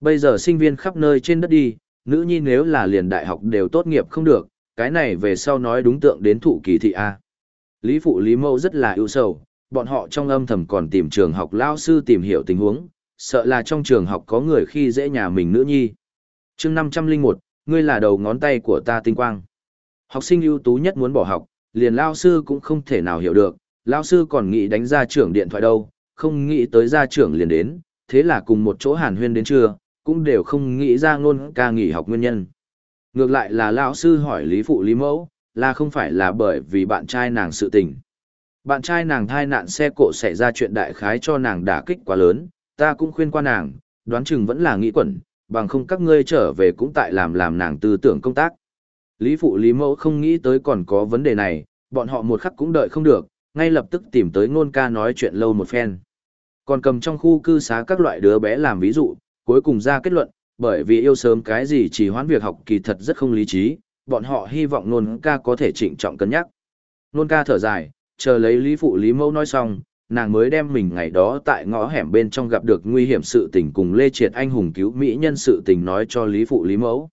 Bây giờ sinh viên khắp nơi trên đất đi, nữ nhi nếu là liền đại học đều tốt nghiệp không được, cái này về sau nói đúng tượng đến thụ kỳ thị A. Lý Phụ Lý Mâu rất là ưu sầu, bọn họ trong âm thầm còn tìm trường học lao sư tìm hiểu tình huống, sợ là trong trường học có người khi dễ nhà mình nữ nhi. chương 501, ngươi là đầu ngón tay của ta tinh quang. Học sinh ưu tú nhất muốn bỏ học, liền lao sư cũng không thể nào hiểu được, lao sư còn nghĩ đánh ra trưởng điện thoại đâu, không nghĩ tới ra trưởng liền đến, thế là cùng một chỗ hàn huyên đến trưa, cũng đều không nghĩ ra ngôn ca nghỉ học nguyên nhân. Ngược lại là lão sư hỏi Lý Phụ Lý Mẫu, là không phải là bởi vì bạn trai nàng sự tình. Bạn trai nàng thai nạn xe cộ xảy ra chuyện đại khái cho nàng đả kích quá lớn, ta cũng khuyên qua nàng, đoán chừng vẫn là nghĩ quẩn, bằng không các ngươi trở về cũng tại làm làm nàng tư tưởng công tác. Lý Phụ Lý Mẫu không nghĩ tới còn có vấn đề này, bọn họ một khắc cũng đợi không được, ngay lập tức tìm tới ngôn ca nói chuyện lâu một phen. Còn cầm trong khu cư xá các loại đứa bé làm ví dụ, cuối cùng ra kết luận, bởi vì yêu sớm cái gì chỉ hoãn việc học kỳ thật rất không lý trí, bọn họ hy vọng nôn ca có thể trịnh trọng cân nhắc. Nôn ca thở dài, chờ lấy Lý Phụ Lý Mẫu nói xong, nàng mới đem mình ngày đó tại ngõ hẻm bên trong gặp được nguy hiểm sự tình cùng Lê Triệt anh hùng cứu Mỹ nhân sự tình nói cho Lý Phụ Lý Mẫu.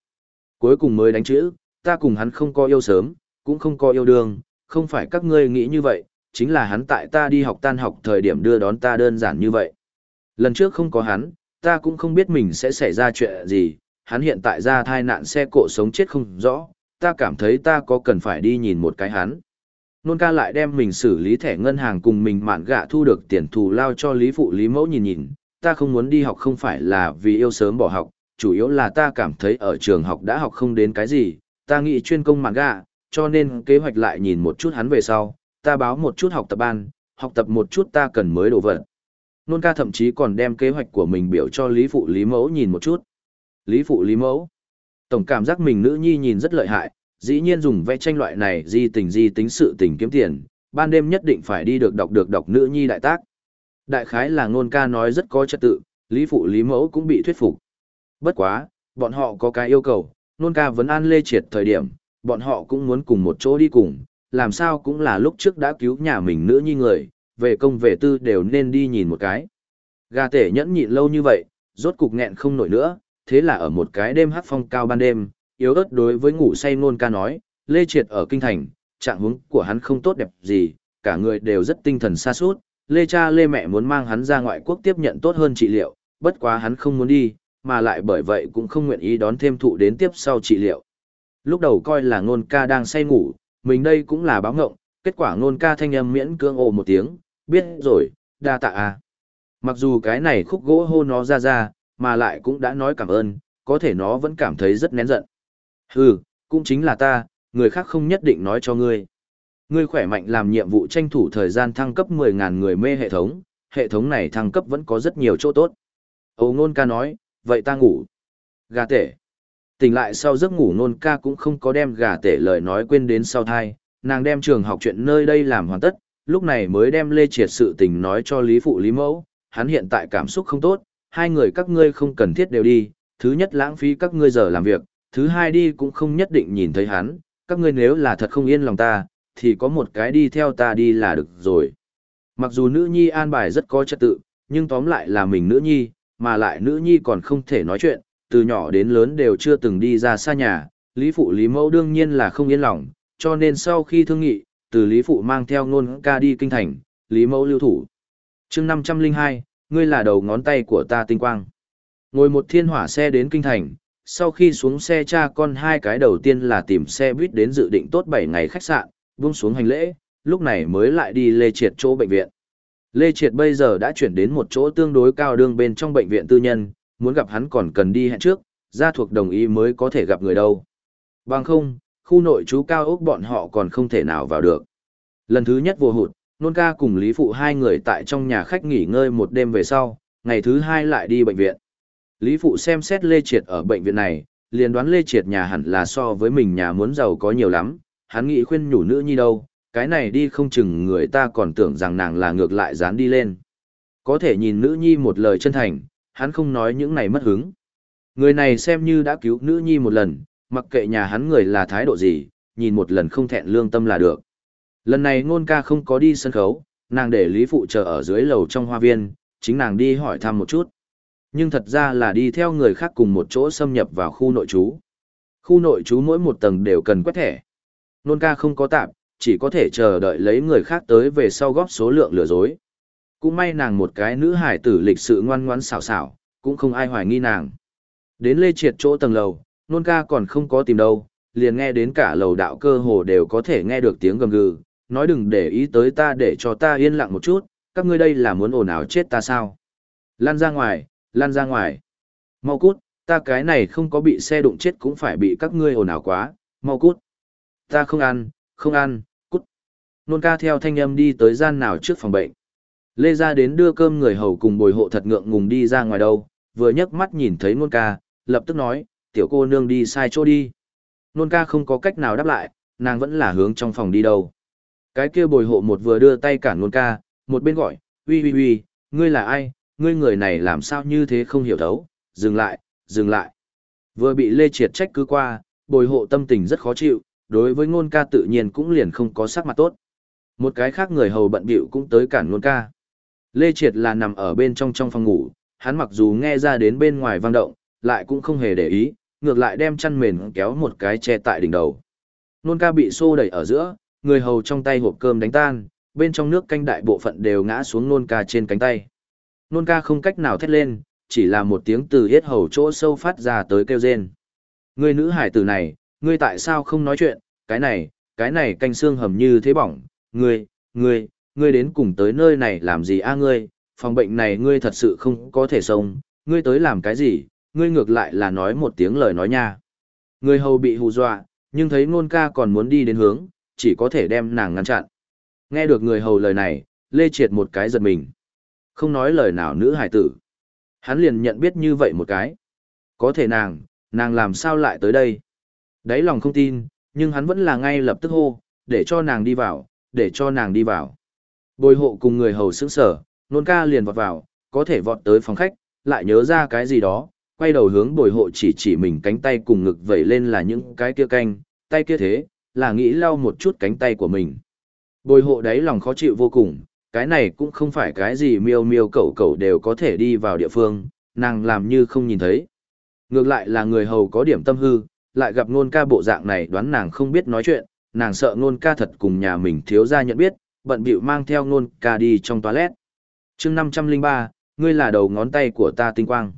Cuối cùng mới đánh chữ, ta cùng hắn không có yêu sớm, cũng không có yêu đương, không phải các ngươi nghĩ như vậy, chính là hắn tại ta đi học tan học thời điểm đưa đón ta đơn giản như vậy. Lần trước không có hắn, ta cũng không biết mình sẽ xảy ra chuyện gì, hắn hiện tại ra thai nạn xe cộ sống chết không rõ, ta cảm thấy ta có cần phải đi nhìn một cái hắn. Nôn ca lại đem mình xử lý thẻ ngân hàng cùng mình mạn gạ thu được tiền thù lao cho Lý Phụ Lý Mẫu nhìn nhìn, ta không muốn đi học không phải là vì yêu sớm bỏ học, chủ yếu là ta cảm thấy ở trường học đã học không đến cái gì, ta nghĩ chuyên công mạn gạ, cho nên kế hoạch lại nhìn một chút hắn về sau, ta báo một chút học tập ban, học tập một chút ta cần mới đồ vật. Nôn ca thậm chí còn đem kế hoạch của mình biểu cho Lý Phụ Lý Mẫu nhìn một chút. Lý Phụ Lý Mẫu. Tổng cảm giác mình nữ nhi nhìn rất lợi hại, dĩ nhiên dùng vẽ tranh loại này di tình di tính sự tình kiếm tiền, ban đêm nhất định phải đi được đọc được đọc nữ nhi đại tác. Đại khái là ngôn ca nói rất có trật tự, Lý Phụ Lý Mẫu cũng bị thuyết phục. Bất quá, bọn họ có cái yêu cầu, ngôn ca vấn an lê triệt thời điểm, bọn họ cũng muốn cùng một chỗ đi cùng, làm sao cũng là lúc trước đã cứu nhà mình nữ nhi người, về công về tư đều nên đi nhìn một cái. Gà tể nhẫn nhịn lâu như vậy, rốt cục nghẹn không nổi nữa, thế là ở một cái đêm hát phong cao ban đêm, yếu ớt đối với ngủ say nôn ca nói, Lê Triệt ở kinh thành, trạng huống của hắn không tốt đẹp gì, cả người đều rất tinh thần xa suốt, Lê cha Lê mẹ muốn mang hắn ra ngoại quốc tiếp nhận tốt hơn trị liệu, bất quá hắn không muốn đi, mà lại bởi vậy cũng không nguyện ý đón thêm thụ đến tiếp sau trị liệu. Lúc đầu coi là nôn ca đang say ngủ, mình đây cũng là báo ngộng, kết quả nôn ca thanh âm miễn cưỡng ồ một tiếng, biết rồi, đa tạ à. Mặc dù cái này khúc gỗ hô nó ra ra, mà lại cũng đã nói cảm ơn, có thể nó vẫn cảm thấy rất nén giận. Hừ, cũng chính là ta, người khác không nhất định nói cho ngươi. Ngươi khỏe mạnh làm nhiệm vụ tranh thủ thời gian thăng cấp 10.000 người mê hệ thống, hệ thống này thăng cấp vẫn có rất nhiều chỗ tốt. Âu Nôn ca nói, vậy ta ngủ. Gà tể. Tỉnh lại sau giấc ngủ Nôn ca cũng không có đem gà tể lời nói quên đến sau thai, nàng đem trường học chuyện nơi đây làm hoàn tất, lúc này mới đem Lê Triệt sự tình nói cho Lý Phụ Lý Mẫu, hắn hiện tại cảm xúc không tốt, hai người các ngươi không cần thiết đều đi, thứ nhất lãng phí các ngươi giờ làm việc, thứ hai đi cũng không nhất định nhìn thấy hắn, các ngươi nếu là thật không yên lòng ta, thì có một cái đi theo ta đi là được rồi. Mặc dù nữ nhi an bài rất có trật tự, nhưng tóm lại là mình nữ nhi, mà lại nữ nhi còn không thể nói chuyện, từ nhỏ đến lớn đều chưa từng đi ra xa nhà, Lý Phụ Lý Mẫu đương nhiên là không yên lòng, cho nên sau khi thương nghị, từ Lý Phụ mang theo ngôn ca đi kinh thành, Lý Mẫu lưu thủ. chương 502, ngươi là đầu ngón tay của ta tinh quang. Ngồi một thiên hỏa xe đến kinh thành, sau khi xuống xe cha con hai cái đầu tiên là tìm xe buýt đến dự định tốt 7 ngày khách sạn, buông xuống hành lễ, lúc này mới lại đi Lê Triệt chỗ bệnh viện. Lê Triệt bây giờ đã chuyển đến một chỗ tương đối cao đương bên trong bệnh viện tư nhân, muốn gặp hắn còn cần đi hẹn trước, gia thuộc đồng ý mới có thể gặp người đâu. Bằng không, khu nội trú cao ốc bọn họ còn không thể nào vào được. Lần thứ nhất vô hụt, nôn ca cùng Lý Phụ hai người tại trong nhà khách nghỉ ngơi một đêm về sau, ngày thứ hai lại đi bệnh viện. Lý Phụ xem xét Lê Triệt ở bệnh viện này, liền đoán Lê Triệt nhà hẳn là so với mình nhà muốn giàu có nhiều lắm, hắn nghĩ khuyên nhủ nữ nhi đâu, cái này đi không chừng người ta còn tưởng rằng nàng là ngược lại dán đi lên. Có thể nhìn nữ nhi một lời chân thành, hắn không nói những này mất hứng. Người này xem như đã cứu nữ nhi một lần, mặc kệ nhà hắn người là thái độ gì, nhìn một lần không thẹn lương tâm là được. Lần này ngôn ca không có đi sân khấu, nàng để Lý Phụ chờ ở dưới lầu trong hoa viên, chính nàng đi hỏi thăm một chút. nhưng thật ra là đi theo người khác cùng một chỗ xâm nhập vào khu nội trú. Khu nội trú mỗi một tầng đều cần quét thẻ. Nôn ca không có tạm, chỉ có thể chờ đợi lấy người khác tới về sau góp số lượng lừa dối. Cũng may nàng một cái nữ hải tử lịch sự ngoan ngoãn xảo xảo, cũng không ai hoài nghi nàng. Đến lê triệt chỗ tầng lầu, nôn ca còn không có tìm đâu, liền nghe đến cả lầu đạo cơ hồ đều có thể nghe được tiếng gầm gừ, nói đừng để ý tới ta để cho ta yên lặng một chút, các ngươi đây là muốn ồn ào chết ta sao? Lan ra ngoài, lan ra ngoài. Mau cút, ta cái này không có bị xe đụng chết cũng phải bị các ngươi ồn ào quá, mau cút. Ta không ăn, không ăn, cút. Nôn ca theo thanh âm đi tới gian nào trước phòng bệnh. Lê ra đến đưa cơm người hầu cùng bồi hộ thật ngượng ngùng đi ra ngoài đâu, vừa nhấc mắt nhìn thấy nôn ca, lập tức nói, tiểu cô nương đi sai chỗ đi. Nôn ca không có cách nào đáp lại, nàng vẫn là hướng trong phòng đi đâu. Cái kia bồi hộ một vừa đưa tay cản nôn ca, một bên gọi, uy uy uy, ngươi là ai, ngươi người này làm sao như thế không hiểu thấu, dừng lại, dừng lại. Vừa bị Lê Triệt trách cứ qua, bồi hộ tâm tình rất khó chịu, đối với ngôn ca tự nhiên cũng liền không có sắc mặt tốt. Một cái khác người hầu bận bịu cũng tới cản ngôn ca. Lê Triệt là nằm ở bên trong trong phòng ngủ, hắn mặc dù nghe ra đến bên ngoài vang động, lại cũng không hề để ý, ngược lại đem chăn mền kéo một cái che tại đỉnh đầu. Nôn ca bị xô đẩy ở giữa, người hầu trong tay hộp cơm đánh tan, bên trong nước canh đại bộ phận đều ngã xuống nôn ca trên cánh tay. Nôn ca không cách nào thét lên, chỉ là một tiếng từ hết hầu chỗ sâu phát ra tới kêu rên. Người nữ hải tử này, ngươi tại sao không nói chuyện, cái này, cái này canh xương hầm như thế bỏng, ngươi, ngươi, ngươi đến cùng tới nơi này làm gì a ngươi, phòng bệnh này ngươi thật sự không có thể sống, ngươi tới làm cái gì, ngươi ngược lại là nói một tiếng lời nói nha. Người hầu bị hù dọa, nhưng thấy nôn ca còn muốn đi đến hướng, chỉ có thể đem nàng ngăn chặn. Nghe được người hầu lời này, Lê Triệt một cái giật mình. Không nói lời nào nữ hải tử. Hắn liền nhận biết như vậy một cái. Có thể nàng, nàng làm sao lại tới đây? Đấy lòng không tin, nhưng hắn vẫn là ngay lập tức hô, để cho nàng đi vào, để cho nàng đi vào. Bồi hộ cùng người hầu sững sở, nôn ca liền vọt vào, có thể vọt tới phòng khách, lại nhớ ra cái gì đó, quay đầu hướng bồi hộ chỉ chỉ mình cánh tay cùng ngực vẩy lên là những cái kia canh, tay kia thế, là nghĩ lau một chút cánh tay của mình. Bồi hộ đấy lòng khó chịu vô cùng, cái này cũng không phải cái gì miêu miêu cẩu cẩu đều có thể đi vào địa phương, nàng làm như không nhìn thấy. Ngược lại là người hầu có điểm tâm hư, lại gặp nôn ca bộ dạng này đoán nàng không biết nói chuyện, nàng sợ nôn ca thật cùng nhà mình thiếu ra nhận biết, bận bịu mang theo nôn ca đi trong toilet. chương 503, ngươi là đầu ngón tay của ta tinh quang.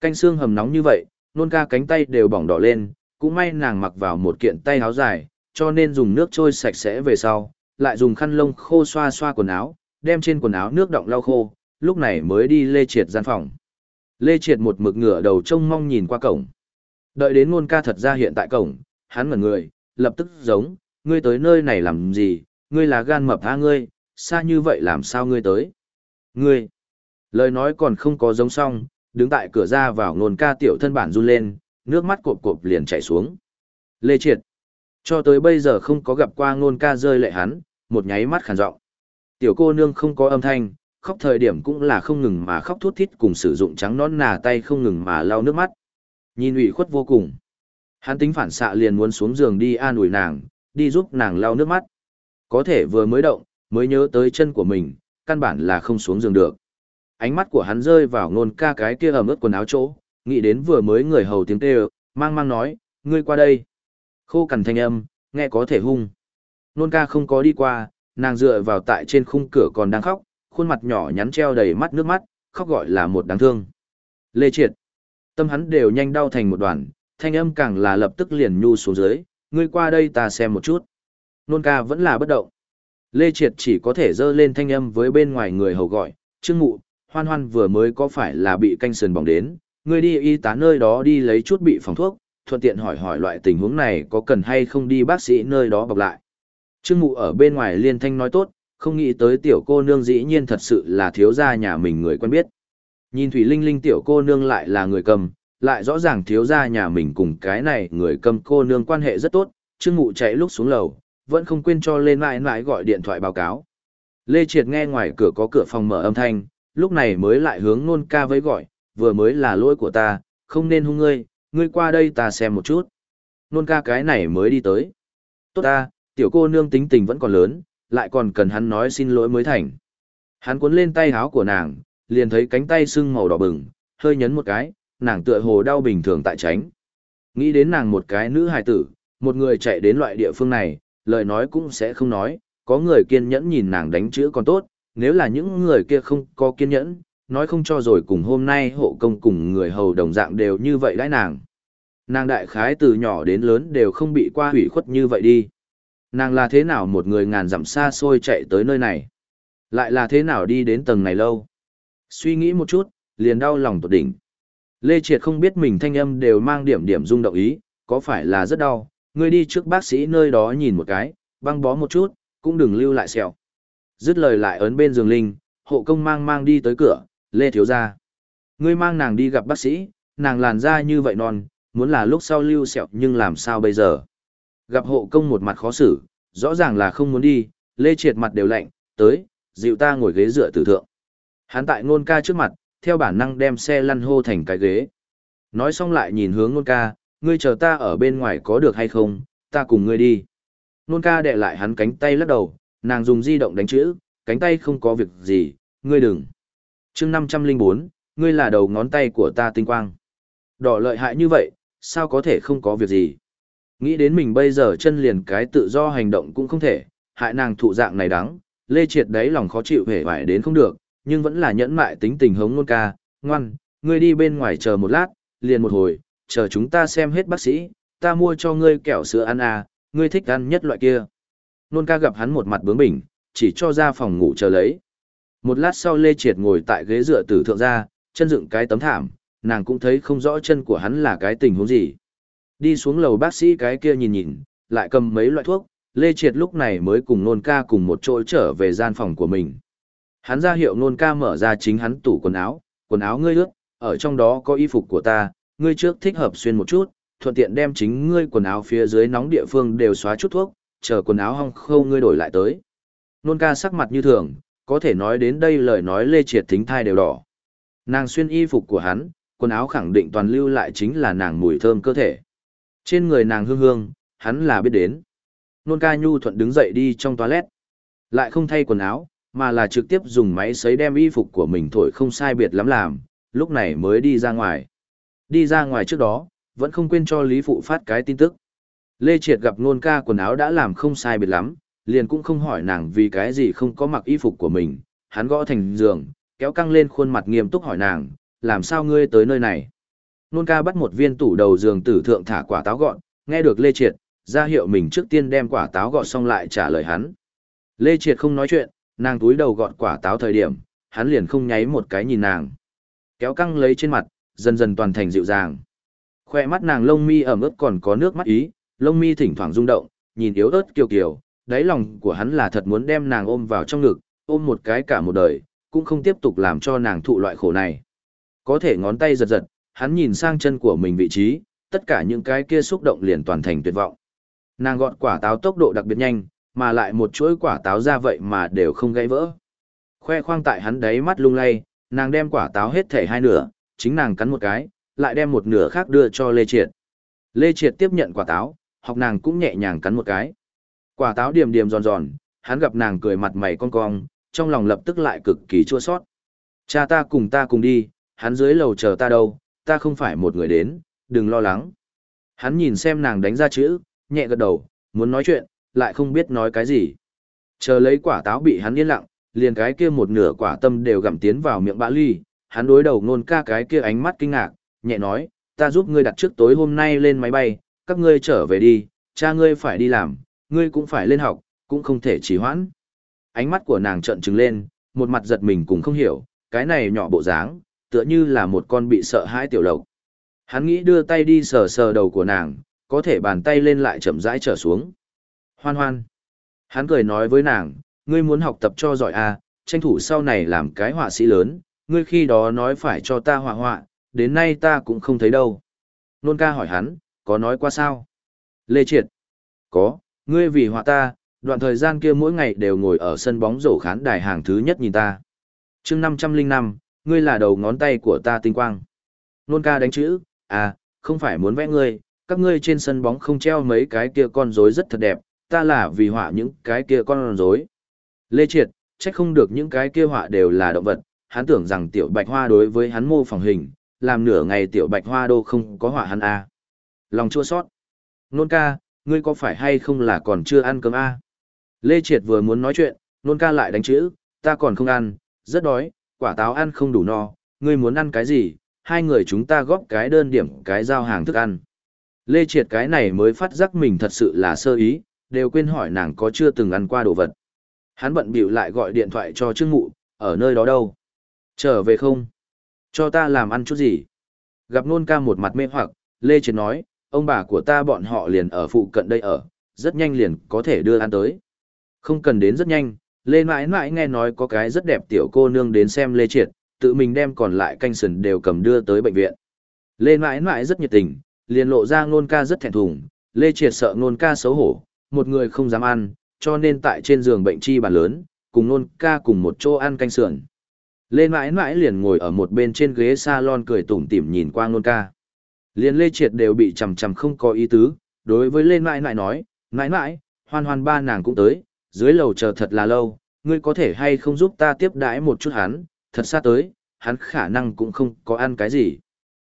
Canh xương hầm nóng như vậy, nôn ca cánh tay đều bỏng đỏ lên, cũng may nàng mặc vào một kiện tay áo dài, cho nên dùng nước trôi sạch sẽ về sau, lại dùng khăn lông khô xoa xoa quần áo, đem trên quần áo nước động lau khô, lúc này mới đi lê triệt gian phòng. Lê triệt một mực ngửa đầu trông mong nhìn qua cổng. Đợi đến ngôn ca thật ra hiện tại cổng, hắn ngẩn người, lập tức giống, ngươi tới nơi này làm gì, ngươi là gan mập tha ngươi, xa như vậy làm sao ngươi tới. Ngươi, lời nói còn không có giống xong, đứng tại cửa ra vào ngôn ca tiểu thân bản run lên, nước mắt cộp cộp liền chảy xuống. Lê Triệt, cho tới bây giờ không có gặp qua ngôn ca rơi lệ hắn, một nháy mắt khàn giọng. Tiểu cô nương không có âm thanh, khóc thời điểm cũng là không ngừng mà khóc thút thít cùng sử dụng trắng nón nà tay không ngừng mà lau nước mắt. Nhìn ủy khuất vô cùng. Hắn tính phản xạ liền muốn xuống giường đi an ủi nàng, đi giúp nàng lau nước mắt. Có thể vừa mới động, mới nhớ tới chân của mình, căn bản là không xuống giường được. Ánh mắt của hắn rơi vào ngôn ca cái kia ẩm ướt quần áo chỗ, nghĩ đến vừa mới người hầu tiếng kêu, mang mang nói, ngươi qua đây. Khô cằn thanh âm, nghe có thể hung. Nôn ca không có đi qua, nàng dựa vào tại trên khung cửa còn đang khóc, khuôn mặt nhỏ nhắn treo đầy mắt nước mắt, khóc gọi là một đáng thương. Lê Triệt. Tâm hắn đều nhanh đau thành một đoàn, thanh âm càng là lập tức liền nhu xuống dưới, ngươi qua đây ta xem một chút. Nôn ca vẫn là bất động. Lê Triệt chỉ có thể dơ lên thanh âm với bên ngoài người hầu gọi, Trương Mụ, hoan hoan vừa mới có phải là bị canh sườn bỏng đến, ngươi đi y tá nơi đó đi lấy chút bị phòng thuốc, thuận tiện hỏi hỏi loại tình huống này có cần hay không đi bác sĩ nơi đó bọc lại. Trương Mụ ở bên ngoài liên thanh nói tốt, không nghĩ tới tiểu cô nương dĩ nhiên thật sự là thiếu gia nhà mình người quen biết. Nhìn Thủy Linh Linh tiểu cô nương lại là người cầm, lại rõ ràng thiếu gia nhà mình cùng cái này người cầm cô nương quan hệ rất tốt, Trương Mụ chạy lúc xuống lầu, vẫn không quên cho lên mãi mãi gọi điện thoại báo cáo. Lê Triệt nghe ngoài cửa có cửa phòng mở âm thanh, lúc này mới lại hướng nôn ca với gọi, vừa mới là lỗi của ta, không nên hung ngươi, ngươi qua đây ta xem một chút. Nôn ca cái này mới đi tới. Tốt ta, tiểu cô nương tính tình vẫn còn lớn, lại còn cần hắn nói xin lỗi mới thành. Hắn cuốn lên tay háo của nàng, liền thấy cánh tay sưng màu đỏ bừng, hơi nhấn một cái, nàng tựa hồ đau bình thường tại tránh. Nghĩ đến nàng một cái nữ hài tử, một người chạy đến loại địa phương này, lời nói cũng sẽ không nói, có người kiên nhẫn nhìn nàng đánh chữ còn tốt, nếu là những người kia không có kiên nhẫn, nói không cho rồi cùng hôm nay hộ công cùng người hầu đồng dạng đều như vậy đãi nàng. Nàng đại khái từ nhỏ đến lớn đều không bị qua hủy khuất như vậy đi. Nàng là thế nào một người ngàn dặm xa xôi chạy tới nơi này? Lại là thế nào đi đến tầng này lâu? Suy nghĩ một chút, liền đau lòng tột đỉnh. Lê Triệt không biết mình thanh âm đều mang điểm điểm rung động ý, có phải là rất đau, ngươi đi trước bác sĩ nơi đó nhìn một cái, băng bó một chút, cũng đừng lưu lại sẹo. Dứt lời lại ấn bên giường linh, hộ công mang mang đi tới cửa, Lê Thiếu ra. Ngươi mang nàng đi gặp bác sĩ, nàng làn da như vậy non, muốn là lúc sau lưu sẹo nhưng làm sao bây giờ? Gặp hộ công một mặt khó xử, rõ ràng là không muốn đi, Lê Triệt mặt đều lạnh, tới, dịu ta ngồi ghế dựa tử thượng. Hắn tại ngôn ca trước mặt, theo bản năng đem xe lăn hô thành cái ghế. Nói xong lại nhìn hướng ngôn ca, ngươi chờ ta ở bên ngoài có được hay không, ta cùng ngươi đi. Ngôn ca đè lại hắn cánh tay lắc đầu, nàng dùng di động đánh chữ, cánh tay không có việc gì, ngươi đừng. chương 504, ngươi là đầu ngón tay của ta tinh quang. Đỏ lợi hại như vậy, sao có thể không có việc gì. Nghĩ đến mình bây giờ chân liền cái tự do hành động cũng không thể, hại nàng thụ dạng này đắng, lê triệt đấy lòng khó chịu hề vải đến không được, nhưng vẫn là nhẫn mại tính tình hống nôn ca, ngoan, ngươi đi bên ngoài chờ một lát, liền một hồi, chờ chúng ta xem hết bác sĩ, ta mua cho ngươi kẹo sữa ăn à, ngươi thích ăn nhất loại kia. Nôn ca gặp hắn một mặt bướng bỉnh, chỉ cho ra phòng ngủ chờ lấy. Một lát sau Lê Triệt ngồi tại ghế dựa tử thượng ra, chân dựng cái tấm thảm, nàng cũng thấy không rõ chân của hắn là cái tình huống gì. Đi xuống lầu bác sĩ cái kia nhìn nhìn, lại cầm mấy loại thuốc, Lê Triệt lúc này mới cùng nôn ca cùng một chỗ trở về gian phòng của mình. Hắn ra hiệu nôn ca mở ra chính hắn tủ quần áo, quần áo ngươi ướt, ở trong đó có y phục của ta, ngươi trước thích hợp xuyên một chút, thuận tiện đem chính ngươi quần áo phía dưới nóng địa phương đều xóa chút thuốc, chờ quần áo hong khâu ngươi đổi lại tới. Nôn ca sắc mặt như thường, có thể nói đến đây lời nói lê triệt thính thai đều đỏ. Nàng xuyên y phục của hắn, quần áo khẳng định toàn lưu lại chính là nàng mùi thơm cơ thể. Trên người nàng hương hương, hắn là biết đến. Nôn ca nhu thuận đứng dậy đi trong toilet. Lại không thay quần áo, mà là trực tiếp dùng máy sấy đem y phục của mình thổi không sai biệt lắm làm, lúc này mới đi ra ngoài. Đi ra ngoài trước đó, vẫn không quên cho Lý Phụ phát cái tin tức. Lê Triệt gặp nôn ca quần áo đã làm không sai biệt lắm, liền cũng không hỏi nàng vì cái gì không có mặc y phục của mình, hắn gõ thành giường, kéo căng lên khuôn mặt nghiêm túc hỏi nàng, làm sao ngươi tới nơi này. Nôn ca bắt một viên tủ đầu giường tử thượng thả quả táo gọn, nghe được Lê Triệt, ra hiệu mình trước tiên đem quả táo gọn xong lại trả lời hắn. Lê Triệt không nói chuyện, nàng túi đầu gọn quả táo thời điểm, hắn liền không nháy một cái nhìn nàng. Kéo căng lấy trên mặt, dần dần toàn thành dịu dàng. Khoe mắt nàng lông mi ẩm ướt còn có nước mắt ý, lông mi thỉnh thoảng rung động, nhìn yếu ớt kiều kiều, đáy lòng của hắn là thật muốn đem nàng ôm vào trong ngực, ôm một cái cả một đời, cũng không tiếp tục làm cho nàng thụ loại khổ này. Có thể ngón tay giật giật, hắn nhìn sang chân của mình vị trí, tất cả những cái kia xúc động liền toàn thành tuyệt vọng. Nàng gọt quả táo tốc độ đặc biệt nhanh, mà lại một chuỗi quả táo ra vậy mà đều không gãy vỡ. Khoe khoang tại hắn đáy mắt lung lay, nàng đem quả táo hết thể hai nửa, chính nàng cắn một cái, lại đem một nửa khác đưa cho Lê Triệt. Lê Triệt tiếp nhận quả táo, học nàng cũng nhẹ nhàng cắn một cái. Quả táo điểm điểm giòn giòn, hắn gặp nàng cười mặt mày con cong, trong lòng lập tức lại cực kỳ chua sót. Cha ta cùng ta cùng đi, hắn dưới lầu chờ ta đâu, ta không phải một người đến, đừng lo lắng. Hắn nhìn xem nàng đánh ra chữ, nhẹ gật đầu, muốn nói chuyện, lại không biết nói cái gì. Chờ lấy quả táo bị hắn yên lặng, liền cái kia một nửa quả tâm đều gặm tiến vào miệng bã ly, hắn đối đầu nôn ca cái kia ánh mắt kinh ngạc, nhẹ nói, ta giúp ngươi đặt trước tối hôm nay lên máy bay, các ngươi trở về đi, cha ngươi phải đi làm, ngươi cũng phải lên học, cũng không thể trì hoãn. Ánh mắt của nàng trợn trừng lên, một mặt giật mình cũng không hiểu, cái này nhỏ bộ dáng, tựa như là một con bị sợ hãi tiểu lộc. Hắn nghĩ đưa tay đi sờ sờ đầu của nàng, có thể bàn tay lên lại chậm rãi trở xuống. Hoan hoan. Hắn cười nói với nàng, ngươi muốn học tập cho giỏi à, tranh thủ sau này làm cái họa sĩ lớn, ngươi khi đó nói phải cho ta họa họa, đến nay ta cũng không thấy đâu. Nôn ca hỏi hắn, có nói qua sao? Lê Triệt. Có, ngươi vì họa ta, đoạn thời gian kia mỗi ngày đều ngồi ở sân bóng rổ khán đài hàng thứ nhất nhìn ta. chương 505, ngươi là đầu ngón tay của ta tinh quang. Nôn ca đánh chữ, à, không phải muốn vẽ ngươi, các ngươi trên sân bóng không treo mấy cái kia con rối rất thật đẹp, ta là vì họa những cái kia con rối. Lê Triệt, trách không được những cái kia họa đều là động vật, hắn tưởng rằng tiểu bạch hoa đối với hắn mô phỏng hình, làm nửa ngày tiểu bạch hoa đô không có họa hắn à. Lòng chua sót. Nôn ca, ngươi có phải hay không là còn chưa ăn cơm à? Lê Triệt vừa muốn nói chuyện, nôn ca lại đánh chữ, ta còn không ăn, rất đói, quả táo ăn không đủ no, ngươi muốn ăn cái gì, hai người chúng ta góp cái đơn điểm cái giao hàng thức ăn. Lê Triệt cái này mới phát giác mình thật sự là sơ ý, đều quên hỏi nàng có chưa từng ăn qua đồ vật. Hắn bận bịu lại gọi điện thoại cho Trương Mụ, ở nơi đó đâu? Trở về không? Cho ta làm ăn chút gì? Gặp nôn ca một mặt mê hoặc, Lê Triệt nói, ông bà của ta bọn họ liền ở phụ cận đây ở, rất nhanh liền có thể đưa ăn tới. Không cần đến rất nhanh, Lê mãi mãi nghe nói có cái rất đẹp tiểu cô nương đến xem Lê Triệt, tự mình đem còn lại canh sần đều cầm đưa tới bệnh viện. Lê mãi mãi rất nhiệt tình, liền lộ ra ngôn ca rất thẹn thùng, Lê Triệt sợ ngôn ca xấu hổ, một người không dám ăn, cho nên tại trên giường bệnh chi bàn lớn, cùng ngôn ca cùng một chỗ ăn canh sườn. Lê mãi mãi liền ngồi ở một bên trên ghế salon cười tủm tỉm nhìn qua ngôn ca. Liền Lê Triệt đều bị chầm chầm không có ý tứ, đối với Lê mãi mãi nói, mãi mãi, hoan hoan ba nàng cũng tới, dưới lầu chờ thật là lâu, ngươi có thể hay không giúp ta tiếp đãi một chút hắn, thật xa tới, hắn khả năng cũng không có ăn cái gì.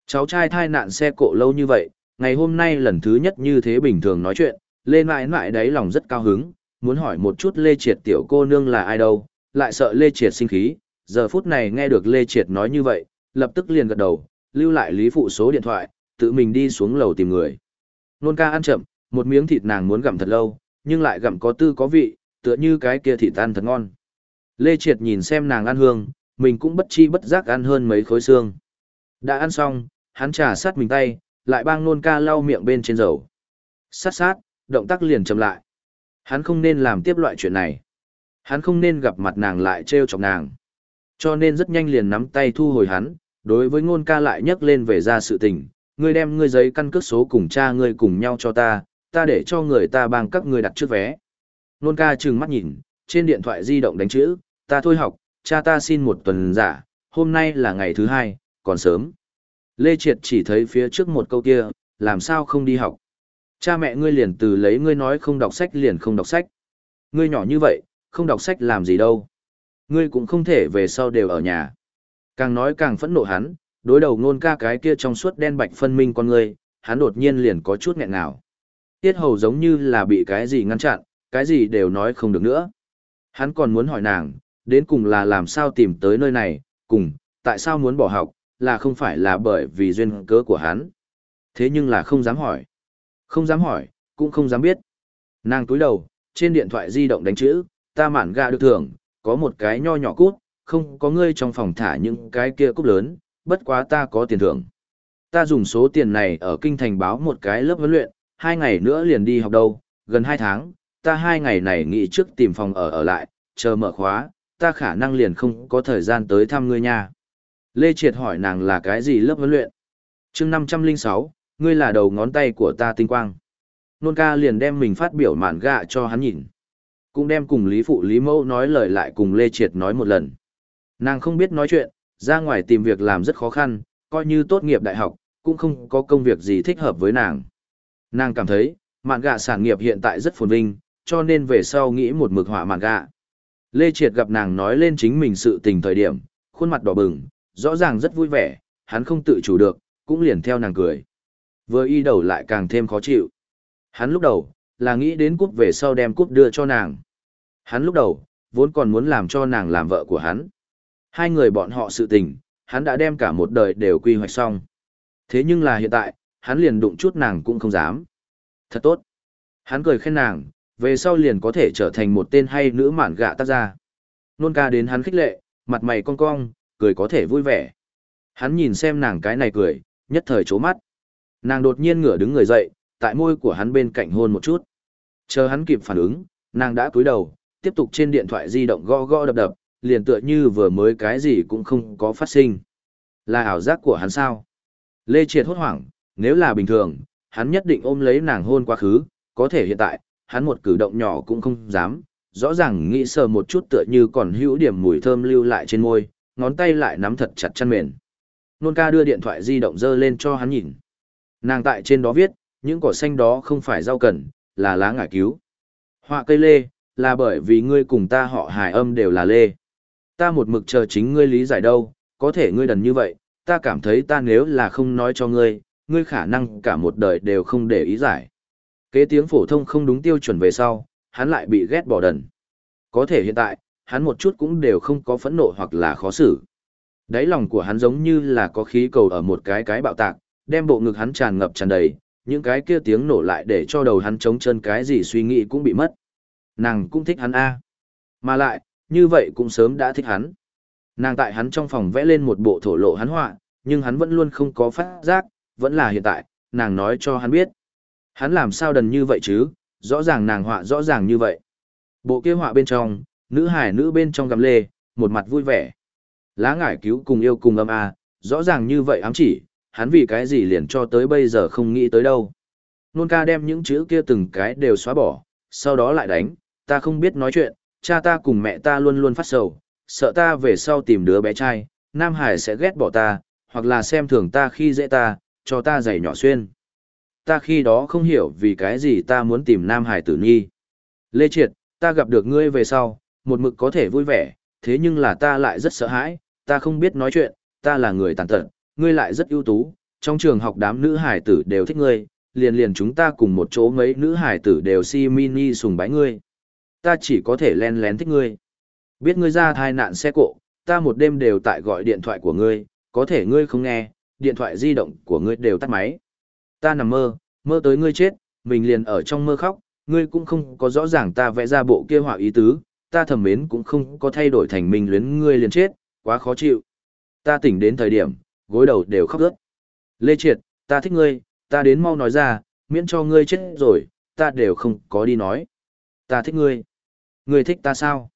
Cháu trai thai nạn xe cộ lâu như vậy, ngày hôm nay lần thứ nhất như thế bình thường nói chuyện, Lê mãi mãi đáy lòng rất cao hứng, muốn hỏi một chút Lê Triệt tiểu cô nương là ai đâu, lại sợ Lê Triệt sinh khí, giờ phút này nghe được Lê Triệt nói như vậy, lập tức liền gật đầu, lưu lại Lý Phụ số điện thoại, tự mình đi xuống lầu tìm người. Nôn ca ăn chậm, một miếng thịt nàng muốn gặm thật lâu, nhưng lại gặm có tư có vị, tựa như cái kia thịt ăn thật ngon. Lê Triệt nhìn xem nàng ăn hương, mình cũng bất chi bất giác ăn hơn mấy khối xương. Đã ăn xong, hắn trà sát mình tay, lại bang nôn ca lau miệng bên trên dầu. Sát sát, động tác liền chậm lại. Hắn không nên làm tiếp loại chuyện này. Hắn không nên gặp mặt nàng lại trêu chọc nàng. Cho nên rất nhanh liền nắm tay thu hồi hắn, đối với ngôn ca lại nhắc lên về ra sự tình. Ngươi đem ngươi giấy căn cước số cùng cha ngươi cùng nhau cho ta, ta để cho người ta bằng các ngươi đặt trước vé. Nôn ca trừng mắt nhìn, trên điện thoại di động đánh chữ, ta thôi học, cha ta xin một tuần giả, hôm nay là ngày thứ hai, còn sớm. Lê Triệt chỉ thấy phía trước một câu kia, làm sao không đi học. Cha mẹ ngươi liền từ lấy ngươi nói không đọc sách liền không đọc sách. Ngươi nhỏ như vậy, không đọc sách làm gì đâu. Ngươi cũng không thể về sau đều ở nhà. Càng nói càng phẫn nộ hắn, đối đầu ngôn ca cái kia trong suốt đen bạch phân minh con ngươi, hắn đột nhiên liền có chút nghẹn ngào. Tiết hầu giống như là bị cái gì ngăn chặn, cái gì đều nói không được nữa. Hắn còn muốn hỏi nàng, đến cùng là làm sao tìm tới nơi này, cùng, tại sao muốn bỏ học, là không phải là bởi vì duyên cớ của hắn. Thế nhưng là không dám hỏi. Không dám hỏi, cũng không dám biết. Nàng túi đầu, trên điện thoại di động đánh chữ, ta mản gà được thưởng, có một cái nho nhỏ cút, không có ngươi trong phòng thả những cái kia cúp lớn, bất quá ta có tiền thưởng. Ta dùng số tiền này ở kinh thành báo một cái lớp huấn luyện, hai ngày nữa liền đi học đâu, gần hai tháng, ta hai ngày này nghĩ trước tìm phòng ở ở lại, chờ mở khóa, ta khả năng liền không có thời gian tới thăm ngươi nha. Lê Triệt hỏi nàng là cái gì lớp huấn luyện. chương 506, ngươi là đầu ngón tay của ta tinh quang. Nôn ca liền đem mình phát biểu mạn gạ cho hắn nhìn. Cũng đem cùng Lý Phụ Lý Mẫu nói lời lại cùng Lê Triệt nói một lần. Nàng không biết nói chuyện, ra ngoài tìm việc làm rất khó khăn, coi như tốt nghiệp đại học, cũng không có công việc gì thích hợp với nàng. Nàng cảm thấy, mạn gạ sản nghiệp hiện tại rất phồn vinh, cho nên về sau nghĩ một mực họa mạn gạ. Lê Triệt gặp nàng nói lên chính mình sự tình thời điểm, khuôn mặt đỏ bừng, rõ ràng rất vui vẻ, hắn không tự chủ được, cũng liền theo nàng cười. Vừa y đầu lại càng thêm khó chịu. Hắn lúc đầu, là nghĩ đến cúp về sau đem cúp đưa cho nàng. Hắn lúc đầu, vốn còn muốn làm cho nàng làm vợ của hắn. Hai người bọn họ sự tình, hắn đã đem cả một đời đều quy hoạch xong. Thế nhưng là hiện tại, hắn liền đụng chút nàng cũng không dám. Thật tốt. Hắn cười khen nàng, về sau liền có thể trở thành một tên hay nữ mạn gạ tác gia. Nôn ca đến hắn khích lệ, mặt mày cong cong, cười có thể vui vẻ. Hắn nhìn xem nàng cái này cười, nhất thời chố mắt. Nàng đột nhiên ngửa đứng người dậy, tại môi của hắn bên cạnh hôn một chút. Chờ hắn kịp phản ứng, nàng đã cúi đầu, tiếp tục trên điện thoại di động gõ gõ đập đập, liền tựa như vừa mới cái gì cũng không có phát sinh. Là ảo giác của hắn sao? Lê Triệt hốt hoảng, nếu là bình thường, hắn nhất định ôm lấy nàng hôn quá khứ, có thể hiện tại, hắn một cử động nhỏ cũng không dám, rõ ràng nghĩ sờ một chút tựa như còn hữu điểm mùi thơm lưu lại trên môi, ngón tay lại nắm thật chặt chăn mền. Nôn ca đưa điện thoại di động dơ lên cho hắn nhìn. Nàng tại trên đó viết, những cỏ xanh đó không phải rau cần, là lá ngải cứu. Họa cây lê, là bởi vì ngươi cùng ta họ hài âm đều là lê. Ta một mực chờ chính ngươi lý giải đâu, có thể ngươi đần như vậy, ta cảm thấy ta nếu là không nói cho ngươi, ngươi khả năng cả một đời đều không để ý giải. Kế tiếng phổ thông không đúng tiêu chuẩn về sau, hắn lại bị ghét bỏ đần. Có thể hiện tại, hắn một chút cũng đều không có phẫn nộ hoặc là khó xử. Đáy lòng của hắn giống như là có khí cầu ở một cái cái bạo tạc, đem bộ ngực hắn tràn ngập tràn đầy, những cái kia tiếng nổ lại để cho đầu hắn trống chân cái gì suy nghĩ cũng bị mất. Nàng cũng thích hắn a Mà lại, như vậy cũng sớm đã thích hắn. Nàng tại hắn trong phòng vẽ lên một bộ thổ lộ hắn họa, nhưng hắn vẫn luôn không có phát giác, vẫn là hiện tại, nàng nói cho hắn biết. Hắn làm sao đần như vậy chứ, rõ ràng nàng họa rõ ràng như vậy. Bộ kia họa bên trong, nữ hải nữ bên trong gầm lê, một mặt vui vẻ. Lá ngải cứu cùng yêu cùng âm a, rõ ràng như vậy ám chỉ, hắn vì cái gì liền cho tới bây giờ không nghĩ tới đâu. Nôn ca đem những chữ kia từng cái đều xóa bỏ, sau đó lại đánh, ta không biết nói chuyện, cha ta cùng mẹ ta luôn luôn phát sầu, sợ ta về sau tìm đứa bé trai, Nam Hải sẽ ghét bỏ ta, hoặc là xem thường ta khi dễ ta, cho ta giày nhỏ xuyên. Ta khi đó không hiểu vì cái gì ta muốn tìm Nam Hải tử nhi. Lê Triệt, ta gặp được ngươi về sau, một mực có thể vui vẻ, thế nhưng là ta lại rất sợ hãi, ta không biết nói chuyện, ta là người tàn tật, ngươi lại rất ưu tú, trong trường học đám nữ hải tử đều thích ngươi, liền liền chúng ta cùng một chỗ mấy nữ hải tử đều si mini sùng bái ngươi. Ta chỉ có thể len lén thích ngươi. Biết ngươi ra thai nạn xe cộ, ta một đêm đều tại gọi điện thoại của ngươi, có thể ngươi không nghe, điện thoại di động của ngươi đều tắt máy. Ta nằm mơ, mơ tới ngươi chết, mình liền ở trong mơ khóc, ngươi cũng không có rõ ràng ta vẽ ra bộ kia họa ý tứ, ta thầm mến cũng không có thay đổi thành mình luyến ngươi liền chết, quá khó chịu. Ta tỉnh đến thời điểm, gối đầu đều khóc ướt. Lê Triệt, ta thích ngươi, ta đến mau nói ra, miễn cho ngươi chết rồi, ta đều không có đi nói. Ta thích ngươi. Ngươi thích ta sao?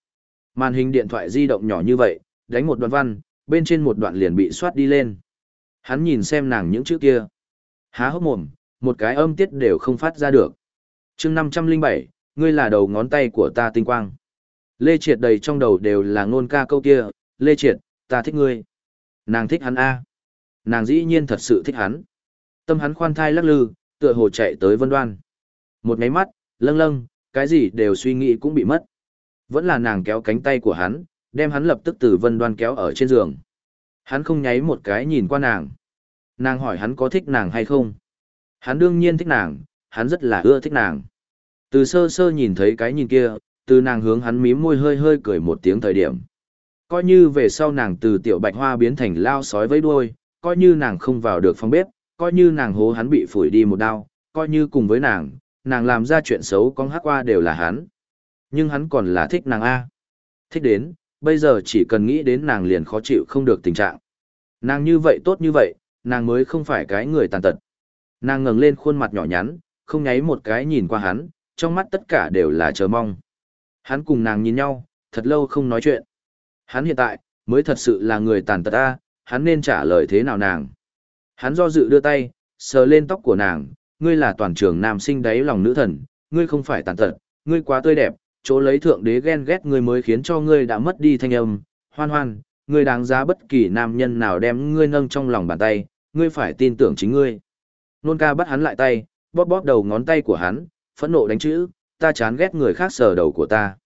Màn hình điện thoại di động nhỏ như vậy, đánh một đoạn văn, bên trên một đoạn liền bị soát đi lên. Hắn nhìn xem nàng những chữ kia. Há hốc mồm, một cái âm tiết đều không phát ra được. chương 507, ngươi là đầu ngón tay của ta tinh quang. Lê Triệt đầy trong đầu đều là ngôn ca câu kia, Lê Triệt, ta thích ngươi. Nàng thích hắn A. Nàng dĩ nhiên thật sự thích hắn. Tâm hắn khoan thai lắc lư, tựa hồ chạy tới vân đoan. Một máy mắt, lâng lâng, cái gì đều suy nghĩ cũng bị mất. Vẫn là nàng kéo cánh tay của hắn, đem hắn lập tức từ vân đoan kéo ở trên giường. Hắn không nháy một cái nhìn qua nàng. Nàng hỏi hắn có thích nàng hay không. Hắn đương nhiên thích nàng, hắn rất là ưa thích nàng. Từ sơ sơ nhìn thấy cái nhìn kia, từ nàng hướng hắn mím môi hơi hơi cười một tiếng thời điểm. Coi như về sau nàng từ tiểu bạch hoa biến thành lao sói với đuôi, coi như nàng không vào được phòng bếp, coi như nàng hố hắn bị phủi đi một đau, coi như cùng với nàng, nàng làm ra chuyện xấu con hát qua đều là hắn. Nhưng hắn còn là thích nàng A. Thích đến, bây giờ chỉ cần nghĩ đến nàng liền khó chịu không được tình trạng. Nàng như vậy tốt như vậy, nàng mới không phải cái người tàn tật. Nàng ngẩng lên khuôn mặt nhỏ nhắn, không nháy một cái nhìn qua hắn, trong mắt tất cả đều là chờ mong. Hắn cùng nàng nhìn nhau, thật lâu không nói chuyện. Hắn hiện tại, mới thật sự là người tàn tật A, hắn nên trả lời thế nào nàng. Hắn do dự đưa tay, sờ lên tóc của nàng, ngươi là toàn trường nam sinh đáy lòng nữ thần, ngươi không phải tàn tật, ngươi quá tươi đẹp, chỗ lấy thượng đế ghen ghét ngươi mới khiến cho ngươi đã mất đi thanh âm, hoan hoan, ngươi đáng giá bất kỳ nam nhân nào đem ngươi nâng trong lòng bàn tay, ngươi phải tin tưởng chính ngươi. Nôn ca bắt hắn lại tay, bóp bóp đầu ngón tay của hắn, phẫn nộ đánh chữ, ta chán ghét người khác sờ đầu của ta.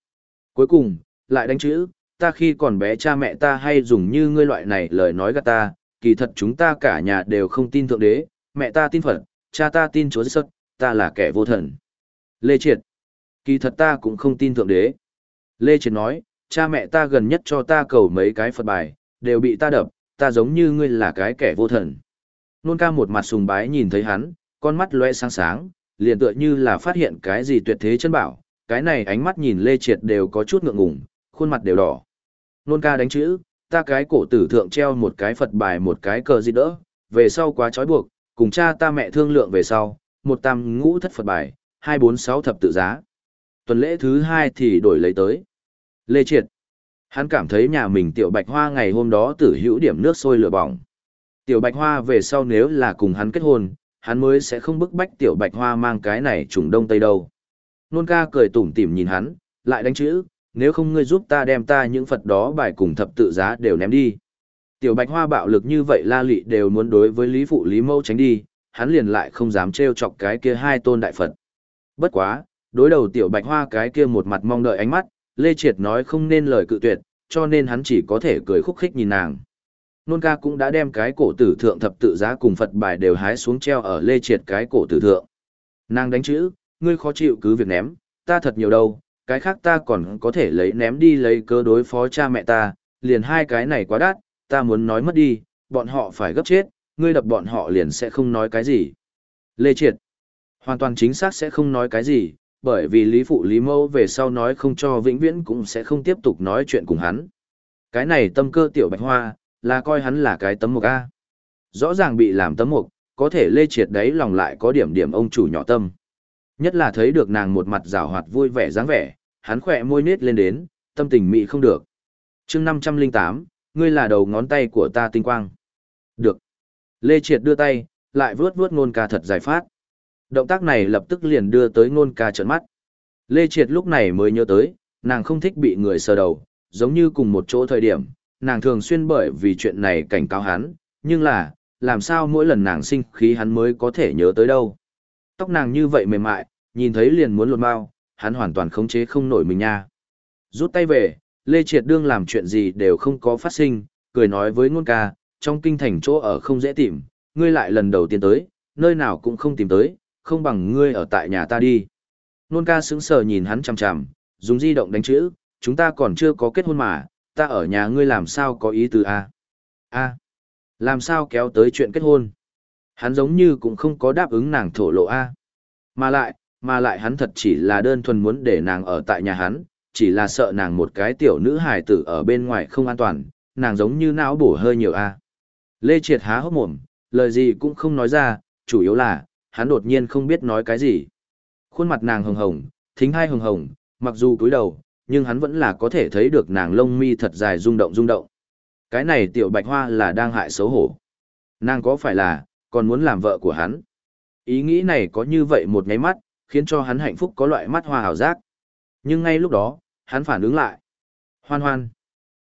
Cuối cùng, lại đánh chữ, ta khi còn bé cha mẹ ta hay dùng như ngươi loại này lời nói gạt ta, kỳ thật chúng ta cả nhà đều không tin thượng đế, mẹ ta tin Phật, cha ta tin Chúa Giêsu, ta là kẻ vô thần. Lê Triệt, kỳ thật ta cũng không tin thượng đế. Lê Triệt nói, cha mẹ ta gần nhất cho ta cầu mấy cái Phật bài, đều bị ta đập, ta giống như ngươi là cái kẻ vô thần. Nôn ca một mặt sùng bái nhìn thấy hắn, con mắt loe sáng sáng, liền tựa như là phát hiện cái gì tuyệt thế chân bảo, cái này ánh mắt nhìn Lê Triệt đều có chút ngượng ngùng, khuôn mặt đều đỏ. Nôn ca đánh chữ, ta cái cổ tử thượng treo một cái Phật bài một cái cờ gì đỡ, về sau quá trói buộc, cùng cha ta mẹ thương lượng về sau, một tam ngũ thất Phật bài, hai bốn sáu thập tự giá. Tuần lễ thứ hai thì đổi lấy tới. Lê Triệt. Hắn cảm thấy nhà mình tiểu bạch hoa ngày hôm đó tử hữu điểm nước sôi lửa bỏng. Tiểu bạch hoa về sau nếu là cùng hắn kết hôn, hắn mới sẽ không bức bách tiểu bạch hoa mang cái này trùng đông tây đâu. Nôn ca cười tủm tỉm nhìn hắn, lại đánh chữ, nếu không ngươi giúp ta đem ta những Phật đó bài cùng thập tự giá đều ném đi. Tiểu bạch hoa bạo lực như vậy la lị đều muốn đối với Lý Phụ Lý Mâu tránh đi, hắn liền lại không dám trêu chọc cái kia hai tôn đại Phật. Bất quá, đối đầu tiểu bạch hoa cái kia một mặt mong đợi ánh mắt, Lê Triệt nói không nên lời cự tuyệt, cho nên hắn chỉ có thể cười khúc khích nhìn nàng. Nôn ca cũng đã đem cái cổ tử thượng thập tự giá cùng Phật bài đều hái xuống treo ở lê triệt cái cổ tử thượng. Nàng đánh chữ, ngươi khó chịu cứ việc ném, ta thật nhiều đâu, cái khác ta còn có thể lấy ném đi lấy cơ đối phó cha mẹ ta, liền hai cái này quá đắt, ta muốn nói mất đi, bọn họ phải gấp chết, ngươi đập bọn họ liền sẽ không nói cái gì. Lê Triệt, hoàn toàn chính xác sẽ không nói cái gì, bởi vì Lý Phụ Lý Mâu về sau nói không cho vĩnh viễn cũng sẽ không tiếp tục nói chuyện cùng hắn. Cái này tâm cơ tiểu bạch hoa, là coi hắn là cái tấm mục A. Rõ ràng bị làm tấm mục, có thể Lê Triệt đấy lòng lại có điểm điểm ông chủ nhỏ tâm. Nhất là thấy được nàng một mặt rào hoạt vui vẻ dáng vẻ, hắn khỏe môi nết lên đến, tâm tình mị không được. chương 508, ngươi là đầu ngón tay của ta tinh quang. Được. Lê Triệt đưa tay, lại vướt vướt ngôn ca thật dài phát. Động tác này lập tức liền đưa tới ngôn ca trợn mắt. Lê Triệt lúc này mới nhớ tới, nàng không thích bị người sờ đầu, giống như cùng một chỗ thời điểm, nàng thường xuyên bởi vì chuyện này cảnh cáo hắn, nhưng là, làm sao mỗi lần nàng sinh khí hắn mới có thể nhớ tới đâu. Tóc nàng như vậy mềm mại, nhìn thấy liền muốn lột mau, hắn hoàn toàn khống chế không nổi mình nha. Rút tay về, Lê Triệt Đương làm chuyện gì đều không có phát sinh, cười nói với ngôn ca, trong kinh thành chỗ ở không dễ tìm, ngươi lại lần đầu tiên tới, nơi nào cũng không tìm tới, không bằng ngươi ở tại nhà ta đi. Nôn ca sững sờ nhìn hắn chằm chằm, dùng di động đánh chữ, chúng ta còn chưa có kết hôn mà, ta ở nhà ngươi làm sao có ý tứ a? A, làm sao kéo tới chuyện kết hôn? Hắn giống như cũng không có đáp ứng nàng thổ lộ a. Mà lại, mà lại hắn thật chỉ là đơn thuần muốn để nàng ở tại nhà hắn, chỉ là sợ nàng một cái tiểu nữ hài tử ở bên ngoài không an toàn, nàng giống như não bổ hơi nhiều a. Lê Triệt há hốc mồm, lời gì cũng không nói ra, chủ yếu là, hắn đột nhiên không biết nói cái gì. Khuôn mặt nàng hồng hồng, thính hai hồng hồng, mặc dù cúi đầu, nhưng hắn vẫn là có thể thấy được nàng lông mi thật dài rung động rung động. Cái này tiểu bạch hoa là đang hại xấu hổ. Nàng có phải là, còn muốn làm vợ của hắn. Ý nghĩ này có như vậy một nháy mắt, khiến cho hắn hạnh phúc có loại mắt hoa hào giác. Nhưng ngay lúc đó, hắn phản ứng lại. Hoan hoan.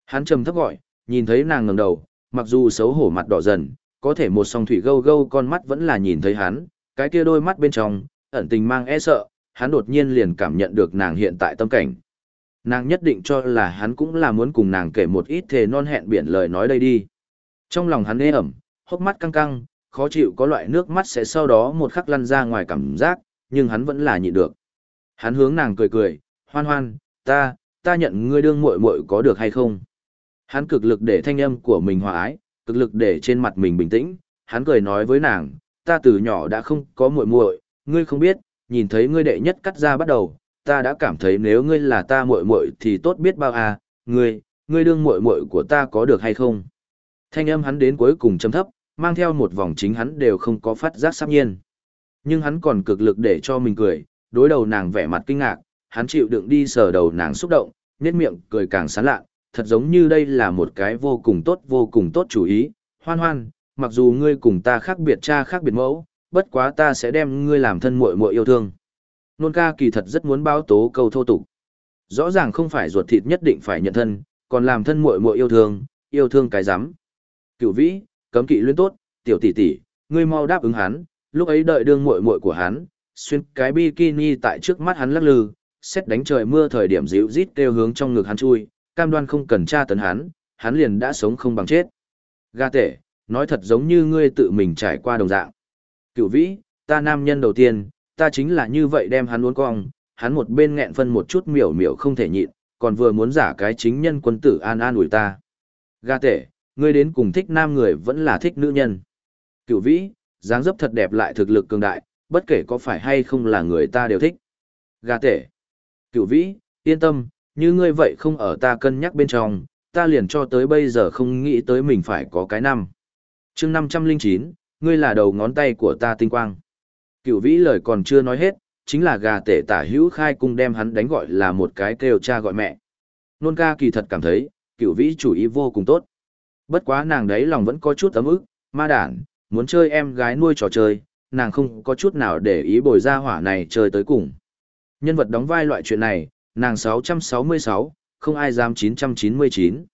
Hắn trầm thấp gọi, nhìn thấy nàng ngẩng đầu, mặc dù xấu hổ mặt đỏ dần, có thể một song thủy gâu gâu con mắt vẫn là nhìn thấy hắn, cái kia đôi mắt bên trong, ẩn tình mang e sợ, hắn đột nhiên liền cảm nhận được nàng hiện tại tâm cảnh. Nàng nhất định cho là hắn cũng là muốn cùng nàng kể một ít thề non hẹn biển lời nói đây đi. Trong lòng hắn ê ẩm, hốc mắt căng căng, khó chịu có loại nước mắt sẽ sau đó một khắc lăn ra ngoài cảm giác, nhưng hắn vẫn là nhịn được. Hắn hướng nàng cười cười, hoan hoan, ta, ta nhận ngươi đương muội muội có được hay không? Hắn cực lực để thanh âm của mình hòa ái, cực lực để trên mặt mình bình tĩnh, hắn cười nói với nàng, ta từ nhỏ đã không có muội muội, ngươi không biết, nhìn thấy ngươi đệ nhất cắt ra bắt đầu, ta đã cảm thấy nếu ngươi là ta muội muội thì tốt biết bao à, ngươi, ngươi đương muội muội của ta có được hay không? Thanh âm hắn đến cuối cùng trầm thấp, mang theo một vòng chính hắn đều không có phát giác sắp nhiên. Nhưng hắn còn cực lực để cho mình cười, đối đầu nàng vẻ mặt kinh ngạc, hắn chịu đựng đi sờ đầu nàng xúc động, nét miệng cười càng sán lạ, thật giống như đây là một cái vô cùng tốt vô cùng tốt chủ ý, hoan hoan, mặc dù ngươi cùng ta khác biệt cha khác biệt mẫu, bất quá ta sẽ đem ngươi làm thân muội muội yêu thương. Nôn ca kỳ thật rất muốn báo tố câu thô tục. Rõ ràng không phải ruột thịt nhất định phải nhận thân, còn làm thân muội muội yêu thương, yêu thương cái rắm. Cửu vĩ, cấm kỵ luyến tốt, tiểu tỷ tỷ, ngươi mau đáp ứng hắn, lúc ấy đợi đương muội muội của hắn, xuyên cái bikini tại trước mắt hắn lắc lư, xét đánh trời mưa thời điểm dịu rít kêu hướng trong ngực hắn chui, cam đoan không cần tra tấn hắn, hắn liền đã sống không bằng chết. Ga tể, nói thật giống như ngươi tự mình trải qua đồng dạng. Cửu vĩ, ta nam nhân đầu tiên, ta chính là như vậy đem hắn uốn cong, hắn một bên nghẹn phân một chút miểu miểu không thể nhịn, còn vừa muốn giả cái chính nhân quân tử an an ủi ta. Ga tể, ngươi đến cùng thích nam người vẫn là thích nữ nhân. Cửu vĩ, dáng dấp thật đẹp lại thực lực cường đại, bất kể có phải hay không là người ta đều thích. Ga tể. Cửu vĩ, yên tâm, như ngươi vậy không ở ta cân nhắc bên trong, ta liền cho tới bây giờ không nghĩ tới mình phải có cái năm. chương 509, ngươi là đầu ngón tay của ta tinh quang. Cựu vĩ lời còn chưa nói hết, chính là gà tể tả hữu khai cung đem hắn đánh gọi là một cái kêu cha gọi mẹ. Nôn ca kỳ thật cảm thấy, cựu vĩ chủ ý vô cùng tốt. Bất quá nàng đấy lòng vẫn có chút ấm ức, ma đản, muốn chơi em gái nuôi trò chơi, nàng không có chút nào để ý bồi ra hỏa này chơi tới cùng. Nhân vật đóng vai loại chuyện này, nàng 666, không ai dám 999.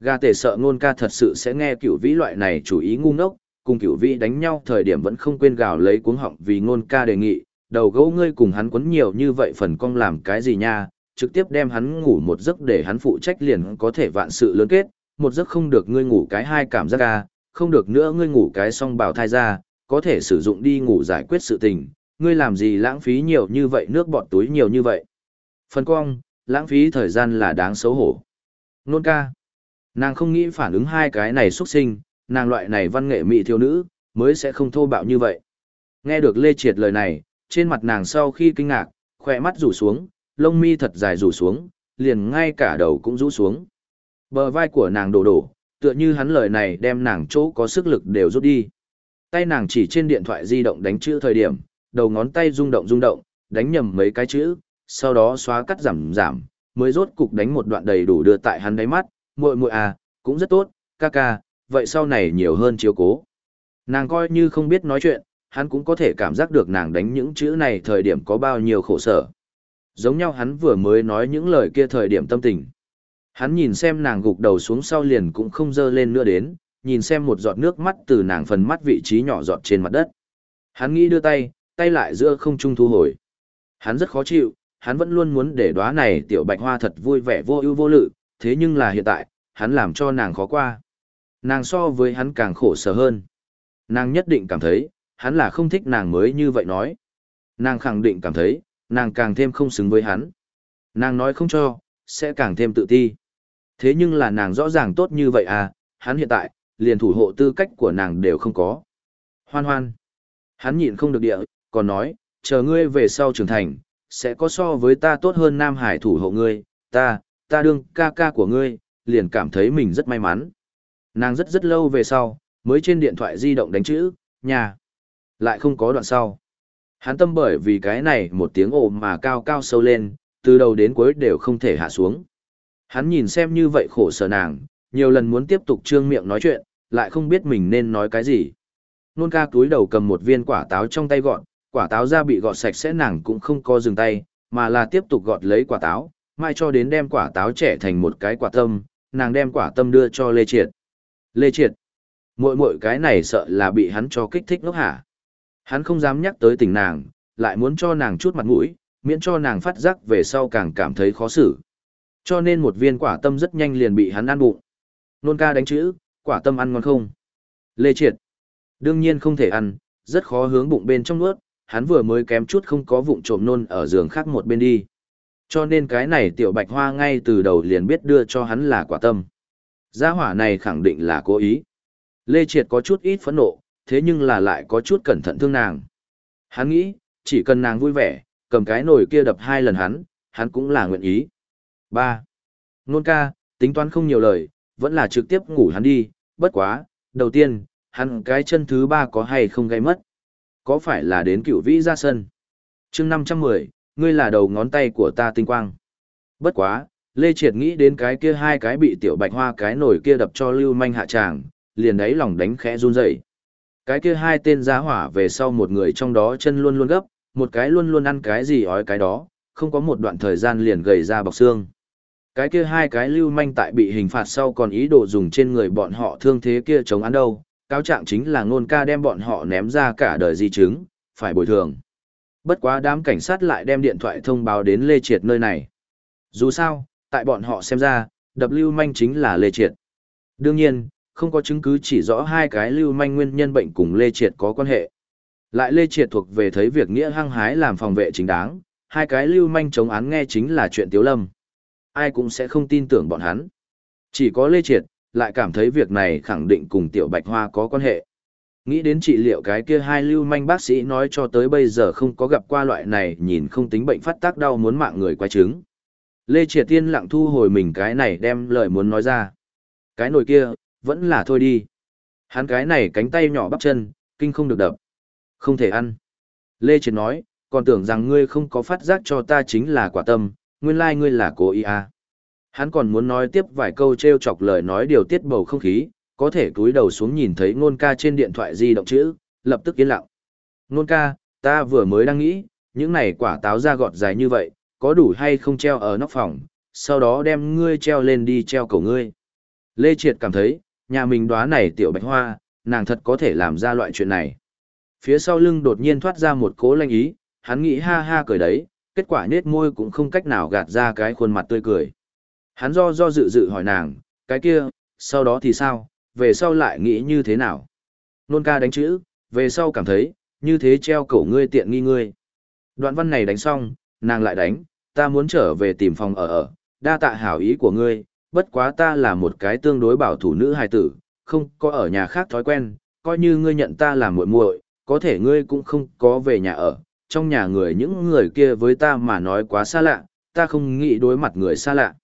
Gà tể sợ ngôn ca thật sự sẽ nghe cựu vĩ loại này chủ ý ngu ngốc, cùng cửu vĩ đánh nhau thời điểm vẫn không quên gào lấy cuống họng vì ngôn ca đề nghị, đầu gấu ngươi cùng hắn quấn nhiều như vậy phần công làm cái gì nha, trực tiếp đem hắn ngủ một giấc để hắn phụ trách liền có thể vạn sự lớn kết, một giấc không được ngươi ngủ cái hai cảm giác ca, không được nữa ngươi ngủ cái song bảo thai ra, có thể sử dụng đi ngủ giải quyết sự tình, ngươi làm gì lãng phí nhiều như vậy nước bọt túi nhiều như vậy. Phần cong, lãng phí thời gian là đáng xấu hổ. Nôn ca. Nàng không nghĩ phản ứng hai cái này xuất sinh, nàng loại này văn nghệ mỹ thiếu nữ, mới sẽ không thô bạo như vậy. Nghe được Lê Triệt lời này, trên mặt nàng sau khi kinh ngạc, khỏe mắt rủ xuống, lông mi thật dài rủ xuống, liền ngay cả đầu cũng rũ xuống. Bờ vai của nàng đổ đổ, tựa như hắn lời này đem nàng chỗ có sức lực đều rút đi. Tay nàng chỉ trên điện thoại di động đánh chữ thời điểm, đầu ngón tay rung động rung động, đánh nhầm mấy cái chữ, sau đó xóa cắt giảm giảm, mới rốt cục đánh một đoạn đầy đủ đưa tại hắn đáy mắt, muội muội à, cũng rất tốt, ca ca, vậy sau này nhiều hơn chiếu cố. Nàng coi như không biết nói chuyện, hắn cũng có thể cảm giác được nàng đánh những chữ này thời điểm có bao nhiêu khổ sở. Giống nhau hắn vừa mới nói những lời kia thời điểm tâm tình. Hắn nhìn xem nàng gục đầu xuống sau liền cũng không dơ lên nữa đến, nhìn xem một giọt nước mắt từ nàng phần mắt vị trí nhỏ giọt trên mặt đất. Hắn nghĩ đưa tay, tay lại giữa không trung thu hồi. Hắn rất khó chịu, hắn vẫn luôn muốn để đóa này tiểu bạch hoa thật vui vẻ vô ưu vô lự, thế nhưng là hiện tại, hắn làm cho nàng khó qua. Nàng so với hắn càng khổ sở hơn. Nàng nhất định cảm thấy, hắn là không thích nàng mới như vậy nói. Nàng khẳng định cảm thấy, nàng càng thêm không xứng với hắn. Nàng nói không cho, sẽ càng thêm tự ti. Thế nhưng là nàng rõ ràng tốt như vậy à, hắn hiện tại, liền thủ hộ tư cách của nàng đều không có. Hoan hoan. Hắn nhịn không được địa, còn nói, chờ ngươi về sau trưởng thành, sẽ có so với ta tốt hơn Nam Hải thủ hộ ngươi, ta, ta đương ca ca của ngươi, liền cảm thấy mình rất may mắn. Nàng rất rất lâu về sau, mới trên điện thoại di động đánh chữ, nhà. Lại không có đoạn sau. Hắn tâm bởi vì cái này một tiếng ồ mà cao cao sâu lên, từ đầu đến cuối đều không thể hạ xuống. Hắn nhìn xem như vậy khổ sở nàng, nhiều lần muốn tiếp tục trương miệng nói chuyện, lại không biết mình nên nói cái gì. Nôn ca túi đầu cầm một viên quả táo trong tay gọn, quả táo ra bị gọt sạch sẽ nàng cũng không có dừng tay, mà là tiếp tục gọt lấy quả táo, mai cho đến đem quả táo trẻ thành một cái quả tâm, nàng đem quả tâm đưa cho Lê Triệt. Lê Triệt, Mội mội cái này sợ là bị hắn cho kích thích ngốc hả. Hắn không dám nhắc tới tình nàng, lại muốn cho nàng chút mặt mũi, miễn cho nàng phát giác về sau càng cảm thấy khó xử. Cho nên một viên quả tâm rất nhanh liền bị hắn ăn bụng. Nôn ca đánh chữ, quả tâm ăn ngon không? Lê Triệt, đương nhiên không thể ăn, rất khó hướng bụng bên trong nuốt, hắn vừa mới kém chút không có vụng trộm nôn ở giường khác một bên đi. Cho nên cái này tiểu bạch hoa ngay từ đầu liền biết đưa cho hắn là quả tâm. Gia hỏa này khẳng định là cố ý. Lê Triệt có chút ít phẫn nộ, thế nhưng là lại có chút cẩn thận thương nàng. Hắn nghĩ, chỉ cần nàng vui vẻ, cầm cái nồi kia đập hai lần hắn, hắn cũng là nguyện ý. 3. Nôn ca, tính toán không nhiều lời, vẫn là trực tiếp ngủ hắn đi, bất quá, đầu tiên, hắn cái chân thứ ba có hay không gây mất. Có phải là đến cửu vĩ ra sân? chương 510, ngươi là đầu ngón tay của ta tinh quang. Bất quá, Lê Triệt nghĩ đến cái kia hai cái bị tiểu bạch hoa cái nổi kia đập cho lưu manh hạ tràng, liền đấy lòng đánh khẽ run rẩy. Cái kia hai tên giá hỏa về sau một người trong đó chân luôn luôn gấp, một cái luôn luôn ăn cái gì ói cái đó, không có một đoạn thời gian liền gầy ra bọc xương. Cái kia hai cái lưu manh tại bị hình phạt sau còn ý đồ dùng trên người bọn họ thương thế kia chống án đâu, cáo trạng chính là ngôn ca đem bọn họ ném ra cả đời di chứng, phải bồi thường. Bất quá đám cảnh sát lại đem điện thoại thông báo đến Lê Triệt nơi này. Dù sao, tại bọn họ xem ra, đập lưu manh chính là Lê Triệt. Đương nhiên, không có chứng cứ chỉ rõ hai cái lưu manh nguyên nhân bệnh cùng Lê Triệt có quan hệ. Lại Lê Triệt thuộc về thấy việc nghĩa hăng hái làm phòng vệ chính đáng, hai cái lưu manh chống án nghe chính là chuyện tiếu lâm. Ai cũng sẽ không tin tưởng bọn hắn. Chỉ có Lê Triệt, lại cảm thấy việc này khẳng định cùng tiểu bạch hoa có quan hệ. Nghĩ đến trị liệu cái kia hai lưu manh bác sĩ nói cho tới bây giờ không có gặp qua loại này nhìn không tính bệnh phát tác đau muốn mạng người quay trứng. Lê Triệt Tiên lặng thu hồi mình cái này đem lời muốn nói ra. Cái nồi kia, vẫn là thôi đi. Hắn cái này cánh tay nhỏ bắp chân, kinh không được đập. Không thể ăn. Lê Triệt nói, còn tưởng rằng ngươi không có phát giác cho ta chính là quả tâm, nguyên lai ngươi là cố ý à. Hắn còn muốn nói tiếp vài câu treo chọc lời nói điều tiết bầu không khí, có thể cúi đầu xuống nhìn thấy ngôn ca trên điện thoại di động chữ, lập tức yên lặng. Ngôn ca, ta vừa mới đang nghĩ, những này quả táo ra gọt dài như vậy, có đủ hay không treo ở nóc phòng, sau đó đem ngươi treo lên đi treo cổ ngươi. Lê Triệt cảm thấy, nhà mình đoá này tiểu bạch hoa, nàng thật có thể làm ra loại chuyện này. Phía sau lưng đột nhiên thoát ra một cố lanh ý, hắn nghĩ ha ha cười đấy, kết quả nết môi cũng không cách nào gạt ra cái khuôn mặt tươi cười. Hắn do do dự dự hỏi nàng, cái kia, sau đó thì sao, về sau lại nghĩ như thế nào. Nôn ca đánh chữ, về sau cảm thấy, như thế treo cổ ngươi tiện nghi ngươi. Đoạn văn này đánh xong, nàng lại đánh, ta muốn trở về tìm phòng ở ở, đa tạ hảo ý của ngươi, bất quá ta là một cái tương đối bảo thủ nữ hài tử, không có ở nhà khác thói quen, coi như ngươi nhận ta làm muội muội, có thể ngươi cũng không có về nhà ở, trong nhà người những người kia với ta mà nói quá xa lạ, ta không nghĩ đối mặt người xa lạ.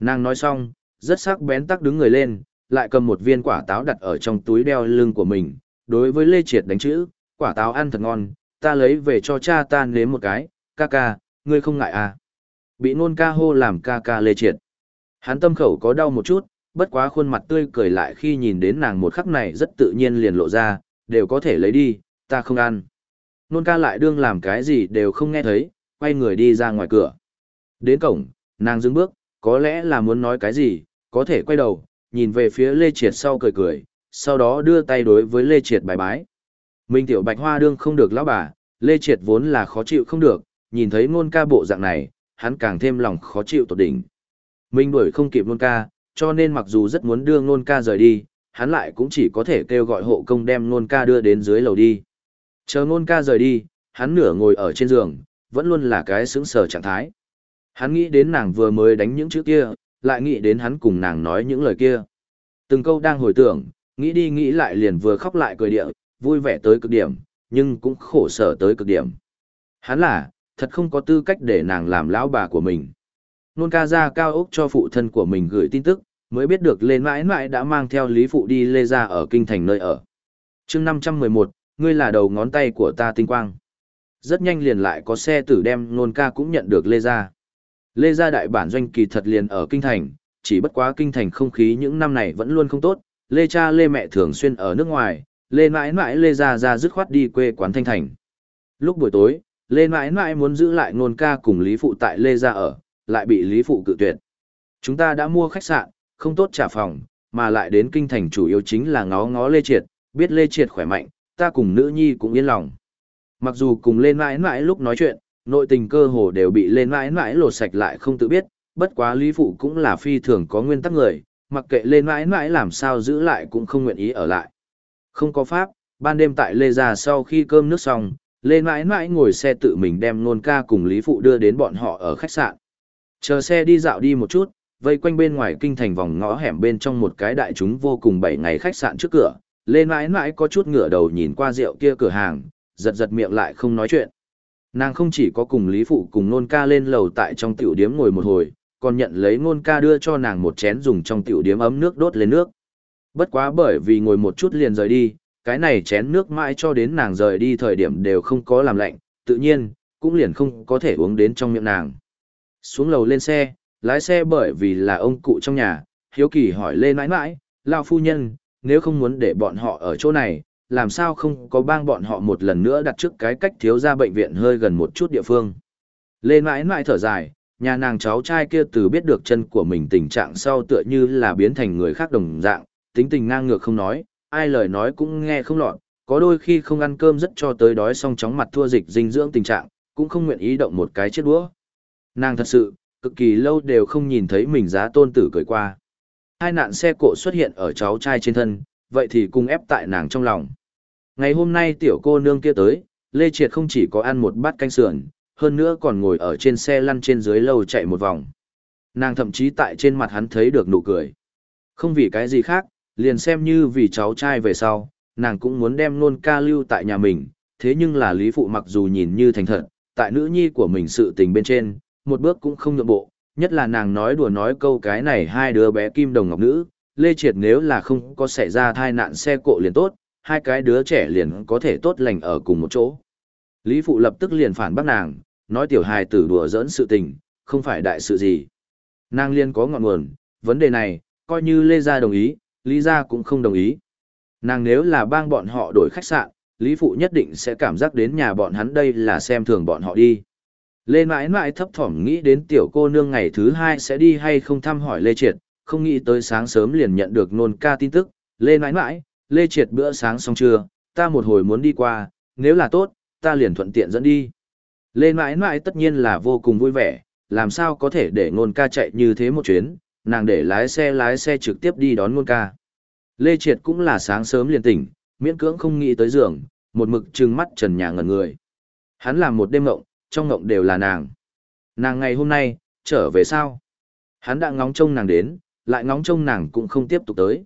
Nàng nói xong, rất sắc bén tắc đứng người lên, lại cầm một viên quả táo đặt ở trong túi đeo lưng của mình, đối với Lê Triệt đánh chữ, quả táo ăn thật ngon, ta lấy về cho cha ta nếm một cái, ca ca, ngươi không ngại à. Bị nôn ca hô làm ca ca Lê Triệt. Hắn tâm khẩu có đau một chút, bất quá khuôn mặt tươi cười lại khi nhìn đến nàng một khắc này rất tự nhiên liền lộ ra, đều có thể lấy đi, ta không ăn. Nôn ca lại đương làm cái gì đều không nghe thấy, quay người đi ra ngoài cửa. Đến cổng, nàng dừng bước, có lẽ là muốn nói cái gì, có thể quay đầu, nhìn về phía Lê Triệt sau cười cười, sau đó đưa tay đối với Lê Triệt bài bái. Minh tiểu bạch hoa đương không được lão bà, Lê Triệt vốn là khó chịu không được, nhìn thấy ngôn ca bộ dạng này, hắn càng thêm lòng khó chịu tột đỉnh. Minh đuổi không kịp nôn ca, cho nên mặc dù rất muốn đưa nôn ca rời đi, hắn lại cũng chỉ có thể kêu gọi hộ công đem nôn ca đưa đến dưới lầu đi. Chờ nôn ca rời đi, hắn nửa ngồi ở trên giường, vẫn luôn là cái sững sờ trạng thái. Hắn nghĩ đến nàng vừa mới đánh những chữ kia, lại nghĩ đến hắn cùng nàng nói những lời kia. Từng câu đang hồi tưởng, nghĩ đi nghĩ lại liền vừa khóc lại cười địa, vui vẻ tới cực điểm, nhưng cũng khổ sở tới cực điểm. Hắn là, thật không có tư cách để nàng làm lão bà của mình. Nôn ca ra cao ốc cho phụ thân của mình gửi tin tức, mới biết được lên mãi mãi đã mang theo Lý Phụ đi lê ra ở kinh thành nơi ở. chương 511, ngươi là đầu ngón tay của ta tinh quang. Rất nhanh liền lại có xe tử đem nôn ca cũng nhận được lê ra. Lê gia đại bản doanh kỳ thật liền ở kinh thành, chỉ bất quá kinh thành không khí những năm này vẫn luôn không tốt, Lê cha Lê mẹ thường xuyên ở nước ngoài, Lê mãi mãi Lê gia ra dứt khoát đi quê quán thanh thành. Lúc buổi tối, Lê mãi mãi muốn giữ lại nôn ca cùng Lý Phụ tại Lê gia ở, lại bị Lý Phụ cự tuyệt. Chúng ta đã mua khách sạn, không tốt trả phòng, mà lại đến kinh thành chủ yếu chính là ngó ngó Lê Triệt, biết Lê Triệt khỏe mạnh, ta cùng nữ nhi cũng yên lòng. Mặc dù cùng lên mãi mãi lúc nói chuyện, nội tình cơ hồ đều bị lên mãi mãi lột sạch lại không tự biết, bất quá Lý Phụ cũng là phi thường có nguyên tắc người, mặc kệ lên mãi mãi làm sao giữ lại cũng không nguyện ý ở lại. Không có pháp, ban đêm tại Lê Gia sau khi cơm nước xong, lên mãi mãi ngồi xe tự mình đem nôn ca cùng Lý Phụ đưa đến bọn họ ở khách sạn. Chờ xe đi dạo đi một chút, vây quanh bên ngoài kinh thành vòng ngõ hẻm bên trong một cái đại chúng vô cùng bảy ngày khách sạn trước cửa, lên mãi mãi có chút ngửa đầu nhìn qua rượu kia cửa hàng, giật giật miệng lại không nói chuyện. Nàng không chỉ có cùng Lý Phụ cùng nôn ca lên lầu tại trong tiểu điếm ngồi một hồi, còn nhận lấy nôn ca đưa cho nàng một chén dùng trong tiểu điếm ấm nước đốt lên nước. Bất quá bởi vì ngồi một chút liền rời đi, cái này chén nước mãi cho đến nàng rời đi thời điểm đều không có làm lạnh, tự nhiên, cũng liền không có thể uống đến trong miệng nàng. Xuống lầu lên xe, lái xe bởi vì là ông cụ trong nhà, hiếu kỳ hỏi lên mãi mãi, lão phu nhân, nếu không muốn để bọn họ ở chỗ này, làm sao không có bang bọn họ một lần nữa đặt trước cái cách thiếu ra bệnh viện hơi gần một chút địa phương. Lê mãi mãi thở dài, nhà nàng cháu trai kia từ biết được chân của mình tình trạng sau tựa như là biến thành người khác đồng dạng, tính tình ngang ngược không nói, ai lời nói cũng nghe không lọt, có đôi khi không ăn cơm rất cho tới đói xong chóng mặt thua dịch dinh dưỡng tình trạng, cũng không nguyện ý động một cái chiếc đũa. Nàng thật sự, cực kỳ lâu đều không nhìn thấy mình giá tôn tử cười qua. Hai nạn xe cộ xuất hiện ở cháu trai trên thân, vậy thì cùng ép tại nàng trong lòng. Ngày hôm nay tiểu cô nương kia tới, Lê Triệt không chỉ có ăn một bát canh sườn, hơn nữa còn ngồi ở trên xe lăn trên dưới lâu chạy một vòng. Nàng thậm chí tại trên mặt hắn thấy được nụ cười. Không vì cái gì khác, liền xem như vì cháu trai về sau, nàng cũng muốn đem nôn ca lưu tại nhà mình, thế nhưng là Lý Phụ mặc dù nhìn như thành thật, tại nữ nhi của mình sự tình bên trên, một bước cũng không nhượng bộ, nhất là nàng nói đùa nói câu cái này hai đứa bé kim đồng ngọc nữ, Lê Triệt nếu là không có xảy ra thai nạn xe cộ liền tốt, hai cái đứa trẻ liền có thể tốt lành ở cùng một chỗ. Lý Phụ lập tức liền phản bác nàng, nói tiểu hài tử đùa giỡn sự tình, không phải đại sự gì. Nàng liên có ngọn nguồn, vấn đề này, coi như Lê Gia đồng ý, Lý Gia cũng không đồng ý. Nàng nếu là bang bọn họ đổi khách sạn, Lý Phụ nhất định sẽ cảm giác đến nhà bọn hắn đây là xem thường bọn họ đi. Lê mãi mãi thấp thỏm nghĩ đến tiểu cô nương ngày thứ hai sẽ đi hay không thăm hỏi Lê Triệt, không nghĩ tới sáng sớm liền nhận được nôn ca tin tức. Lê mãi mãi, Lê Triệt bữa sáng xong chưa, ta một hồi muốn đi qua, nếu là tốt, ta liền thuận tiện dẫn đi. Lê mãi mãi tất nhiên là vô cùng vui vẻ, làm sao có thể để Nôn ca chạy như thế một chuyến, nàng để lái xe lái xe trực tiếp đi đón ngôn ca. Lê Triệt cũng là sáng sớm liền tỉnh, miễn cưỡng không nghĩ tới giường, một mực trừng mắt trần nhà ngẩn người. Hắn làm một đêm ngộng, trong ngộng đều là nàng. Nàng ngày hôm nay, trở về sao? Hắn đã ngóng trông nàng đến, lại ngóng trông nàng cũng không tiếp tục tới.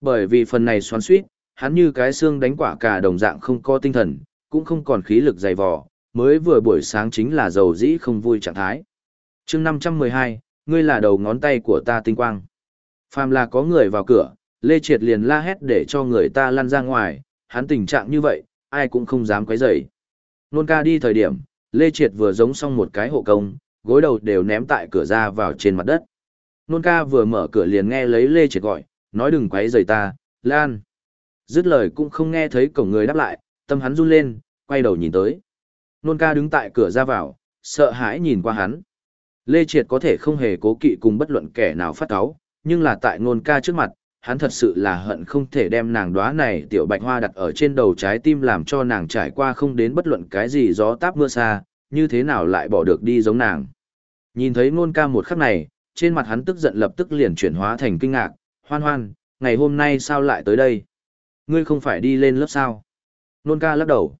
Bởi vì phần này xoắn suýt, hắn như cái xương đánh quả cả đồng dạng không có tinh thần, cũng không còn khí lực dày vò, mới vừa buổi sáng chính là dầu dĩ không vui trạng thái. chương 512, ngươi là đầu ngón tay của ta tinh quang. Phàm là có người vào cửa, Lê Triệt liền la hét để cho người ta lăn ra ngoài, hắn tình trạng như vậy, ai cũng không dám quấy rầy. Nôn ca đi thời điểm, Lê Triệt vừa giống xong một cái hộ công, gối đầu đều ném tại cửa ra vào trên mặt đất. Nôn ca vừa mở cửa liền nghe lấy Lê Triệt gọi, nói đừng quấy rầy ta, Lan. Dứt lời cũng không nghe thấy cổng người đáp lại, tâm hắn run lên, quay đầu nhìn tới. Nôn ca đứng tại cửa ra vào, sợ hãi nhìn qua hắn. Lê Triệt có thể không hề cố kỵ cùng bất luận kẻ nào phát cáo, nhưng là tại nôn ca trước mặt, hắn thật sự là hận không thể đem nàng đóa này tiểu bạch hoa đặt ở trên đầu trái tim làm cho nàng trải qua không đến bất luận cái gì gió táp mưa xa, như thế nào lại bỏ được đi giống nàng. Nhìn thấy nôn ca một khắc này, trên mặt hắn tức giận lập tức liền chuyển hóa thành kinh ngạc, hoan hoan, ngày hôm nay sao lại tới đây? Ngươi không phải đi lên lớp sao? Nôn ca lắc đầu.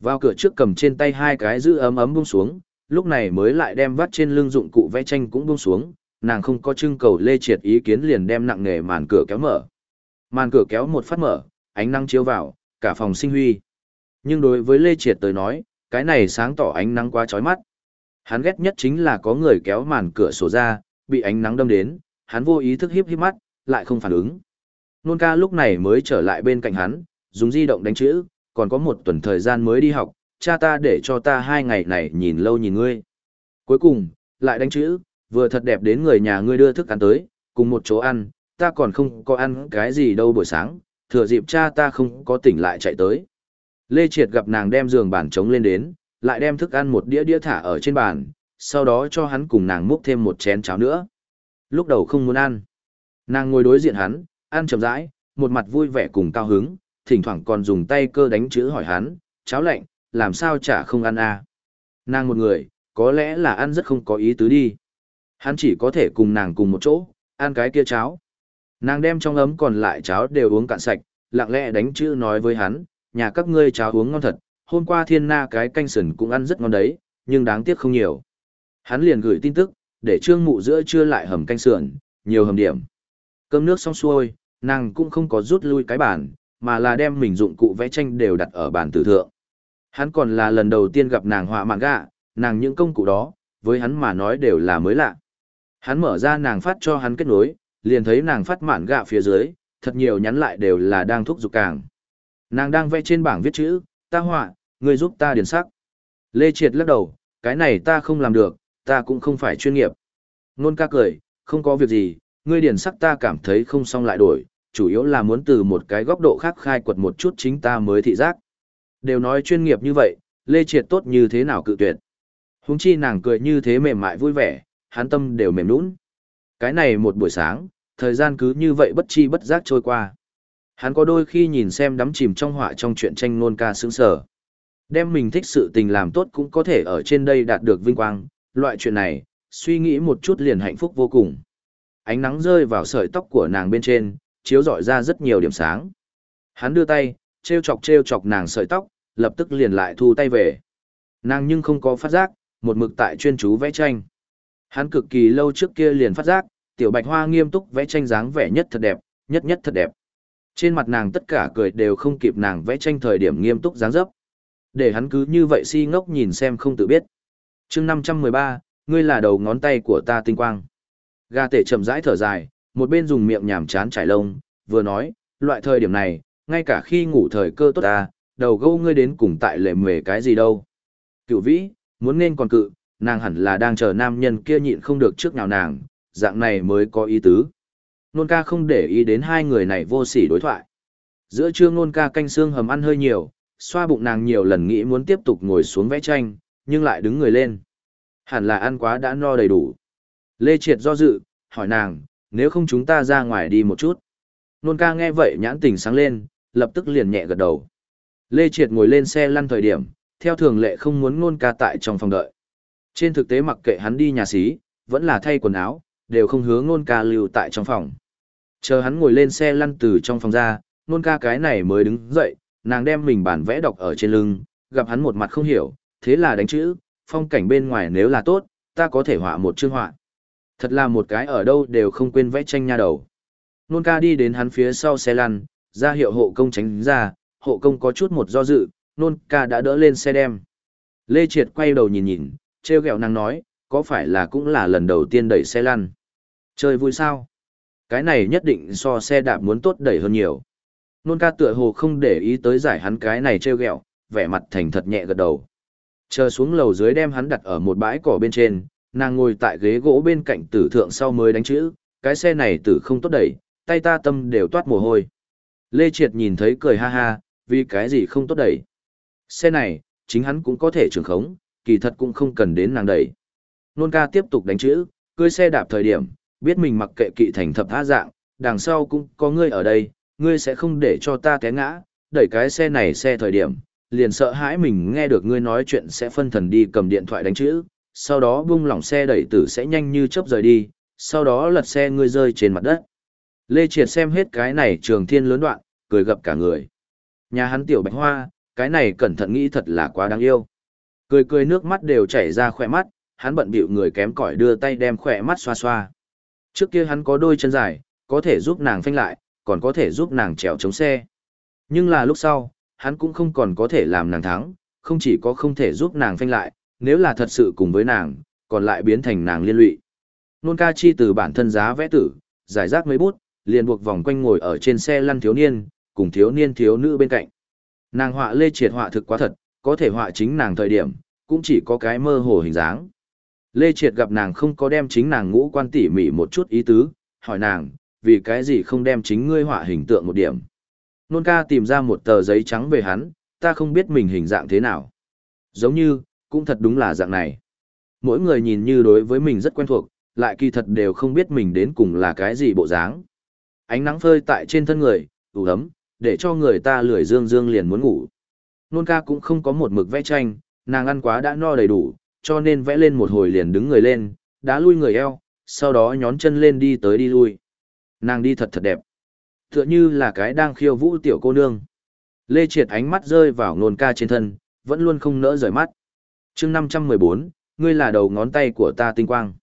Vào cửa trước cầm trên tay hai cái giữ ấm ấm buông xuống, lúc này mới lại đem vắt trên lưng dụng cụ vẽ tranh cũng buông xuống, nàng không có trưng cầu lê triệt ý kiến liền đem nặng nghề màn cửa kéo mở. Màn cửa kéo một phát mở, ánh nắng chiếu vào, cả phòng sinh huy. Nhưng đối với lê triệt tới nói, cái này sáng tỏ ánh nắng quá chói mắt. Hắn ghét nhất chính là có người kéo màn cửa sổ ra, bị ánh nắng đâm đến, hắn vô ý thức hiếp hiếp mắt, lại không phản ứng. Nôn ca lúc này mới trở lại bên cạnh hắn, dùng di động đánh chữ, còn có một tuần thời gian mới đi học, cha ta để cho ta hai ngày này nhìn lâu nhìn ngươi. Cuối cùng, lại đánh chữ, vừa thật đẹp đến người nhà ngươi đưa thức ăn tới, cùng một chỗ ăn, ta còn không có ăn cái gì đâu buổi sáng, thừa dịp cha ta không có tỉnh lại chạy tới. Lê Triệt gặp nàng đem giường bàn trống lên đến, lại đem thức ăn một đĩa đĩa thả ở trên bàn, sau đó cho hắn cùng nàng múc thêm một chén cháo nữa. Lúc đầu không muốn ăn. Nàng ngồi đối diện hắn, ăn chậm rãi, một mặt vui vẻ cùng cao hứng, thỉnh thoảng còn dùng tay cơ đánh chữ hỏi hắn, cháo lạnh, làm sao chả không ăn à. Nàng một người, có lẽ là ăn rất không có ý tứ đi. Hắn chỉ có thể cùng nàng cùng một chỗ, ăn cái kia cháo. Nàng đem trong ấm còn lại cháo đều uống cạn sạch, lặng lẽ đánh chữ nói với hắn, nhà các ngươi cháo uống ngon thật, hôm qua thiên na cái canh sườn cũng ăn rất ngon đấy, nhưng đáng tiếc không nhiều. Hắn liền gửi tin tức, để trương mụ giữa trưa lại hầm canh sườn, nhiều hầm điểm. Cơm nước xong xuôi, nàng cũng không có rút lui cái bàn, mà là đem mình dụng cụ vẽ tranh đều đặt ở bàn tử thượng. Hắn còn là lần đầu tiên gặp nàng họa mạn gạ, nàng những công cụ đó, với hắn mà nói đều là mới lạ. Hắn mở ra nàng phát cho hắn kết nối, liền thấy nàng phát mạn gạ phía dưới, thật nhiều nhắn lại đều là đang thúc giục càng. Nàng đang vẽ trên bảng viết chữ, ta họa, người giúp ta điền sắc. Lê Triệt lắc đầu, cái này ta không làm được, ta cũng không phải chuyên nghiệp. Nôn ca cười, không có việc gì, ngươi điền sắc ta cảm thấy không xong lại đổi, chủ yếu là muốn từ một cái góc độ khác khai quật một chút chính ta mới thị giác. Đều nói chuyên nghiệp như vậy, Lê Triệt tốt như thế nào cự tuyệt. húng chi nàng cười như thế mềm mại vui vẻ, hắn tâm đều mềm nũng. Cái này một buổi sáng, thời gian cứ như vậy bất chi bất giác trôi qua. Hắn có đôi khi nhìn xem đắm chìm trong họa trong chuyện tranh nôn ca sướng sở. Đem mình thích sự tình làm tốt cũng có thể ở trên đây đạt được vinh quang, loại chuyện này, suy nghĩ một chút liền hạnh phúc vô cùng. Ánh nắng rơi vào sợi tóc của nàng bên trên, chiếu rọi ra rất nhiều điểm sáng. Hắn đưa tay, treo chọc treo chọc nàng sợi tóc, lập tức liền lại thu tay về. Nàng nhưng không có phát giác, một mực tại chuyên chú vẽ tranh. Hắn cực kỳ lâu trước kia liền phát giác, tiểu bạch hoa nghiêm túc vẽ tranh dáng vẻ nhất thật đẹp, nhất nhất thật đẹp. Trên mặt nàng tất cả cười đều không kịp nàng vẽ tranh thời điểm nghiêm túc dáng dấp. Để hắn cứ như vậy si ngốc nhìn xem không tự biết. chương 513, ngươi là đầu ngón tay của ta tinh quang. Gà tể chậm rãi thở dài, một bên dùng miệng nhảm chán trải lông, vừa nói, loại thời điểm này, ngay cả khi ngủ thời cơ tốt ta, đầu gâu ngươi đến cùng tại lệ mề cái gì đâu. Cựu vĩ, muốn nên còn cự, nàng hẳn là đang chờ nam nhân kia nhịn không được trước nào nàng, dạng này mới có ý tứ. Nôn ca không để ý đến hai người này vô sỉ đối thoại. Giữa trưa nôn ca canh xương hầm ăn hơi nhiều, xoa bụng nàng nhiều lần nghĩ muốn tiếp tục ngồi xuống vẽ tranh, nhưng lại đứng người lên. Hẳn là ăn quá đã no đầy đủ. Lê Triệt do dự, hỏi nàng, nếu không chúng ta ra ngoài đi một chút. Nôn ca nghe vậy nhãn tình sáng lên, lập tức liền nhẹ gật đầu. Lê Triệt ngồi lên xe lăn thời điểm, theo thường lệ không muốn ngôn ca tại trong phòng đợi. Trên thực tế mặc kệ hắn đi nhà xí, vẫn là thay quần áo, đều không hướng ngôn ca lưu tại trong phòng. Chờ hắn ngồi lên xe lăn từ trong phòng ra, ngôn ca cái này mới đứng dậy, nàng đem mình bản vẽ đọc ở trên lưng, gặp hắn một mặt không hiểu, thế là đánh chữ, phong cảnh bên ngoài nếu là tốt, ta có thể họa một chương họa. Thật là một cái ở đâu đều không quên vẽ tranh nha đầu. Nôn ca đi đến hắn phía sau xe lăn, ra hiệu hộ công tránh ra, hộ công có chút một do dự, nôn ca đã đỡ lên xe đem. Lê Triệt quay đầu nhìn nhìn, treo gẹo nàng nói, có phải là cũng là lần đầu tiên đẩy xe lăn. Chơi vui sao? Cái này nhất định so xe đạp muốn tốt đẩy hơn nhiều. Nôn ca tựa hồ không để ý tới giải hắn cái này treo gẹo, vẻ mặt thành thật nhẹ gật đầu. Chờ xuống lầu dưới đem hắn đặt ở một bãi cỏ bên trên, nàng ngồi tại ghế gỗ bên cạnh tử thượng sau mới đánh chữ, cái xe này tử không tốt đẩy, tay ta tâm đều toát mồ hôi. Lê Triệt nhìn thấy cười ha ha, vì cái gì không tốt đẩy. Xe này, chính hắn cũng có thể trường khống, kỳ thật cũng không cần đến nàng đẩy. Nôn ca tiếp tục đánh chữ, cưới xe đạp thời điểm, biết mình mặc kệ kỵ thành thập tha dạng, đằng sau cũng có ngươi ở đây, ngươi sẽ không để cho ta té ngã, đẩy cái xe này xe thời điểm, liền sợ hãi mình nghe được ngươi nói chuyện sẽ phân thần đi cầm điện thoại đánh chữ, sau đó bung lỏng xe đẩy tử sẽ nhanh như chớp rời đi, sau đó lật xe ngươi rơi trên mặt đất. Lê Triệt xem hết cái này trường thiên lớn đoạn, cười gặp cả người. Nhà hắn tiểu bạch hoa, cái này cẩn thận nghĩ thật là quá đáng yêu. Cười cười nước mắt đều chảy ra khỏe mắt, hắn bận bịu người kém cỏi đưa tay đem khỏe mắt xoa xoa. Trước kia hắn có đôi chân dài, có thể giúp nàng phanh lại, còn có thể giúp nàng trèo chống xe. Nhưng là lúc sau, hắn cũng không còn có thể làm nàng thắng, không chỉ có không thể giúp nàng phanh lại, nếu là thật sự cùng với nàng, còn lại biến thành nàng liên lụy. Nôn ca chi từ bản thân giá vẽ tử, giải rác mấy bút, liền buộc vòng quanh ngồi ở trên xe lăn thiếu niên, cùng thiếu niên thiếu nữ bên cạnh. Nàng họa lê triệt họa thực quá thật, có thể họa chính nàng thời điểm, cũng chỉ có cái mơ hồ hình dáng. Lê Triệt gặp nàng không có đem chính nàng ngũ quan tỉ mỉ một chút ý tứ, hỏi nàng, vì cái gì không đem chính ngươi họa hình tượng một điểm. Nôn ca tìm ra một tờ giấy trắng về hắn, ta không biết mình hình dạng thế nào. Giống như, cũng thật đúng là dạng này. Mỗi người nhìn như đối với mình rất quen thuộc, lại kỳ thật đều không biết mình đến cùng là cái gì bộ dáng. Ánh nắng phơi tại trên thân người, ủ ấm, để cho người ta lười dương dương liền muốn ngủ. Nôn ca cũng không có một mực vẽ tranh, nàng ăn quá đã no đầy đủ, cho nên vẽ lên một hồi liền đứng người lên, đá lui người eo, sau đó nhón chân lên đi tới đi lui. Nàng đi thật thật đẹp. Tựa như là cái đang khiêu vũ tiểu cô nương. Lê Triệt ánh mắt rơi vào nôn ca trên thân, vẫn luôn không nỡ rời mắt. chương 514, ngươi là đầu ngón tay của ta tinh quang.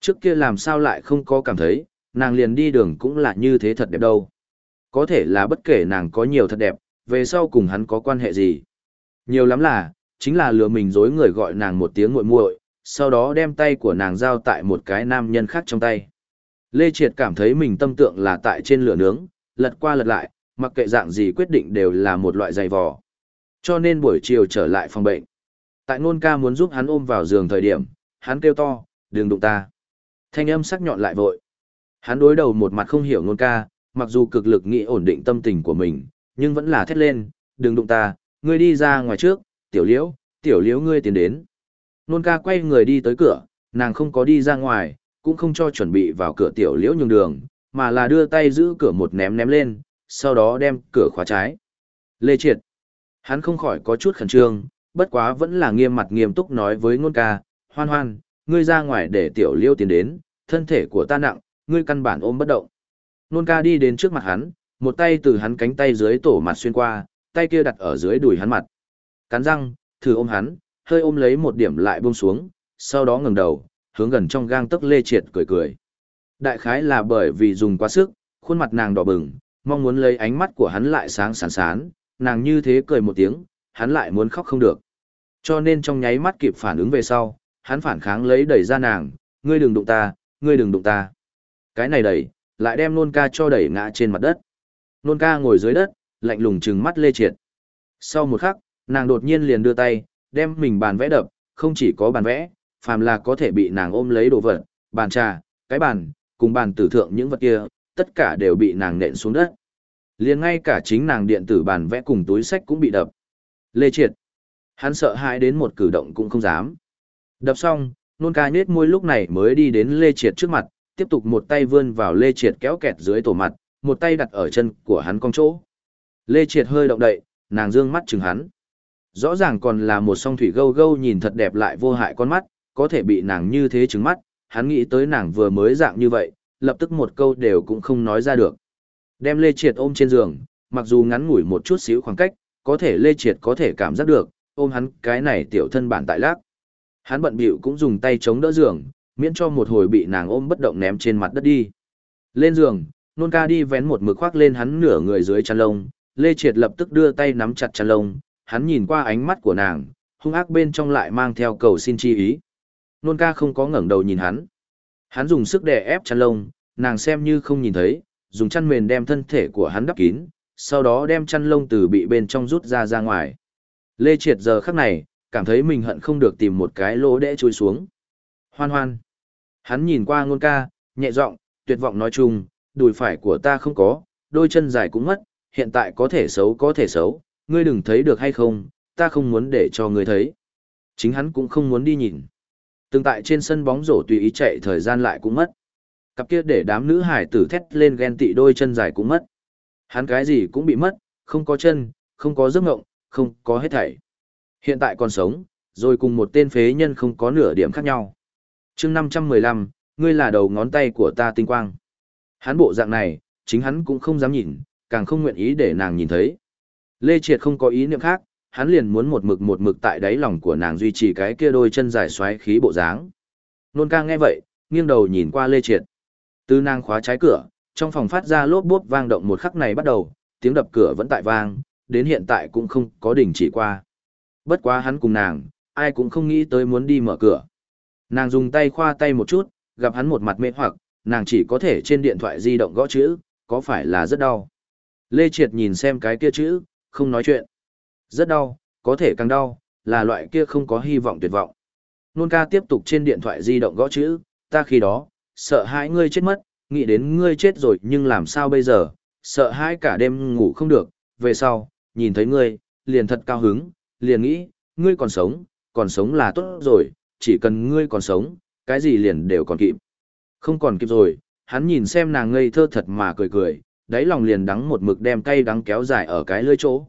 Trước kia làm sao lại không có cảm thấy, nàng liền đi đường cũng là như thế thật đẹp đâu. Có thể là bất kể nàng có nhiều thật đẹp, về sau cùng hắn có quan hệ gì. Nhiều lắm là, chính là lừa mình dối người gọi nàng một tiếng muội muội, sau đó đem tay của nàng giao tại một cái nam nhân khác trong tay. Lê Triệt cảm thấy mình tâm tượng là tại trên lửa nướng, lật qua lật lại, mặc kệ dạng gì quyết định đều là một loại dày vò. Cho nên buổi chiều trở lại phòng bệnh. Tại ngôn ca muốn giúp hắn ôm vào giường thời điểm, hắn kêu to, đừng đụng ta. Thanh âm sắc nhọn lại vội. Hắn đối đầu một mặt không hiểu ngôn ca, mặc dù cực lực nghĩ ổn định tâm tình của mình, nhưng vẫn là thét lên, đừng đụng ta, ngươi đi ra ngoài trước, tiểu liễu, tiểu liễu ngươi tiến đến. Nôn ca quay người đi tới cửa, nàng không có đi ra ngoài, cũng không cho chuẩn bị vào cửa tiểu liễu nhường đường, mà là đưa tay giữ cửa một ném ném lên, sau đó đem cửa khóa trái. Lê Triệt. Hắn không khỏi có chút khẩn trương, bất quá vẫn là nghiêm mặt nghiêm túc nói với ngôn ca, hoan hoan, ngươi ra ngoài để tiểu liễu tiến đến, thân thể của ta nặng, ngươi căn bản ôm bất động. Nôn ca đi đến trước mặt hắn, một tay từ hắn cánh tay dưới tổ mặt xuyên qua, tay kia đặt ở dưới đùi hắn mặt. Cắn răng, thử ôm hắn, hơi ôm lấy một điểm lại buông xuống, sau đó ngẩng đầu, hướng gần trong gang tấc lê triệt cười cười. Đại khái là bởi vì dùng quá sức, khuôn mặt nàng đỏ bừng, mong muốn lấy ánh mắt của hắn lại sáng sán sán, nàng như thế cười một tiếng, hắn lại muốn khóc không được. Cho nên trong nháy mắt kịp phản ứng về sau, hắn phản kháng lấy đẩy ra nàng, ngươi đừng đụng ta, ngươi đừng đụng ta. Cái này đẩy, lại đem nôn ca cho đẩy ngã trên mặt đất. Nôn ca ngồi dưới đất, lạnh lùng trừng mắt lê triệt. Sau một khắc, nàng đột nhiên liền đưa tay, đem mình bàn vẽ đập, không chỉ có bàn vẽ, phàm là có thể bị nàng ôm lấy đồ vật, bàn trà, cái bàn, cùng bàn tử thượng những vật kia, tất cả đều bị nàng nện xuống đất. Liền ngay cả chính nàng điện tử bàn vẽ cùng túi sách cũng bị đập. Lê Triệt. Hắn sợ hãi đến một cử động cũng không dám. Đập xong, nôn ca nhết môi lúc này mới đi đến Lê Triệt trước mặt, tiếp tục một tay vươn vào Lê Triệt kéo kẹt dưới tổ mặt, một tay đặt ở chân của hắn cong chỗ. Lê Triệt hơi động đậy, nàng dương mắt chừng hắn. Rõ ràng còn là một song thủy gâu gâu nhìn thật đẹp lại vô hại con mắt, có thể bị nàng như thế trứng mắt, hắn nghĩ tới nàng vừa mới dạng như vậy, lập tức một câu đều cũng không nói ra được. Đem Lê Triệt ôm trên giường, mặc dù ngắn ngủi một chút xíu khoảng cách, có thể Lê Triệt có thể cảm giác được, ôm hắn cái này tiểu thân bản tại lác. Hắn bận bịu cũng dùng tay chống đỡ giường, miễn cho một hồi bị nàng ôm bất động ném trên mặt đất đi. Lên giường, nôn ca đi vén một mực khoác lên hắn nửa người dưới chăn lông, Lê Triệt lập tức đưa tay nắm chặt chăn lông, hắn nhìn qua ánh mắt của nàng, hung ác bên trong lại mang theo cầu xin chi ý. Nôn ca không có ngẩng đầu nhìn hắn. Hắn dùng sức đè ép chăn lông, nàng xem như không nhìn thấy, dùng chăn mền đem thân thể của hắn đắp kín, sau đó đem chăn lông từ bị bên trong rút ra ra ngoài. Lê Triệt giờ khắc này, cảm thấy mình hận không được tìm một cái lỗ để chui xuống. Hoan hoan. Hắn nhìn qua ngôn ca, nhẹ giọng, tuyệt vọng nói chung, đùi phải của ta không có, đôi chân dài cũng mất, hiện tại có thể xấu có thể xấu, ngươi đừng thấy được hay không, ta không muốn để cho ngươi thấy. Chính hắn cũng không muốn đi nhìn. Từng tại trên sân bóng rổ tùy ý chạy thời gian lại cũng mất. Cặp kia để đám nữ hải tử thét lên ghen tị đôi chân dài cũng mất. Hắn cái gì cũng bị mất, không có chân, không có giấc ngộng, không có hết thảy. Hiện tại còn sống, rồi cùng một tên phế nhân không có nửa điểm khác nhau chương 515, ngươi là đầu ngón tay của ta tinh quang. Hắn bộ dạng này, chính hắn cũng không dám nhìn, càng không nguyện ý để nàng nhìn thấy. Lê Triệt không có ý niệm khác, hắn liền muốn một mực một mực tại đáy lòng của nàng duy trì cái kia đôi chân dài xoáy khí bộ dáng. Nôn ca nghe vậy, nghiêng đầu nhìn qua Lê Triệt. Từ nàng khóa trái cửa, trong phòng phát ra lốp bốp vang động một khắc này bắt đầu, tiếng đập cửa vẫn tại vang, đến hiện tại cũng không có đình chỉ qua. Bất quá hắn cùng nàng, ai cũng không nghĩ tới muốn đi mở cửa. Nàng dùng tay khoa tay một chút, gặp hắn một mặt mê hoặc, nàng chỉ có thể trên điện thoại di động gõ chữ, có phải là rất đau. Lê Triệt nhìn xem cái kia chữ, không nói chuyện. Rất đau, có thể càng đau, là loại kia không có hy vọng tuyệt vọng. Nôn ca tiếp tục trên điện thoại di động gõ chữ, ta khi đó, sợ hãi ngươi chết mất, nghĩ đến ngươi chết rồi nhưng làm sao bây giờ, sợ hãi cả đêm ngủ không được, về sau, nhìn thấy ngươi, liền thật cao hứng, liền nghĩ, ngươi còn sống, còn sống là tốt rồi, chỉ cần ngươi còn sống, cái gì liền đều còn kịp. Không còn kịp rồi, hắn nhìn xem nàng ngây thơ thật mà cười cười, đáy lòng liền đắng một mực đem cay đắng kéo dài ở cái lưỡi chỗ.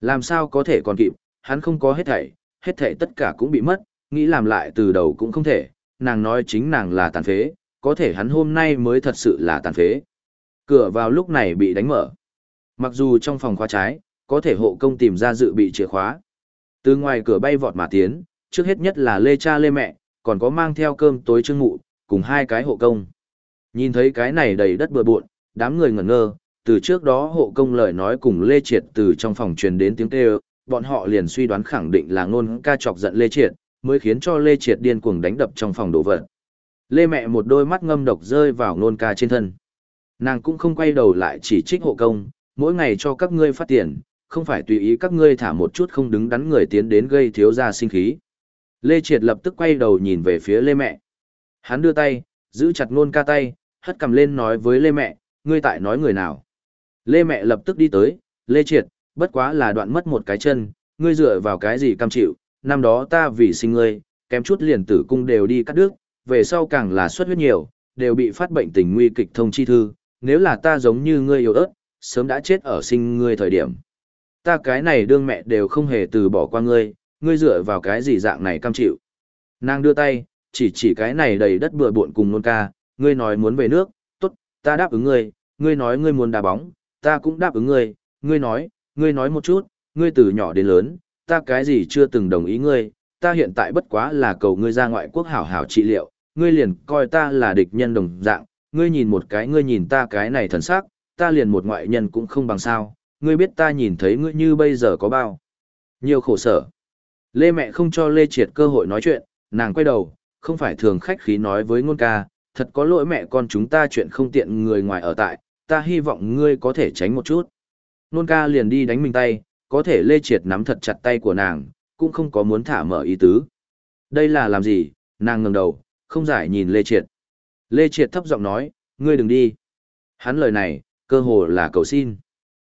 Làm sao có thể còn kịp, hắn không có hết thảy, hết thảy tất cả cũng bị mất, nghĩ làm lại từ đầu cũng không thể, nàng nói chính nàng là tàn phế, có thể hắn hôm nay mới thật sự là tàn phế. Cửa vào lúc này bị đánh mở. Mặc dù trong phòng khóa trái, có thể hộ công tìm ra dự bị chìa khóa. Từ ngoài cửa bay vọt mà tiến, trước hết nhất là lê cha lê mẹ, còn có mang theo cơm tối trương mụ, cùng hai cái hộ công. Nhìn thấy cái này đầy đất bừa bộn, đám người ngẩn ngơ, từ trước đó hộ công lời nói cùng Lê Triệt từ trong phòng truyền đến tiếng kêu, bọn họ liền suy đoán khẳng định là ngôn ca chọc giận Lê Triệt, mới khiến cho Lê Triệt điên cuồng đánh đập trong phòng đồ vật. Lê mẹ một đôi mắt ngâm độc rơi vào ngôn ca trên thân. Nàng cũng không quay đầu lại chỉ trích hộ công, mỗi ngày cho các ngươi phát tiền, không phải tùy ý các ngươi thả một chút không đứng đắn người tiến đến gây thiếu gia sinh khí. Lê Triệt lập tức quay đầu nhìn về phía Lê mẹ. Hắn đưa tay, giữ chặt nôn ca tay, hất cầm lên nói với Lê mẹ, ngươi tại nói người nào. Lê mẹ lập tức đi tới, Lê Triệt, bất quá là đoạn mất một cái chân, ngươi dựa vào cái gì cam chịu, năm đó ta vì sinh ngươi, kém chút liền tử cung đều đi cắt đứt, về sau càng là xuất huyết nhiều, đều bị phát bệnh tình nguy kịch thông chi thư, nếu là ta giống như ngươi yếu ớt, sớm đã chết ở sinh ngươi thời điểm. Ta cái này đương mẹ đều không hề từ bỏ qua ngươi, ngươi dựa vào cái gì dạng này cam chịu. Nàng đưa tay, chỉ chỉ cái này đầy đất bừa bộn cùng nôn ca, ngươi nói muốn về nước, tốt, ta đáp ứng ngươi, ngươi nói ngươi muốn đá bóng, ta cũng đáp ứng ngươi, ngươi nói, ngươi nói một chút, ngươi từ nhỏ đến lớn, ta cái gì chưa từng đồng ý ngươi, ta hiện tại bất quá là cầu ngươi ra ngoại quốc hảo hảo trị liệu, ngươi liền coi ta là địch nhân đồng dạng, ngươi nhìn một cái ngươi nhìn ta cái này thần sắc, ta liền một ngoại nhân cũng không bằng sao, ngươi biết ta nhìn thấy ngươi như bây giờ có bao. Nhiều khổ sở. Lê mẹ không cho Lê Triệt cơ hội nói chuyện, nàng quay đầu, không phải thường khách khí nói với ngôn ca, thật có lỗi mẹ con chúng ta chuyện không tiện người ngoài ở tại, ta hy vọng ngươi có thể tránh một chút. Nôn ca liền đi đánh mình tay, có thể Lê Triệt nắm thật chặt tay của nàng, cũng không có muốn thả mở ý tứ. Đây là làm gì, nàng ngẩng đầu, không giải nhìn Lê Triệt. Lê Triệt thấp giọng nói, ngươi đừng đi. Hắn lời này, cơ hồ là cầu xin.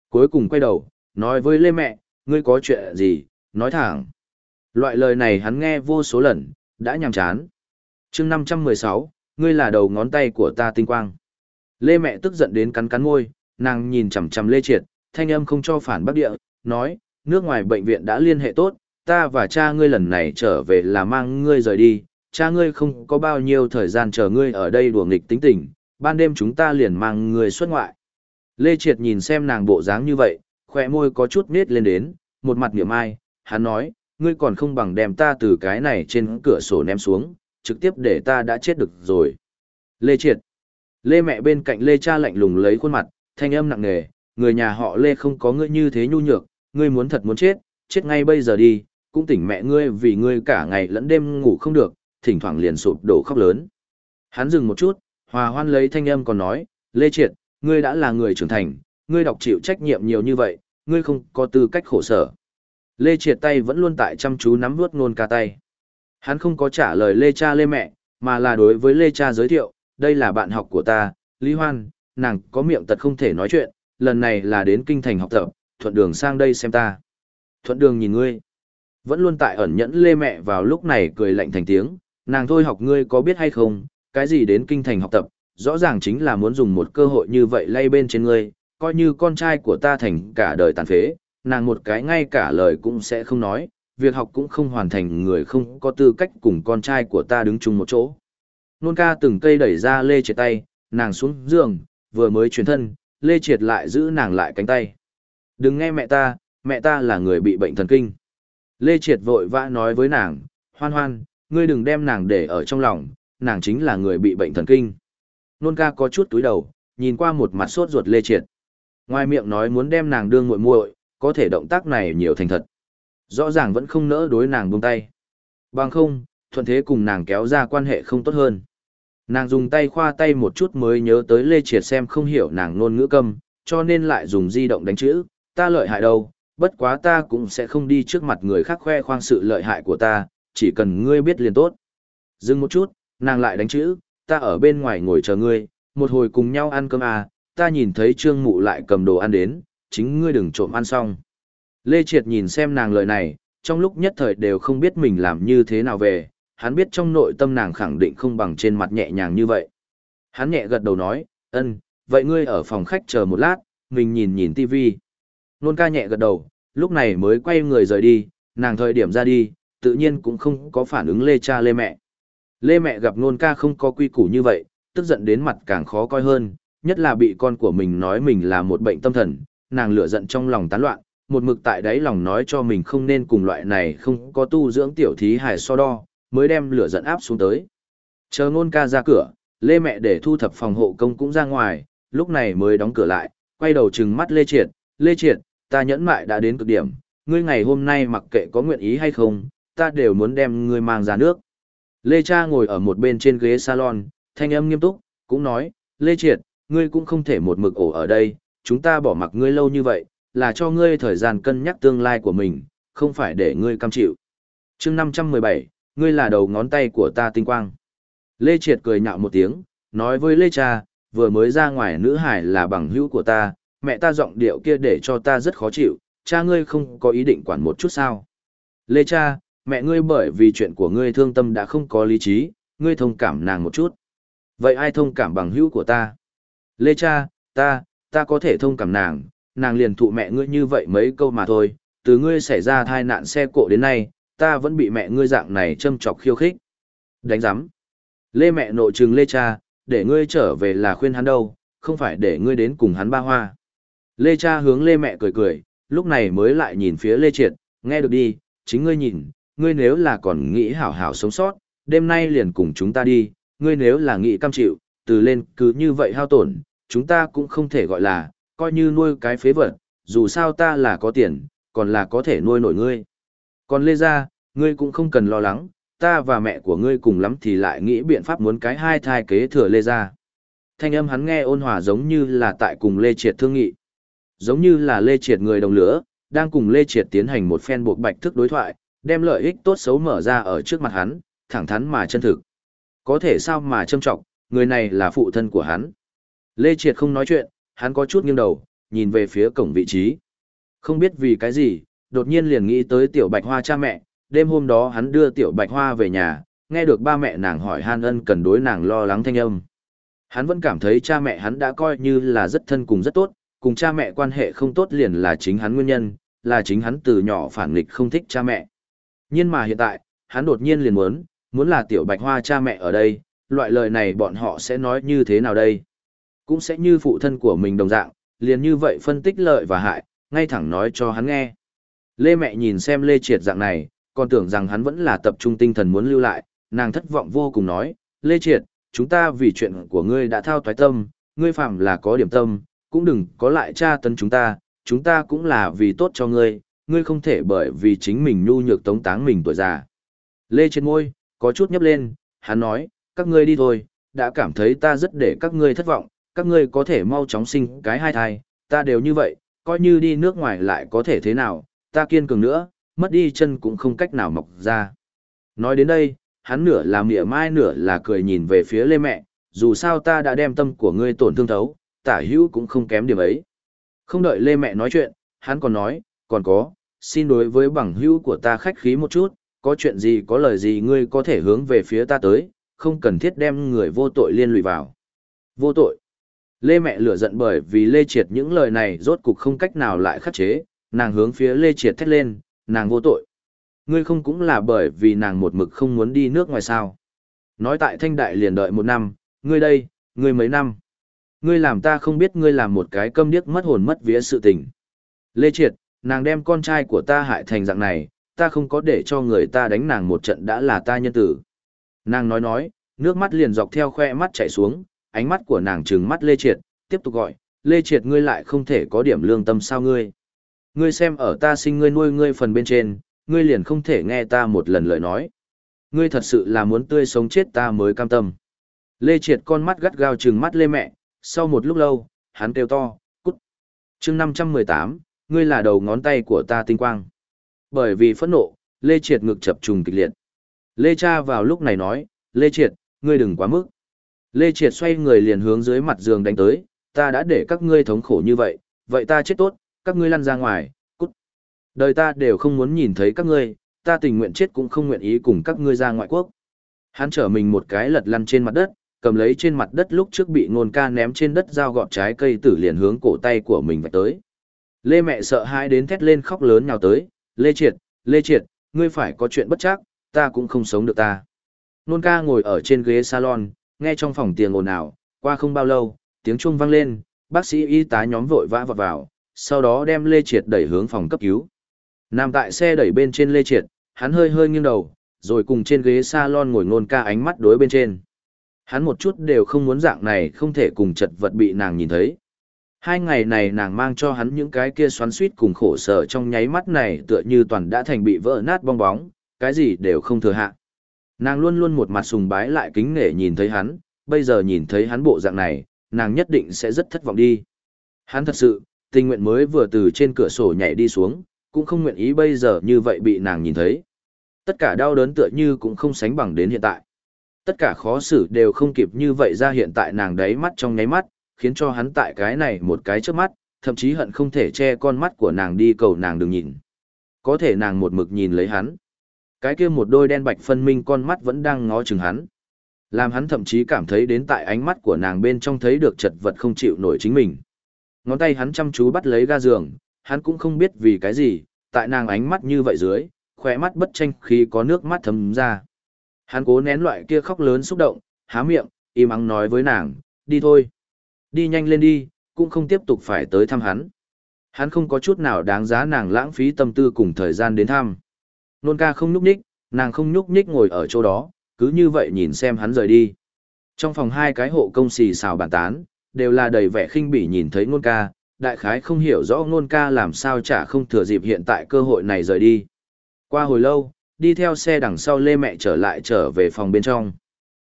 Cuối cùng quay đầu, nói với Lê mẹ, ngươi có chuyện gì, nói thẳng. Loại lời này hắn nghe vô số lần, đã nhàm chán. chương 516, ngươi là đầu ngón tay của ta tinh quang. Lê mẹ tức giận đến cắn cắn môi, nàng nhìn chằm chằm Lê Triệt, thanh âm không cho phản bác địa, nói, nước ngoài bệnh viện đã liên hệ tốt, ta và cha ngươi lần này trở về là mang ngươi rời đi, cha ngươi không có bao nhiêu thời gian chờ ngươi ở đây đùa nghịch tính tình, ban đêm chúng ta liền mang ngươi xuất ngoại. Lê Triệt nhìn xem nàng bộ dáng như vậy, khỏe môi có chút nết lên đến, một mặt niệm ai, hắn nói, ngươi còn không bằng đem ta từ cái này trên cửa sổ ném xuống, trực tiếp để ta đã chết được rồi. Lê Triệt. Lê mẹ bên cạnh Lê cha lạnh lùng lấy khuôn mặt, thanh âm nặng nề, người nhà họ Lê không có ngươi như thế nhu nhược, ngươi muốn thật muốn chết, chết ngay bây giờ đi, cũng tỉnh mẹ ngươi vì ngươi cả ngày lẫn đêm ngủ không được, thỉnh thoảng liền sụp đổ khóc lớn. Hắn dừng một chút, hòa hoan lấy thanh âm còn nói, Lê Triệt, ngươi đã là người trưởng thành, ngươi đọc chịu trách nhiệm nhiều như vậy, ngươi không có tư cách khổ sở. Lê Triệt tay vẫn luôn tại chăm chú nắm vuốt nôn ca tay. Hắn không có trả lời Lê cha Lê mẹ, mà là đối với Lê cha giới thiệu, đây là bạn học của ta, Lý Hoan, nàng có miệng tật không thể nói chuyện, lần này là đến kinh thành học tập, thuận đường sang đây xem ta. Thuận đường nhìn ngươi. Vẫn luôn tại ẩn nhẫn Lê mẹ vào lúc này cười lạnh thành tiếng, nàng thôi học ngươi có biết hay không, cái gì đến kinh thành học tập, rõ ràng chính là muốn dùng một cơ hội như vậy lay bên trên ngươi, coi như con trai của ta thành cả đời tàn phế, nàng một cái ngay cả lời cũng sẽ không nói, việc học cũng không hoàn thành người không có tư cách cùng con trai của ta đứng chung một chỗ. Nôn ca từng cây đẩy ra Lê Triệt tay, nàng xuống giường, vừa mới chuyển thân, Lê Triệt lại giữ nàng lại cánh tay. Đừng nghe mẹ ta, mẹ ta là người bị bệnh thần kinh. Lê Triệt vội vã nói với nàng, hoan hoan, ngươi đừng đem nàng để ở trong lòng, nàng chính là người bị bệnh thần kinh. Nôn ca có chút túi đầu, nhìn qua một mặt sốt ruột Lê Triệt. Ngoài miệng nói muốn đem nàng đương muội muội, có thể động tác này nhiều thành thật. Rõ ràng vẫn không nỡ đối nàng buông tay. Bằng không, thuận thế cùng nàng kéo ra quan hệ không tốt hơn. Nàng dùng tay khoa tay một chút mới nhớ tới Lê Triệt xem không hiểu nàng nôn ngữ câm, cho nên lại dùng di động đánh chữ, ta lợi hại đâu, bất quá ta cũng sẽ không đi trước mặt người khác khoe khoang sự lợi hại của ta, chỉ cần ngươi biết liền tốt. Dừng một chút, nàng lại đánh chữ, ta ở bên ngoài ngồi chờ ngươi, một hồi cùng nhau ăn cơm à, ta nhìn thấy trương mụ lại cầm đồ ăn đến, chính ngươi đừng trộm ăn xong. Lê Triệt nhìn xem nàng lời này, trong lúc nhất thời đều không biết mình làm như thế nào về, hắn biết trong nội tâm nàng khẳng định không bằng trên mặt nhẹ nhàng như vậy. Hắn nhẹ gật đầu nói, ân, vậy ngươi ở phòng khách chờ một lát, mình nhìn nhìn tivi. Nôn ca nhẹ gật đầu, lúc này mới quay người rời đi, nàng thời điểm ra đi, tự nhiên cũng không có phản ứng lê cha lê mẹ. Lê mẹ gặp nôn ca không có quy củ như vậy, tức giận đến mặt càng khó coi hơn, nhất là bị con của mình nói mình là một bệnh tâm thần, nàng lửa giận trong lòng tán loạn, một mực tại đáy lòng nói cho mình không nên cùng loại này không có tu dưỡng tiểu thí hài so đo, mới đem lửa giận áp xuống tới. Chờ ngôn ca ra cửa, Lê mẹ để thu thập phòng hộ công cũng ra ngoài, lúc này mới đóng cửa lại, quay đầu trừng mắt Lê Triệt, Lê Triệt, ta nhẫn mại đã đến cực điểm, ngươi ngày hôm nay mặc kệ có nguyện ý hay không, ta đều muốn đem ngươi mang ra nước. Lê Cha ngồi ở một bên trên ghế salon, thanh âm nghiêm túc, cũng nói, Lê Triệt, ngươi cũng không thể một mực ổ ở đây, chúng ta bỏ mặc ngươi lâu như vậy, là cho ngươi thời gian cân nhắc tương lai của mình, không phải để ngươi cam chịu. chương 517, ngươi là đầu ngón tay của ta tinh quang. Lê Triệt cười nhạo một tiếng, nói với Lê Cha, vừa mới ra ngoài nữ hải là bằng hữu của ta, mẹ ta giọng điệu kia để cho ta rất khó chịu, cha ngươi không có ý định quản một chút sao. Lê Cha, mẹ ngươi bởi vì chuyện của ngươi thương tâm đã không có lý trí, ngươi thông cảm nàng một chút. Vậy ai thông cảm bằng hữu của ta? Lê Cha, ta, ta có thể thông cảm nàng, nàng liền thụ mẹ ngươi như vậy mấy câu mà thôi, từ ngươi xảy ra thai nạn xe cộ đến nay, ta vẫn bị mẹ ngươi dạng này châm chọc khiêu khích. Đánh giám. Lê mẹ nội trừng Lê cha, để ngươi trở về là khuyên hắn đâu, không phải để ngươi đến cùng hắn ba hoa. Lê cha hướng Lê mẹ cười cười, lúc này mới lại nhìn phía Lê Triệt, nghe được đi, chính ngươi nhìn, ngươi nếu là còn nghĩ hảo hảo sống sót, đêm nay liền cùng chúng ta đi, ngươi nếu là nghĩ cam chịu, từ lên cứ như vậy hao tổn, chúng ta cũng không thể gọi là, coi như nuôi cái phế vật, dù sao ta là có tiền, còn là có thể nuôi nổi ngươi. Còn Lê Gia, ngươi cũng không cần lo lắng, ta và mẹ của ngươi cùng lắm thì lại nghĩ biện pháp muốn cái hai thai kế thừa Lê Gia. Thanh âm hắn nghe ôn hòa giống như là tại cùng Lê Triệt thương nghị. Giống như là Lê Triệt người đồng lửa, đang cùng Lê Triệt tiến hành một phen buộc bạch thức đối thoại, đem lợi ích tốt xấu mở ra ở trước mặt hắn, thẳng thắn mà chân thực. Có thể sao mà châm trọng, người này là phụ thân của hắn. Lê Triệt không nói chuyện, hắn có chút nghiêng đầu, nhìn về phía cổng vị trí. Không biết vì cái gì, đột nhiên liền nghĩ tới tiểu bạch hoa cha mẹ, đêm hôm đó hắn đưa tiểu bạch hoa về nhà, nghe được ba mẹ nàng hỏi han ân cần đối nàng lo lắng thanh âm. Hắn vẫn cảm thấy cha mẹ hắn đã coi như là rất thân cùng rất tốt, cùng cha mẹ quan hệ không tốt liền là chính hắn nguyên nhân, là chính hắn từ nhỏ phản nghịch không thích cha mẹ. Nhưng mà hiện tại, hắn đột nhiên liền muốn, Muốn là tiểu bạch hoa cha mẹ ở đây, loại lời này bọn họ sẽ nói như thế nào đây? Cũng sẽ như phụ thân của mình đồng dạng, liền như vậy phân tích lợi và hại, ngay thẳng nói cho hắn nghe. Lê mẹ nhìn xem Lê Triệt dạng này, còn tưởng rằng hắn vẫn là tập trung tinh thần muốn lưu lại, nàng thất vọng vô cùng nói, Lê Triệt, chúng ta vì chuyện của ngươi đã thao toái tâm, ngươi phạm là có điểm tâm, cũng đừng có lại tra tấn chúng ta, chúng ta cũng là vì tốt cho ngươi, ngươi không thể bởi vì chính mình nhu nhược tống táng mình tuổi già. Lê trên môi, có chút nhấp lên, hắn nói, các ngươi đi thôi, đã cảm thấy ta rất để các ngươi thất vọng, các ngươi có thể mau chóng sinh cái hai thai, ta đều như vậy, coi như đi nước ngoài lại có thể thế nào, ta kiên cường nữa, mất đi chân cũng không cách nào mọc ra. Nói đến đây, hắn nửa là mỉa mai nửa là cười nhìn về phía lê mẹ, dù sao ta đã đem tâm của ngươi tổn thương thấu, tả hữu cũng không kém điểm ấy. Không đợi lê mẹ nói chuyện, hắn còn nói, còn có, xin đối với bằng hữu của ta khách khí một chút, có chuyện gì có lời gì ngươi có thể hướng về phía ta tới, không cần thiết đem người vô tội liên lụy vào. Vô tội. Lê mẹ lửa giận bởi vì Lê Triệt những lời này rốt cục không cách nào lại khắc chế, nàng hướng phía Lê Triệt thét lên, nàng vô tội. Ngươi không cũng là bởi vì nàng một mực không muốn đi nước ngoài sao. Nói tại thanh đại liền đợi một năm, ngươi đây, ngươi mấy năm. Ngươi làm ta không biết ngươi làm một cái câm điếc mất hồn mất vía sự tình. Lê Triệt, nàng đem con trai của ta hại thành dạng này, ta không có để cho người ta đánh nàng một trận đã là ta nhân tử. Nàng nói nói, nước mắt liền dọc theo khoe mắt chảy xuống, ánh mắt của nàng trừng mắt Lê Triệt, tiếp tục gọi, Lê Triệt ngươi lại không thể có điểm lương tâm sao ngươi. Ngươi xem ở ta sinh ngươi nuôi ngươi phần bên trên, ngươi liền không thể nghe ta một lần lời nói. Ngươi thật sự là muốn tươi sống chết ta mới cam tâm. Lê Triệt con mắt gắt gao trừng mắt Lê mẹ, sau một lúc lâu, hắn kêu to, cút. chương 518, ngươi là đầu ngón tay của ta tinh quang. Bởi vì phẫn nộ, Lê Triệt ngực chập trùng kịch liệt. Lê Cha vào lúc này nói, Lê Triệt, ngươi đừng quá mức. Lê Triệt xoay người liền hướng dưới mặt giường đánh tới, ta đã để các ngươi thống khổ như vậy, vậy ta chết tốt, các ngươi lăn ra ngoài, cút. Đời ta đều không muốn nhìn thấy các ngươi, ta tình nguyện chết cũng không nguyện ý cùng các ngươi ra ngoại quốc. Hắn trở mình một cái lật lăn trên mặt đất, cầm lấy trên mặt đất lúc trước bị ngôn ca ném trên đất dao gọt trái cây tử liền hướng cổ tay của mình vạch tới. Lê mẹ sợ hãi đến thét lên khóc lớn nhào tới, Lê Triệt, Lê Triệt, ngươi phải có chuyện bất chắc, ta cũng không sống được ta. Nôn ca ngồi ở trên ghế salon, nghe trong phòng tiền ồn ào, qua không bao lâu, tiếng chuông vang lên, bác sĩ y tá nhóm vội vã vọt vào, sau đó đem Lê Triệt đẩy hướng phòng cấp cứu. Nằm tại xe đẩy bên trên Lê Triệt, hắn hơi hơi nghiêng đầu, rồi cùng trên ghế salon ngồi nôn ca ánh mắt đối bên trên. Hắn một chút đều không muốn dạng này không thể cùng chật vật bị nàng nhìn thấy. Hai ngày này nàng mang cho hắn những cái kia xoắn suýt cùng khổ sở trong nháy mắt này tựa như toàn đã thành bị vỡ nát bong bóng, cái gì đều không thừa hạ. Nàng luôn luôn một mặt sùng bái lại kính nể nhìn thấy hắn, bây giờ nhìn thấy hắn bộ dạng này, nàng nhất định sẽ rất thất vọng đi. Hắn thật sự, tình nguyện mới vừa từ trên cửa sổ nhảy đi xuống, cũng không nguyện ý bây giờ như vậy bị nàng nhìn thấy. Tất cả đau đớn tựa như cũng không sánh bằng đến hiện tại. Tất cả khó xử đều không kịp như vậy ra hiện tại nàng đáy mắt trong nháy mắt, khiến cho hắn tại cái này một cái trước mắt, thậm chí hận không thể che con mắt của nàng đi cầu nàng đừng nhìn. Có thể nàng một mực nhìn lấy hắn. Cái kia một đôi đen bạch phân minh con mắt vẫn đang ngó chừng hắn. Làm hắn thậm chí cảm thấy đến tại ánh mắt của nàng bên trong thấy được chật vật không chịu nổi chính mình. Ngón tay hắn chăm chú bắt lấy ga giường, hắn cũng không biết vì cái gì, tại nàng ánh mắt như vậy dưới, khỏe mắt bất tranh khi có nước mắt thấm ra. Hắn cố nén loại kia khóc lớn xúc động, há miệng, im ắng nói với nàng, đi thôi. Đi nhanh lên đi, cũng không tiếp tục phải tới thăm hắn. Hắn không có chút nào đáng giá nàng lãng phí tâm tư cùng thời gian đến thăm. Nôn ca không nhúc nhích, nàng không nhúc nhích ngồi ở chỗ đó, cứ như vậy nhìn xem hắn rời đi. Trong phòng hai cái hộ công xì xào bàn tán, đều là đầy vẻ khinh bỉ nhìn thấy nôn ca, đại khái không hiểu rõ nôn ca làm sao chả không thừa dịp hiện tại cơ hội này rời đi. Qua hồi lâu, đi theo xe đằng sau lê mẹ trở lại trở về phòng bên trong.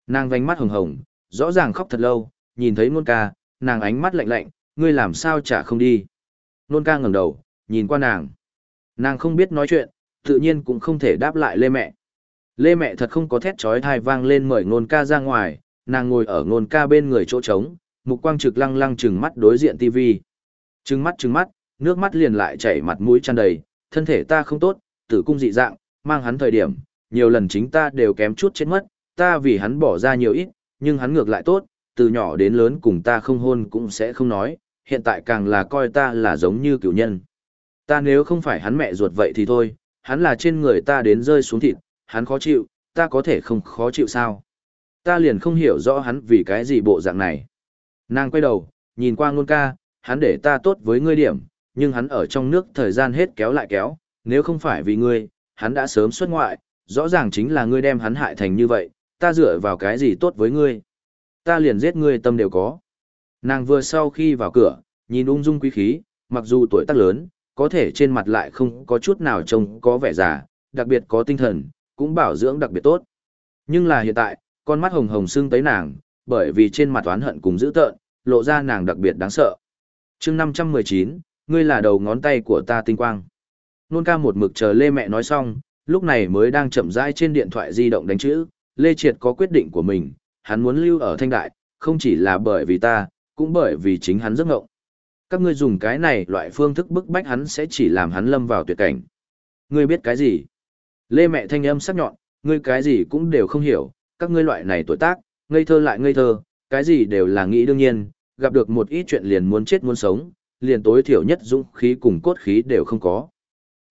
Nàng vánh mắt hồng hồng, rõ ràng khóc thật lâu, nhìn thấy nôn ca, nàng ánh mắt lạnh lạnh, ngươi làm sao chả không đi. Nôn ca ngẩng đầu, nhìn qua nàng. Nàng không biết nói chuyện, tự nhiên cũng không thể đáp lại lê mẹ. Lê mẹ thật không có thét trói thai vang lên mời nôn ca ra ngoài, nàng ngồi ở nôn ca bên người chỗ trống, mục quang trực lăng lăng trừng mắt đối diện tivi. Trừng mắt trừng mắt, nước mắt liền lại chảy mặt mũi tràn đầy, thân thể ta không tốt, tử cung dị dạng, mang hắn thời điểm, nhiều lần chính ta đều kém chút chết mất, ta vì hắn bỏ ra nhiều ít, nhưng hắn ngược lại tốt, từ nhỏ đến lớn cùng ta không hôn cũng sẽ không nói, hiện tại càng là coi ta là giống như cựu nhân. Ta nếu không phải hắn mẹ ruột vậy thì thôi, hắn là trên người ta đến rơi xuống thịt, hắn khó chịu, ta có thể không khó chịu sao? Ta liền không hiểu rõ hắn vì cái gì bộ dạng này. Nàng quay đầu, nhìn qua ngôn ca, hắn để ta tốt với ngươi điểm, nhưng hắn ở trong nước thời gian hết kéo lại kéo, nếu không phải vì ngươi, hắn đã sớm xuất ngoại, rõ ràng chính là ngươi đem hắn hại thành như vậy, ta dựa vào cái gì tốt với ngươi. Ta liền giết ngươi tâm đều có. Nàng vừa sau khi vào cửa, nhìn ung dung quý khí, mặc dù tuổi tác lớn, có thể trên mặt lại không có chút nào trông có vẻ già, đặc biệt có tinh thần, cũng bảo dưỡng đặc biệt tốt. Nhưng là hiện tại, con mắt hồng hồng sưng tới nàng, bởi vì trên mặt oán hận cùng dữ tợn, lộ ra nàng đặc biệt đáng sợ. chương 519, ngươi là đầu ngón tay của ta tinh quang. Nôn ca một mực chờ Lê mẹ nói xong, lúc này mới đang chậm rãi trên điện thoại di động đánh chữ, Lê Triệt có quyết định của mình, hắn muốn lưu ở Thanh Đại, không chỉ là bởi vì ta, cũng bởi vì chính hắn giấc ngộng. Các ngươi dùng cái này loại phương thức bức bách hắn sẽ chỉ làm hắn lâm vào tuyệt cảnh. Ngươi biết cái gì? Lê mẹ thanh âm sắc nhọn, ngươi cái gì cũng đều không hiểu, các ngươi loại này tuổi tác, ngây thơ lại ngây thơ, cái gì đều là nghĩ đương nhiên, gặp được một ít chuyện liền muốn chết muốn sống, liền tối thiểu nhất dũng khí cùng cốt khí đều không có.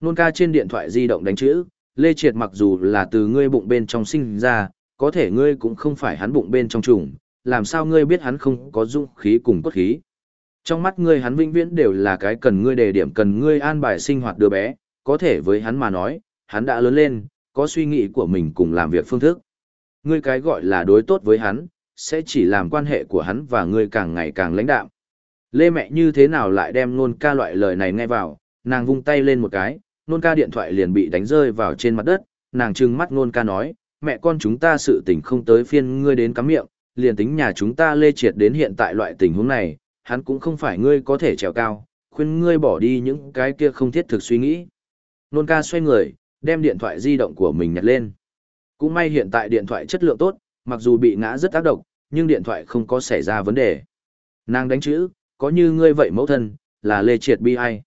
Nôn ca trên điện thoại di động đánh chữ, Lê Triệt mặc dù là từ ngươi bụng bên trong sinh ra, có thể ngươi cũng không phải hắn bụng bên trong trùng, làm sao ngươi biết hắn không có dũng khí cùng cốt khí. Trong mắt ngươi hắn vĩnh viễn đều là cái cần ngươi đề điểm cần ngươi an bài sinh hoạt đứa bé, có thể với hắn mà nói, hắn đã lớn lên, có suy nghĩ của mình cùng làm việc phương thức. Ngươi cái gọi là đối tốt với hắn, sẽ chỉ làm quan hệ của hắn và ngươi càng ngày càng lãnh đạm. Lê mẹ như thế nào lại đem nôn ca loại lời này nghe vào, nàng vung tay lên một cái, nôn ca điện thoại liền bị đánh rơi vào trên mặt đất, nàng trừng mắt nôn ca nói, mẹ con chúng ta sự tình không tới phiên ngươi đến cắm miệng, liền tính nhà chúng ta lê triệt đến hiện tại loại tình huống này, hắn cũng không phải ngươi có thể trèo cao, khuyên ngươi bỏ đi những cái kia không thiết thực suy nghĩ. Nôn ca xoay người, đem điện thoại di động của mình nhặt lên. Cũng may hiện tại điện thoại chất lượng tốt, mặc dù bị ngã rất tác động, nhưng điện thoại không có xảy ra vấn đề. Nàng đánh chữ, có như ngươi vậy mẫu thân, là Lê Triệt bi ai.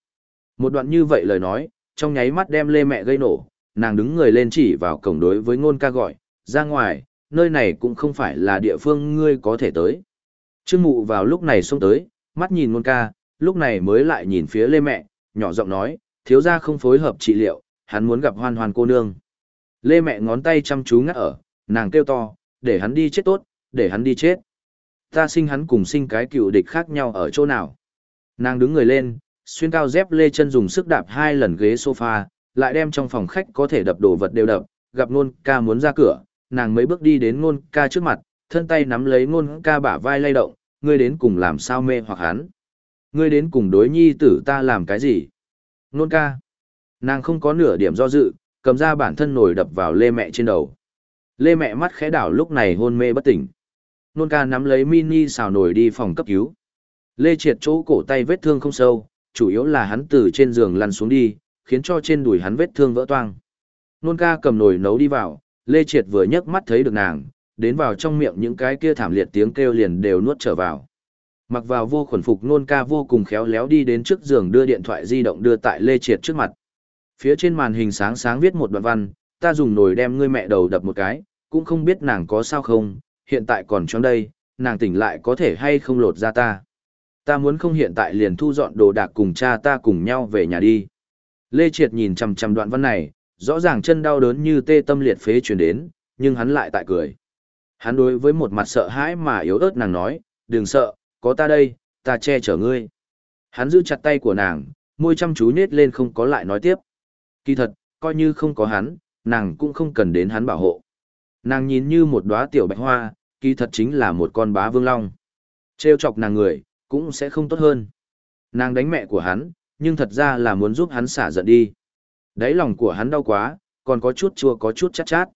Một đoạn như vậy lời nói, trong nháy mắt đem Lê mẹ gây nổ, nàng đứng người lên chỉ vào cổng đối với ngôn ca gọi, ra ngoài, nơi này cũng không phải là địa phương ngươi có thể tới. Trương mụ vào lúc này xông tới, mắt nhìn Nôn ca, lúc này mới lại nhìn phía Lê mẹ, nhỏ giọng nói, thiếu gia không phối hợp trị liệu, hắn muốn gặp hoan hoan cô nương. Lê mẹ ngón tay chăm chú ngắt ở, nàng kêu to, để hắn đi chết tốt, để hắn đi chết. Ta sinh hắn cùng sinh cái cựu địch khác nhau ở chỗ nào. Nàng đứng người lên, xuyên cao dép lê chân dùng sức đạp hai lần ghế sofa, lại đem trong phòng khách có thể đập đồ vật đều đập, gặp nôn ca muốn ra cửa, nàng mấy bước đi đến nôn ca trước mặt, thân tay nắm lấy nôn ca bả vai lay động, ngươi đến cùng làm sao mê hoặc hắn. Ngươi đến cùng đối nhi tử ta làm cái gì? Nôn ca. Nàng không có nửa điểm do dự, cầm ra bản thân nổi đập vào lê mẹ trên đầu. Lê mẹ mắt khẽ đảo lúc này hôn mê bất tỉnh. Nôn ca nắm lấy mini xào nổi đi phòng cấp cứu. Lê triệt chỗ cổ tay vết thương không sâu, chủ yếu là hắn từ trên giường lăn xuống đi, khiến cho trên đùi hắn vết thương vỡ toang. Nôn ca cầm nồi nấu đi vào, Lê triệt vừa nhấc mắt thấy được nàng, đến vào trong miệng những cái kia thảm liệt tiếng kêu liền đều nuốt trở vào. Mặc vào vô khuẩn phục nôn ca vô cùng khéo léo đi đến trước giường đưa điện thoại di động đưa tại Lê Triệt trước mặt. Phía trên màn hình sáng sáng viết một đoạn văn, ta dùng nồi đem ngươi mẹ đầu đập một cái, cũng không biết nàng có sao không, hiện tại còn trong đây, nàng tỉnh lại có thể hay không lột ra ta. Ta muốn không hiện tại liền thu dọn đồ đạc cùng cha ta cùng nhau về nhà đi. Lê Triệt nhìn chằm chằm đoạn văn này, rõ ràng chân đau đớn như tê tâm liệt phế truyền đến, nhưng hắn lại tại cười. Hắn đối với một mặt sợ hãi mà yếu ớt nàng nói, đừng sợ, có ta đây, ta che chở ngươi. Hắn giữ chặt tay của nàng, môi chăm chú nết lên không có lại nói tiếp. Kỳ thật, coi như không có hắn, nàng cũng không cần đến hắn bảo hộ. Nàng nhìn như một đóa tiểu bạch hoa, kỳ thật chính là một con bá vương long. Trêu chọc nàng người, cũng sẽ không tốt hơn. Nàng đánh mẹ của hắn, nhưng thật ra là muốn giúp hắn xả giận đi. Đấy lòng của hắn đau quá, còn có chút chua có chút chát chát.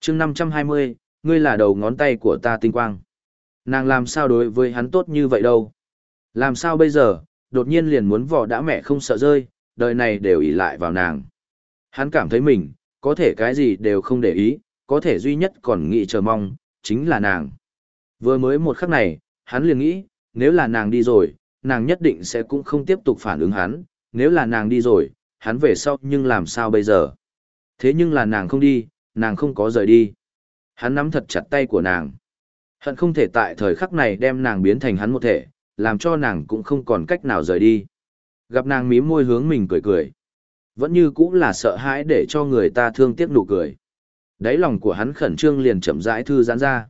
chương 520, ngươi là đầu ngón tay của ta tinh quang. Nàng làm sao đối với hắn tốt như vậy đâu. Làm sao bây giờ, đột nhiên liền muốn vỏ đã mẹ không sợ rơi, đời này đều ỷ lại vào nàng. Hắn cảm thấy mình, có thể cái gì đều không để ý, có thể duy nhất còn nghĩ chờ mong, chính là nàng. Vừa mới một khắc này, hắn liền nghĩ, nếu là nàng đi rồi, nàng nhất định sẽ cũng không tiếp tục phản ứng hắn, nếu là nàng đi rồi, hắn về sau nhưng làm sao bây giờ? Thế nhưng là nàng không đi, nàng không có rời đi. Hắn nắm thật chặt tay của nàng. Hận không thể tại thời khắc này đem nàng biến thành hắn một thể, làm cho nàng cũng không còn cách nào rời đi. Gặp nàng mím môi hướng mình cười cười. Vẫn như cũng là sợ hãi để cho người ta thương tiếc nụ cười. Đáy lòng của hắn khẩn trương liền chậm rãi thư giãn ra.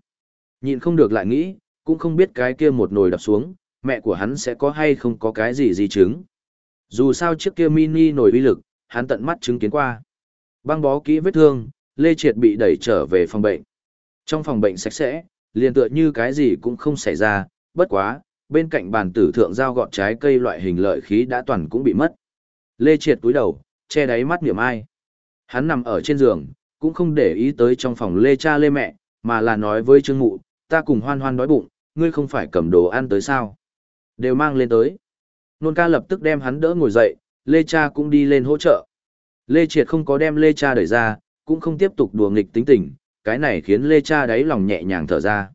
Nhịn không được lại nghĩ, cũng không biết cái kia một nồi đập xuống, mẹ của hắn sẽ có hay không có cái gì di chứng. Dù sao chiếc kia mini nồi uy lực, hắn tận mắt chứng kiến qua. Băng bó kỹ vết thương, Lê Triệt bị đẩy trở về phòng bệnh. Trong phòng bệnh sạch sẽ, liền tựa như cái gì cũng không xảy ra, bất quá, bên cạnh bàn tử thượng giao gọt trái cây loại hình lợi khí đã toàn cũng bị mất. Lê Triệt túi đầu, che đáy mắt niệm ai. Hắn nằm ở trên giường, cũng không để ý tới trong phòng Lê cha Lê mẹ, mà là nói với Trương Mụ, ta cùng hoan hoan đói bụng, ngươi không phải cầm đồ ăn tới sao. Đều mang lên tới. Nôn ca lập tức đem hắn đỡ ngồi dậy, Lê cha cũng đi lên hỗ trợ. Lê Triệt không có đem Lê cha đẩy ra, cũng không tiếp tục đùa nghịch tính tình, cái này khiến Lê cha đáy lòng nhẹ nhàng thở ra.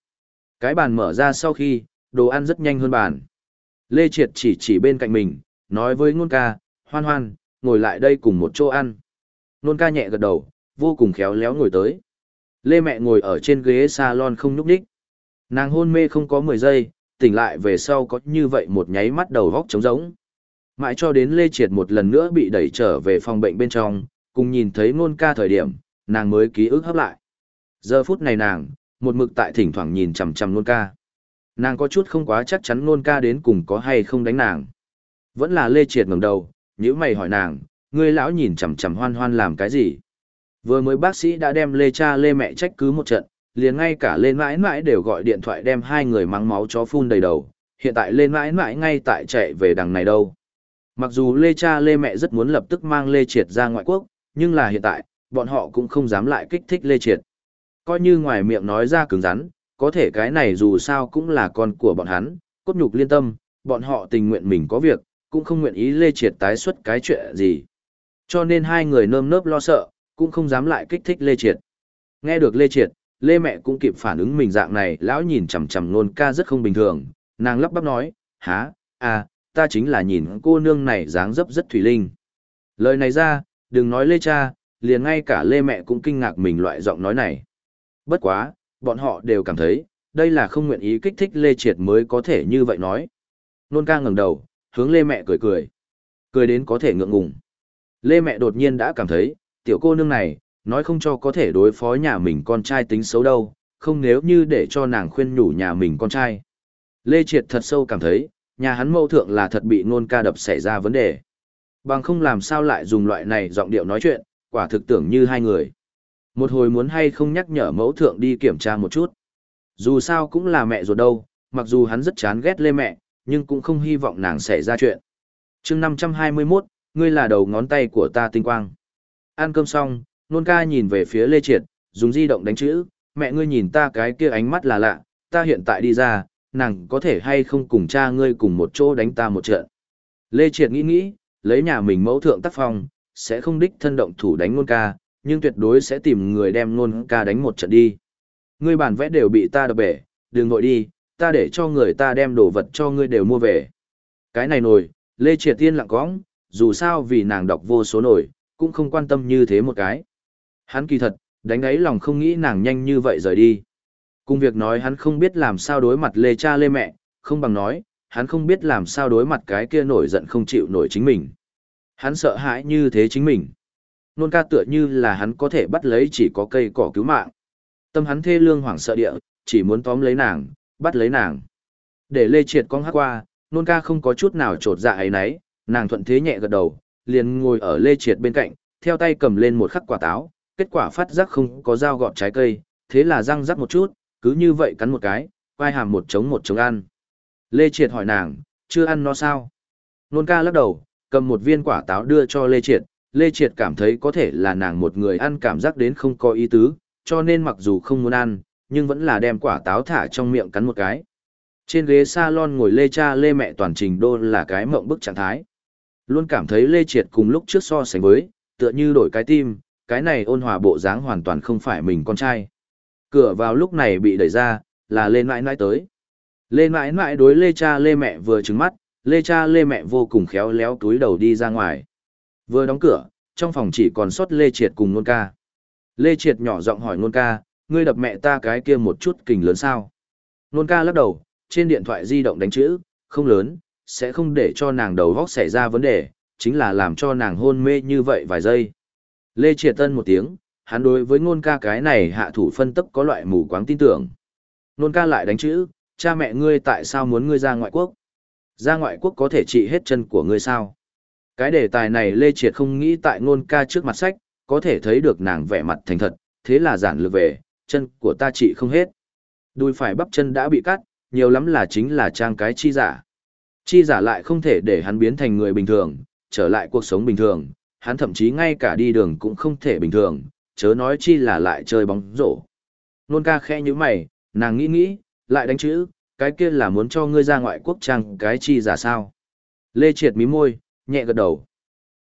Cái bàn mở ra sau khi, đồ ăn rất nhanh hơn bàn. Lê Triệt chỉ chỉ bên cạnh mình, nói với Nôn ca, hoan hoan, ngồi lại đây cùng một chỗ ăn. Nôn ca nhẹ gật đầu, vô cùng khéo léo ngồi tới. Lê mẹ ngồi ở trên ghế salon không nhúc đích. Nàng hôn mê không có 10 giây, tỉnh lại về sau có như vậy một nháy mắt đầu vóc trống rỗng. Mãi cho đến Lê Triệt một lần nữa bị đẩy trở về phòng bệnh bên trong, cùng nhìn thấy ngôn ca thời điểm, nàng mới ký ức hấp lại. Giờ phút này nàng, một mực tại thỉnh thoảng nhìn chằm chằm nôn ca. Nàng có chút không quá chắc chắn nôn ca đến cùng có hay không đánh nàng. Vẫn là Lê Triệt ngẩng đầu, nhíu mày hỏi nàng, ngươi lão nhìn chằm chằm hoan hoan làm cái gì? Vừa mới bác sĩ đã đem Lê cha Lê mẹ trách cứ một trận, liền ngay cả lên mãi mãi đều gọi điện thoại đem hai người mắng máu chó phun đầy đầu, hiện tại lên mãi mãi ngay tại chạy về đằng này đâu. Mặc dù Lê cha Lê mẹ rất muốn lập tức mang Lê Triệt ra ngoại quốc, nhưng là hiện tại, bọn họ cũng không dám lại kích thích Lê Triệt. Coi như ngoài miệng nói ra cứng rắn, có thể cái này dù sao cũng là con của bọn hắn, cốt nhục liên tâm, bọn họ tình nguyện mình có việc, cũng không nguyện ý Lê Triệt tái xuất cái chuyện gì. Cho nên hai người nơm nớp lo sợ, cũng không dám lại kích thích Lê Triệt. Nghe được Lê Triệt, Lê mẹ cũng kịp phản ứng mình dạng này, lão nhìn chằm chằm nôn ca rất không bình thường, nàng lắp bắp nói, há, à, ta chính là nhìn cô nương này dáng dấp rất thủy linh. Lời này ra, đừng nói Lê cha, liền ngay cả Lê mẹ cũng kinh ngạc mình loại giọng nói này. Bất quá, bọn họ đều cảm thấy, đây là không nguyện ý kích thích Lê Triệt mới có thể như vậy nói. Nôn ca ngẩng đầu, hướng Lê mẹ cười cười. Cười đến có thể ngượng ngùng. Lê mẹ đột nhiên đã cảm thấy, tiểu cô nương này, nói không cho có thể đối phó nhà mình con trai tính xấu đâu, không nếu như để cho nàng khuyên nhủ nhà mình con trai. Lê Triệt thật sâu cảm thấy, nhà hắn mâu thượng là thật bị nôn ca đập xảy ra vấn đề. Bằng không làm sao lại dùng loại này giọng điệu nói chuyện, quả thực tưởng như hai người. Một hồi muốn hay không nhắc nhở mẫu thượng đi kiểm tra một chút. Dù sao cũng là mẹ ruột đâu, mặc dù hắn rất chán ghét lê mẹ, nhưng cũng không hy vọng nàng xảy ra chuyện. chương 521, ngươi là đầu ngón tay của ta tinh quang. Ăn cơm xong, nôn ca nhìn về phía Lê Triệt, dùng di động đánh chữ, mẹ ngươi nhìn ta cái kia ánh mắt là lạ, ta hiện tại đi ra, nàng có thể hay không cùng cha ngươi cùng một chỗ đánh ta một trận. Lê Triệt nghĩ nghĩ, lấy nhà mình mẫu thượng tác phong, sẽ không đích thân động thủ đánh nôn ca, nhưng tuyệt đối sẽ tìm người đem nôn ca đánh một trận đi. Ngươi bản vẽ đều bị ta đập bể, đừng vội đi, ta để cho người ta đem đồ vật cho ngươi đều mua về. Cái này nổi, Lê Triệt Tiên lặng cóng, dù sao vì nàng đọc vô số nổi, cũng không quan tâm như thế một cái. Hắn kỳ thật, đánh ấy lòng không nghĩ nàng nhanh như vậy rời đi. Cùng việc nói hắn không biết làm sao đối mặt lê cha lê mẹ, không bằng nói, hắn không biết làm sao đối mặt cái kia nổi giận không chịu nổi chính mình. Hắn sợ hãi như thế chính mình. Nôn ca tựa như là hắn có thể bắt lấy chỉ có cây cỏ cứu mạng. Tâm hắn thê lương hoảng sợ địa, chỉ muốn tóm lấy nàng, bắt lấy nàng. Để lê triệt con hát qua, nôn ca không có chút nào trột dạ ấy nấy, nàng thuận thế nhẹ gật đầu, liền ngồi ở lê triệt bên cạnh, theo tay cầm lên một khắc quả táo, kết quả phát giác không có dao gọt trái cây, thế là răng rắc một chút, cứ như vậy cắn một cái, quai hàm một trống một trống ăn. Lê Triệt hỏi nàng, chưa ăn nó sao? Nôn ca lắc đầu, cầm một viên quả táo đưa cho Lê Triệt, Lê Triệt cảm thấy có thể là nàng một người ăn cảm giác đến không có ý tứ, cho nên mặc dù không muốn ăn, nhưng vẫn là đem quả táo thả trong miệng cắn một cái. Trên ghế salon ngồi Lê cha Lê mẹ toàn trình đô là cái mộng bức trạng thái. Luôn cảm thấy Lê Triệt cùng lúc trước so sánh với, tựa như đổi cái tim, cái này ôn hòa bộ dáng hoàn toàn không phải mình con trai. Cửa vào lúc này bị đẩy ra, là Lê Nãi Nãi tới. Lê Nãi Nãi đối lê cha lê mẹ vừa trứng mắt, lê cha lê mẹ vô cùng khéo léo túi đầu đi ra ngoài. Vừa đóng cửa, trong phòng chỉ còn sót lê triệt cùng nôn ca. Lê triệt nhỏ giọng hỏi nôn ca, ngươi đập mẹ ta cái kia một chút kình lớn sao? Nôn ca lắc đầu, trên điện thoại di động đánh chữ, không lớn, sẽ không để cho nàng đầu vóc xảy ra vấn đề, chính là làm cho nàng hôn mê như vậy vài giây. Lê triệt tân một tiếng, hắn đối với ngôn ca cái này hạ thủ phân tấp có loại mù quáng tin tưởng. Ngôn ca lại đánh chữ, cha mẹ ngươi tại sao muốn ngươi ra ngoại quốc? Ra ngoại quốc có thể trị hết chân của ngươi sao? Cái đề tài này Lê Triệt không nghĩ tại ngôn ca trước mặt sách, có thể thấy được nàng vẻ mặt thành thật, thế là giản lược về, chân của ta chị không hết. Đùi phải bắp chân đã bị cắt, nhiều lắm là chính là trang cái chi giả. Chi giả lại không thể để hắn biến thành người bình thường, trở lại cuộc sống bình thường, hắn thậm chí ngay cả đi đường cũng không thể bình thường, chớ nói chi là lại chơi bóng rổ. Nôn ca khẽ như mày, nàng nghĩ nghĩ, lại đánh chữ, cái kia là muốn cho ngươi ra ngoại quốc trang cái chi giả sao. Lê Triệt mí môi, nhẹ gật đầu.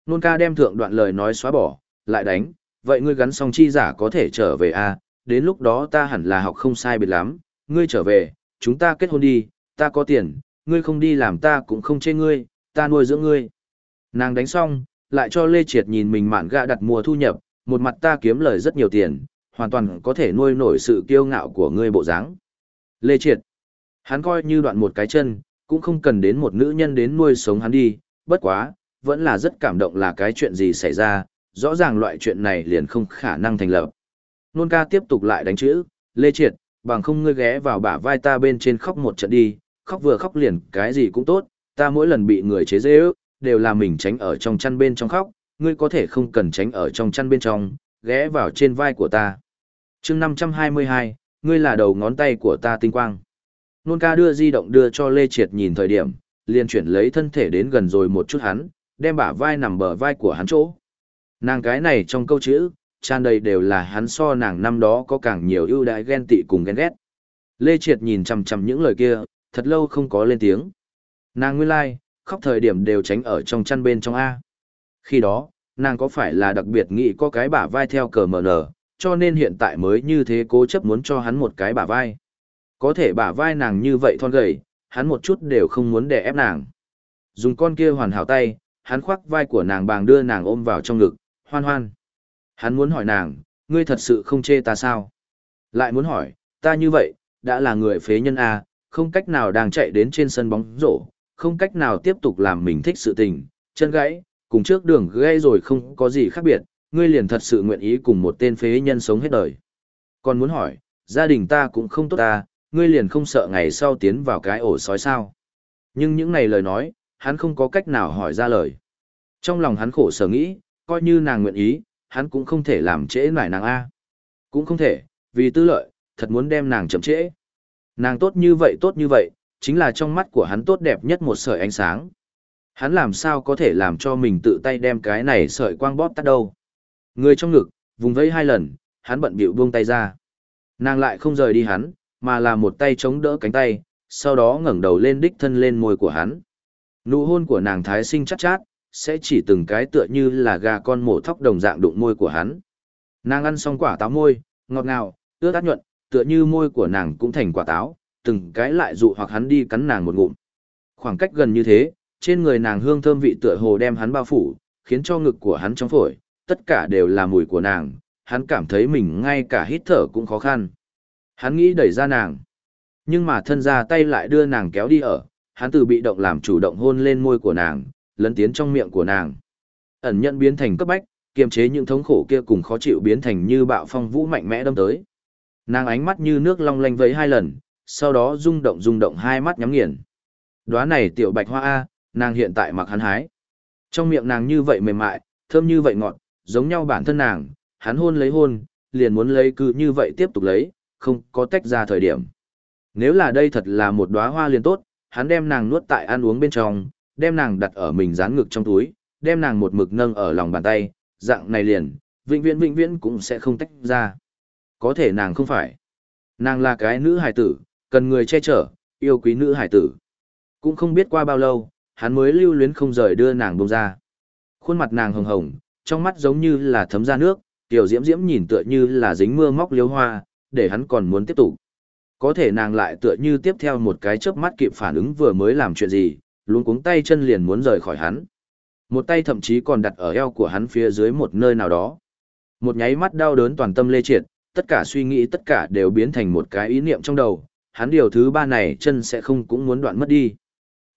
Nôn ca đem thượng đoạn lời nói xóa bỏ, lại đánh, vậy ngươi gắn xong chi giả có thể trở về à, đến lúc đó ta hẳn là học không sai biệt lắm, ngươi trở về, chúng ta kết hôn đi, ta có tiền, ngươi không đi làm ta cũng không chê ngươi, ta nuôi dưỡng ngươi. Nàng đánh xong, lại cho Lê Triệt nhìn mình mạn gạ đặt mùa thu nhập, một mặt ta kiếm lời rất nhiều tiền, hoàn toàn có thể nuôi nổi sự kiêu ngạo của ngươi bộ dáng. Lê Triệt, hắn coi như đoạn một cái chân, cũng không cần đến một nữ nhân đến nuôi sống hắn đi, bất quá, vẫn là rất cảm động là cái chuyện gì xảy ra, rõ ràng loại chuyện này liền không khả năng thành lập. Nôn ca tiếp tục lại đánh chữ, Lê Triệt, bằng không ngươi ghé vào bả vai ta bên trên khóc một trận đi, khóc vừa khóc liền cái gì cũng tốt, ta mỗi lần bị người chế dễ ước, đều là mình tránh ở trong chăn bên trong khóc, ngươi có thể không cần tránh ở trong chăn bên trong, ghé vào trên vai của ta. chương 522, ngươi là đầu ngón tay của ta tinh quang. Nôn ca đưa di động đưa cho Lê Triệt nhìn thời điểm, liền chuyển lấy thân thể đến gần rồi một chút hắn, đem bả vai nằm bờ vai của hắn chỗ. Nàng cái này trong câu chữ, tràn đầy đều là hắn so nàng năm đó có càng nhiều ưu đãi ghen tị cùng ghen ghét. Lê Triệt nhìn chằm chằm những lời kia, thật lâu không có lên tiếng. Nàng nguyên lai, like, khóc thời điểm đều tránh ở trong chăn bên trong A. Khi đó, nàng có phải là đặc biệt nghĩ có cái bả vai theo cờ mở nở, cho nên hiện tại mới như thế cố chấp muốn cho hắn một cái bả vai. Có thể bả vai nàng như vậy thon gầy, hắn một chút đều không muốn đè ép nàng. Dùng con kia hoàn hảo tay, hắn khoác vai của nàng bàng đưa nàng ôm vào trong ngực, hoan hoan. Hắn muốn hỏi nàng, ngươi thật sự không chê ta sao? Lại muốn hỏi, ta như vậy, đã là người phế nhân A, không cách nào đang chạy đến trên sân bóng rổ, không cách nào tiếp tục làm mình thích sự tình, chân gãy, cùng trước đường gây rồi không có gì khác biệt, ngươi liền thật sự nguyện ý cùng một tên phế nhân sống hết đời. Còn muốn hỏi, gia đình ta cũng không tốt ta, ngươi liền không sợ ngày sau tiến vào cái ổ sói sao. Nhưng những này lời nói, hắn không có cách nào hỏi ra lời. Trong lòng hắn khổ sở nghĩ, coi như nàng nguyện ý, hắn cũng không thể làm trễ nải nàng A. Cũng không thể, vì tư lợi, thật muốn đem nàng chậm trễ. Nàng tốt như vậy tốt như vậy, chính là trong mắt của hắn tốt đẹp nhất một sợi ánh sáng. Hắn làm sao có thể làm cho mình tự tay đem cái này sợi quang bóp tắt đâu. Người trong ngực, vùng vẫy hai lần, hắn bận bịu buông tay ra. Nàng lại không rời đi hắn, mà là một tay chống đỡ cánh tay, sau đó ngẩng đầu lên đích thân lên môi của hắn. Nụ hôn của nàng thái sinh chát chát, sẽ chỉ từng cái tựa như là gà con mổ thóc đồng dạng đụng môi của hắn. Nàng ăn xong quả táo môi, ngọt ngào, ướt át nhuận, tựa như môi của nàng cũng thành quả táo, từng cái lại dụ hoặc hắn đi cắn nàng một ngụm. Khoảng cách gần như thế, trên người nàng hương thơm vị tựa hồ đem hắn bao phủ, khiến cho ngực của hắn trong phổi, tất cả đều là mùi của nàng, hắn cảm thấy mình ngay cả hít thở cũng khó khăn. Hắn nghĩ đẩy ra nàng, nhưng mà thân ra tay lại đưa nàng kéo đi ở, hắn từ bị động làm chủ động hôn lên môi của nàng, lấn tiến trong miệng của nàng. Ẩn nhận biến thành cấp bách, kiềm chế những thống khổ kia cùng khó chịu biến thành như bạo phong vũ mạnh mẽ đâm tới. Nàng ánh mắt như nước long lanh vẫy hai lần, sau đó rung động rung động hai mắt nhắm nghiền. Đóa này tiểu bạch hoa A, nàng hiện tại mặc hắn hái. Trong miệng nàng như vậy mềm mại, thơm như vậy ngọt, giống nhau bản thân nàng, hắn hôn lấy hôn, liền muốn lấy cứ như vậy tiếp tục lấy, không có tách ra thời điểm. Nếu là đây thật là một đóa hoa liền tốt, hắn đem nàng nuốt tại ăn uống bên trong, đem nàng đặt ở mình dán ngực trong túi, đem nàng một mực nâng ở lòng bàn tay, dạng này liền, vĩnh viễn vĩnh viễn cũng sẽ không tách ra. Có thể nàng không phải. Nàng là cái nữ hải tử, cần người che chở, yêu quý nữ hải tử. Cũng không biết qua bao lâu, hắn mới lưu luyến không rời đưa nàng bông ra. Khuôn mặt nàng hồng hồng, trong mắt giống như là thấm ra nước, tiểu diễm diễm nhìn tựa như là dính mưa móc liếu hoa, để hắn còn muốn tiếp tục. Có thể nàng lại tựa như tiếp theo một cái chớp mắt kịp phản ứng vừa mới làm chuyện gì, luôn cuống tay chân liền muốn rời khỏi hắn. Một tay thậm chí còn đặt ở eo của hắn phía dưới một nơi nào đó. Một nháy mắt đau đớn toàn tâm lê triệt, tất cả suy nghĩ tất cả đều biến thành một cái ý niệm trong đầu, hắn điều thứ ba này chân sẽ không cũng muốn đoạn mất đi.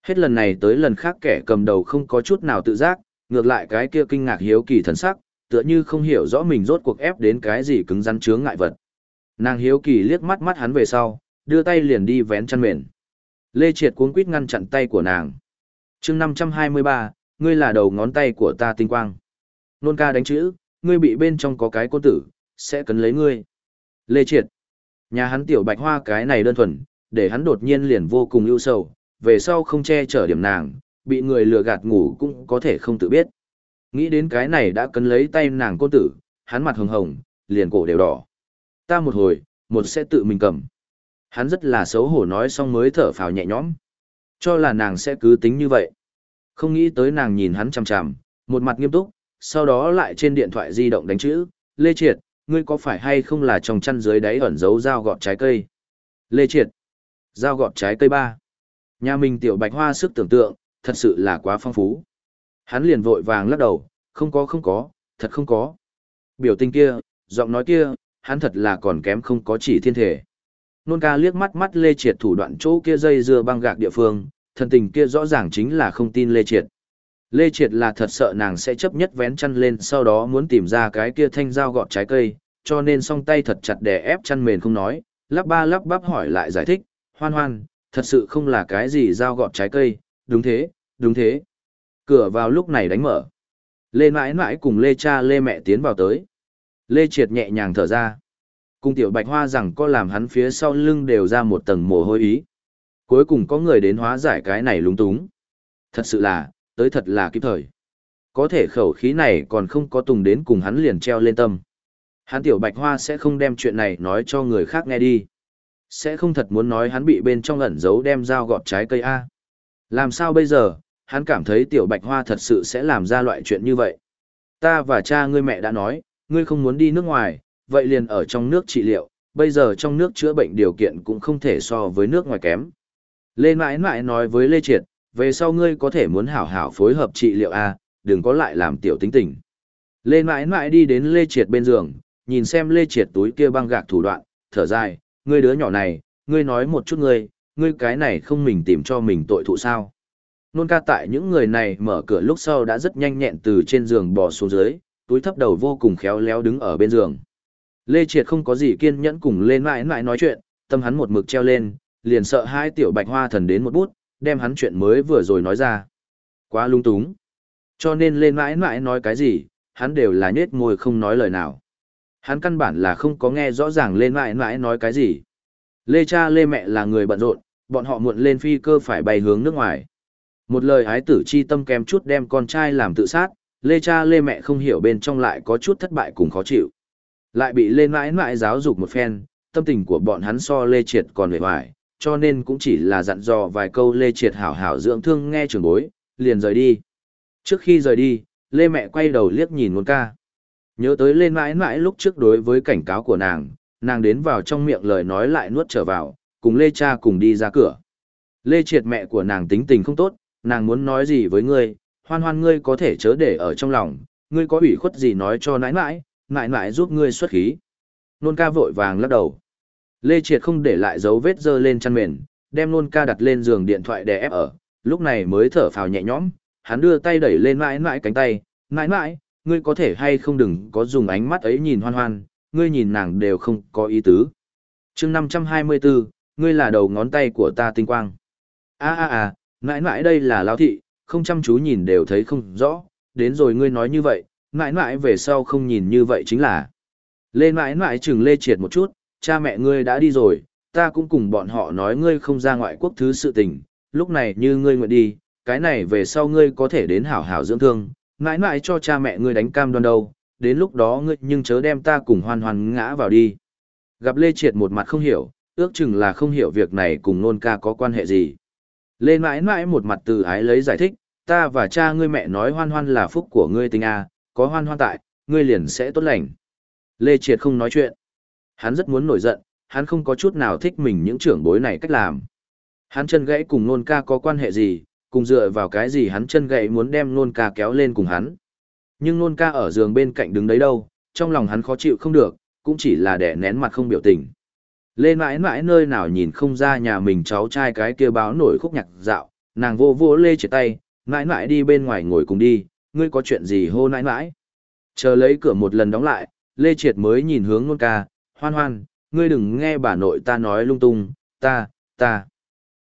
Hết lần này tới lần khác kẻ cầm đầu không có chút nào tự giác, ngược lại cái kia kinh ngạc hiếu kỳ thần sắc, tựa như không hiểu rõ mình rốt cuộc ép đến cái gì cứng rắn chướng ngại vật. Nàng hiếu kỳ liếc mắt mắt hắn về sau, đưa tay liền đi vén chăn mền. Lê Triệt cuống quýt ngăn chặn tay của nàng. chương 523, ngươi là đầu ngón tay của ta tinh quang. Nôn ca đánh chữ, ngươi bị bên trong có cái côn tử, sẽ cấn lấy ngươi. Lê Triệt. Nhà hắn tiểu bạch hoa cái này đơn thuần, để hắn đột nhiên liền vô cùng ưu sầu, về sau không che chở điểm nàng, bị người lừa gạt ngủ cũng có thể không tự biết. Nghĩ đến cái này đã cấn lấy tay nàng côn tử, hắn mặt hồng hồng, liền cổ đều đỏ. Ta một hồi, một sẽ tự mình cầm. Hắn rất là xấu hổ nói xong mới thở phào nhẹ nhõm. Cho là nàng sẽ cứ tính như vậy. Không nghĩ tới nàng nhìn hắn chằm chằm, một mặt nghiêm túc, sau đó lại trên điện thoại di động đánh chữ, Lê Triệt, ngươi có phải hay không là trong chăn dưới đáy ẩn giấu dao gọt trái cây? Lê Triệt, dao gọt trái cây ba. Nhà mình tiểu bạch hoa sức tưởng tượng, thật sự là quá phong phú. Hắn liền vội vàng lắc đầu, không có không có, thật không có. Biểu tình kia, giọng nói kia, hắn thật là còn kém không có chỉ thiên thể. Nôn ca liếc mắt mắt Lê Triệt thủ đoạn chỗ kia dây dưa băng gạc địa phương, thần tình kia rõ ràng chính là không tin Lê Triệt. Lê Triệt là thật sợ nàng sẽ chấp nhất vén chăn lên sau đó muốn tìm ra cái kia thanh dao gọt trái cây, cho nên song tay thật chặt đè ép chăn mền không nói, lắp ba lắp bắp hỏi lại giải thích, hoan hoan, thật sự không là cái gì dao gọt trái cây, đúng thế, đúng thế. Cửa vào lúc này đánh mở. Lê mãi mãi cùng Lê cha Lê mẹ tiến vào tới. Lê Triệt nhẹ nhàng thở ra. Cùng tiểu bạch hoa rằng có làm hắn phía sau lưng đều ra một tầng mồ hôi ý. Cuối cùng có người đến hóa giải cái này lúng túng. Thật sự là, tới thật là kịp thời. Có thể khẩu khí này còn không có tùng đến cùng hắn liền treo lên tâm. Hắn tiểu bạch hoa sẽ không đem chuyện này nói cho người khác nghe đi. Sẽ không thật muốn nói hắn bị bên trong ẩn giấu đem dao gọt trái cây A. Làm sao bây giờ, hắn cảm thấy tiểu bạch hoa thật sự sẽ làm ra loại chuyện như vậy. Ta và cha ngươi mẹ đã nói, ngươi không muốn đi nước ngoài, vậy liền ở trong nước trị liệu, bây giờ trong nước chữa bệnh điều kiện cũng không thể so với nước ngoài kém. Lê mãi mãi nói với Lê Triệt, về sau ngươi có thể muốn hảo hảo phối hợp trị liệu A, đừng có lại làm tiểu tính tình. Lê mãi mãi đi đến Lê Triệt bên giường, nhìn xem Lê Triệt túi kia băng gạc thủ đoạn, thở dài, ngươi đứa nhỏ này, ngươi nói một chút ngươi, ngươi cái này không mình tìm cho mình tội thụ sao. Nôn ca tại những người này mở cửa lúc sau đã rất nhanh nhẹn từ trên giường bò xuống dưới, túi thấp đầu vô cùng khéo léo đứng ở bên giường. Lê Triệt không có gì kiên nhẫn cùng lên mãi mãi nói chuyện, tâm hắn một mực treo lên, liền sợ hai tiểu bạch hoa thần đến một bút, đem hắn chuyện mới vừa rồi nói ra. Quá lung túng. Cho nên lên mãi mãi nói cái gì, hắn đều là nhết môi không nói lời nào. Hắn căn bản là không có nghe rõ ràng lên mãi mãi nói cái gì. Lê cha lê mẹ là người bận rộn, bọn họ muộn lên phi cơ phải bay hướng nước ngoài. Một lời ái tử chi tâm kèm chút đem con trai làm tự sát, lê cha lê mẹ không hiểu bên trong lại có chút thất bại cùng khó chịu. Lại bị Lê mãi mãi giáo dục một phen, tâm tình của bọn hắn so lê triệt còn hề hoài, cho nên cũng chỉ là dặn dò vài câu lê triệt hảo hảo dưỡng thương nghe trường bối, liền rời đi. Trước khi rời đi, lê mẹ quay đầu liếc nhìn ngôn ca. Nhớ tới Lê mãi mãi lúc trước đối với cảnh cáo của nàng, nàng đến vào trong miệng lời nói lại nuốt trở vào, cùng lê cha cùng đi ra cửa. Lê triệt mẹ của nàng tính tình không tốt, nàng muốn nói gì với ngươi, hoan hoan ngươi có thể chớ để ở trong lòng, ngươi có ủy khuất gì nói cho nãi nãi, nãi nãi giúp ngươi xuất khí. Nôn ca vội vàng lắc đầu. Lê Triệt không để lại dấu vết dơ lên chăn mền, đem nôn ca đặt lên giường điện thoại đè ép ở, lúc này mới thở phào nhẹ nhõm, hắn đưa tay đẩy lên mãi mãi cánh tay, mãi mãi, ngươi có thể hay không đừng có dùng ánh mắt ấy nhìn hoan hoan, ngươi nhìn nàng đều không có ý tứ. chương 524, ngươi là đầu ngón tay của ta tinh quang. a a a mãi mãi đây là lao thị, không chăm chú nhìn đều thấy không rõ, đến rồi ngươi nói như vậy, mãi mãi về sau không nhìn như vậy chính là. Lê mãi mãi chừng lê triệt một chút, cha mẹ ngươi đã đi rồi, ta cũng cùng bọn họ nói ngươi không ra ngoại quốc thứ sự tình, lúc này như ngươi nguyện đi, cái này về sau ngươi có thể đến hảo hảo dưỡng thương, mãi mãi cho cha mẹ ngươi đánh cam đoan đâu, đến lúc đó ngươi nhưng chớ đem ta cùng hoan hoan ngã vào đi. Gặp Lê Triệt một mặt không hiểu, ước chừng là không hiểu việc này cùng nôn ca có quan hệ gì. Lê mãi mãi một mặt từ ái lấy giải thích, ta và cha ngươi mẹ nói hoan hoan là phúc của ngươi tình a, có hoan hoan tại, ngươi liền sẽ tốt lành. Lê Triệt không nói chuyện. Hắn rất muốn nổi giận, hắn không có chút nào thích mình những trưởng bối này cách làm. Hắn chân gãy cùng nôn ca có quan hệ gì, cùng dựa vào cái gì hắn chân gãy muốn đem nôn ca kéo lên cùng hắn. Nhưng nôn ca ở giường bên cạnh đứng đấy đâu, trong lòng hắn khó chịu không được, cũng chỉ là đẻ nén mặt không biểu tình. Lê mãi mãi nơi nào nhìn không ra nhà mình cháu trai cái kia báo nổi khúc nhạc dạo, nàng vô vô lê triệt tay, mãi mãi đi bên ngoài ngồi cùng đi, ngươi có chuyện gì hô Mãi mãi. Chờ lấy cửa một lần đóng lại, Lê Triệt mới nhìn hướng nôn ca, hoan hoan, ngươi đừng nghe bà nội ta nói lung tung, ta, ta.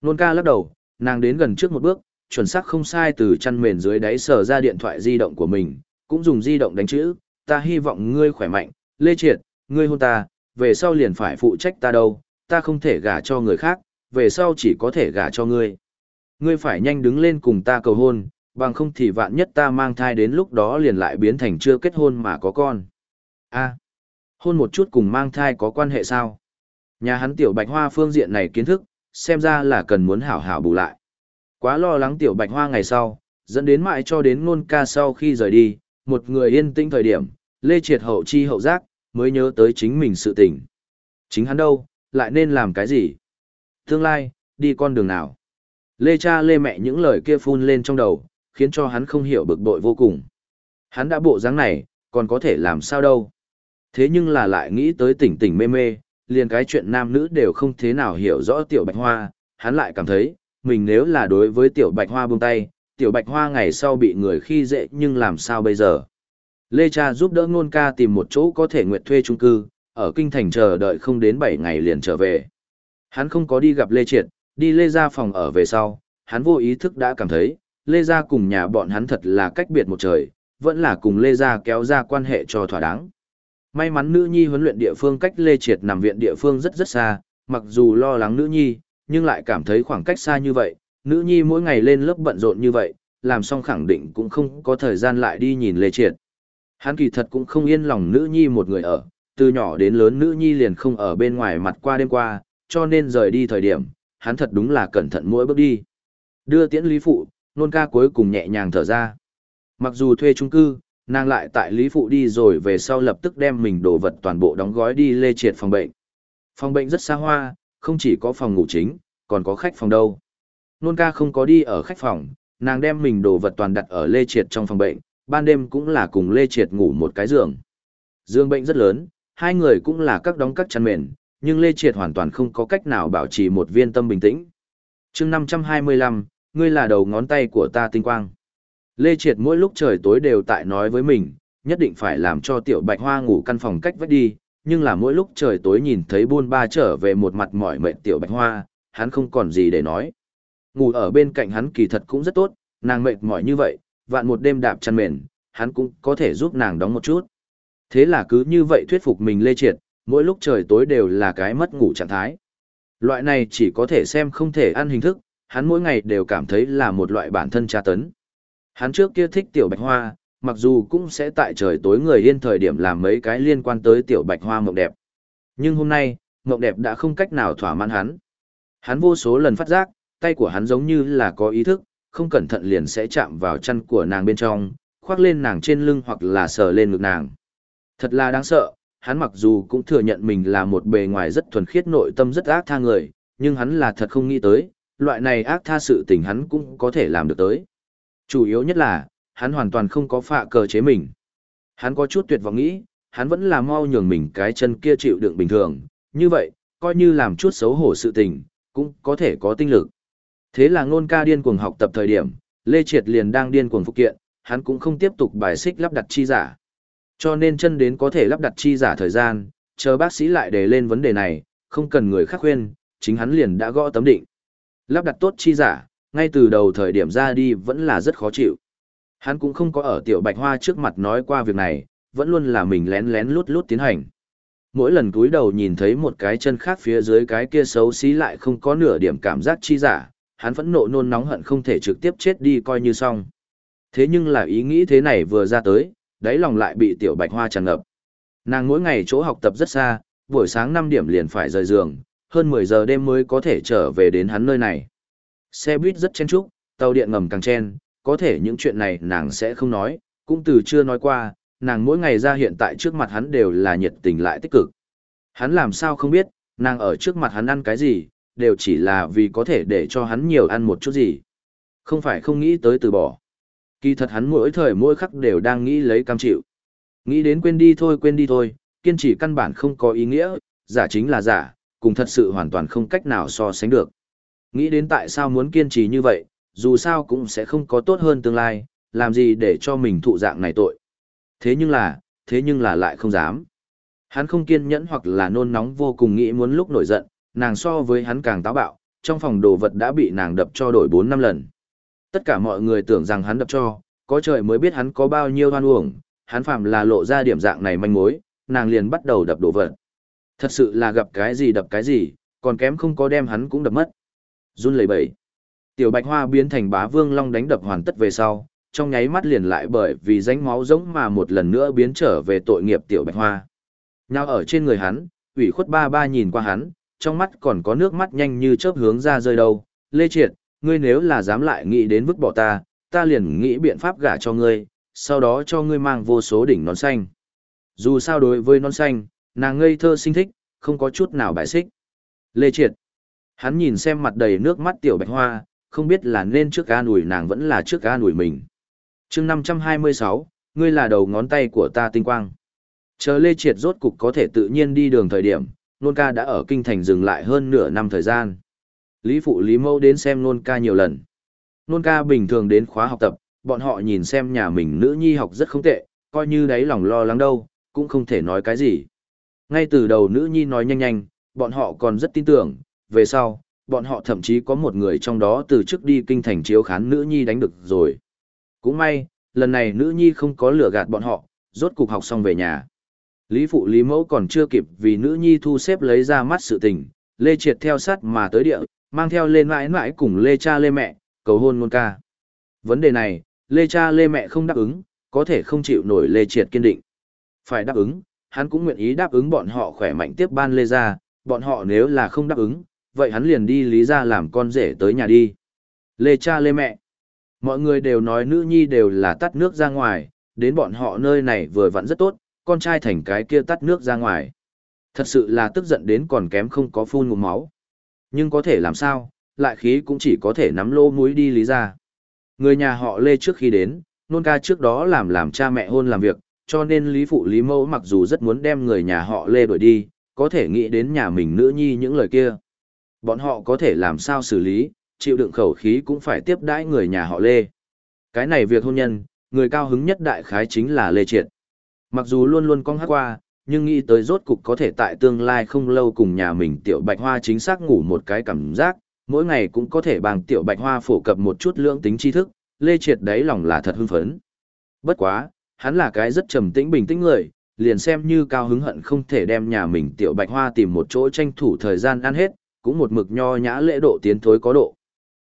Nôn ca lắc đầu, nàng đến gần trước một bước, chuẩn xác không sai từ chăn mền dưới đáy sờ ra điện thoại di động của mình, cũng dùng di động đánh chữ, ta hy vọng ngươi khỏe mạnh, Lê Triệt, ngươi hôn ta, về sau liền phải phụ trách ta đâu, ta không thể gả cho người khác, về sau chỉ có thể gả cho ngươi. Ngươi phải nhanh đứng lên cùng ta cầu hôn, bằng không thì vạn nhất ta mang thai đến lúc đó liền lại biến thành chưa kết hôn mà có con. A, hôn một chút cùng mang thai có quan hệ sao? Nhà hắn tiểu bạch hoa phương diện này kiến thức, xem ra là cần muốn hảo hảo bù lại. Quá lo lắng tiểu bạch hoa ngày sau, dẫn đến mãi cho đến ngôn ca sau khi rời đi, một người yên tĩnh thời điểm, lê triệt hậu chi hậu giác, mới nhớ tới chính mình sự tình. Chính hắn đâu, lại nên làm cái gì? Tương lai, đi con đường nào? Lê cha lê mẹ những lời kia phun lên trong đầu, khiến cho hắn không hiểu bực bội vô cùng. Hắn đã bộ dáng này, còn có thể làm sao đâu? Thế nhưng là lại nghĩ tới tỉnh tỉnh mê mê, liền cái chuyện nam nữ đều không thế nào hiểu rõ tiểu bạch hoa, hắn lại cảm thấy, mình nếu là đối với tiểu bạch hoa buông tay, tiểu bạch hoa ngày sau bị người khi dễ nhưng làm sao bây giờ? Lê Cha giúp đỡ ngôn ca tìm một chỗ có thể nguyện thuê chung cư, ở kinh thành chờ đợi không đến 7 ngày liền trở về. Hắn không có đi gặp Lê Triệt, đi Lê ra phòng ở về sau, hắn vô ý thức đã cảm thấy, Lê ra cùng nhà bọn hắn thật là cách biệt một trời, vẫn là cùng Lê ra kéo ra quan hệ cho thỏa đáng. May mắn nữ nhi huấn luyện địa phương cách Lê Triệt nằm viện địa phương rất rất xa, mặc dù lo lắng nữ nhi, nhưng lại cảm thấy khoảng cách xa như vậy, nữ nhi mỗi ngày lên lớp bận rộn như vậy, làm xong khẳng định cũng không có thời gian lại đi nhìn Lê Triệt. Hắn kỳ thật cũng không yên lòng nữ nhi một người ở, từ nhỏ đến lớn nữ nhi liền không ở bên ngoài mặt qua đêm qua, cho nên rời đi thời điểm, hắn thật đúng là cẩn thận mỗi bước đi. Đưa tiễn Lý Phụ, nôn ca cuối cùng nhẹ nhàng thở ra. Mặc dù thuê trung cư, nàng lại tại Lý Phụ đi rồi về sau lập tức đem mình đồ vật toàn bộ đóng gói đi lê triệt phòng bệnh. Phòng bệnh rất xa hoa, không chỉ có phòng ngủ chính, còn có khách phòng đâu. Nôn ca không có đi ở khách phòng, nàng đem mình đồ vật toàn đặt ở lê triệt trong phòng bệnh, ban đêm cũng là cùng lê triệt ngủ một cái giường. Dương bệnh rất lớn, hai người cũng là các đóng các chăn mền, nhưng lê triệt hoàn toàn không có cách nào bảo trì một viên tâm bình tĩnh. chương 525, ngươi là đầu ngón tay của ta tinh quang. Lê Triệt mỗi lúc trời tối đều tại nói với mình, nhất định phải làm cho tiểu bạch hoa ngủ căn phòng cách vách đi, nhưng là mỗi lúc trời tối nhìn thấy buôn ba trở về một mặt mỏi mệt tiểu bạch hoa, hắn không còn gì để nói. Ngủ ở bên cạnh hắn kỳ thật cũng rất tốt, nàng mệt mỏi như vậy, vạn một đêm đạp chăn mền, hắn cũng có thể giúp nàng đóng một chút. Thế là cứ như vậy thuyết phục mình Lê Triệt, mỗi lúc trời tối đều là cái mất ngủ trạng thái. Loại này chỉ có thể xem không thể ăn hình thức, hắn mỗi ngày đều cảm thấy là một loại bản thân tra tấn. Hắn trước kia thích tiểu bạch hoa, mặc dù cũng sẽ tại trời tối người yên thời điểm làm mấy cái liên quan tới tiểu bạch hoa mộng đẹp. Nhưng hôm nay, mộng đẹp đã không cách nào thỏa mãn hắn. Hắn vô số lần phát giác, tay của hắn giống như là có ý thức, không cẩn thận liền sẽ chạm vào chân của nàng bên trong, khoác lên nàng trên lưng hoặc là sờ lên ngực nàng. Thật là đáng sợ, hắn mặc dù cũng thừa nhận mình là một bề ngoài rất thuần khiết nội tâm rất ác tha người, nhưng hắn là thật không nghĩ tới, loại này ác tha sự tình hắn cũng có thể làm được tới. Chủ yếu nhất là, hắn hoàn toàn không có phạ cờ chế mình. Hắn có chút tuyệt vọng nghĩ, hắn vẫn là mau nhường mình cái chân kia chịu đựng bình thường, như vậy, coi như làm chút xấu hổ sự tình, cũng có thể có tinh lực. Thế là ngôn ca điên cuồng học tập thời điểm, Lê Triệt liền đang điên cuồng phục kiện, hắn cũng không tiếp tục bài xích lắp đặt chi giả. Cho nên chân đến có thể lắp đặt chi giả thời gian, chờ bác sĩ lại đề lên vấn đề này, không cần người khác khuyên, chính hắn liền đã gõ tấm định. Lắp đặt tốt chi giả, ngay từ đầu thời điểm ra đi vẫn là rất khó chịu. Hắn cũng không có ở tiểu bạch hoa trước mặt nói qua việc này, vẫn luôn là mình lén lén lút lút tiến hành. Mỗi lần túi đầu nhìn thấy một cái chân khác phía dưới cái kia xấu xí lại không có nửa điểm cảm giác chi giả, hắn vẫn nộ nôn nóng hận không thể trực tiếp chết đi coi như xong. Thế nhưng là ý nghĩ thế này vừa ra tới, đáy lòng lại bị tiểu bạch hoa tràn ngập. Nàng mỗi ngày chỗ học tập rất xa, buổi sáng 5 điểm liền phải rời giường, hơn 10 giờ đêm mới có thể trở về đến hắn nơi này. Xe buýt rất chen chúc, tàu điện ngầm càng chen, có thể những chuyện này nàng sẽ không nói, cũng từ chưa nói qua, nàng mỗi ngày ra hiện tại trước mặt hắn đều là nhiệt tình lại tích cực. Hắn làm sao không biết, nàng ở trước mặt hắn ăn cái gì, đều chỉ là vì có thể để cho hắn nhiều ăn một chút gì. Không phải không nghĩ tới từ bỏ. Kỳ thật hắn mỗi thời mỗi khắc đều đang nghĩ lấy cam chịu. Nghĩ đến quên đi thôi quên đi thôi, kiên trì căn bản không có ý nghĩa, giả chính là giả, cùng thật sự hoàn toàn không cách nào so sánh được. Nghĩ đến tại sao muốn kiên trì như vậy, dù sao cũng sẽ không có tốt hơn tương lai, làm gì để cho mình thụ dạng này tội. Thế nhưng là, thế nhưng là lại không dám. Hắn không kiên nhẫn hoặc là nôn nóng vô cùng nghĩ muốn lúc nổi giận, nàng so với hắn càng táo bạo, trong phòng đồ vật đã bị nàng đập cho đổi 4 năm lần. Tất cả mọi người tưởng rằng hắn đập cho, có trời mới biết hắn có bao nhiêu hoan uổng, hắn phạm là lộ ra điểm dạng này manh mối, nàng liền bắt đầu đập đồ vật. Thật sự là gặp cái gì đập cái gì, còn kém không có đem hắn cũng đập mất. Run lẩy bẩy. Tiểu Bạch Hoa biến thành bá vương long đánh đập hoàn tất về sau, trong nháy mắt liền lại bởi vì ránh máu giống mà một lần nữa biến trở về tội nghiệp Tiểu Bạch Hoa. Nào ở trên người hắn, ủy khuất ba ba nhìn qua hắn, trong mắt còn có nước mắt nhanh như chớp hướng ra rơi đâu. Lê Triệt, ngươi nếu là dám lại nghĩ đến vứt bỏ ta, ta liền nghĩ biện pháp gả cho ngươi, sau đó cho ngươi mang vô số đỉnh nón xanh. Dù sao đối với nón xanh, nàng ngây thơ sinh thích, không có chút nào bại xích. Lê Triệt, hắn nhìn xem mặt đầy nước mắt tiểu bạch hoa, không biết là nên trước ca ủi nàng vẫn là trước ca ủi mình. chương 526, ngươi là đầu ngón tay của ta tinh quang. Chờ Lê Triệt rốt cục có thể tự nhiên đi đường thời điểm, nôn ca đã ở kinh thành dừng lại hơn nửa năm thời gian. Lý Phụ Lý mẫu đến xem nôn ca nhiều lần. Nôn ca bình thường đến khóa học tập, bọn họ nhìn xem nhà mình nữ nhi học rất không tệ, coi như đấy lòng lo lắng đâu, cũng không thể nói cái gì. Ngay từ đầu nữ nhi nói nhanh nhanh, bọn họ còn rất tin tưởng, về sau, bọn họ thậm chí có một người trong đó từ trước đi kinh thành chiếu khán nữ nhi đánh được rồi. Cũng may, lần này nữ nhi không có lừa gạt bọn họ, rốt cục học xong về nhà. Lý phụ Lý mẫu còn chưa kịp vì nữ nhi thu xếp lấy ra mắt sự tình, Lê Triệt theo sát mà tới địa, mang theo lên mãi mãi cùng Lê cha Lê mẹ, cầu hôn ngôn ca. Vấn đề này, Lê cha Lê mẹ không đáp ứng, có thể không chịu nổi Lê Triệt kiên định. Phải đáp ứng, hắn cũng nguyện ý đáp ứng bọn họ khỏe mạnh tiếp ban Lê gia, bọn họ nếu là không đáp ứng, vậy hắn liền đi Lý gia làm con rể tới nhà đi. Lê cha Lê mẹ. Mọi người đều nói nữ nhi đều là tắt nước ra ngoài, đến bọn họ nơi này vừa vặn rất tốt, con trai thành cái kia tắt nước ra ngoài. Thật sự là tức giận đến còn kém không có phun ngụm máu. Nhưng có thể làm sao, lại khí cũng chỉ có thể nắm lô mũi đi lý ra. Người nhà họ Lê trước khi đến, nôn ca trước đó làm làm cha mẹ hôn làm việc, cho nên Lý Phụ Lý Mẫu mặc dù rất muốn đem người nhà họ Lê đuổi đi, có thể nghĩ đến nhà mình nữ nhi những lời kia. Bọn họ có thể làm sao xử lý, chịu đựng khẩu khí cũng phải tiếp đãi người nhà họ Lê. Cái này việc hôn nhân, người cao hứng nhất đại khái chính là Lê Triệt. Mặc dù luôn luôn cong hát qua, nhưng nghĩ tới rốt cục có thể tại tương lai không lâu cùng nhà mình tiểu bạch hoa chính xác ngủ một cái cảm giác, mỗi ngày cũng có thể bằng tiểu bạch hoa phổ cập một chút lưỡng tính tri thức, lê triệt đáy lòng là thật hưng phấn. Bất quá, hắn là cái rất trầm tĩnh bình tĩnh người, liền xem như cao hứng hận không thể đem nhà mình tiểu bạch hoa tìm một chỗ tranh thủ thời gian ăn hết, cũng một mực nho nhã lễ độ tiến thối có độ.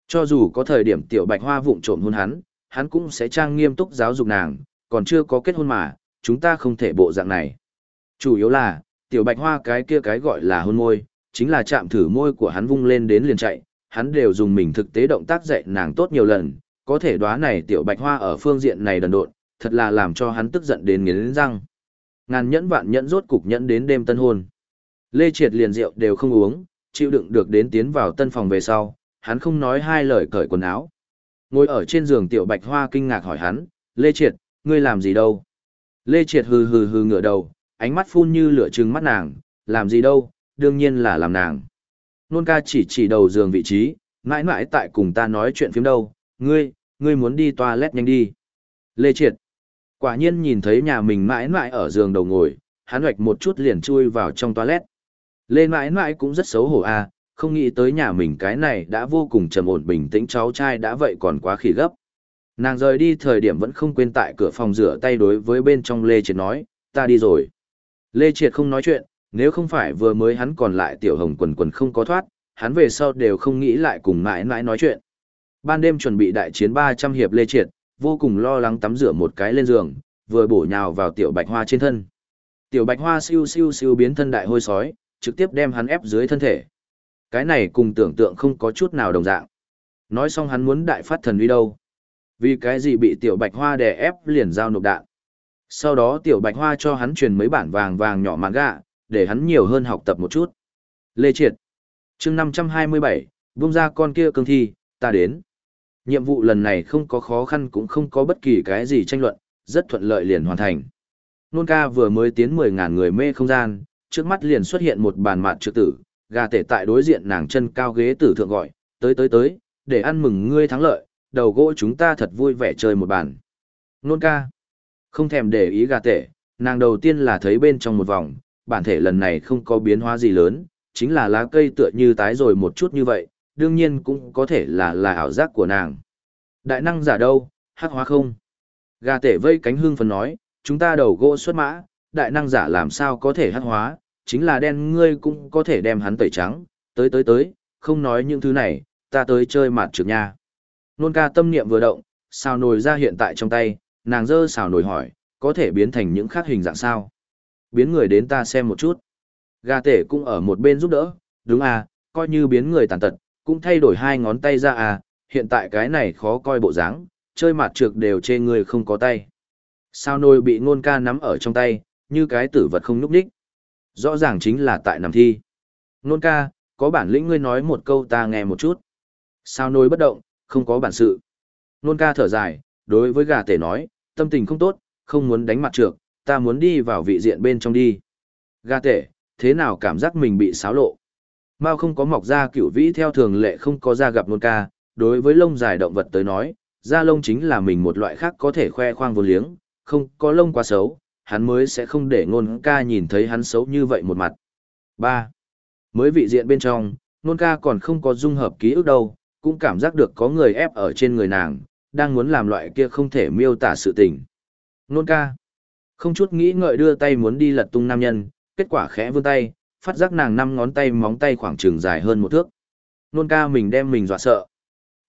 Cho dù có thời điểm tiểu bạch hoa vụng trộm hôn hắn, hắn cũng sẽ trang nghiêm túc giáo dục nàng, còn chưa có kết hôn mà, chúng ta không thể bộ dạng này. Chủ yếu là, tiểu bạch hoa cái kia cái gọi là hôn môi, chính là chạm thử môi của hắn vung lên đến liền chạy, hắn đều dùng mình thực tế động tác dạy nàng tốt nhiều lần, có thể đoán này tiểu bạch hoa ở phương diện này đần độn, thật là làm cho hắn tức giận đến nghiến răng. Ngàn nhẫn vạn nhẫn rốt cục nhẫn đến đêm tân hôn. Lê Triệt liền rượu đều không uống, chịu đựng được đến tiến vào tân phòng về sau, hắn không nói hai lời cởi quần áo. Ngồi ở trên giường tiểu bạch hoa kinh ngạc hỏi hắn, Lê Triệt, ngươi làm gì đâu? Lê Triệt hừ hừ hừ ngửa đầu, ánh mắt phun như lửa trừng mắt nàng, làm gì đâu, đương nhiên là làm nàng. Nôn ca chỉ chỉ đầu giường vị trí, mãi mãi tại cùng ta nói chuyện phím đâu, ngươi, ngươi muốn đi toilet nhanh đi. Lê Triệt, quả nhiên nhìn thấy nhà mình mãi mãi ở giường đầu ngồi, hắn hoạch một chút liền chui vào trong toilet. Lê mãi mãi cũng rất xấu hổ à, không nghĩ tới nhà mình cái này đã vô cùng trầm ổn bình tĩnh cháu trai đã vậy còn quá khỉ gấp. Nàng rời đi thời điểm vẫn không quên tại cửa phòng rửa tay đối với bên trong Lê Triệt nói, ta đi rồi. Lê Triệt không nói chuyện, nếu không phải vừa mới hắn còn lại tiểu hồng quần quần không có thoát, hắn về sau đều không nghĩ lại cùng mãi mãi nói chuyện. Ban đêm chuẩn bị đại chiến 300 hiệp Lê Triệt, vô cùng lo lắng tắm rửa một cái lên giường, vừa bổ nhào vào tiểu bạch hoa trên thân. Tiểu bạch hoa siêu siêu siêu biến thân đại hôi sói, trực tiếp đem hắn ép dưới thân thể. Cái này cùng tưởng tượng không có chút nào đồng dạng. Nói xong hắn muốn đại phát thần uy đâu. Vì cái gì bị tiểu bạch hoa đè ép liền giao nộp đạn. Sau đó tiểu bạch hoa cho hắn truyền mấy bản vàng vàng nhỏ mạn gạ, để hắn nhiều hơn học tập một chút. Lê Triệt. chương 527, vung ra con kia cương thi, ta đến. Nhiệm vụ lần này không có khó khăn cũng không có bất kỳ cái gì tranh luận, rất thuận lợi liền hoàn thành. Nôn ca vừa mới tiến 10.000 người mê không gian, trước mắt liền xuất hiện một bàn mạt trực tử, gà tể tại đối diện nàng chân cao ghế tử thượng gọi, tới tới tới, để ăn mừng ngươi thắng lợi, đầu gỗ chúng ta thật vui vẻ chơi một bàn. Nôn ca. Không thèm để ý gà tể, nàng đầu tiên là thấy bên trong một vòng, bản thể lần này không có biến hóa gì lớn, chính là lá cây tựa như tái rồi một chút như vậy, đương nhiên cũng có thể là là ảo giác của nàng. Đại năng giả đâu, hắc hóa không? Gà tể vây cánh hương phần nói, chúng ta đầu gỗ xuất mã, đại năng giả làm sao có thể hắc hóa, chính là đen ngươi cũng có thể đem hắn tẩy trắng, tới tới tới, không nói những thứ này, ta tới chơi mặt trực nha. Nôn ca tâm niệm vừa động, xào nồi ra hiện tại trong tay, nàng dơ xào nồi hỏi, có thể biến thành những khác hình dạng sao? Biến người đến ta xem một chút. Gà tể cũng ở một bên giúp đỡ, đúng à, coi như biến người tàn tật, cũng thay đổi hai ngón tay ra à, hiện tại cái này khó coi bộ dáng, chơi mặt trược đều chê người không có tay. Sao nồi bị nôn ca nắm ở trong tay, như cái tử vật không núp đích. Rõ ràng chính là tại nằm thi. Nôn ca, có bản lĩnh ngươi nói một câu ta nghe một chút. Sao nồi bất động, không có bản sự. Nôn ca thở dài, đối với gà tể nói, tâm tình không tốt, không muốn đánh mặt trược, ta muốn đi vào vị diện bên trong đi. Gà tể, thế nào cảm giác mình bị xáo lộ? Mao không có mọc ra cửu vĩ theo thường lệ không có ra gặp nôn ca, đối với lông dài động vật tới nói, da lông chính là mình một loại khác có thể khoe khoang vô liếng, không có lông quá xấu, hắn mới sẽ không để nôn ca nhìn thấy hắn xấu như vậy một mặt. 3. Mới vị diện bên trong, nôn ca còn không có dung hợp ký ức đâu, cũng cảm giác được có người ép ở trên người nàng, đang muốn làm loại kia không thể miêu tả sự tình. Nôn ca. Không chút nghĩ ngợi đưa tay muốn đi lật tung nam nhân, kết quả khẽ vươn tay, phát giác nàng năm ngón tay móng tay khoảng trường dài hơn một thước. Nôn ca mình đem mình dọa sợ.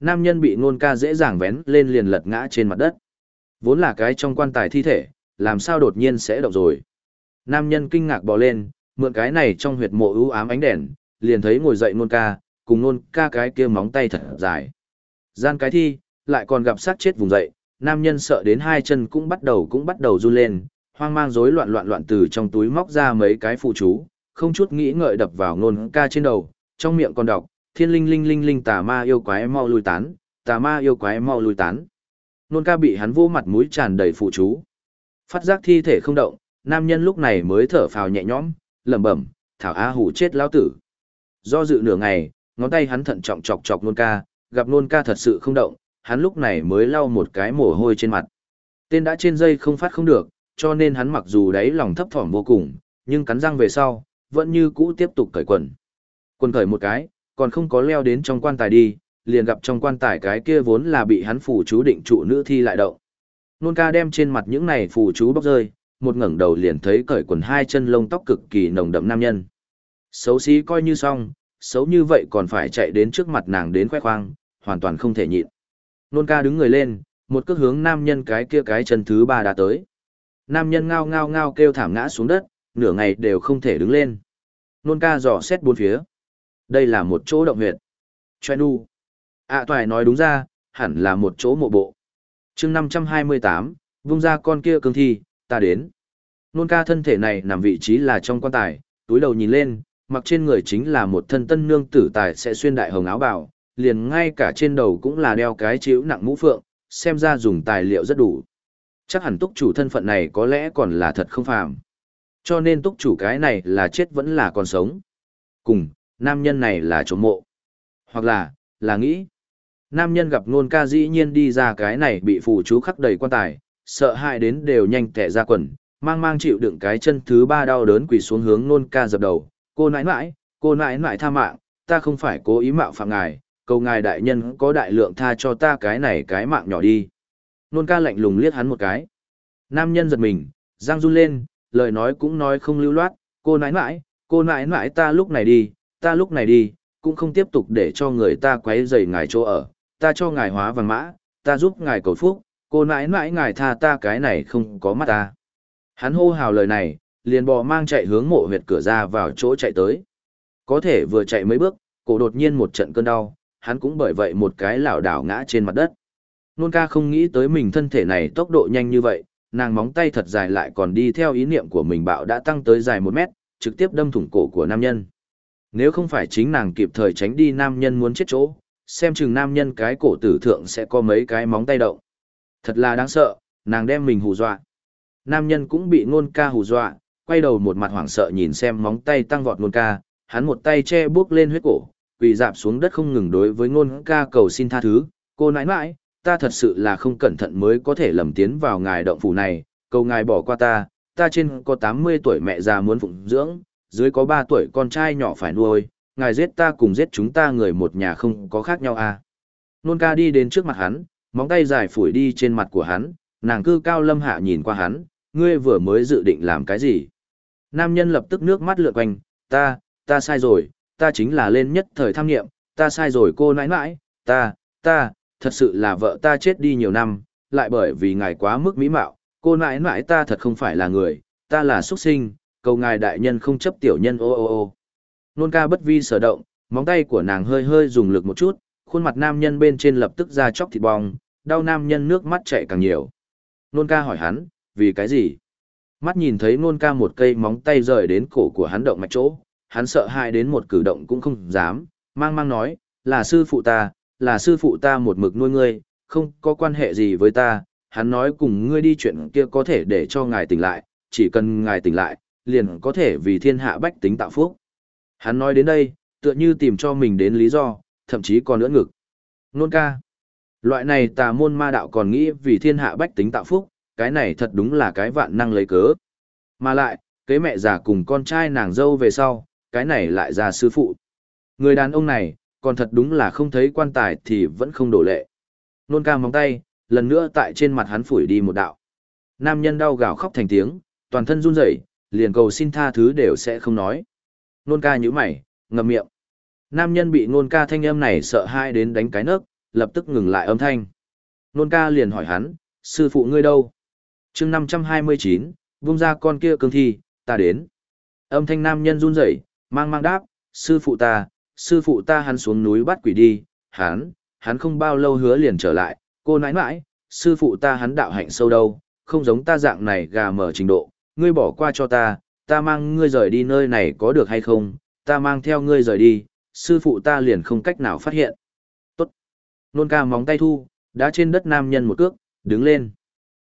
Nam nhân bị nôn ca dễ dàng vén lên liền lật ngã trên mặt đất. Vốn là cái trong quan tài thi thể, làm sao đột nhiên sẽ động rồi. Nam nhân kinh ngạc bò lên, mượn cái này trong huyệt mộ ưu ám ánh đèn, liền thấy ngồi dậy nôn ca, cùng nôn ca cái kia móng tay thật dài. Gian cái thi, lại còn gặp sát chết vùng dậy, nam nhân sợ đến hai chân cũng bắt đầu cũng bắt đầu run lên, hoang mang rối loạn loạn loạn từ trong túi móc ra mấy cái phụ chú, không chút nghĩ ngợi đập vào nôn ca trên đầu, trong miệng còn đọc, thiên linh linh linh linh tà ma yêu quái mau lui tán, tà ma yêu quái mau lui tán. Nôn ca bị hắn vô mặt mũi tràn đầy phụ chú. Phát giác thi thể không động, nam nhân lúc này mới thở phào nhẹ nhõm, lẩm bẩm, thảo á hủ chết lão tử. Do dự nửa ngày, ngón tay hắn thận trọng chọc chọc nôn ca, gặp nôn ca thật sự không động, hắn lúc này mới lau một cái mồ hôi trên mặt. Tên đã trên dây không phát không được, cho nên hắn mặc dù đáy lòng thấp thỏm vô cùng, nhưng cắn răng về sau, vẫn như cũ tiếp tục cởi quần. Quần cởi một cái, còn không có leo đến trong quan tài đi, liền gặp trong quan tài cái kia vốn là bị hắn phủ chú định trụ nữ thi lại động. Nôn ca đem trên mặt những này phủ chú bóc rơi, một ngẩng đầu liền thấy cởi quần hai chân lông tóc cực kỳ nồng đậm nam nhân. Xấu xí coi như xong, xấu như vậy còn phải chạy đến trước mặt nàng đến khoe khoang, hoàn toàn không thể nhịn. Nôn ca đứng người lên, một cước hướng nam nhân cái kia cái chân thứ ba đã tới. Nam nhân ngao ngao ngao kêu thảm ngã xuống đất, nửa ngày đều không thể đứng lên. Nôn ca dò xét bốn phía. Đây là một chỗ động huyệt. Choe nu. À toài nói đúng ra, hẳn là một chỗ mộ bộ. chương 528, vung ra con kia cương thi, ta đến. Nôn ca thân thể này nằm vị trí là trong quan tài, túi đầu nhìn lên, mặc trên người chính là một thân tân nương tử tài sẽ xuyên đại hồng áo bào, liền ngay cả trên đầu cũng là đeo cái chiếu nặng mũ phượng, xem ra dùng tài liệu rất đủ. Chắc hẳn túc chủ thân phận này có lẽ còn là thật không phàm. Cho nên túc chủ cái này là chết vẫn là còn sống. Cùng, nam nhân này là trộm mộ. Hoặc là, là nghĩ. Nam nhân gặp nôn ca dĩ nhiên đi ra cái này bị phù chú khắc đầy quan tài, sợ hãi đến đều nhanh tẻ ra quần, mang mang chịu đựng cái chân thứ ba đau đớn quỳ xuống hướng nôn ca dập đầu. Cô nãi nãi, cô nãi nãi tha mạng, ta không phải cố ý mạo phạm ngài, cầu ngài đại nhân có đại lượng tha cho ta cái này cái mạng nhỏ đi. Nôn ca lạnh lùng liếc hắn một cái. Nam nhân giật mình, giang run lên, lời nói cũng nói không lưu loát, cô nãi nãi, cô nãi nãi ta lúc này đi, ta lúc này đi, cũng không tiếp tục để cho người ta quấy rầy ngài chỗ ở, ta cho ngài hóa vàng mã, ta giúp ngài cầu phúc, cô nãi nãi ngài tha ta cái này không có mắt ta. Hắn hô hào lời này, liền bò mang chạy hướng mộ huyệt cửa ra vào chỗ chạy tới. Có thể vừa chạy mấy bước, cổ đột nhiên một trận cơn đau, hắn cũng bởi vậy một cái lảo đảo ngã trên mặt đất. Nôn ca không nghĩ tới mình thân thể này tốc độ nhanh như vậy, nàng móng tay thật dài lại còn đi theo ý niệm của mình bạo đã tăng tới dài một mét, trực tiếp đâm thủng cổ của nam nhân. Nếu không phải chính nàng kịp thời tránh đi nam nhân muốn chết chỗ, xem chừng nam nhân cái cổ tử thượng sẽ có mấy cái móng tay động. Thật là đáng sợ, nàng đem mình hù dọa. Nam nhân cũng bị ngôn ca hù dọa, quay đầu một mặt hoảng sợ nhìn xem móng tay tăng vọt Nôn ca, hắn một tay che bước lên huyết cổ, quỳ dạp xuống đất không ngừng đối với Nôn ca cầu xin tha thứ, cô nãi nãi, ta thật sự là không cẩn thận mới có thể lầm tiến vào ngài động phủ này, cầu ngài bỏ qua ta, ta trên có 80 tuổi mẹ già muốn phụng dưỡng, dưới có 3 tuổi con trai nhỏ phải nuôi, ngài giết ta cùng giết chúng ta người một nhà không có khác nhau à. Nôn ca đi đến trước mặt hắn, móng tay dài phủi đi trên mặt của hắn, nàng cư cao lâm hạ nhìn qua hắn, ngươi vừa mới dự định làm cái gì. Nam nhân lập tức nước mắt lượn quanh, ta, ta sai rồi, ta chính là lên nhất thời tham nghiệm, ta sai rồi cô nãi nãi, ta, ta, thật sự là vợ ta chết đi nhiều năm, lại bởi vì ngài quá mức mỹ mạo, cô nãi nãi ta thật không phải là người, ta là xuất sinh, cầu ngài đại nhân không chấp tiểu nhân ô ô ô. Nôn ca bất vi sở động, móng tay của nàng hơi hơi dùng lực một chút, khuôn mặt nam nhân bên trên lập tức ra chóc thịt bong, đau nam nhân nước mắt chảy càng nhiều. Nôn ca hỏi hắn, vì cái gì? Mắt nhìn thấy nôn ca một cây móng tay rời đến cổ của hắn động mạch chỗ, hắn sợ hãi đến một cử động cũng không dám, mang mang nói, là sư phụ ta, là sư phụ ta một mực nuôi ngươi, không có quan hệ gì với ta, hắn nói cùng ngươi đi chuyện kia có thể để cho ngài tỉnh lại, chỉ cần ngài tỉnh lại, liền có thể vì thiên hạ bách tính tạo phúc. Hắn nói đến đây, tựa như tìm cho mình đến lý do, thậm chí còn nữa ngực. Nôn ca. Loại này tà môn ma đạo còn nghĩ vì thiên hạ bách tính tạo phúc, cái này thật đúng là cái vạn năng lấy cớ. Mà lại, kế mẹ già cùng con trai nàng dâu về sau, cái này lại ra sư phụ. Người đàn ông này, còn thật đúng là không thấy quan tài thì vẫn không đổ lệ. Nôn ca móng tay, lần nữa tại trên mặt hắn phủi đi một đạo. Nam nhân đau gào khóc thành tiếng, toàn thân run rẩy, liền cầu xin tha thứ đều sẽ không nói. Nôn ca nhíu mày, ngậm miệng. Nam nhân bị nôn ca thanh âm này sợ hai đến đánh cái nấc, lập tức ngừng lại âm thanh. Nôn ca liền hỏi hắn, sư phụ ngươi đâu? Chương 529, vung ra con kia cương thi, ta đến. Âm thanh nam nhân run rẩy, mang mang đáp, sư phụ ta, sư phụ ta hắn xuống núi bắt quỷ đi, hắn, hắn không bao lâu hứa liền trở lại, cô nãi nãi, sư phụ ta hắn đạo hạnh sâu đâu, không giống ta dạng này gà mở trình độ, ngươi bỏ qua cho ta, ta mang ngươi rời đi nơi này có được hay không, ta mang theo ngươi rời đi, sư phụ ta liền không cách nào phát hiện. Tốt. Nôn ca móng tay thu, đã trên đất nam nhân một cước, đứng lên.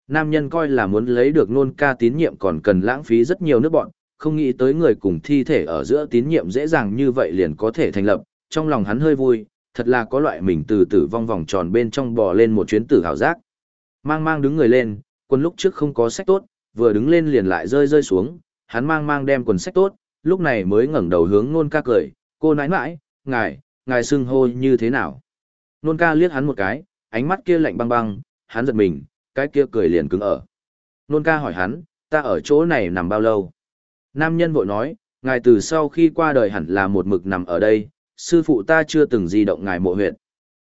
Nam nhân coi là muốn lấy được nôn ca tín nhiệm còn cần lãng phí rất nhiều nước bọn, không nghĩ tới người cùng thi thể ở giữa tín nhiệm dễ dàng như vậy liền có thể thành lập, trong lòng hắn hơi vui, thật là có loại mình từ tử vong vòng tròn bên trong bò lên một chuyến tử hào giác. Mang mang đứng người lên, quân lúc trước không có sách tốt, vừa đứng lên liền lại rơi rơi xuống, hắn mang mang đem quần sách tốt, lúc này mới ngẩng đầu hướng nôn ca cười, cô nãi nãi, ngài, ngài xưng hô như thế nào? Nôn ca liếc hắn một cái, ánh mắt kia lạnh băng băng, hắn giật mình, cái kia cười liền cứng ở. Nôn ca hỏi hắn, ta ở chỗ này nằm bao lâu? Nam nhân vội nói, ngài từ sau khi qua đời hẳn là một mực nằm ở đây, sư phụ ta chưa từng di động ngài mộ huyệt.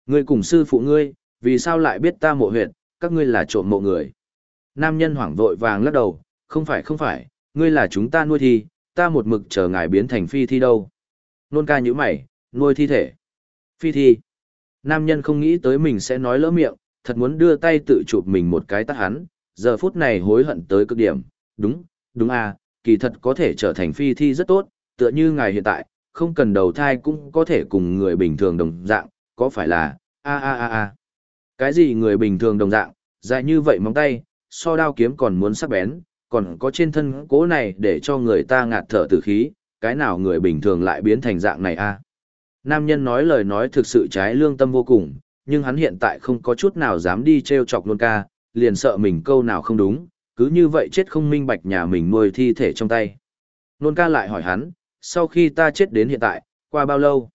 Ngươi cùng sư phụ ngươi, vì sao lại biết ta mộ huyệt, các ngươi là trộm mộ người. Nam nhân hoảng vội vàng lắc đầu, không phải không phải, ngươi là chúng ta nuôi thi, ta một mực chờ ngài biến thành phi thi đâu. Nôn ca nhíu mày, nuôi thi thể. Phi thi. Nam nhân không nghĩ tới mình sẽ nói lỡ miệng, thật muốn đưa tay tự chụp mình một cái tắt hắn, giờ phút này hối hận tới cực điểm, đúng, đúng à, kỳ thật có thể trở thành phi thi rất tốt, tựa như ngài hiện tại, không cần đầu thai cũng có thể cùng người bình thường đồng dạng, có phải là, a a a a. Cái gì người bình thường đồng dạng, dài như vậy móng tay, so đao kiếm còn muốn sắc bén, còn có trên thân cố này để cho người ta ngạt thở tử khí, cái nào người bình thường lại biến thành dạng này a? Nam nhân nói lời nói thực sự trái lương tâm vô cùng, nhưng hắn hiện tại không có chút nào dám đi treo chọc nôn ca, liền sợ mình câu nào không đúng, cứ như vậy chết không minh bạch nhà mình nuôi thi thể trong tay. Nôn ca lại hỏi hắn, sau khi ta chết đến hiện tại, qua bao lâu?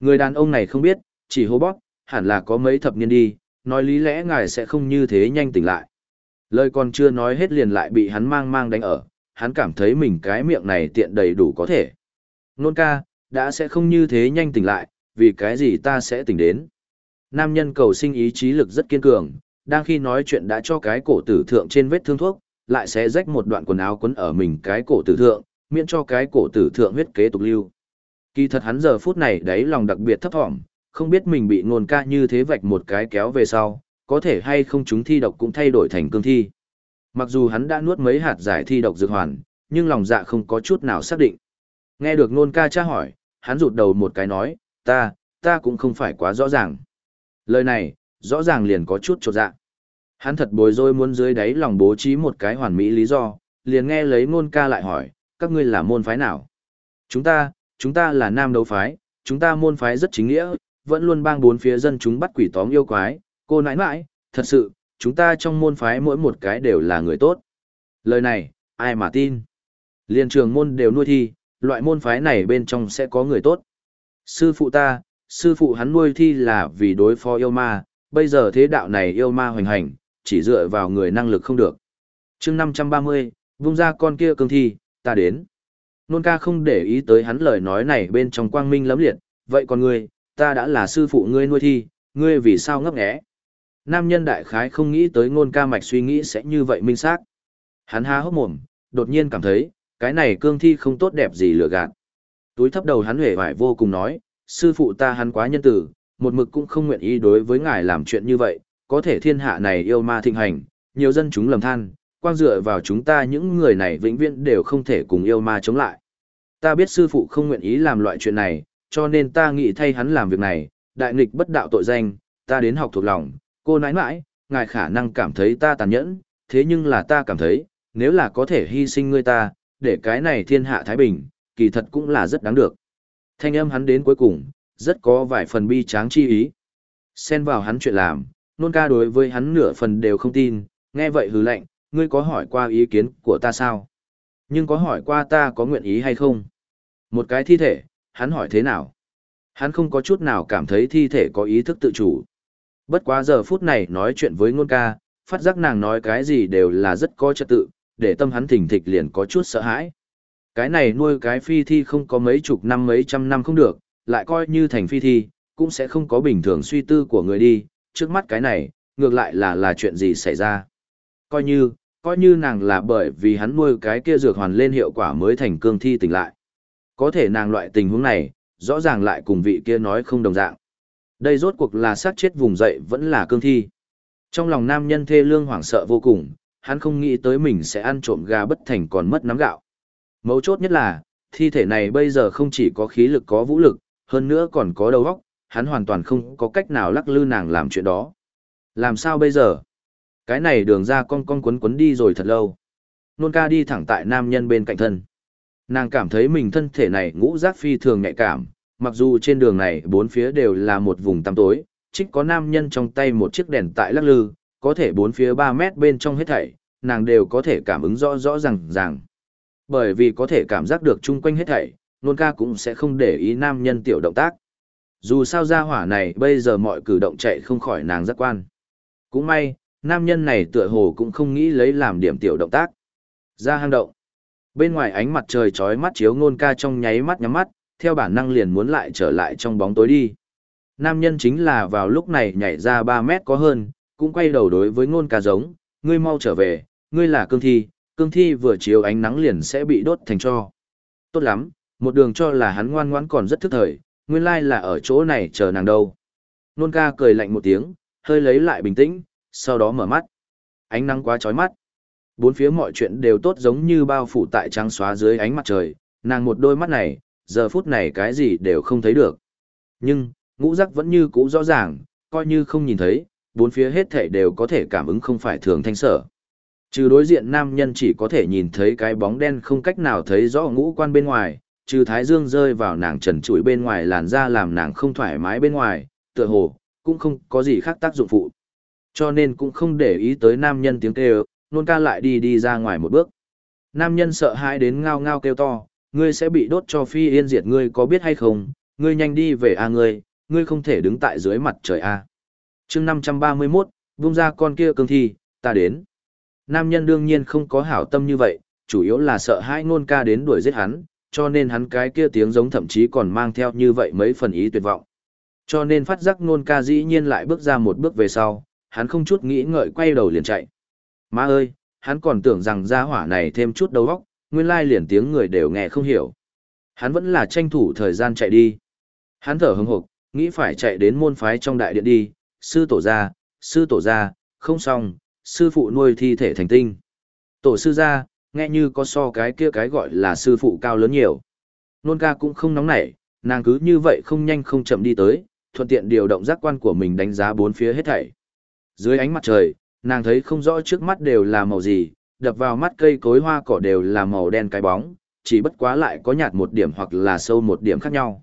Người đàn ông này không biết, chỉ hô bóp, hẳn là có mấy thập niên đi, nói lý lẽ ngài sẽ không như thế nhanh tỉnh lại. Lời còn chưa nói hết liền lại bị hắn mang mang đánh ở, hắn cảm thấy mình cái miệng này tiện đầy đủ có thể. Nôn ca, đã sẽ không như thế nhanh tỉnh lại, vì cái gì ta sẽ tỉnh đến. Nam nhân cầu sinh ý chí lực rất kiên cường, đang khi nói chuyện đã cho cái cổ tử thượng trên vết thương thuốc, lại sẽ rách một đoạn quần áo quấn ở mình cái cổ tử thượng, miễn cho cái cổ tử thượng huyết kế tục lưu. Kỳ thật hắn giờ phút này đấy lòng đặc biệt thấp thỏm, không biết mình bị ngôn ca như thế vạch một cái kéo về sau, có thể hay không chúng thi độc cũng thay đổi thành cương thi. Mặc dù hắn đã nuốt mấy hạt giải thi độc dược hoàn, nhưng lòng dạ không có chút nào xác định. Nghe được ngôn ca tra hỏi, hắn rụt đầu một cái nói, ta, ta cũng không phải quá rõ ràng. Lời này, rõ ràng liền có chút trột dạ. Hắn thật bối rối muốn dưới đáy lòng bố trí một cái hoàn mỹ lý do, liền nghe lấy ngôn ca lại hỏi, các ngươi là môn phái nào? Chúng ta, chúng ta là nam đấu phái, chúng ta môn phái rất chính nghĩa, vẫn luôn bang bốn phía dân chúng bắt quỷ tóm yêu quái, cô nãi nãi, thật sự, chúng ta trong môn phái mỗi một cái đều là người tốt. Lời này, ai mà tin? Liên trường môn đều nuôi thi, loại môn phái này bên trong sẽ có người tốt. Sư phụ ta, sư phụ hắn nuôi thi là vì đối phó yêu ma, bây giờ thế đạo này yêu ma hoành hành, chỉ dựa vào người năng lực không được. chương 530, vung ra con kia cương thi, ta đến. Nôn ca không để ý tới hắn lời nói này bên trong quang minh lấm liệt, vậy còn ngươi, ta đã là sư phụ ngươi nuôi thi, ngươi vì sao ngấp nghé? Nam nhân đại khái không nghĩ tới ngôn ca mạch suy nghĩ sẽ như vậy minh xác. Hắn há hốc mồm, đột nhiên cảm thấy, cái này cương thi không tốt đẹp gì lừa gạt. Túi thấp đầu hắn hề vải vô cùng nói, sư phụ ta hắn quá nhân tử, một mực cũng không nguyện ý đối với ngài làm chuyện như vậy, có thể thiên hạ này yêu ma thịnh hành, nhiều dân chúng lầm than, quang dựa vào chúng ta những người này vĩnh viễn đều không thể cùng yêu ma chống lại. Ta biết sư phụ không nguyện ý làm loại chuyện này, cho nên ta nghĩ thay hắn làm việc này, đại nghịch bất đạo tội danh, ta đến học thuộc lòng, cô nãi nãi, ngài khả năng cảm thấy ta tàn nhẫn, thế nhưng là ta cảm thấy, nếu là có thể hy sinh ngươi ta, để cái này thiên hạ Thái Bình, kỳ thật cũng là rất đáng được. Thanh âm hắn đến cuối cùng, rất có vài phần bi tráng chi ý. Xen vào hắn chuyện làm, nôn ca đối với hắn nửa phần đều không tin, nghe vậy hứ lệnh, ngươi có hỏi qua ý kiến của ta sao? Nhưng có hỏi qua ta có nguyện ý hay không? Một cái thi thể, hắn hỏi thế nào? Hắn không có chút nào cảm thấy thi thể có ý thức tự chủ. Bất quá giờ phút này nói chuyện với ngôn ca, phát giác nàng nói cái gì đều là rất có trật tự, để tâm hắn thỉnh thịch liền có chút sợ hãi. Cái này nuôi cái phi thi không có mấy chục năm mấy trăm năm không được, lại coi như thành phi thi, cũng sẽ không có bình thường suy tư của người đi, trước mắt cái này, ngược lại là là chuyện gì xảy ra. Coi như, coi như nàng là bởi vì hắn nuôi cái kia dược hoàn lên hiệu quả mới thành cương thi tỉnh lại. Có thể nàng loại tình huống này, rõ ràng lại cùng vị kia nói không đồng dạng. Đây rốt cuộc là sát chết vùng dậy vẫn là cương thi. Trong lòng nam nhân thê lương hoảng sợ vô cùng, hắn không nghĩ tới mình sẽ ăn trộm gà bất thành còn mất nắm gạo. Mấu chốt nhất là, thi thể này bây giờ không chỉ có khí lực có vũ lực, hơn nữa còn có đầu óc, hắn hoàn toàn không có cách nào lắc lư nàng làm chuyện đó. Làm sao bây giờ? Cái này đường ra con con quấn quấn đi rồi thật lâu. Nôn ca đi thẳng tại nam nhân bên cạnh thân. Nàng cảm thấy mình thân thể này ngũ giác phi thường nhạy cảm, mặc dù trên đường này bốn phía đều là một vùng tăm tối, trích có nam nhân trong tay một chiếc đèn tại lắc lư, có thể bốn phía 3 mét bên trong hết thảy, nàng đều có thể cảm ứng rõ rõ ràng ràng. Bởi vì có thể cảm giác được chung quanh hết thảy, nôn ca cũng sẽ không để ý nam nhân tiểu động tác. Dù sao ra hỏa này bây giờ mọi cử động chạy không khỏi nàng giác quan. Cũng may, nam nhân này tựa hồ cũng không nghĩ lấy làm điểm tiểu động tác. Ra hang động. Bên ngoài ánh mặt trời chói mắt chiếu ngôn ca trong nháy mắt nhắm mắt, theo bản năng liền muốn lại trở lại trong bóng tối đi. Nam nhân chính là vào lúc này nhảy ra 3 mét có hơn, cũng quay đầu đối với ngôn ca giống, ngươi mau trở về, ngươi là cương thi, cương thi vừa chiếu ánh nắng liền sẽ bị đốt thành cho. Tốt lắm, một đường cho là hắn ngoan ngoãn còn rất thức thời, nguyên lai là ở chỗ này chờ nàng đâu. Nôn ca cười lạnh một tiếng, hơi lấy lại bình tĩnh, sau đó mở mắt. Ánh nắng quá chói mắt. Bốn phía mọi chuyện đều tốt giống như bao phủ tại trắng xóa dưới ánh mặt trời, nàng một đôi mắt này, giờ phút này cái gì đều không thấy được. Nhưng, ngũ giác vẫn như cũ rõ ràng, coi như không nhìn thấy, bốn phía hết thảy đều có thể cảm ứng không phải thường thanh sở. Trừ đối diện nam nhân chỉ có thể nhìn thấy cái bóng đen không cách nào thấy rõ ngũ quan bên ngoài, trừ thái dương rơi vào nàng trần trụi bên ngoài làn da làm nàng không thoải mái bên ngoài, tựa hồ, cũng không có gì khác tác dụng phụ. Cho nên cũng không để ý tới nam nhân tiếng kêu, nôn ca lại đi đi ra ngoài một bước. Nam nhân sợ hãi đến ngao ngao kêu to, ngươi sẽ bị đốt cho phi yên diệt ngươi có biết hay không, ngươi nhanh đi về a ngươi, ngươi không thể đứng tại dưới mặt trời a. À. chương 531, vung ra con kia cương thi, ta đến. Nam nhân đương nhiên không có hảo tâm như vậy, chủ yếu là sợ hai ngôn ca đến đuổi giết hắn, cho nên hắn cái kia tiếng giống thậm chí còn mang theo như vậy mấy phần ý tuyệt vọng. Cho nên phát giác ngôn ca dĩ nhiên lại bước ra một bước về sau, hắn không chút nghĩ ngợi quay đầu liền chạy. Má ơi, hắn còn tưởng rằng gia hỏa này thêm chút đầu óc, nguyên lai liền tiếng người đều nghe không hiểu. Hắn vẫn là tranh thủ thời gian chạy đi. Hắn thở hững hộc, nghĩ phải chạy đến môn phái trong đại điện đi, sư tổ gia, sư tổ gia, không xong, sư phụ nuôi thi thể thành tinh. Tổ sư ra, nghe như có so cái kia cái gọi là sư phụ cao lớn nhiều. Nôn ca cũng không nóng nảy, nàng cứ như vậy không nhanh không chậm đi tới, thuận tiện điều động giác quan của mình đánh giá bốn phía hết thảy. Dưới ánh mặt trời, nàng thấy không rõ trước mắt đều là màu gì, đập vào mắt cây cối hoa cỏ đều là màu đen cái bóng, chỉ bất quá lại có nhạt một điểm hoặc là sâu một điểm khác nhau.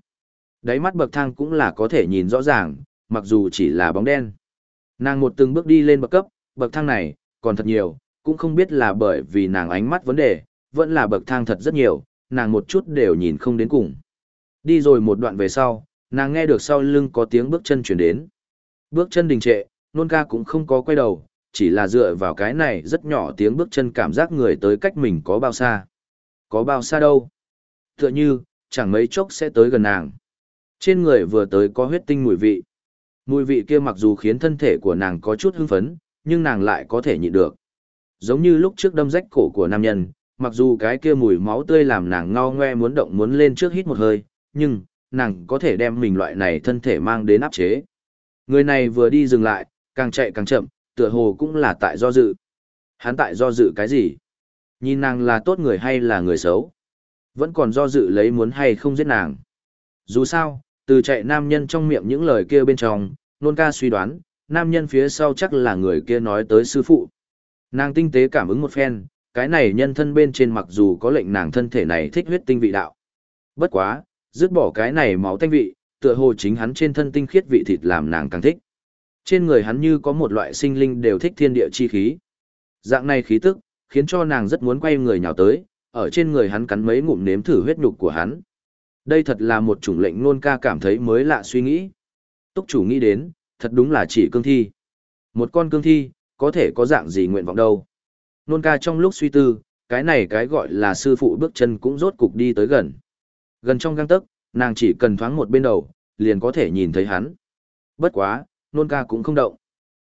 Đáy mắt bậc thang cũng là có thể nhìn rõ ràng, mặc dù chỉ là bóng đen. Nàng một từng bước đi lên bậc cấp, bậc thang này, còn thật nhiều, cũng không biết là bởi vì nàng ánh mắt vấn đề, vẫn là bậc thang thật rất nhiều, nàng một chút đều nhìn không đến cùng. Đi rồi một đoạn về sau, nàng nghe được sau lưng có tiếng bước chân chuyển đến. Bước chân đình trệ, nôn ca cũng không có quay đầu, chỉ là dựa vào cái này rất nhỏ tiếng bước chân cảm giác người tới cách mình có bao xa. Có bao xa đâu. Tựa như, chẳng mấy chốc sẽ tới gần nàng. Trên người vừa tới có huyết tinh mùi vị. Mùi vị kia mặc dù khiến thân thể của nàng có chút hưng phấn, nhưng nàng lại có thể nhịn được. Giống như lúc trước đâm rách cổ của nam nhân, mặc dù cái kia mùi máu tươi làm nàng ngao ngoe muốn động muốn lên trước hít một hơi, nhưng, nàng có thể đem mình loại này thân thể mang đến áp chế. Người này vừa đi dừng lại, càng chạy càng chậm, tựa hồ cũng là tại do dự. Hắn tại do dự cái gì? Nhìn nàng là tốt người hay là người xấu? Vẫn còn do dự lấy muốn hay không giết nàng. Dù sao, từ chạy nam nhân trong miệng những lời kia bên trong, nôn ca suy đoán, nam nhân phía sau chắc là người kia nói tới sư phụ. Nàng tinh tế cảm ứng một phen, cái này nhân thân bên trên mặc dù có lệnh nàng thân thể này thích huyết tinh vị đạo. Bất quá, dứt bỏ cái này máu tanh vị, tựa hồ chính hắn trên thân tinh khiết vị thịt làm nàng càng thích. Trên người hắn như có một loại sinh linh đều thích thiên địa chi khí. Dạng này khí tức, khiến cho nàng rất muốn quay người nhào tới, ở trên người hắn cắn mấy ngụm nếm thử huyết nhục của hắn. Đây thật là một chủng lệnh nôn ca cảm thấy mới lạ suy nghĩ. Túc chủ nghĩ đến, thật đúng là chỉ cương thi. Một con cương thi, có thể có dạng gì nguyện vọng đâu. Nôn ca trong lúc suy tư, cái này cái gọi là sư phụ bước chân cũng rốt cục đi tới gần. Gần trong găng tấc, nàng chỉ cần thoáng một bên đầu, liền có thể nhìn thấy hắn. Bất quá, nôn ca cũng không động.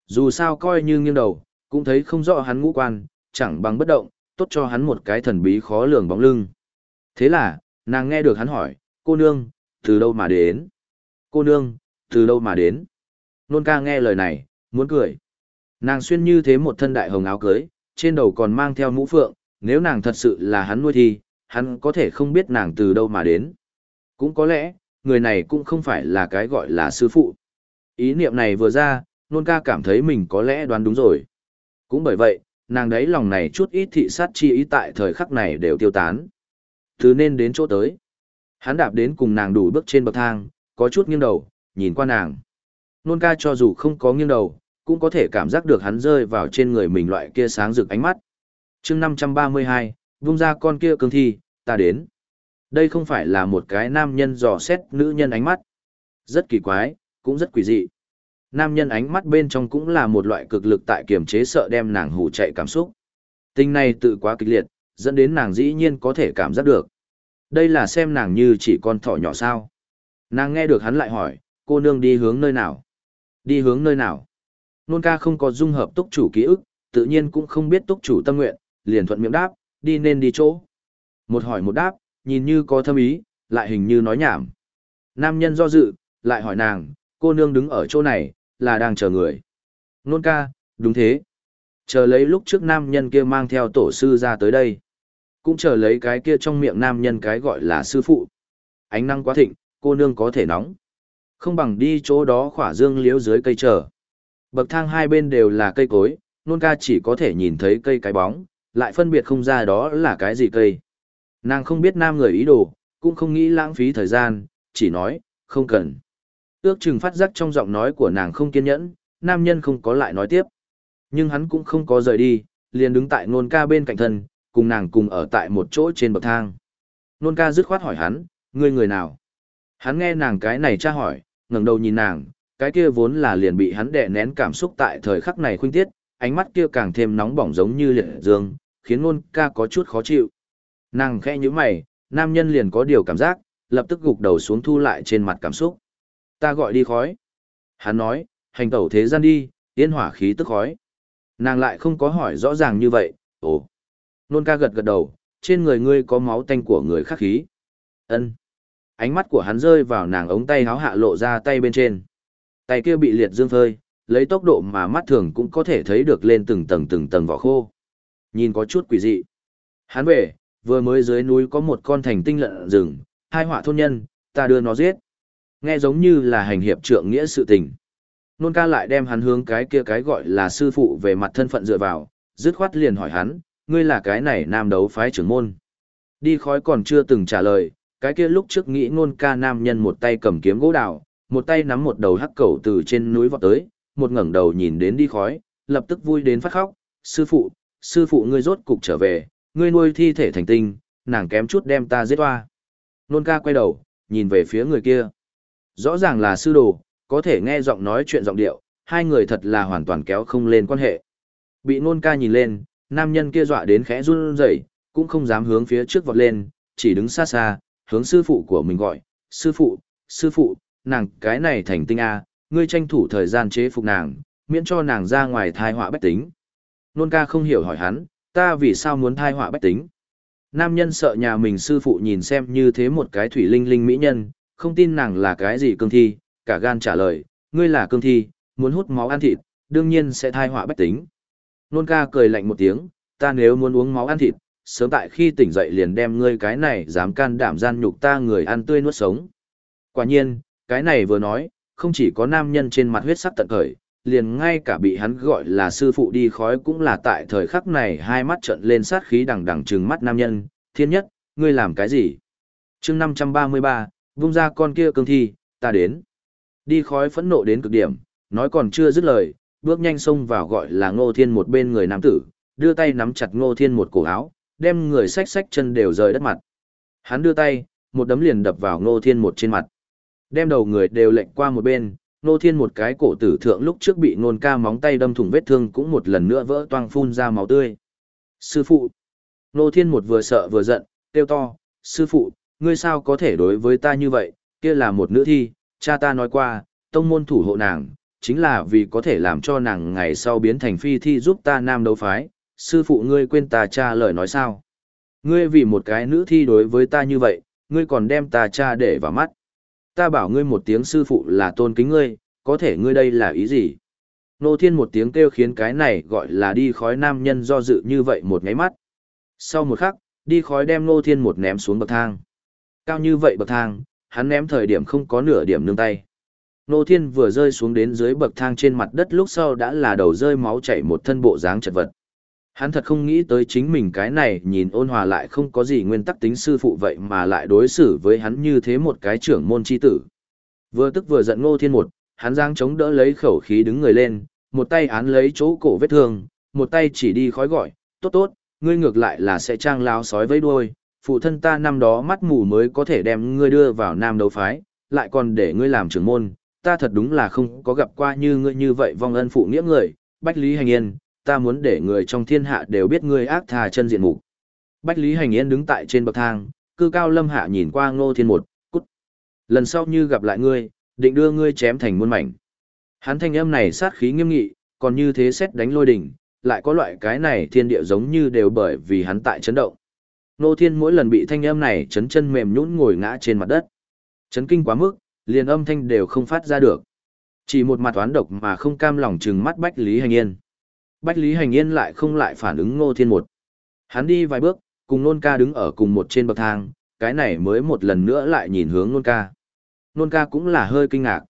Dù sao coi như nghiêng đầu, cũng thấy không rõ hắn ngũ quan, chẳng bằng bất động, tốt cho hắn một cái thần bí khó lường bóng lưng. Thế là, nàng nghe được hắn hỏi, cô nương, từ đâu mà đến? Cô nương, từ đâu mà đến? Nôn ca nghe lời này, muốn cười. Nàng xuyên như thế một thân đại hồng áo cưới, trên đầu còn mang theo mũ phượng, nếu nàng thật sự là hắn nuôi thì, hắn có thể không biết nàng từ đâu mà đến. Cũng có lẽ, người này cũng không phải là cái gọi là sư phụ. Ý niệm này vừa ra, nôn ca cảm thấy mình có lẽ đoán đúng rồi. Cũng bởi vậy, nàng đấy lòng này chút ít thị sát chi ý tại thời khắc này đều tiêu tán. Thứ nên đến chỗ tới. Hắn đạp đến cùng nàng đủ bước trên bậc thang, có chút nghiêng đầu, nhìn qua nàng. Nôn ca cho dù không có nghiêng đầu, cũng có thể cảm giác được hắn rơi vào trên người mình loại kia sáng rực ánh mắt. chương 532, vung ra con kia cương thi, ta đến. Đây không phải là một cái nam nhân dò xét nữ nhân ánh mắt. Rất kỳ quái, cũng rất quỷ dị. Nam nhân ánh mắt bên trong cũng là một loại cực lực tại kiềm chế sợ đem nàng hù chạy cảm xúc. Tình này tự quá kịch liệt, dẫn đến nàng dĩ nhiên có thể cảm giác được. Đây là xem nàng như chỉ con thỏ nhỏ sao. Nàng nghe được hắn lại hỏi, cô nương đi hướng nơi nào? Đi hướng nơi nào? Nôn ca không có dung hợp túc chủ ký ức, tự nhiên cũng không biết túc chủ tâm nguyện, liền thuận miệng đáp, đi nên đi chỗ. Một hỏi một đáp, nhìn như có thâm ý, lại hình như nói nhảm. Nam nhân do dự, lại hỏi nàng, cô nương đứng ở chỗ này, là đang chờ người. Nôn ca, đúng thế. Chờ lấy lúc trước nam nhân kia mang theo tổ sư ra tới đây. Cũng chờ lấy cái kia trong miệng nam nhân cái gọi là sư phụ. Ánh năng quá thịnh, cô nương có thể nóng. Không bằng đi chỗ đó khỏa dương liếu dưới cây chờ. Bậc thang hai bên đều là cây cối, nôn ca chỉ có thể nhìn thấy cây cái bóng, lại phân biệt không ra đó là cái gì cây. Nàng không biết nam người ý đồ, cũng không nghĩ lãng phí thời gian, chỉ nói, không cần. Ước chừng phát giác trong giọng nói của nàng không kiên nhẫn, nam nhân không có lại nói tiếp. Nhưng hắn cũng không có rời đi, liền đứng tại nôn ca bên cạnh thân, cùng nàng cùng ở tại một chỗ trên bậc thang. Nôn ca dứt khoát hỏi hắn, ngươi người nào? Hắn nghe nàng cái này tra hỏi, ngẩng đầu nhìn nàng, cái kia vốn là liền bị hắn đè nén cảm xúc tại thời khắc này khuynh tiết, ánh mắt kia càng thêm nóng bỏng giống như liệt dương, khiến luôn ca có chút khó chịu. Nàng khẽ như mày, nam nhân liền có điều cảm giác, lập tức gục đầu xuống thu lại trên mặt cảm xúc. Ta gọi đi khói. Hắn nói, hành tẩu thế gian đi, yên hỏa khí tức khói. Nàng lại không có hỏi rõ ràng như vậy, ồ. Nôn ca gật gật đầu, trên người ngươi có máu tanh của người khắc khí. ân Ánh mắt của hắn rơi vào nàng ống tay háo hạ lộ ra tay bên trên. Tay kia bị liệt dương phơi, lấy tốc độ mà mắt thường cũng có thể thấy được lên từng tầng từng tầng vỏ khô. Nhìn có chút quỷ dị. Hắn về, vừa mới dưới núi có một con thành tinh lợn rừng, hai họa thôn nhân, ta đưa nó giết. Nghe giống như là hành hiệp trượng nghĩa sự tình. Nôn ca lại đem hắn hướng cái kia cái gọi là sư phụ về mặt thân phận dựa vào, dứt khoát liền hỏi hắn, ngươi là cái này nam đấu phái trưởng môn. Đi khói còn chưa từng trả lời, cái kia lúc trước nghĩ nôn ca nam nhân một tay cầm kiếm gỗ đào, một tay nắm một đầu hắc cẩu từ trên núi vọt tới, một ngẩng đầu nhìn đến đi khói, lập tức vui đến phát khóc, sư phụ, sư phụ ngươi rốt cục trở về, ngươi nuôi thi thể thành tinh, nàng kém chút đem ta giết hoa. Nôn ca quay đầu, nhìn về phía người kia. Rõ ràng là sư đồ, có thể nghe giọng nói chuyện giọng điệu, hai người thật là hoàn toàn kéo không lên quan hệ. Bị nôn ca nhìn lên, nam nhân kia dọa đến khẽ run rẩy, cũng không dám hướng phía trước vọt lên, chỉ đứng xa xa, hướng sư phụ của mình gọi, sư phụ, sư phụ, nàng cái này thành tinh A, ngươi tranh thủ thời gian chế phục nàng, miễn cho nàng ra ngoài thai họa bách tính. Nôn ca không hiểu hỏi hắn, ta vì sao muốn thai họa bách tính. Nam nhân sợ nhà mình sư phụ nhìn xem như thế một cái thủy linh linh mỹ nhân, không tin nàng là cái gì cương thi, cả gan trả lời, ngươi là cương thi, muốn hút máu ăn thịt, đương nhiên sẽ thai họa bách tính. Nôn ca cười lạnh một tiếng, ta nếu muốn uống máu ăn thịt, sớm tại khi tỉnh dậy liền đem ngươi cái này dám can đảm gian nhục ta người ăn tươi nuốt sống. Quả nhiên, cái này vừa nói, không chỉ có nam nhân trên mặt huyết sắc tận khởi, liền ngay cả bị hắn gọi là sư phụ đi khói cũng là tại thời khắc này hai mắt trợn lên sát khí đằng đằng trừng mắt nam nhân, thiên nhất, ngươi làm cái gì? chương 533, vung ra con kia cương thi, ta đến. Đi khói phẫn nộ đến cực điểm, nói còn chưa dứt lời, bước nhanh xông vào gọi là ngô thiên một bên người nam tử, đưa tay nắm chặt ngô thiên một cổ áo, đem người xách xách chân đều rời đất mặt. Hắn đưa tay, một đấm liền đập vào ngô thiên một trên mặt. Đem đầu người đều lệnh qua một bên, Ngô Thiên một cái cổ tử thượng lúc trước bị nôn ca móng tay đâm thủng vết thương cũng một lần nữa vỡ toang phun ra máu tươi. Sư phụ! Ngô Thiên một vừa sợ vừa giận, kêu to, sư phụ, ngươi sao có thể đối với ta như vậy, kia là một nữ thi, cha ta nói qua, tông môn thủ hộ nàng, chính là vì có thể làm cho nàng ngày sau biến thành phi thi giúp ta nam đấu phái, sư phụ ngươi quên ta cha lời nói sao. Ngươi vì một cái nữ thi đối với ta như vậy, ngươi còn đem ta cha để vào mắt ta bảo ngươi một tiếng sư phụ là tôn kính ngươi, có thể ngươi đây là ý gì? Nô Thiên một tiếng kêu khiến cái này gọi là đi khói nam nhân do dự như vậy một ngáy mắt. Sau một khắc, đi khói đem Nô Thiên một ném xuống bậc thang. Cao như vậy bậc thang, hắn ném thời điểm không có nửa điểm nương tay. Nô Thiên vừa rơi xuống đến dưới bậc thang trên mặt đất lúc sau đã là đầu rơi máu chảy một thân bộ dáng chật vật. Hắn thật không nghĩ tới chính mình cái này nhìn ôn hòa lại không có gì nguyên tắc tính sư phụ vậy mà lại đối xử với hắn như thế một cái trưởng môn chi tử. Vừa tức vừa giận ngô thiên một, hắn giang chống đỡ lấy khẩu khí đứng người lên, một tay án lấy chỗ cổ vết thương, một tay chỉ đi khói gọi, tốt tốt, ngươi ngược lại là sẽ trang lao sói với đuôi, phụ thân ta năm đó mắt mù mới có thể đem ngươi đưa vào nam đấu phái, lại còn để ngươi làm trưởng môn, ta thật đúng là không có gặp qua như ngươi như vậy vong ân phụ nghĩa người, bách lý hành yên, ta muốn để người trong thiên hạ đều biết ngươi ác thà chân diện mục. Bách Lý Hành Yên đứng tại trên bậc thang, cư cao lâm hạ nhìn qua Ngô Thiên một, cút. Lần sau như gặp lại ngươi, định đưa ngươi chém thành muôn mảnh. Hắn thanh âm này sát khí nghiêm nghị, còn như thế xét đánh lôi đỉnh, lại có loại cái này thiên địa giống như đều bởi vì hắn tại chấn động. Ngô Thiên mỗi lần bị thanh âm này chấn chân mềm nhũn ngồi ngã trên mặt đất. Chấn kinh quá mức, liền âm thanh đều không phát ra được. Chỉ một mặt toán độc mà không cam lòng trừng mắt Bách Lý Hành Yên. Bách Lý Hành Yên lại không lại phản ứng Ngô Thiên một. Hắn đi vài bước, cùng Nôn ca đứng ở cùng một trên bậc thang, cái này mới một lần nữa lại nhìn hướng Nôn ca. Nôn ca cũng là hơi kinh ngạc.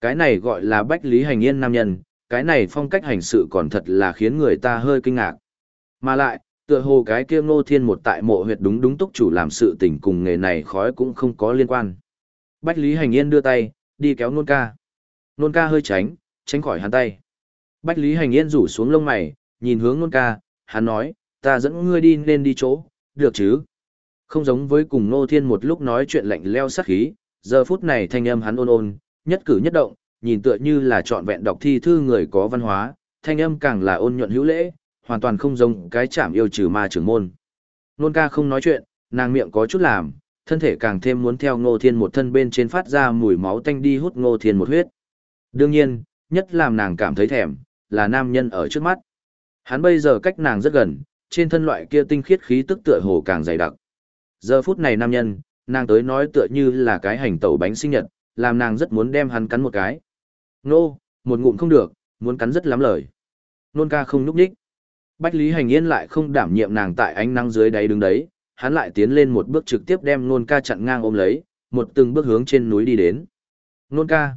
Cái này gọi là Bách Lý Hành Yên nam nhân, cái này phong cách hành sự còn thật là khiến người ta hơi kinh ngạc. Mà lại, tựa hồ cái kia Ngô Thiên một tại mộ huyệt đúng đúng túc chủ làm sự tình cùng nghề này khói cũng không có liên quan. Bách Lý Hành Yên đưa tay, đi kéo Nôn ca. Nôn ca hơi tránh, tránh khỏi hắn tay. Bách Lý Hành Yên rủ xuống lông mày, nhìn hướng nôn ca, hắn nói, ta dẫn ngươi đi nên đi chỗ, được chứ? Không giống với cùng Nô Thiên một lúc nói chuyện lạnh leo sát khí, giờ phút này thanh âm hắn ôn ôn, nhất cử nhất động, nhìn tựa như là trọn vẹn đọc thi thư người có văn hóa, thanh âm càng là ôn nhuận hữu lễ, hoàn toàn không giống cái chạm yêu trừ ma trưởng môn. Nôn ca không nói chuyện, nàng miệng có chút làm, thân thể càng thêm muốn theo Ngô Thiên một thân bên trên phát ra mùi máu tanh đi hút Ngô Thiên một huyết. Đương nhiên, nhất làm nàng cảm thấy thèm, là nam nhân ở trước mắt. Hắn bây giờ cách nàng rất gần, trên thân loại kia tinh khiết khí tức tựa hồ càng dày đặc. Giờ phút này nam nhân, nàng tới nói tựa như là cái hành tẩu bánh sinh nhật, làm nàng rất muốn đem hắn cắn một cái. Nô, một ngụm không được, muốn cắn rất lắm lời. Nôn ca không núp đích. Bách Lý Hành Yên lại không đảm nhiệm nàng tại ánh nắng dưới đáy đứng đấy, hắn lại tiến lên một bước trực tiếp đem nôn ca chặn ngang ôm lấy, một từng bước hướng trên núi đi đến. Nôn ca.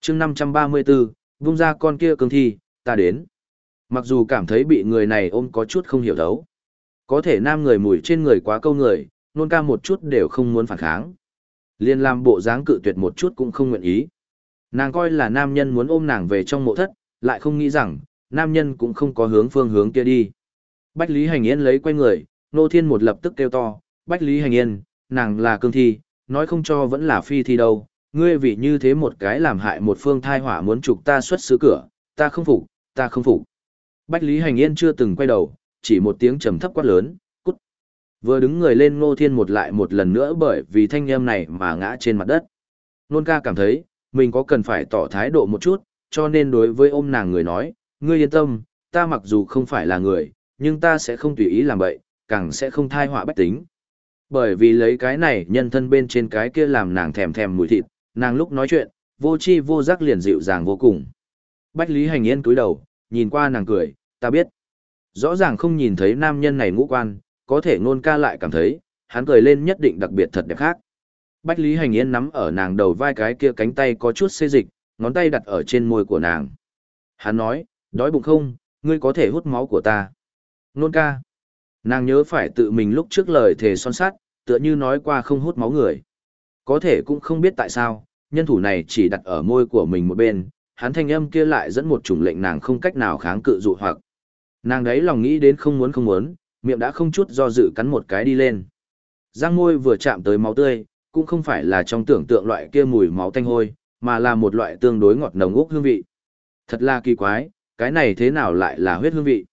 chương 534, vung ra con kia cương thi, ta đến. Mặc dù cảm thấy bị người này ôm có chút không hiểu thấu. Có thể nam người mùi trên người quá câu người, nôn ca một chút đều không muốn phản kháng. Liên làm bộ dáng cự tuyệt một chút cũng không nguyện ý. Nàng coi là nam nhân muốn ôm nàng về trong mộ thất, lại không nghĩ rằng, nam nhân cũng không có hướng phương hướng kia đi. Bách Lý Hành Yên lấy quay người, Nô Thiên một lập tức kêu to, Bách Lý Hành Yên, nàng là cương thi, nói không cho vẫn là phi thi đâu, ngươi vì như thế một cái làm hại một phương thai hỏa muốn trục ta xuất xứ cửa, ta không phục, ta không phục. Bách Lý Hành Yên chưa từng quay đầu, chỉ một tiếng trầm thấp quát lớn, cút. Vừa đứng người lên Ngô Thiên một lại một lần nữa bởi vì thanh âm này mà ngã trên mặt đất. Nôn ca cảm thấy, mình có cần phải tỏ thái độ một chút, cho nên đối với ôm nàng người nói, ngươi yên tâm, ta mặc dù không phải là người, nhưng ta sẽ không tùy ý làm vậy, càng sẽ không thai họa bách tính. Bởi vì lấy cái này nhân thân bên trên cái kia làm nàng thèm thèm mùi thịt, nàng lúc nói chuyện, vô chi vô giác liền dịu dàng vô cùng. Bách Lý Hành Yên cúi đầu, nhìn qua nàng cười, ta biết. Rõ ràng không nhìn thấy nam nhân này ngũ quan, có thể ngôn ca lại cảm thấy, hắn cười lên nhất định đặc biệt thật đẹp khác. Bách Lý Hành Yên nắm ở nàng đầu vai cái kia cánh tay có chút xê dịch, ngón tay đặt ở trên môi của nàng. Hắn nói, đói bụng không, ngươi có thể hút máu của ta. Nôn ca. Nàng nhớ phải tự mình lúc trước lời thề son sát, tựa như nói qua không hút máu người. Có thể cũng không biết tại sao, nhân thủ này chỉ đặt ở môi của mình một bên, hắn thanh âm kia lại dẫn một chủng lệnh nàng không cách nào kháng cự dụ hoặc. Nàng đấy lòng nghĩ đến không muốn không muốn, miệng đã không chút do dự cắn một cái đi lên. Giang môi vừa chạm tới máu tươi, cũng không phải là trong tưởng tượng loại kia mùi máu tanh hôi, mà là một loại tương đối ngọt nồng úc hương vị. Thật là kỳ quái, cái này thế nào lại là huyết hương vị?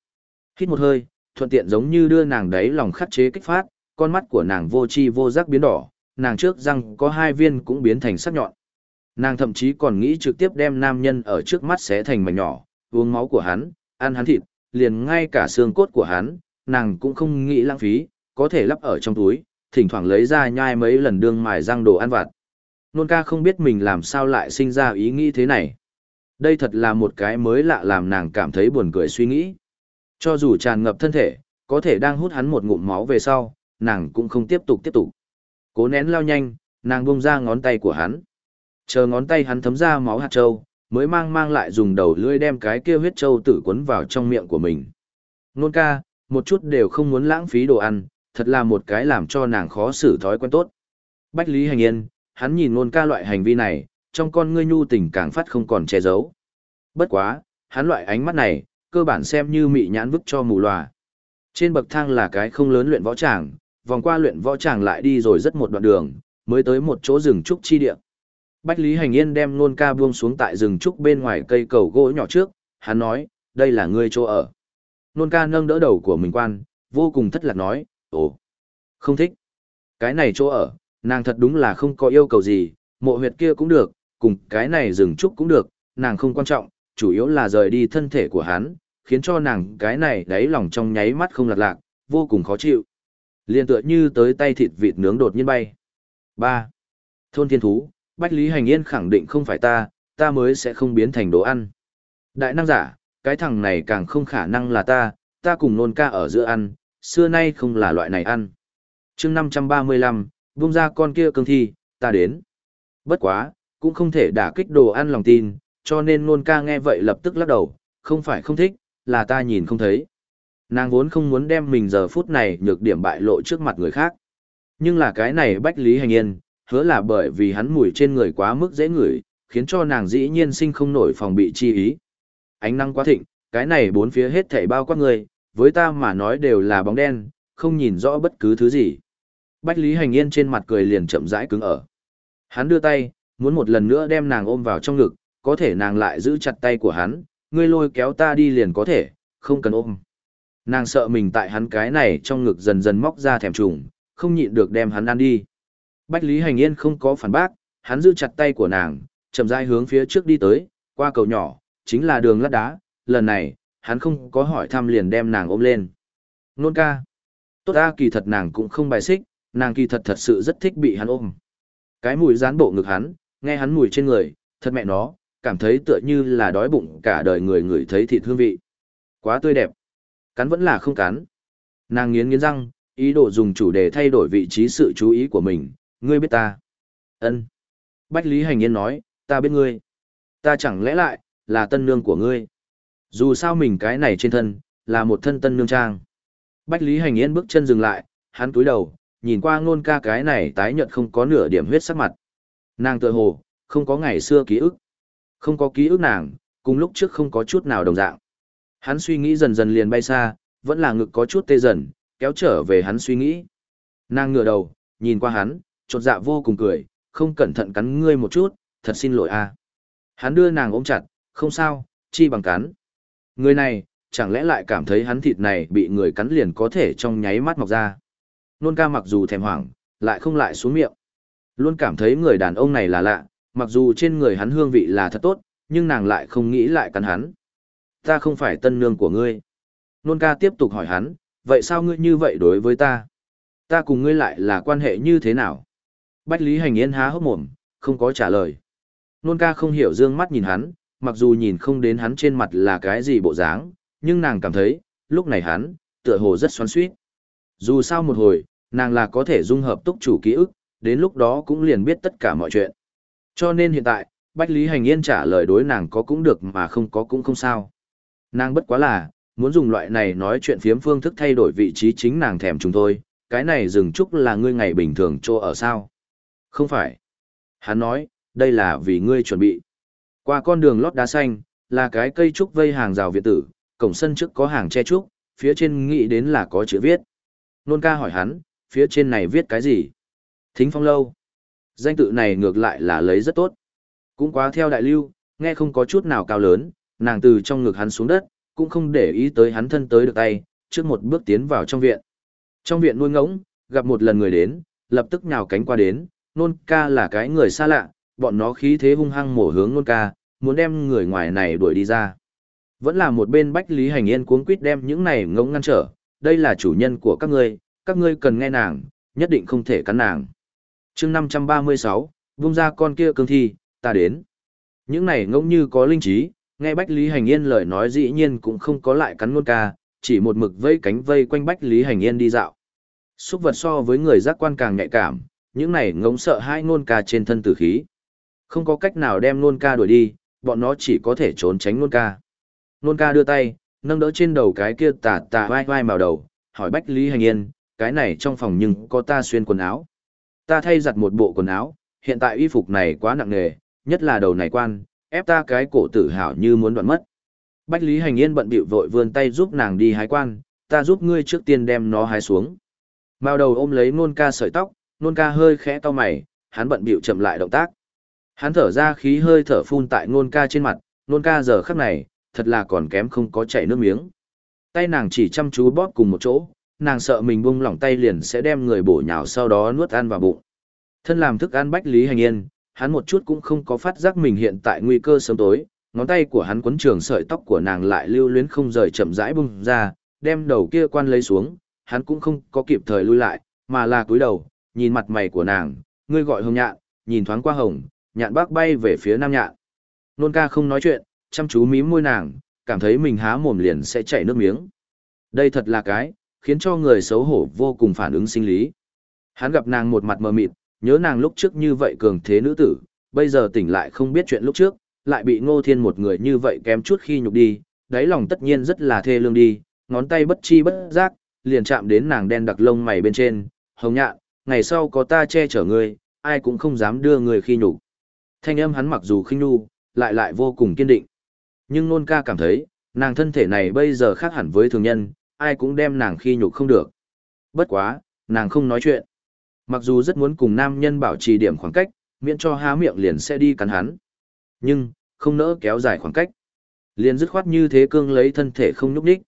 Hít một hơi, thuận tiện giống như đưa nàng đấy lòng khắc chế kích phát, con mắt của nàng vô chi vô giác biến đỏ, nàng trước răng có hai viên cũng biến thành sắc nhọn. Nàng thậm chí còn nghĩ trực tiếp đem nam nhân ở trước mắt xé thành mảnh nhỏ, uống máu của hắn, ăn hắn thịt, liền ngay cả xương cốt của hắn, nàng cũng không nghĩ lãng phí, có thể lắp ở trong túi, thỉnh thoảng lấy ra nhai mấy lần đương mài răng đồ ăn vặt. Nôn ca không biết mình làm sao lại sinh ra ý nghĩ thế này. Đây thật là một cái mới lạ làm nàng cảm thấy buồn cười suy nghĩ. Cho dù tràn ngập thân thể, có thể đang hút hắn một ngụm máu về sau, nàng cũng không tiếp tục tiếp tục. Cố nén lao nhanh, nàng bông ra ngón tay của hắn. Chờ ngón tay hắn thấm ra máu hạt trâu, mới mang mang lại dùng đầu lưỡi đem cái kia huyết trâu tử quấn vào trong miệng của mình. Nôn ca, một chút đều không muốn lãng phí đồ ăn, thật là một cái làm cho nàng khó xử thói quen tốt. Bách Lý Hành Yên, hắn nhìn nôn ca loại hành vi này, trong con ngươi nhu tình càng phát không còn che giấu. Bất quá, hắn loại ánh mắt này, cơ bản xem như mị nhãn vứt cho mù lòa. Trên bậc thang là cái không lớn luyện võ tràng, vòng qua luyện võ tràng lại đi rồi rất một đoạn đường, mới tới một chỗ rừng trúc chi địa. Bách Lý Hành Yên đem nôn ca buông xuống tại rừng trúc bên ngoài cây cầu gỗ nhỏ trước, hắn nói, đây là ngươi chỗ ở. Nôn ca nâng đỡ đầu của mình quan, vô cùng thất lạc nói, ồ, không thích. Cái này chỗ ở, nàng thật đúng là không có yêu cầu gì, mộ huyệt kia cũng được, cùng cái này rừng trúc cũng được, nàng không quan trọng, chủ yếu là rời đi thân thể của hắn, khiến cho nàng cái này đáy lòng trong nháy mắt không lạc lạc, vô cùng khó chịu. Liên tựa như tới tay thịt vịt nướng đột nhiên bay. 3. Thôn thiên thú, Bách Lý Hành Yên khẳng định không phải ta, ta mới sẽ không biến thành đồ ăn. Đại năng giả, cái thằng này càng không khả năng là ta, ta cùng nôn ca ở giữa ăn, xưa nay không là loại này ăn. chương 535, buông ra con kia cương thi, ta đến. Bất quá, cũng không thể đả kích đồ ăn lòng tin, cho nên nôn ca nghe vậy lập tức lắc đầu, không phải không thích, là ta nhìn không thấy. Nàng vốn không muốn đem mình giờ phút này nhược điểm bại lộ trước mặt người khác. Nhưng là cái này bách lý hành yên, hứa là bởi vì hắn mùi trên người quá mức dễ ngửi, khiến cho nàng dĩ nhiên sinh không nổi phòng bị chi ý. Ánh nắng quá thịnh, cái này bốn phía hết thảy bao quát người, với ta mà nói đều là bóng đen, không nhìn rõ bất cứ thứ gì. Bách Lý Hành Yên trên mặt cười liền chậm rãi cứng ở. Hắn đưa tay, muốn một lần nữa đem nàng ôm vào trong ngực, có thể nàng lại giữ chặt tay của hắn, ngươi lôi kéo ta đi liền có thể, không cần ôm. Nàng sợ mình tại hắn cái này trong ngực dần dần móc ra thèm trùng, không nhịn được đem hắn ăn đi. Bách Lý Hành Yên không có phản bác, hắn giữ chặt tay của nàng, chậm rãi hướng phía trước đi tới, qua cầu nhỏ, chính là đường lát đá, lần này, hắn không có hỏi thăm liền đem nàng ôm lên. Nôn ca. Tốt a kỳ thật nàng cũng không bài xích, nàng kỳ thật thật sự rất thích bị hắn ôm. Cái mùi rán bộ ngực hắn, nghe hắn mùi trên người, thật mẹ nó, cảm thấy tựa như là đói bụng cả đời người người thấy thịt hương vị. Quá tươi đẹp. Cắn vẫn là không cắn. Nàng nghiến nghiến răng, ý đồ dùng chủ đề thay đổi vị trí sự chú ý của mình, ngươi biết ta. ân Bách Lý Hành Yên nói, ta biết ngươi. Ta chẳng lẽ lại, là tân nương của ngươi. Dù sao mình cái này trên thân, là một thân tân nương trang. Bách Lý Hành Yên bước chân dừng lại, hắn túi đầu, nhìn qua ngôn ca cái này tái nhợt không có nửa điểm huyết sắc mặt. Nàng tựa hồ, không có ngày xưa ký ức. Không có ký ức nàng, cùng lúc trước không có chút nào đồng dạng. Hắn suy nghĩ dần dần liền bay xa, vẫn là ngực có chút tê dần, kéo trở về hắn suy nghĩ. Nàng ngửa đầu, nhìn qua hắn, chột dạ vô cùng cười, không cẩn thận cắn ngươi một chút, thật xin lỗi a. Hắn đưa nàng ôm chặt, không sao, chi bằng cắn. Người này, chẳng lẽ lại cảm thấy hắn thịt này bị người cắn liền có thể trong nháy mắt mọc ra. Nôn ca mặc dù thèm hoảng, lại không lại xuống miệng. Luôn cảm thấy người đàn ông này là lạ, mặc dù trên người hắn hương vị là thật tốt, nhưng nàng lại không nghĩ lại cắn hắn. Ta không phải tân nương của ngươi. Nôn ca tiếp tục hỏi hắn, vậy sao ngươi như vậy đối với ta? Ta cùng ngươi lại là quan hệ như thế nào? Bách Lý Hành Yên há hốc mồm, không có trả lời. Nôn ca không hiểu dương mắt nhìn hắn, mặc dù nhìn không đến hắn trên mặt là cái gì bộ dáng, nhưng nàng cảm thấy, lúc này hắn, tựa hồ rất xoắn suýt. Dù sao một hồi, nàng là có thể dung hợp túc chủ ký ức, đến lúc đó cũng liền biết tất cả mọi chuyện. Cho nên hiện tại, Bách Lý Hành Yên trả lời đối nàng có cũng được mà không có cũng không sao. Nàng bất quá là, muốn dùng loại này nói chuyện phiếm phương thức thay đổi vị trí chính nàng thèm chúng tôi, cái này dừng chúc là ngươi ngày bình thường chỗ ở sao. Không phải. Hắn nói, đây là vì ngươi chuẩn bị. Qua con đường lót đá xanh, là cái cây trúc vây hàng rào viện tử, cổng sân trước có hàng che trúc, phía trên nghĩ đến là có chữ viết. Nôn ca hỏi hắn, phía trên này viết cái gì? Thính phong lâu. Danh tự này ngược lại là lấy rất tốt. Cũng quá theo đại lưu, nghe không có chút nào cao lớn, nàng từ trong ngực hắn xuống đất, cũng không để ý tới hắn thân tới được tay, trước một bước tiến vào trong viện. Trong viện nuôi ngỗng, gặp một lần người đến, lập tức nhào cánh qua đến, nôn ca là cái người xa lạ, bọn nó khí thế hung hăng mổ hướng nôn ca, muốn đem người ngoài này đuổi đi ra. Vẫn là một bên Bách Lý Hành Yên cuống quýt đem những này ngỗng ngăn trở, đây là chủ nhân của các ngươi, các ngươi cần nghe nàng, nhất định không thể cắn nàng. chương 536, vung ra con kia cương thi, ta đến. Những này ngỗng như có linh trí, nghe Bách Lý Hành Yên lời nói dĩ nhiên cũng không có lại cắn nôn ca, chỉ một mực vây cánh vây quanh Bách Lý Hành Yên đi dạo. Xúc vật so với người giác quan càng nhạy cảm, những này ngỗng sợ hai nôn ca trên thân tử khí. Không có cách nào đem nôn ca đuổi đi, bọn nó chỉ có thể trốn tránh nôn ca. Nôn ca đưa tay, nâng đỡ trên đầu cái kia tà tà vai vai màu đầu, hỏi Bách Lý Hành Yên, cái này trong phòng nhưng có ta xuyên quần áo. Ta thay giặt một bộ quần áo, hiện tại y phục này quá nặng nề, nhất là đầu này quan, ép ta cái cổ tử hào như muốn đoạn mất. Bách Lý Hành Yên bận bịu vội vươn tay giúp nàng đi hái quan, ta giúp ngươi trước tiên đem nó hái xuống. Mao đầu ôm lấy nôn ca sợi tóc, nôn ca hơi khẽ to mày, hắn bận bịu chậm lại động tác. Hắn thở ra khí hơi thở phun tại nôn ca trên mặt, nôn ca giờ khắc này, thật là còn kém không có chảy nước miếng. Tay nàng chỉ chăm chú bóp cùng một chỗ, nàng sợ mình buông lỏng tay liền sẽ đem người bổ nhào sau đó nuốt ăn vào bụng. Thân làm thức ăn Bách Lý Hành Yên, hắn một chút cũng không có phát giác mình hiện tại nguy cơ sớm tối, ngón tay của hắn quấn trường sợi tóc của nàng lại lưu luyến không rời chậm rãi bung ra, đem đầu kia quan lấy xuống, hắn cũng không có kịp thời lui lại, mà là cúi đầu, nhìn mặt mày của nàng, ngươi gọi hồng nhạn, nhìn thoáng qua hồng, nhạn bác bay về phía nam nhạn. Nôn ca không nói chuyện, chăm chú mím môi nàng, cảm thấy mình há mồm liền sẽ chảy nước miếng. Đây thật là cái, khiến cho người xấu hổ vô cùng phản ứng sinh lý. Hắn gặp nàng một mặt mờ mịt, nhớ nàng lúc trước như vậy cường thế nữ tử, bây giờ tỉnh lại không biết chuyện lúc trước, lại bị ngô thiên một người như vậy kém chút khi nhục đi, đáy lòng tất nhiên rất là thê lương đi, ngón tay bất chi bất giác, liền chạm đến nàng đen đặc lông mày bên trên, hồng nhạn, ngày sau có ta che chở ngươi, ai cũng không dám đưa người khi nhục. Thanh âm hắn mặc dù khinh nu, lại lại vô cùng kiên định. Nhưng nôn ca cảm thấy, nàng thân thể này bây giờ khác hẳn với thường nhân, ai cũng đem nàng khi nhục không được. Bất quá, nàng không nói chuyện. Mặc dù rất muốn cùng nam nhân bảo trì điểm khoảng cách, miễn cho há miệng liền sẽ đi cắn hắn. Nhưng, không nỡ kéo dài khoảng cách. Liền dứt khoát như thế cương lấy thân thể không nhúc nhích.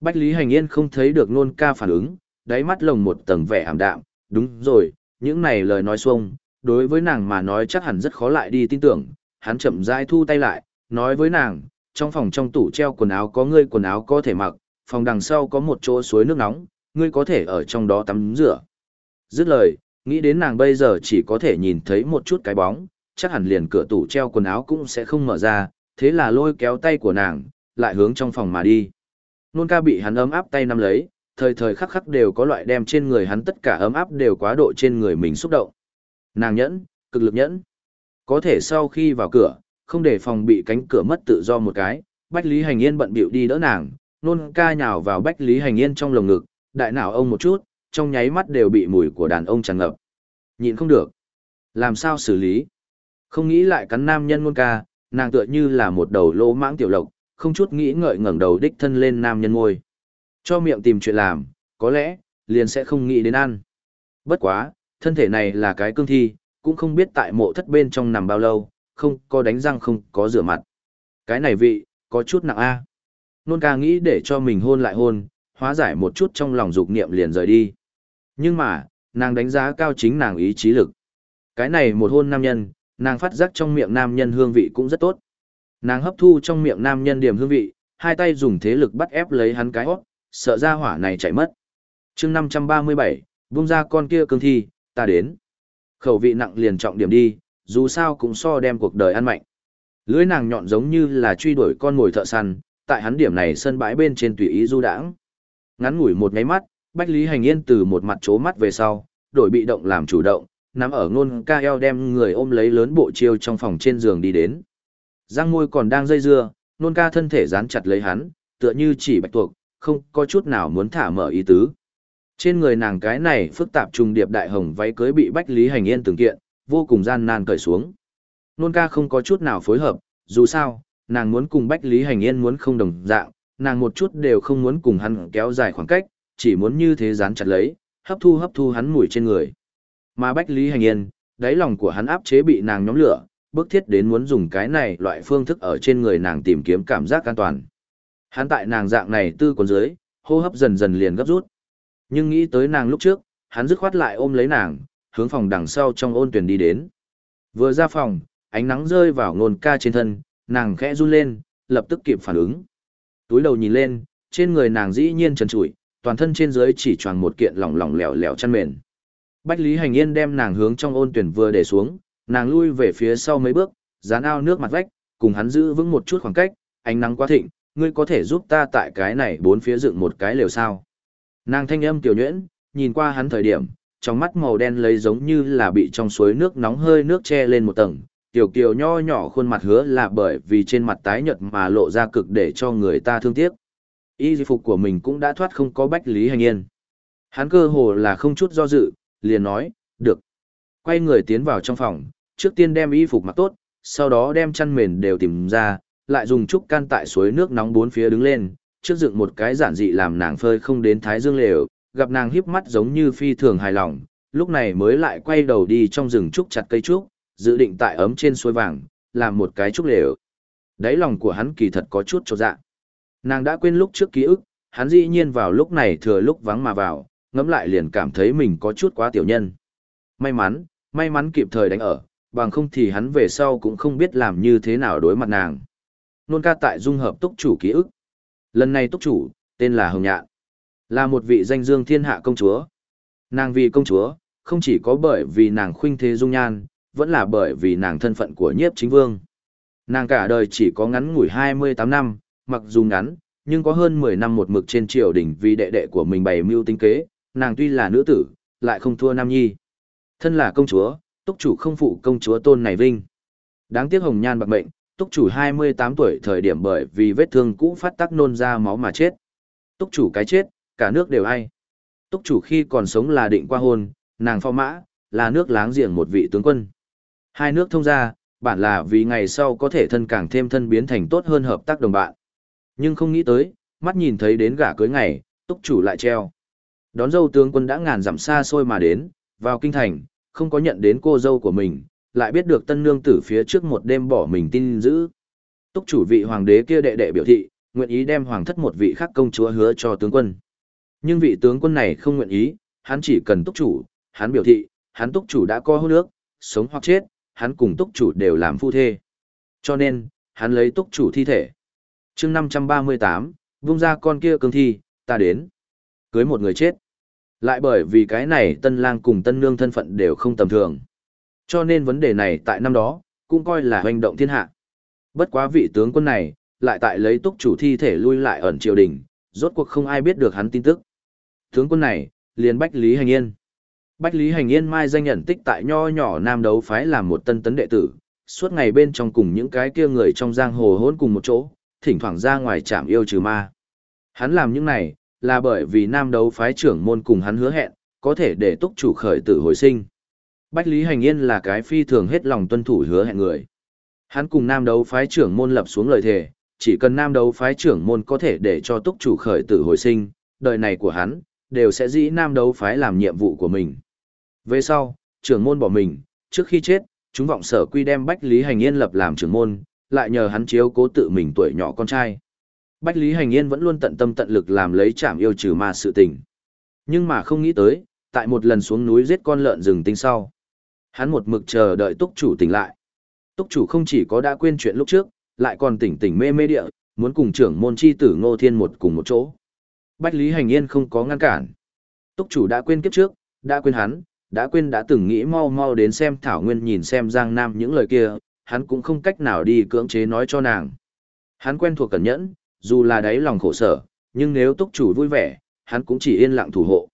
Bách Lý Hành Yên không thấy được nôn ca phản ứng, đáy mắt lồng một tầng vẻ ảm đạm, đúng rồi, những này lời nói xuông, đối với nàng mà nói chắc hẳn rất khó lại đi tin tưởng, hắn chậm rãi thu tay lại, nói với nàng, trong phòng trong tủ treo quần áo có ngươi quần áo có thể mặc, phòng đằng sau có một chỗ suối nước nóng, ngươi có thể ở trong đó tắm rửa. Dứt lời, nghĩ đến nàng bây giờ chỉ có thể nhìn thấy một chút cái bóng, chắc hẳn liền cửa tủ treo quần áo cũng sẽ không mở ra, thế là lôi kéo tay của nàng, lại hướng trong phòng mà đi. Nôn ca bị hắn ấm áp tay nắm lấy, thời thời khắc khắc đều có loại đem trên người hắn tất cả ấm áp đều quá độ trên người mình xúc động. Nàng nhẫn, cực lực nhẫn. Có thể sau khi vào cửa, không để phòng bị cánh cửa mất tự do một cái, Bách Lý Hành Yên bận bịu đi đỡ nàng, nôn ca nhào vào Bách Lý Hành Yên trong lồng ngực, đại não ông một chút, trong nháy mắt đều bị mùi của đàn ông tràn ngập. Nhịn không được. Làm sao xử lý? Không nghĩ lại cắn nam nhân nôn ca, nàng tựa như là một đầu lỗ mãng tiểu lộc, không chút nghĩ ngợi ngẩng đầu đích thân lên nam nhân ngôi. Cho miệng tìm chuyện làm, có lẽ, liền sẽ không nghĩ đến ăn. Bất quá, thân thể này là cái cương thi, cũng không biết tại mộ thất bên trong nằm bao lâu, không có đánh răng không có rửa mặt. Cái này vị, có chút nặng a. Nôn ca nghĩ để cho mình hôn lại hôn, hóa giải một chút trong lòng dục niệm liền rời đi. Nhưng mà, nàng đánh giá cao chính nàng ý chí lực. Cái này một hôn nam nhân, nàng phát giác trong miệng nam nhân hương vị cũng rất tốt. Nàng hấp thu trong miệng nam nhân điểm hương vị, hai tay dùng thế lực bắt ép lấy hắn cái hót, sợ ra hỏa này chạy mất. chương 537, vung ra con kia cương thi, ta đến. Khẩu vị nặng liền trọng điểm đi, dù sao cũng so đem cuộc đời ăn mạnh. Lưới nàng nhọn giống như là truy đuổi con mồi thợ săn, tại hắn điểm này sân bãi bên trên tùy ý du đãng. Ngắn ngủi một nháy mắt, Bách Lý Hành Yên từ một mặt chố mắt về sau, đổi bị động làm chủ động, nắm ở ngôn ca eo đem người ôm lấy lớn bộ chiêu trong phòng trên giường đi đến. Giang môi còn đang dây dưa, nôn ca thân thể dán chặt lấy hắn, tựa như chỉ bạch tuộc, không có chút nào muốn thả mở ý tứ. Trên người nàng cái này phức tạp trùng điệp đại hồng váy cưới bị Bách Lý Hành Yên từng kiện, vô cùng gian nan cởi xuống. Nôn ca không có chút nào phối hợp, dù sao, nàng muốn cùng Bách Lý Hành Yên muốn không đồng dạng, nàng một chút đều không muốn cùng hắn kéo dài khoảng cách, chỉ muốn như thế dán chặt lấy, hấp thu hấp thu hắn mùi trên người. Mà Bách Lý Hành Yên, đáy lòng của hắn áp chế bị nàng nhóm lửa, bức thiết đến muốn dùng cái này loại phương thức ở trên người nàng tìm kiếm cảm giác an toàn. Hắn tại nàng dạng này tư còn dưới, hô hấp dần dần liền gấp rút. Nhưng nghĩ tới nàng lúc trước, hắn dứt khoát lại ôm lấy nàng, hướng phòng đằng sau trong ôn tuyển đi đến. Vừa ra phòng, ánh nắng rơi vào ngôn ca trên thân, nàng khẽ run lên, lập tức kịp phản ứng. Túi đầu nhìn lên, trên người nàng dĩ nhiên trần trụi, toàn thân trên dưới chỉ tròn một kiện lỏng lỏng lẻo lẻo chăn mền. Bách Lý Hành Yên đem nàng hướng trong ôn tuyển vừa để xuống, nàng lui về phía sau mấy bước, dán ao nước mặt vách, cùng hắn giữ vững một chút khoảng cách, ánh nắng quá thịnh, ngươi có thể giúp ta tại cái này bốn phía dựng một cái lều sao. Nàng thanh âm tiểu nhuyễn, nhìn qua hắn thời điểm, trong mắt màu đen lấy giống như là bị trong suối nước nóng hơi nước che lên một tầng, tiểu kiều nho nhỏ khuôn mặt hứa là bởi vì trên mặt tái nhợt mà lộ ra cực để cho người ta thương tiếc. Y phục của mình cũng đã thoát không có bách lý hành yên. Hắn cơ hồ là không chút do dự, liền nói, được. Quay người tiến vào trong phòng, trước tiên đem y phục mặc tốt, sau đó đem chăn mền đều tìm ra, lại dùng trúc can tại suối nước nóng bốn phía đứng lên, trước dựng một cái giản dị làm nàng phơi không đến thái dương lều, gặp nàng híp mắt giống như phi thường hài lòng, lúc này mới lại quay đầu đi trong rừng trúc chặt cây trúc, dự định tại ấm trên suối vàng, làm một cái trúc lều. Đáy lòng của hắn kỳ thật có chút cho dạ. Nàng đã quên lúc trước ký ức, hắn dĩ nhiên vào lúc này thừa lúc vắng mà vào, ngẫm lại liền cảm thấy mình có chút quá tiểu nhân. May mắn, may mắn kịp thời đánh ở, bằng không thì hắn về sau cũng không biết làm như thế nào đối mặt nàng. Nôn ca tại dung hợp túc chủ ký ức. Lần này túc chủ, tên là Hồng Nhạn, là một vị danh dương thiên hạ công chúa. Nàng vì công chúa, không chỉ có bởi vì nàng khuynh thế dung nhan, vẫn là bởi vì nàng thân phận của nhiếp chính vương. Nàng cả đời chỉ có ngắn ngủi 28 năm, mặc dù ngắn, nhưng có hơn 10 năm một mực trên triều đình vì đệ đệ của mình bày mưu tính kế, nàng tuy là nữ tử, lại không thua nam nhi. Thân là công chúa, túc chủ không phụ công chúa tôn này vinh. Đáng tiếc hồng nhan bạc mệnh, túc chủ 28 tuổi thời điểm bởi vì vết thương cũ phát tác nôn ra máu mà chết. Túc chủ cái chết, cả nước đều ai. Túc chủ khi còn sống là định qua hôn, nàng phò mã, là nước láng giềng một vị tướng quân. Hai nước thông ra, bản là vì ngày sau có thể thân càng thêm thân biến thành tốt hơn hợp tác đồng bạn. Nhưng không nghĩ tới, mắt nhìn thấy đến gả cưới ngày, túc chủ lại treo. Đón dâu tướng quân đã ngàn dặm xa xôi mà đến, vào kinh thành, không có nhận đến cô dâu của mình, lại biết được tân nương tử phía trước một đêm bỏ mình tin giữ. Túc chủ vị hoàng đế kia đệ đệ biểu thị, nguyện ý đem hoàng thất một vị khác công chúa hứa cho tướng quân. Nhưng vị tướng quân này không nguyện ý, hắn chỉ cần túc chủ, hắn biểu thị, hắn túc chủ đã co hôn nước, sống hoặc chết, hắn cùng túc chủ đều làm phu thê. Cho nên, hắn lấy túc chủ thi thể. chương 538, vung ra con kia cương thi, ta đến. Cưới một người chết. Lại bởi vì cái này tân lang cùng tân nương thân phận đều không tầm thường. Cho nên vấn đề này tại năm đó, cũng coi là hoành động thiên hạ. Bất quá vị tướng quân này, lại tại lấy túc chủ thi thể lui lại ẩn triều đình, rốt cuộc không ai biết được hắn tin tức. Tướng quân này, liền Bách Lý Hành Yên. Bách Lý Hành Yên mai danh nhận tích tại nho nhỏ nam đấu phái làm một tân tấn đệ tử, suốt ngày bên trong cùng những cái kia người trong giang hồ hỗn cùng một chỗ, thỉnh thoảng ra ngoài chạm yêu trừ ma. Hắn làm những này, là bởi vì nam đấu phái trưởng môn cùng hắn hứa hẹn, có thể để túc chủ khởi tử hồi sinh. Bách Lý Hành Yên là cái phi thường hết lòng tuân thủ hứa hẹn người. Hắn cùng nam đấu phái trưởng môn lập xuống lời thề, chỉ cần nam đấu phái trưởng môn có thể để cho túc chủ khởi tử hồi sinh, đời này của hắn, đều sẽ dĩ nam đấu phái làm nhiệm vụ của mình. Về sau, trưởng môn bỏ mình, trước khi chết, chúng vọng sở quy đem Bách Lý Hành Yên lập làm trưởng môn, lại nhờ hắn chiếu cố tự mình tuổi nhỏ con trai. Bách Lý Hành Yên vẫn luôn tận tâm tận lực làm lấy trảm yêu trừ ma sự tình. Nhưng mà không nghĩ tới, tại một lần xuống núi giết con lợn rừng tinh sau. Hắn một mực chờ đợi túc chủ tỉnh lại. Túc chủ không chỉ có đã quên chuyện lúc trước, lại còn tỉnh tỉnh mê mê địa, muốn cùng trưởng môn chi tử Ngô Thiên một cùng một chỗ. Bách Lý Hành Yên không có ngăn cản. Túc chủ đã quên kiếp trước, đã quên hắn, đã quên đã từng nghĩ mau mau đến xem Thảo Nguyên nhìn xem Giang Nam những lời kia, hắn cũng không cách nào đi cưỡng chế nói cho nàng. Hắn quen thuộc cẩn nhẫn, dù là đáy lòng khổ sở, nhưng nếu túc chủ vui vẻ, hắn cũng chỉ yên lặng thủ hộ.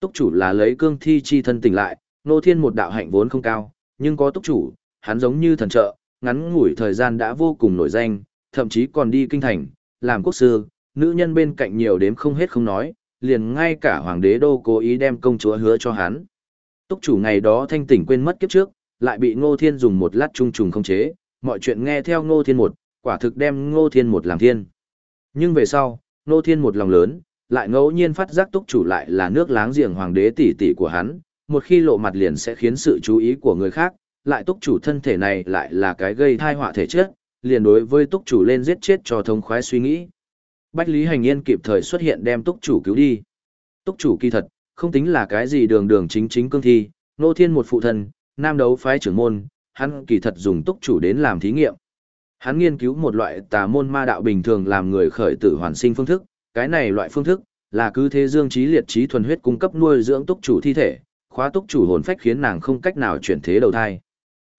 Túc chủ là lấy cương thi chi thân tỉnh lại, nô thiên một đạo hạnh vốn không cao, nhưng có túc chủ, hắn giống như thần trợ, ngắn ngủi thời gian đã vô cùng nổi danh, thậm chí còn đi kinh thành, làm quốc sư, nữ nhân bên cạnh nhiều đếm không hết không nói, liền ngay cả hoàng đế đô cố ý đem công chúa hứa cho hắn. Túc chủ ngày đó thanh tỉnh quên mất kiếp trước, lại bị Ngô Thiên dùng một lát trung trùng không chế, mọi chuyện nghe theo Ngô Thiên một, quả thực đem Ngô Thiên một làm thiên. Nhưng về sau, Ngô Thiên một lòng lớn, lại ngẫu nhiên phát giác túc chủ lại là nước láng giềng hoàng đế tỷ tỷ của hắn, một khi lộ mặt liền sẽ khiến sự chú ý của người khác, lại túc chủ thân thể này lại là cái gây thai họa thể chất, liền đối với túc chủ lên giết chết cho thống khoái suy nghĩ. Bách Lý Hành Yên kịp thời xuất hiện đem túc chủ cứu đi. Túc chủ kỳ thật, không tính là cái gì đường đường chính chính cương thi, nô thiên một phụ thân, nam đấu phái trưởng môn, hắn kỳ thật dùng túc chủ đến làm thí nghiệm. Hắn nghiên cứu một loại tà môn ma đạo bình thường làm người khởi tử hoàn sinh phương thức, cái này loại phương thức là cứ thế dương trí liệt trí thuần huyết cung cấp nuôi dưỡng túc chủ thi thể, khóa túc chủ hồn phách khiến nàng không cách nào chuyển thế đầu thai.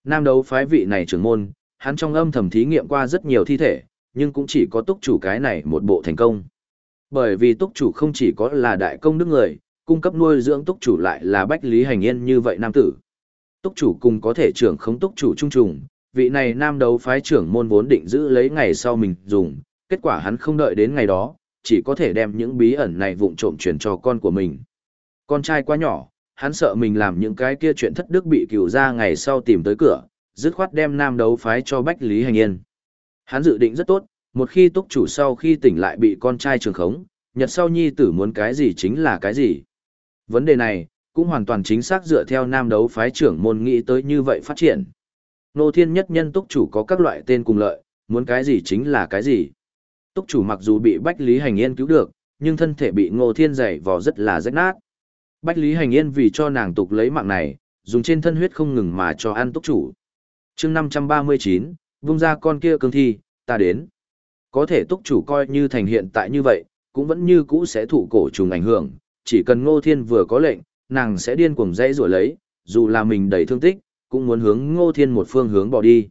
Nam đấu phái vị này trưởng môn, hắn trong âm thầm thí nghiệm qua rất nhiều thi thể, nhưng cũng chỉ có túc chủ cái này một bộ thành công. Bởi vì túc chủ không chỉ có là đại công đức người, cung cấp nuôi dưỡng túc chủ lại là bách lý hành yên như vậy nam tử. Túc chủ cùng có thể trưởng không túc chủ trung trùng, vị này nam đấu phái trưởng môn vốn định giữ lấy ngày sau mình dùng, kết quả hắn không đợi đến ngày đó, chỉ có thể đem những bí ẩn này vụng trộm truyền cho con của mình. Con trai quá nhỏ, hắn sợ mình làm những cái kia chuyện thất đức bị cửu ra ngày sau tìm tới cửa, dứt khoát đem nam đấu phái cho Bách Lý Hành Yên. Hắn dự định rất tốt, một khi túc chủ sau khi tỉnh lại bị con trai trường khống, nhật sau nhi tử muốn cái gì chính là cái gì. Vấn đề này, cũng hoàn toàn chính xác dựa theo nam đấu phái trưởng môn nghĩ tới như vậy phát triển. Nô thiên nhất nhân túc chủ có các loại tên cùng lợi, muốn cái gì chính là cái gì. Túc chủ mặc dù bị Bách Lý Hành Yên cứu được, nhưng thân thể bị ngô thiên dày vò rất là rách nát. Bách Lý Hành Yên vì cho nàng tục lấy mạng này, dùng trên thân huyết không ngừng mà cho ăn túc chủ. chương 539, vung ra con kia cương thi, ta đến. Có thể túc chủ coi như thành hiện tại như vậy, cũng vẫn như cũ sẽ thụ cổ trùng ảnh hưởng, chỉ cần ngô thiên vừa có lệnh, nàng sẽ điên cuồng dây rủa lấy, dù là mình đầy thương tích, cũng muốn hướng ngô thiên một phương hướng bỏ đi.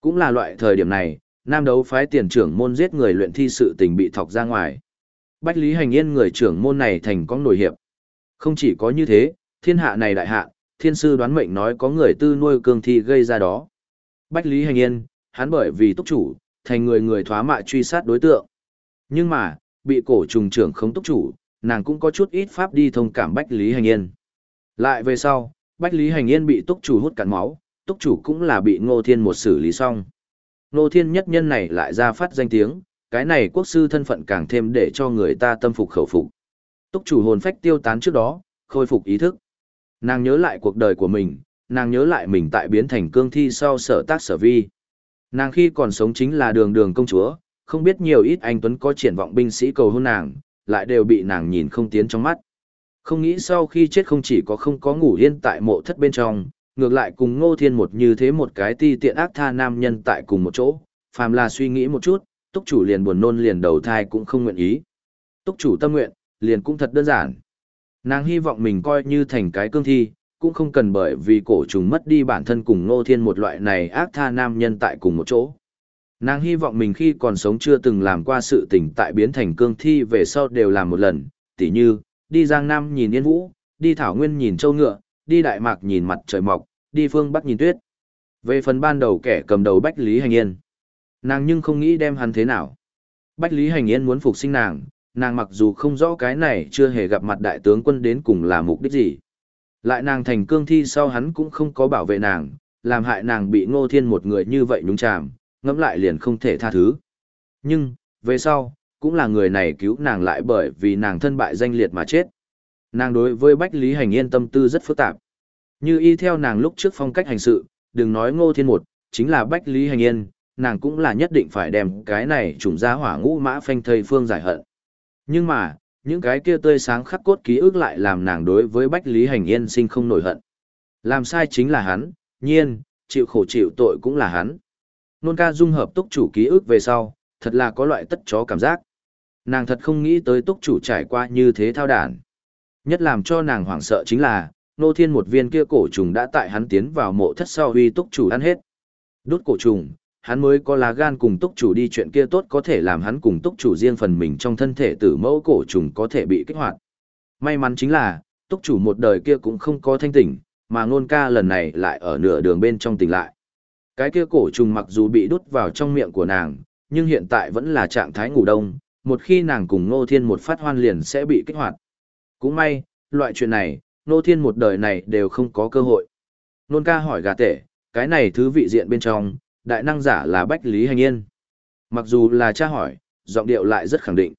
Cũng là loại thời điểm này, nam đấu phái tiền trưởng môn giết người luyện thi sự tình bị thọc ra ngoài. Bách Lý Hành Yên người trưởng môn này thành con nổi hiệp. Không chỉ có như thế, thiên hạ này đại hạ, thiên sư đoán mệnh nói có người tư nuôi cương thi gây ra đó. Bách Lý Hành Yên, hắn bởi vì túc chủ, thành người người thoá mạ truy sát đối tượng. Nhưng mà, bị cổ trùng trưởng không túc chủ, nàng cũng có chút ít pháp đi thông cảm Bách Lý Hành Yên. Lại về sau, Bách Lý Hành Yên bị túc chủ hút cạn máu, túc chủ cũng là bị Ngô Thiên một xử lý xong. Ngô Thiên nhất nhân này lại ra phát danh tiếng, cái này quốc sư thân phận càng thêm để cho người ta tâm phục khẩu phục. Túc chủ hồn phách tiêu tán trước đó, khôi phục ý thức. Nàng nhớ lại cuộc đời của mình, nàng nhớ lại mình tại biến thành cương thi sau sở tác sở vi. Nàng khi còn sống chính là đường đường công chúa, không biết nhiều ít anh Tuấn có triển vọng binh sĩ cầu hôn nàng, lại đều bị nàng nhìn không tiến trong mắt. Không nghĩ sau khi chết không chỉ có không có ngủ yên tại mộ thất bên trong, ngược lại cùng ngô thiên một như thế một cái ti tiện ác tha nam nhân tại cùng một chỗ, phàm là suy nghĩ một chút, túc chủ liền buồn nôn liền đầu thai cũng không nguyện ý. Túc chủ tâm nguyện, liền cũng thật đơn giản. Nàng hy vọng mình coi như thành cái cương thi, cũng không cần bởi vì cổ trùng mất đi bản thân cùng ngô thiên một loại này ác tha nam nhân tại cùng một chỗ. Nàng hy vọng mình khi còn sống chưa từng làm qua sự tình tại biến thành cương thi về sau đều làm một lần, tỉ như, đi Giang Nam nhìn Yên Vũ, đi Thảo Nguyên nhìn Châu Ngựa, đi Đại Mạc nhìn mặt trời mọc, đi Phương Bắc nhìn tuyết. Về phần ban đầu kẻ cầm đầu Bách Lý Hành Yên, nàng nhưng không nghĩ đem hắn thế nào. Bách Lý Hành Yên muốn phục sinh nàng, nàng mặc dù không rõ cái này chưa hề gặp mặt đại tướng quân đến cùng là mục đích gì. Lại nàng thành cương thi sau hắn cũng không có bảo vệ nàng, làm hại nàng bị ngô thiên một người như vậy nhúng chàm, ngẫm lại liền không thể tha thứ. Nhưng, về sau, cũng là người này cứu nàng lại bởi vì nàng thân bại danh liệt mà chết. Nàng đối với Bách Lý Hành Yên tâm tư rất phức tạp. Như y theo nàng lúc trước phong cách hành sự, đừng nói ngô thiên một, chính là Bách Lý Hành Yên, nàng cũng là nhất định phải đem cái này trùng ra hỏa ngũ mã phanh thầy phương giải hận. Nhưng mà, những cái kia tươi sáng khắc cốt ký ức lại làm nàng đối với Bách Lý Hành Yên sinh không nổi hận. Làm sai chính là hắn, nhiên, chịu khổ chịu tội cũng là hắn. Nôn ca dung hợp túc chủ ký ức về sau, thật là có loại tất chó cảm giác. Nàng thật không nghĩ tới túc chủ trải qua như thế thao đản. Nhất làm cho nàng hoảng sợ chính là, nô thiên một viên kia cổ trùng đã tại hắn tiến vào mộ thất sau huy túc chủ ăn hết. Đốt cổ trùng, hắn mới có lá gan cùng túc chủ đi chuyện kia tốt có thể làm hắn cùng túc chủ riêng phần mình trong thân thể tử mẫu cổ trùng có thể bị kích hoạt. May mắn chính là, túc chủ một đời kia cũng không có thanh tỉnh, mà ngôn ca lần này lại ở nửa đường bên trong tỉnh lại. Cái kia cổ trùng mặc dù bị đút vào trong miệng của nàng, nhưng hiện tại vẫn là trạng thái ngủ đông, một khi nàng cùng Ngô Thiên một phát hoan liền sẽ bị kích hoạt. Cũng may, loại chuyện này, Ngô Thiên một đời này đều không có cơ hội. Nôn ca hỏi gà tể, cái này thứ vị diện bên trong, đại năng giả là Bách Lý Hành Yên. Mặc dù là tra hỏi, giọng điệu lại rất khẳng định.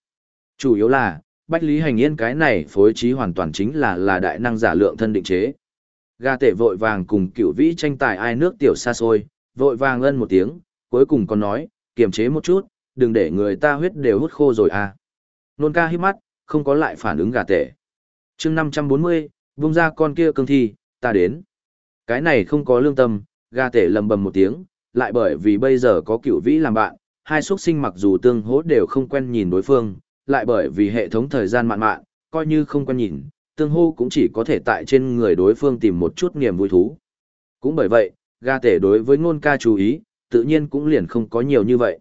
Chủ yếu là, Bách Lý Hành Yên cái này phối trí hoàn toàn chính là là đại năng giả lượng thân định chế. Gà tể vội vàng cùng cựu vĩ tranh tài ai nước tiểu xa xôi, vội vàng ân một tiếng, cuối cùng còn nói, kiềm chế một chút, đừng để người ta huyết đều hút khô rồi à. Nôn ca hít mắt, không có lại phản ứng gà tể. chương 540, vung ra con kia cương thi, ta đến. Cái này không có lương tâm, gà tể lầm bầm một tiếng, lại bởi vì bây giờ có cựu vĩ làm bạn, hai xuất sinh mặc dù tương hỗ đều không quen nhìn đối phương, lại bởi vì hệ thống thời gian mạn mạn, coi như không quen nhìn, tương hô cũng chỉ có thể tại trên người đối phương tìm một chút niềm vui thú. Cũng bởi vậy, ga tể đối với ngôn ca chú ý, tự nhiên cũng liền không có nhiều như vậy.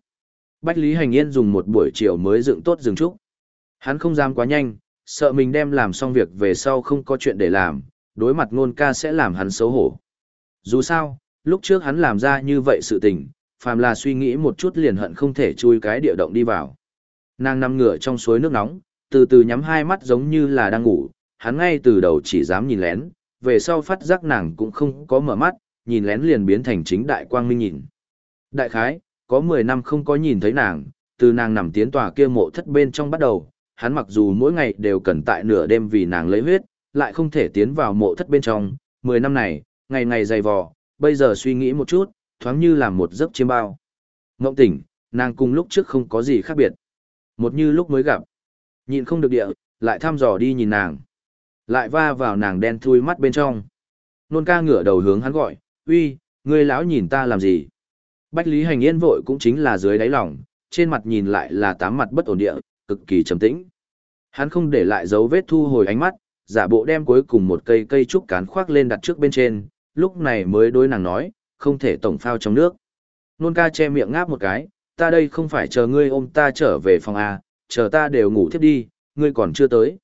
Bách Lý Hành Yên dùng một buổi chiều mới dựng tốt dừng trúc. Hắn không dám quá nhanh, sợ mình đem làm xong việc về sau không có chuyện để làm, đối mặt ngôn ca sẽ làm hắn xấu hổ. Dù sao, lúc trước hắn làm ra như vậy sự tình, phàm là suy nghĩ một chút liền hận không thể chui cái địa động đi vào. Nàng nằm ngửa trong suối nước nóng, từ từ nhắm hai mắt giống như là đang ngủ, hắn ngay từ đầu chỉ dám nhìn lén, về sau phát giác nàng cũng không có mở mắt, nhìn lén liền biến thành chính đại quang minh nhìn. Đại khái, có 10 năm không có nhìn thấy nàng, từ nàng nằm tiến tòa kia mộ thất bên trong bắt đầu, hắn mặc dù mỗi ngày đều cần tại nửa đêm vì nàng lấy huyết, lại không thể tiến vào mộ thất bên trong, 10 năm này, ngày ngày dày vò, bây giờ suy nghĩ một chút, thoáng như là một giấc chiêm bao. Ngộng tỉnh, nàng cùng lúc trước không có gì khác biệt. Một như lúc mới gặp. Nhìn không được địa, lại thăm dò đi nhìn nàng. Lại va vào nàng đen thui mắt bên trong. Nôn ca ngửa đầu hướng hắn gọi, uy, ngươi lão nhìn ta làm gì? Bách Lý Hành Yên vội cũng chính là dưới đáy lòng, trên mặt nhìn lại là tám mặt bất ổn địa, cực kỳ trầm tĩnh. Hắn không để lại dấu vết thu hồi ánh mắt, giả bộ đem cuối cùng một cây cây trúc cán khoác lên đặt trước bên trên, lúc này mới đối nàng nói, không thể tổng phao trong nước. Nôn ca che miệng ngáp một cái, ta đây không phải chờ ngươi ôm ta trở về phòng A, chờ ta đều ngủ thiếp đi, ngươi còn chưa tới.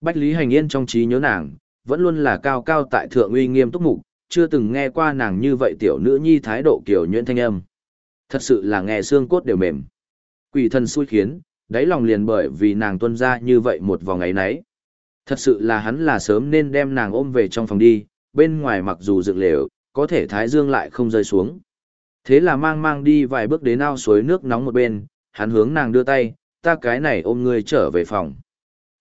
Bách Lý Hành Yên trong trí nhớ nàng, vẫn luôn là cao cao tại thượng uy nghiêm túc mục, chưa từng nghe qua nàng như vậy tiểu nữ nhi thái độ kiểu nhuyễn thanh âm. Thật sự là nghe xương cốt đều mềm. Quỷ thần xui khiến, đáy lòng liền bởi vì nàng tuân ra như vậy một vòng ấy nấy. Thật sự là hắn là sớm nên đem nàng ôm về trong phòng đi, bên ngoài mặc dù dựng lều, có thể thái dương lại không rơi xuống. Thế là mang mang đi vài bước đến ao suối nước nóng một bên, hắn hướng nàng đưa tay, ta cái này ôm ngươi trở về phòng.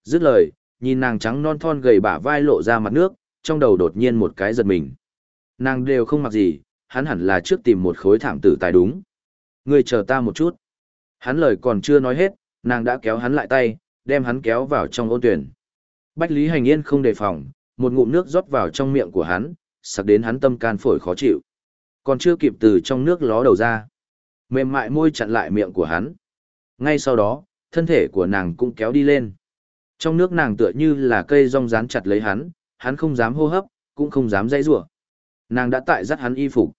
Dứt lời, nhìn nàng trắng non thon gầy bả vai lộ ra mặt nước, trong đầu đột nhiên một cái giật mình. Nàng đều không mặc gì, hắn hẳn là trước tìm một khối thảm tử tài đúng. Ngươi chờ ta một chút. Hắn lời còn chưa nói hết, nàng đã kéo hắn lại tay, đem hắn kéo vào trong ôn tuyển. Bách Lý Hành Yên không đề phòng, một ngụm nước rót vào trong miệng của hắn, sặc đến hắn tâm can phổi khó chịu. Còn chưa kịp từ trong nước ló đầu ra. Mềm mại môi chặn lại miệng của hắn. Ngay sau đó, thân thể của nàng cũng kéo đi lên. Trong nước nàng tựa như là cây rong rán chặt lấy hắn, hắn không dám hô hấp, cũng không dám dãy rủa. Nàng đã tại dắt hắn y phục.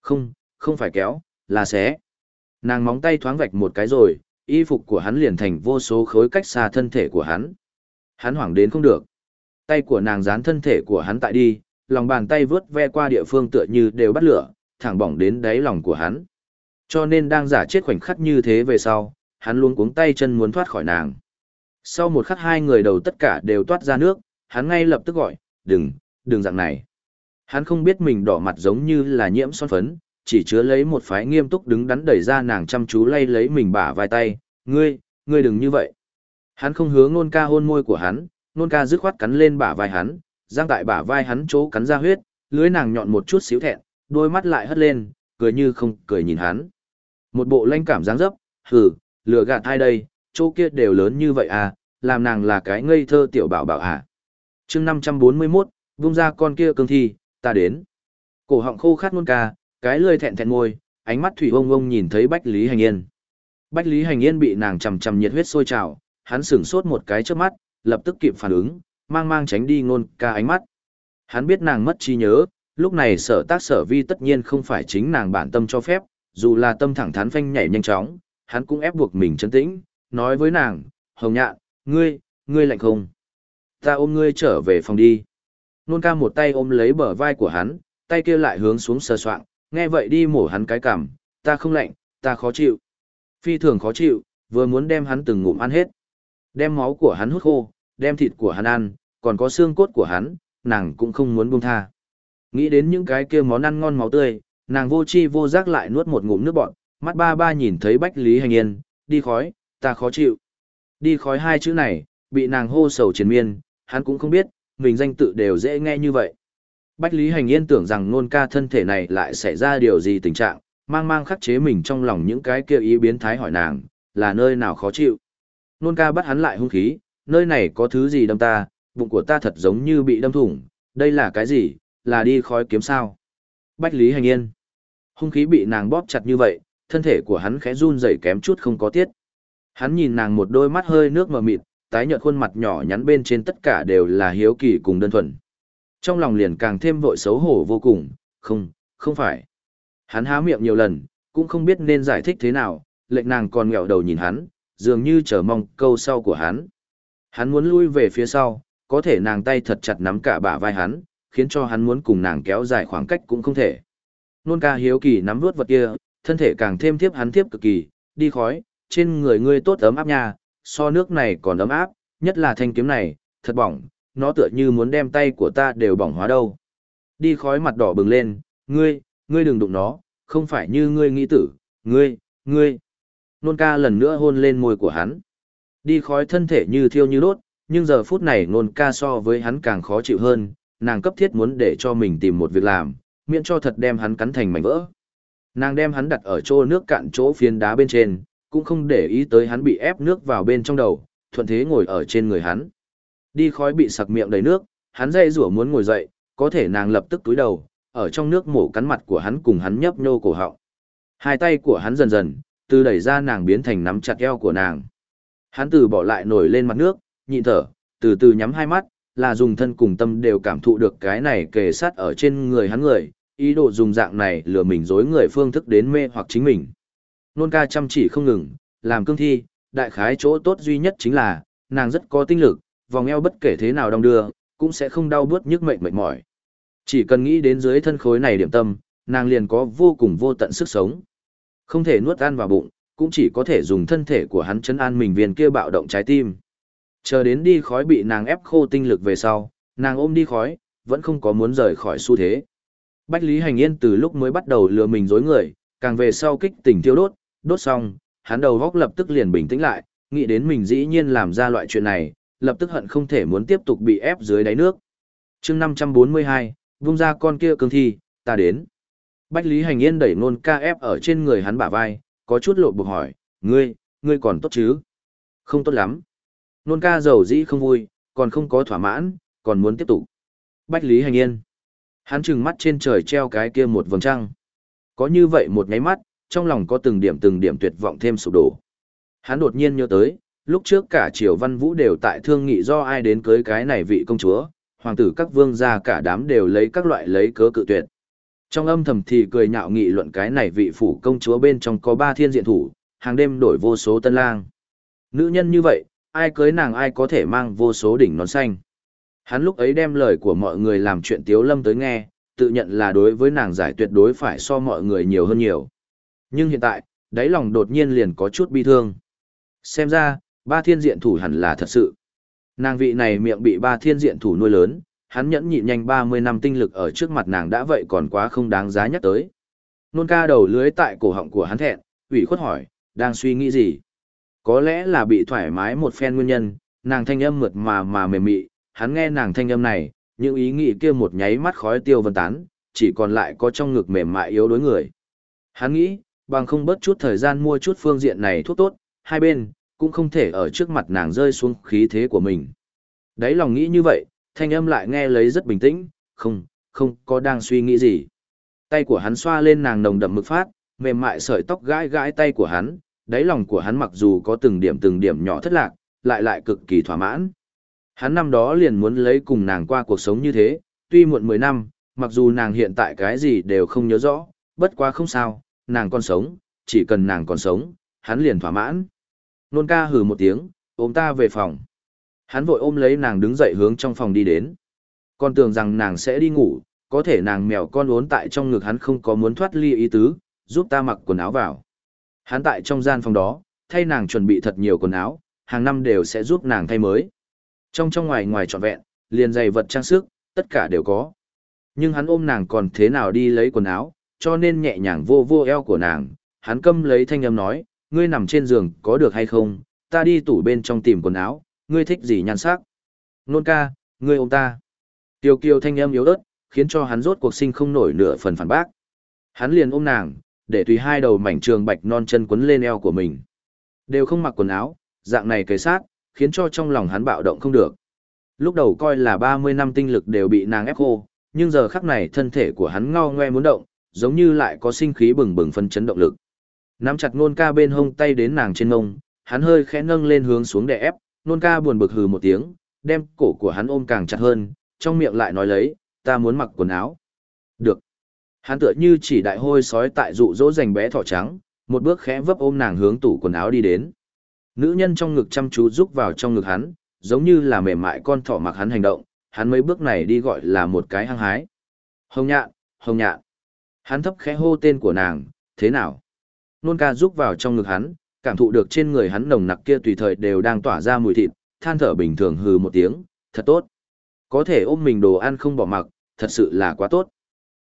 Không, không phải kéo, là xé. Nàng móng tay thoáng vạch một cái rồi, y phục của hắn liền thành vô số khối cách xa thân thể của hắn. Hắn hoảng đến không được. Tay của nàng dán thân thể của hắn tại đi, lòng bàn tay vướt ve qua địa phương tựa như đều bắt lửa, thẳng bỏng đến đáy lòng của hắn. Cho nên đang giả chết khoảnh khắc như thế về sau, hắn luôn cuống tay chân muốn thoát khỏi nàng. Sau một khắc hai người đầu tất cả đều toát ra nước, hắn ngay lập tức gọi, đừng, đừng dạng này. Hắn không biết mình đỏ mặt giống như là nhiễm son phấn, chỉ chứa lấy một phái nghiêm túc đứng đắn đẩy ra nàng chăm chú lay lấy mình bả vai tay, ngươi, ngươi đừng như vậy. Hắn không hướng ngôn ca hôn môi của hắn, nôn ca dứt khoát cắn lên bả vai hắn, giang tại bả vai hắn chỗ cắn ra huyết, lưới nàng nhọn một chút xíu thẹn, đôi mắt lại hất lên, cười như không cười nhìn hắn. Một bộ lanh cảm dáng dấp, hừ, lừa gạt ai đây, chỗ kia đều lớn như vậy à, làm nàng là cái ngây thơ tiểu bảo bảo à. chương 541, vung ra con kia cương thi, ta đến. Cổ họng khô khát nôn ca, cái lưỡi thẹn thẹn môi, ánh mắt thủy ông ông nhìn thấy Bách Lý Hành Yên. Bách Lý Hành Yên bị nàng chầm chầm nhiệt huyết sôi trào, hắn sửng sốt một cái trước mắt, lập tức kịp phản ứng, mang mang tránh đi ngôn ca ánh mắt. Hắn biết nàng mất trí nhớ, lúc này sở tác sở vi tất nhiên không phải chính nàng bản tâm cho phép, dù là tâm thẳng thắn phanh nhảy nhanh chóng, hắn cũng ép buộc mình chấn tĩnh, nói với nàng, hồng nhạn, ngươi, ngươi lạnh không? Ta ôm ngươi trở về phòng đi. Nôn ca một tay ôm lấy bờ vai của hắn, tay kia lại hướng xuống sờ soạng, nghe vậy đi mổ hắn cái cằm, ta không lạnh, ta khó chịu. Phi thường khó chịu, vừa muốn đem hắn từng ngụm ăn hết. Đem máu của hắn hút khô, đem thịt của hắn ăn, còn có xương cốt của hắn, nàng cũng không muốn buông tha. Nghĩ đến những cái kia món ăn ngon máu tươi, nàng vô chi vô giác lại nuốt một ngụm nước bọt, mắt ba ba nhìn thấy Bách Lý Hành Yên, đi khói, ta khó chịu. Đi khói hai chữ này, bị nàng hô sầu triền miên, hắn cũng không biết, mình danh tự đều dễ nghe như vậy. Bách Lý Hành Yên tưởng rằng nôn ca thân thể này lại xảy ra điều gì tình trạng, mang mang khắc chế mình trong lòng những cái kia ý biến thái hỏi nàng, là nơi nào khó chịu. Nôn ca bắt hắn lại hung khí, nơi này có thứ gì đâm ta, bụng của ta thật giống như bị đâm thủng, đây là cái gì, là đi khói kiếm sao. Bách Lý Hành Yên. Hung khí bị nàng bóp chặt như vậy, thân thể của hắn khẽ run rẩy kém chút không có tiết. Hắn nhìn nàng một đôi mắt hơi nước mờ mịt, tái nhợt khuôn mặt nhỏ nhắn bên trên tất cả đều là hiếu kỳ cùng đơn thuần. Trong lòng liền càng thêm vội xấu hổ vô cùng, không, không phải. Hắn há miệng nhiều lần, cũng không biết nên giải thích thế nào, lệnh nàng còn nghẹo đầu nhìn hắn, dường như chờ mong câu sau của hắn. Hắn muốn lui về phía sau, có thể nàng tay thật chặt nắm cả bả vai hắn, khiến cho hắn muốn cùng nàng kéo dài khoảng cách cũng không thể. Nôn ca hiếu kỳ nắm vuốt vật kia, thân thể càng thêm thiếp hắn thiếp cực kỳ, đi khói, trên người ngươi tốt ấm áp nha, so nước này còn ấm áp, nhất là thanh kiếm này, thật bỏng, nó tựa như muốn đem tay của ta đều bỏng hóa đâu. Đi khói mặt đỏ bừng lên, ngươi, ngươi đừng đụng nó, không phải như ngươi nghĩ tử, ngươi, ngươi. Nôn ca lần nữa hôn lên môi của hắn. Đi khói thân thể như thiêu như đốt, nhưng giờ phút này nôn ca so với hắn càng khó chịu hơn, nàng cấp thiết muốn để cho mình tìm một việc làm, miễn cho thật đem hắn cắn thành mảnh vỡ. Nàng đem hắn đặt ở chỗ nước cạn chỗ phiến đá bên trên, cũng không để ý tới hắn bị ép nước vào bên trong đầu, thuận thế ngồi ở trên người hắn. Đi khói bị sặc miệng đầy nước, hắn dây rủa muốn ngồi dậy, có thể nàng lập tức túi đầu, ở trong nước mổ cắn mặt của hắn cùng hắn nhấp nhô cổ họng. Hai tay của hắn dần dần, từ đẩy ra nàng biến thành nắm chặt eo của nàng. Hắn từ bỏ lại nổi lên mặt nước, nhịn thở, từ từ nhắm hai mắt, là dùng thân cùng tâm đều cảm thụ được cái này kề sát ở trên người hắn người, ý đồ dùng dạng này lừa mình dối người phương thức đến mê hoặc chính mình. Nôn ca chăm chỉ không ngừng, làm cương thi, đại khái chỗ tốt duy nhất chính là, nàng rất có tinh lực, vòng eo bất kể thế nào đong đưa, cũng sẽ không đau bớt nhức mệt mệt mỏi. Chỉ cần nghĩ đến dưới thân khối này điểm tâm, nàng liền có vô cùng vô tận sức sống. Không thể nuốt ăn vào bụng, cũng chỉ có thể dùng thân thể của hắn chấn an mình viên kia bạo động trái tim. Chờ đến đi khói bị nàng ép khô tinh lực về sau, nàng ôm đi khói, vẫn không có muốn rời khỏi xu thế. Bách Lý Hành Yên từ lúc mới bắt đầu lừa mình dối người, càng về sau kích tỉnh thiêu đốt, đốt xong, hắn đầu góc lập tức liền bình tĩnh lại, nghĩ đến mình dĩ nhiên làm ra loại chuyện này, lập tức hận không thể muốn tiếp tục bị ép dưới đáy nước. chương 542, vung ra con kia cương thi, ta đến. Bách Lý Hành Yên đẩy nôn ca ép ở trên người hắn bả vai, có chút lộ buộc hỏi, ngươi, ngươi còn tốt chứ? Không tốt lắm. Nôn ca giàu dĩ không vui, còn không có thỏa mãn, còn muốn tiếp tục. Bách Lý Hành Yên. Hắn trừng mắt trên trời treo cái kia một vầng trăng. Có như vậy một nháy mắt, trong lòng có từng điểm từng điểm tuyệt vọng thêm sụp đổ. Hắn đột nhiên nhớ tới, lúc trước cả triều văn vũ đều tại thương nghị do ai đến cưới cái này vị công chúa, hoàng tử các vương gia cả đám đều lấy các loại lấy cớ cự tuyệt. Trong âm thầm thì cười nhạo nghị luận cái này vị phủ công chúa bên trong có ba thiên diện thủ, hàng đêm đổi vô số tân lang. Nữ nhân như vậy, ai cưới nàng ai có thể mang vô số đỉnh nón xanh. Hắn lúc ấy đem lời của mọi người làm chuyện tiếu lâm tới nghe, tự nhận là đối với nàng giải tuyệt đối phải so mọi người nhiều hơn nhiều. Nhưng hiện tại, đáy lòng đột nhiên liền có chút bi thương. Xem ra, ba thiên diện thủ hẳn là thật sự. Nàng vị này miệng bị ba thiên diện thủ nuôi lớn, hắn nhẫn nhịn nhanh 30 năm tinh lực ở trước mặt nàng đã vậy còn quá không đáng giá nhắc tới. Nôn ca đầu lưới tại cổ họng của hắn thẹn, ủy khuất hỏi, đang suy nghĩ gì? Có lẽ là bị thoải mái một phen nguyên nhân, nàng thanh âm mượt mà mà mềm mị, hắn nghe nàng thanh âm này, những ý nghĩ kia một nháy mắt khói tiêu vân tán, chỉ còn lại có trong ngực mềm mại yếu đối người. Hắn nghĩ, bằng không bớt chút thời gian mua chút phương diện này thuốc tốt, hai bên, cũng không thể ở trước mặt nàng rơi xuống khí thế của mình. Đấy lòng nghĩ như vậy, thanh âm lại nghe lấy rất bình tĩnh, không, không có đang suy nghĩ gì. Tay của hắn xoa lên nàng nồng đậm mực phát, mềm mại sợi tóc gãi gãi tay của hắn, đáy lòng của hắn mặc dù có từng điểm từng điểm nhỏ thất lạc, lại lại cực kỳ thỏa mãn. Hắn năm đó liền muốn lấy cùng nàng qua cuộc sống như thế, tuy muộn 10 năm, mặc dù nàng hiện tại cái gì đều không nhớ rõ, bất quá không sao, nàng còn sống, chỉ cần nàng còn sống, hắn liền thỏa mãn. Nôn ca hừ một tiếng, ôm ta về phòng. Hắn vội ôm lấy nàng đứng dậy hướng trong phòng đi đến. Con tưởng rằng nàng sẽ đi ngủ, có thể nàng mèo con uốn tại trong ngực hắn không có muốn thoát ly ý tứ, giúp ta mặc quần áo vào. Hắn tại trong gian phòng đó, thay nàng chuẩn bị thật nhiều quần áo, hàng năm đều sẽ giúp nàng thay mới. Trong trong ngoài ngoài trọn vẹn, liền giày vật trang sức, tất cả đều có. Nhưng hắn ôm nàng còn thế nào đi lấy quần áo, cho nên nhẹ nhàng vô vô eo của nàng, hắn câm lấy thanh âm nói, ngươi nằm trên giường có được hay không, ta đi tủ bên trong tìm quần áo, ngươi thích gì nhan sắc. Nôn ca, ngươi ôm ta. Tiêu kiều thanh âm yếu ớt, khiến cho hắn rốt cuộc sinh không nổi nửa phần phản bác. Hắn liền ôm nàng, để tùy hai đầu mảnh trường bạch non chân quấn lên eo của mình. Đều không mặc quần áo, dạng này kề sát, khiến cho trong lòng hắn bạo động không được. Lúc đầu coi là 30 năm tinh lực đều bị nàng ép khô, nhưng giờ khắc này thân thể của hắn ngao ngoe muốn động, giống như lại có sinh khí bừng bừng phân chấn động lực. Nắm chặt nôn ca bên hông tay đến nàng trên ngông, hắn hơi khẽ nâng lên hướng xuống để ép, nôn ca buồn bực hừ một tiếng, đem cổ của hắn ôm càng chặt hơn, trong miệng lại nói lấy, ta muốn mặc quần áo. Được. Hắn tựa như chỉ đại hôi sói tại dụ dỗ dành bé thỏ trắng, một bước khẽ vấp ôm nàng hướng tủ quần áo đi đến. Nữ nhân trong ngực chăm chú rúc vào trong ngực hắn, giống như là mềm mại con thỏ mặc hắn hành động, hắn mấy bước này đi gọi là một cái hăng hái. Hồng nhạn, hồng nhạn. Hắn thấp khẽ hô tên của nàng, thế nào? Nôn ca rúc vào trong ngực hắn, cảm thụ được trên người hắn nồng nặc kia tùy thời đều đang tỏa ra mùi thịt, than thở bình thường hừ một tiếng, thật tốt. Có thể ôm mình đồ ăn không bỏ mặc, thật sự là quá tốt.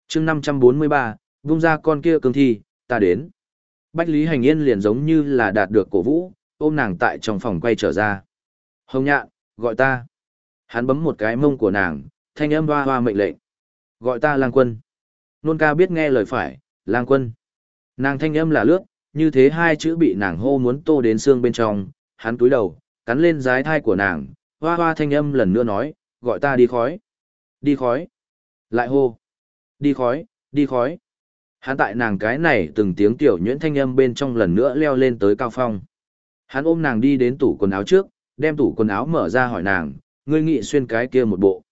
chương 543, vung ra con kia cương thi, ta đến. Bách Lý Hành Yên liền giống như là đạt được cổ vũ, ôm nàng tại trong phòng quay trở ra. Hồng nhạn, gọi ta. Hắn bấm một cái mông của nàng, thanh âm hoa hoa mệnh lệnh. Gọi ta lang quân. Nôn ca biết nghe lời phải, lang quân. Nàng thanh âm là lướt, như thế hai chữ bị nàng hô muốn tô đến xương bên trong, hắn túi đầu, cắn lên dái thai của nàng, hoa hoa thanh âm lần nữa nói, gọi ta đi khói. Đi khói. Lại hô. Đi khói, đi khói. Hắn tại nàng cái này từng tiếng tiểu nhuyễn thanh âm bên trong lần nữa leo lên tới cao phong. Hắn ôm nàng đi đến tủ quần áo trước, đem tủ quần áo mở ra hỏi nàng, ngươi nghị xuyên cái kia một bộ.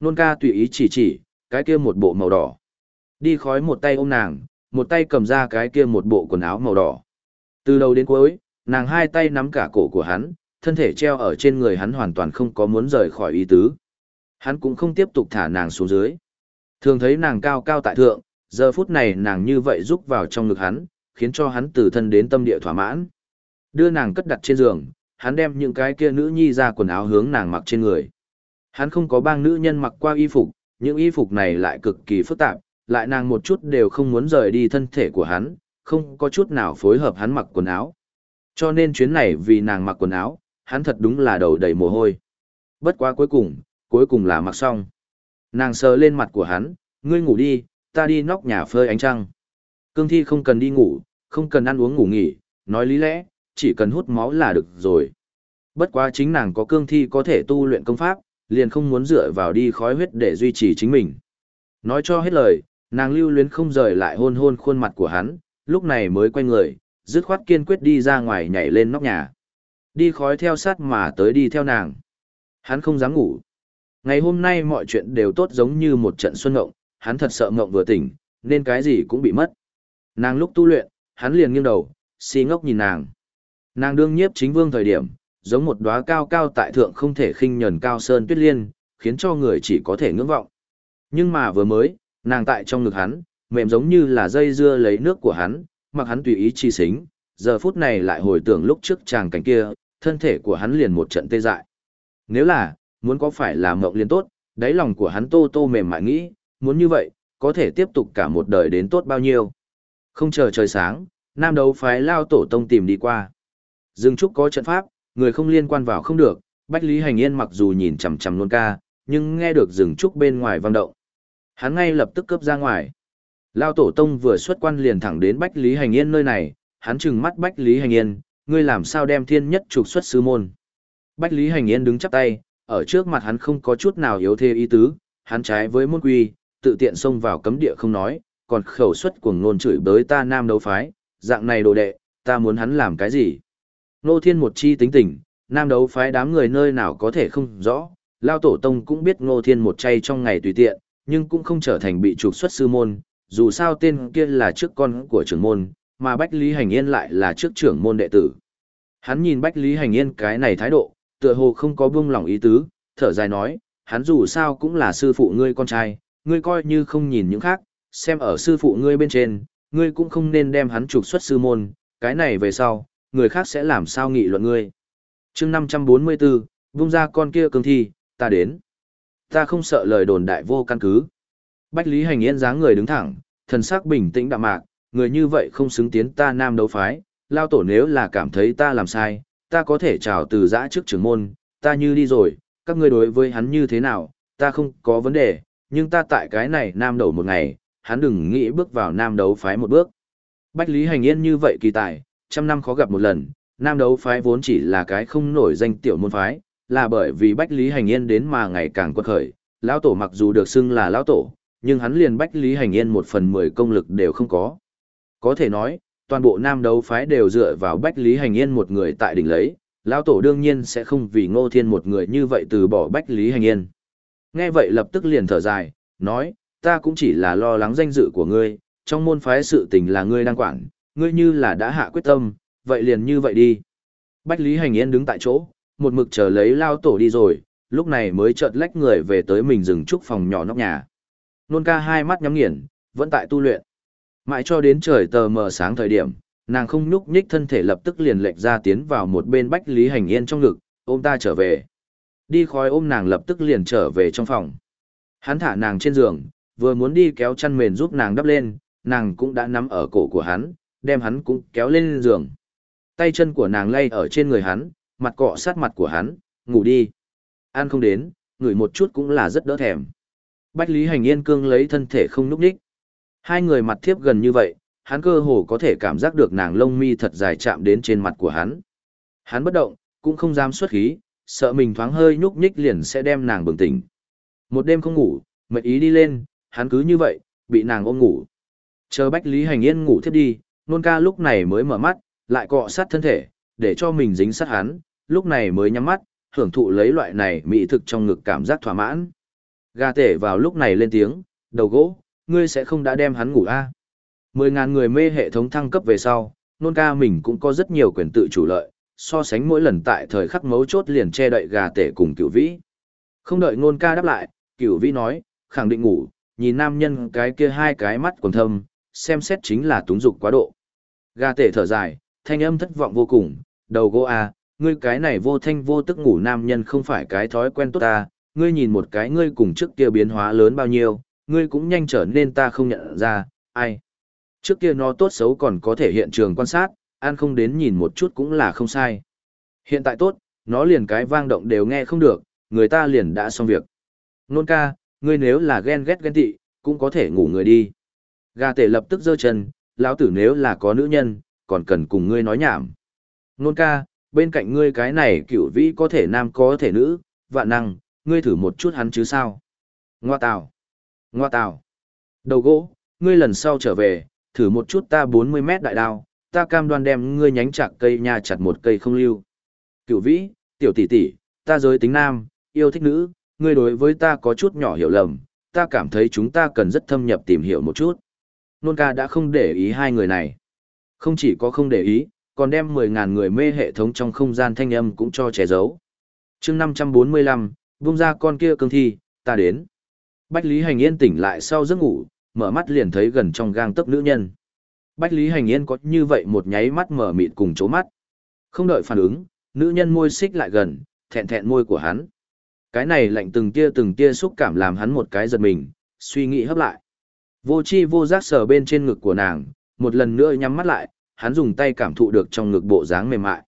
Nôn ca tùy ý chỉ chỉ, cái kia một bộ màu đỏ. Đi khói một tay ôm nàng, một tay cầm ra cái kia một bộ quần áo màu đỏ. Từ đầu đến cuối, nàng hai tay nắm cả cổ của hắn, thân thể treo ở trên người hắn hoàn toàn không có muốn rời khỏi ý tứ. Hắn cũng không tiếp tục thả nàng xuống dưới. Thường thấy nàng cao cao tại thượng, giờ phút này nàng như vậy rúc vào trong ngực hắn, khiến cho hắn từ thân đến tâm địa thỏa mãn. Đưa nàng cất đặt trên giường, hắn đem những cái kia nữ nhi ra quần áo hướng nàng mặc trên người. Hắn không có bang nữ nhân mặc qua y phục, những y phục này lại cực kỳ phức tạp, lại nàng một chút đều không muốn rời đi thân thể của hắn, không có chút nào phối hợp hắn mặc quần áo. Cho nên chuyến này vì nàng mặc quần áo, hắn thật đúng là đầu đầy mồ hôi. Bất quá cuối cùng, cuối cùng là mặc xong. Nàng sờ lên mặt của hắn, ngươi ngủ đi, ta đi nóc nhà phơi ánh trăng. Cương thi không cần đi ngủ, không cần ăn uống ngủ nghỉ, nói lý lẽ, chỉ cần hút máu là được rồi. Bất quá chính nàng có cương thi có thể tu luyện công pháp, liền không muốn dựa vào đi khói huyết để duy trì chính mình. Nói cho hết lời, nàng lưu luyến không rời lại hôn hôn khuôn mặt của hắn, lúc này mới quay người, dứt khoát kiên quyết đi ra ngoài nhảy lên nóc nhà. Đi khói theo sát mà tới đi theo nàng. Hắn không dám ngủ. Ngày hôm nay mọi chuyện đều tốt giống như một trận xuân ngộng, hắn thật sợ ngộng vừa tỉnh, nên cái gì cũng bị mất. Nàng lúc tu luyện, hắn liền nghiêng đầu, si ngốc nhìn nàng. Nàng đương nhiếp chính vương thời điểm, giống một đóa cao cao tại thượng không thể khinh nhẫn cao sơn tuyết liên, khiến cho người chỉ có thể ngưỡng vọng. Nhưng mà vừa mới, nàng tại trong ngực hắn, mềm giống như là dây dưa lấy nước của hắn, mặc hắn tùy ý chi xính, giờ phút này lại hồi tưởng lúc trước chàng cảnh kia, thân thể của hắn liền một trận tê dại. Nếu là, muốn có phải là mộng liền tốt, đáy lòng của hắn tô tô mềm mại nghĩ, muốn như vậy, có thể tiếp tục cả một đời đến tốt bao nhiêu. Không chờ trời sáng, nam đấu phái lao tổ tông tìm đi qua. Dương Trúc có trận pháp, người không liên quan vào không được, Bách Lý Hành Yên mặc dù nhìn chằm chằm luôn ca, nhưng nghe được Dương Trúc bên ngoài vang động. Hắn ngay lập tức cướp ra ngoài. Lao Tổ Tông vừa xuất quan liền thẳng đến Bách Lý Hành Yên nơi này, hắn trừng mắt Bách Lý Hành Yên, ngươi làm sao đem thiên nhất trục xuất sư môn. Bách Lý Hành Yên đứng chắp tay, ở trước mặt hắn không có chút nào yếu thế ý tứ, hắn trái với môn quy, tự tiện xông vào cấm địa không nói, còn khẩu xuất cuồng ngôn chửi bới ta nam đấu phái, dạng này đồ đệ, ta muốn hắn làm cái gì? Nô Thiên một chi tính tình, nam đấu phái đám người nơi nào có thể không rõ, Lao Tổ Tông cũng biết Ngô Thiên một chay trong ngày tùy tiện, nhưng cũng không trở thành bị trục xuất sư môn, dù sao tên kia là trước con của trưởng môn, mà Bách Lý Hành Yên lại là trước trưởng môn đệ tử. Hắn nhìn Bách Lý Hành Yên cái này thái độ, tựa hồ không có buông lòng ý tứ, thở dài nói, hắn dù sao cũng là sư phụ ngươi con trai, ngươi coi như không nhìn những khác, xem ở sư phụ ngươi bên trên, ngươi cũng không nên đem hắn trục xuất sư môn, cái này về sau, người khác sẽ làm sao nghị luận ngươi. chương 544, vung ra con kia cường thi, ta đến. Ta không sợ lời đồn đại vô căn cứ. Bách Lý Hành Yên dáng người đứng thẳng, thần sắc bình tĩnh đạm mạc, người như vậy không xứng tiến ta nam đấu phái, lao tổ nếu là cảm thấy ta làm sai, ta có thể chào từ giã trước trưởng môn, ta như đi rồi, các ngươi đối với hắn như thế nào, ta không có vấn đề, nhưng ta tại cái này nam đầu một ngày, hắn đừng nghĩ bước vào nam đấu phái một bước. Bách Lý Hành Yên như vậy kỳ tài, trăm năm khó gặp một lần, nam đấu phái vốn chỉ là cái không nổi danh tiểu môn phái, là bởi vì Bách Lý Hành Yên đến mà ngày càng quật khởi, lão tổ mặc dù được xưng là lão tổ, nhưng hắn liền Bách Lý Hành Yên một phần mười công lực đều không có. Có thể nói, toàn bộ nam đấu phái đều dựa vào Bách Lý Hành Yên một người tại đỉnh lấy, lão tổ đương nhiên sẽ không vì Ngô Thiên một người như vậy từ bỏ Bách Lý Hành Yên. Nghe vậy lập tức liền thở dài, nói, ta cũng chỉ là lo lắng danh dự của ngươi, trong môn phái sự tình là ngươi đang quản, ngươi như là đã hạ quyết tâm, vậy liền như vậy đi. Bách Lý Hành Yên đứng tại chỗ, một mực chờ lấy lao tổ đi rồi, lúc này mới chợt lách người về tới mình dừng trúc phòng nhỏ nóc nhà. Nôn ca hai mắt nhắm nghiền, vẫn tại tu luyện. Mãi cho đến trời tờ mờ sáng thời điểm, nàng không nhúc nhích thân thể lập tức liền lệch ra tiến vào một bên Bách Lý Hành Yên trong ngực, ôm ta trở về. Đi khói ôm nàng lập tức liền trở về trong phòng. Hắn thả nàng trên giường, vừa muốn đi kéo chăn mền giúp nàng đắp lên, nàng cũng đã nắm ở cổ của hắn, đem hắn cũng kéo lên giường. Tay chân của nàng lay ở trên người hắn, mặt cọ sát mặt của hắn, ngủ đi. Ăn không đến, ngửi một chút cũng là rất đỡ thèm. Bách Lý Hành Yên cương lấy thân thể không núp đích. Hai người mặt thiếp gần như vậy, hắn cơ hồ có thể cảm giác được nàng lông mi thật dài chạm đến trên mặt của hắn. Hắn bất động, cũng không dám xuất khí, sợ mình thoáng hơi nhúc nhích liền sẽ đem nàng bừng tỉnh. Một đêm không ngủ, mệt ý đi lên, hắn cứ như vậy, bị nàng ôm ngủ. Chờ Bách Lý Hành Yên ngủ thiếp đi, nôn ca lúc này mới mở mắt, lại cọ sát thân thể, để cho mình dính sát hắn, lúc này mới nhắm mắt, hưởng thụ lấy loại này mỹ thực trong ngực cảm giác thỏa mãn. Gà tể vào lúc này lên tiếng, đầu gỗ, ngươi sẽ không đã đem hắn ngủ a à? Mười ngàn người mê hệ thống thăng cấp về sau, nôn ca mình cũng có rất nhiều quyền tự chủ lợi, so sánh mỗi lần tại thời khắc mấu chốt liền che đậy gà tể cùng cửu vĩ. Không đợi nôn ca đáp lại, cửu vĩ nói, khẳng định ngủ, nhìn nam nhân cái kia hai cái mắt còn thâm, xem xét chính là túng dục quá độ. Gà tể thở dài, thanh âm thất vọng vô cùng, đầu gỗ à, ngươi cái này vô thanh vô tức ngủ nam nhân không phải cái thói quen tốt ta, ngươi nhìn một cái ngươi cùng trước kia biến hóa lớn bao nhiêu, ngươi cũng nhanh trở nên ta không nhận ra, ai. Trước kia nó tốt xấu còn có thể hiện trường quan sát, ăn không đến nhìn một chút cũng là không sai. Hiện tại tốt, nó liền cái vang động đều nghe không được, người ta liền đã xong việc. Nôn ca, ngươi nếu là ghen ghét ghen tị, cũng có thể ngủ người đi. Gà tể lập tức giơ chân, lão tử nếu là có nữ nhân, còn cần cùng ngươi nói nhảm. Nôn ca, bên cạnh ngươi cái này cửu vĩ có thể nam có thể nữ, vạn năng, ngươi thử một chút hắn chứ sao. Ngoa tào, ngoa tào. Đầu gỗ, ngươi lần sau trở về, thử một chút ta 40 mét đại đao, ta cam đoan đem ngươi nhánh chặt cây nha chặt một cây không lưu. Cửu vĩ, tiểu tỷ tỷ, ta giới tính nam, yêu thích nữ, ngươi đối với ta có chút nhỏ hiểu lầm, ta cảm thấy chúng ta cần rất thâm nhập tìm hiểu một chút. Nôn ca đã không để ý hai người này. Không chỉ có không để ý, còn đem 10.000 người mê hệ thống trong không gian thanh âm cũng cho che giấu. chương 545, vung ra con kia cương thi, ta đến. Bách Lý Hành Yên tỉnh lại sau giấc ngủ, mở mắt liền thấy gần trong gang tấc nữ nhân. Bách Lý Hành Yên có như vậy một nháy mắt mở mịt cùng chố mắt. Không đợi phản ứng, nữ nhân môi xích lại gần, thẹn thẹn môi của hắn. Cái này lạnh từng tia từng tia xúc cảm làm hắn một cái giật mình, suy nghĩ hấp lại. Vô chi vô giác sờ bên trên ngực của nàng, một lần nữa nhắm mắt lại, hắn dùng tay cảm thụ được trong ngực bộ dáng mềm mại.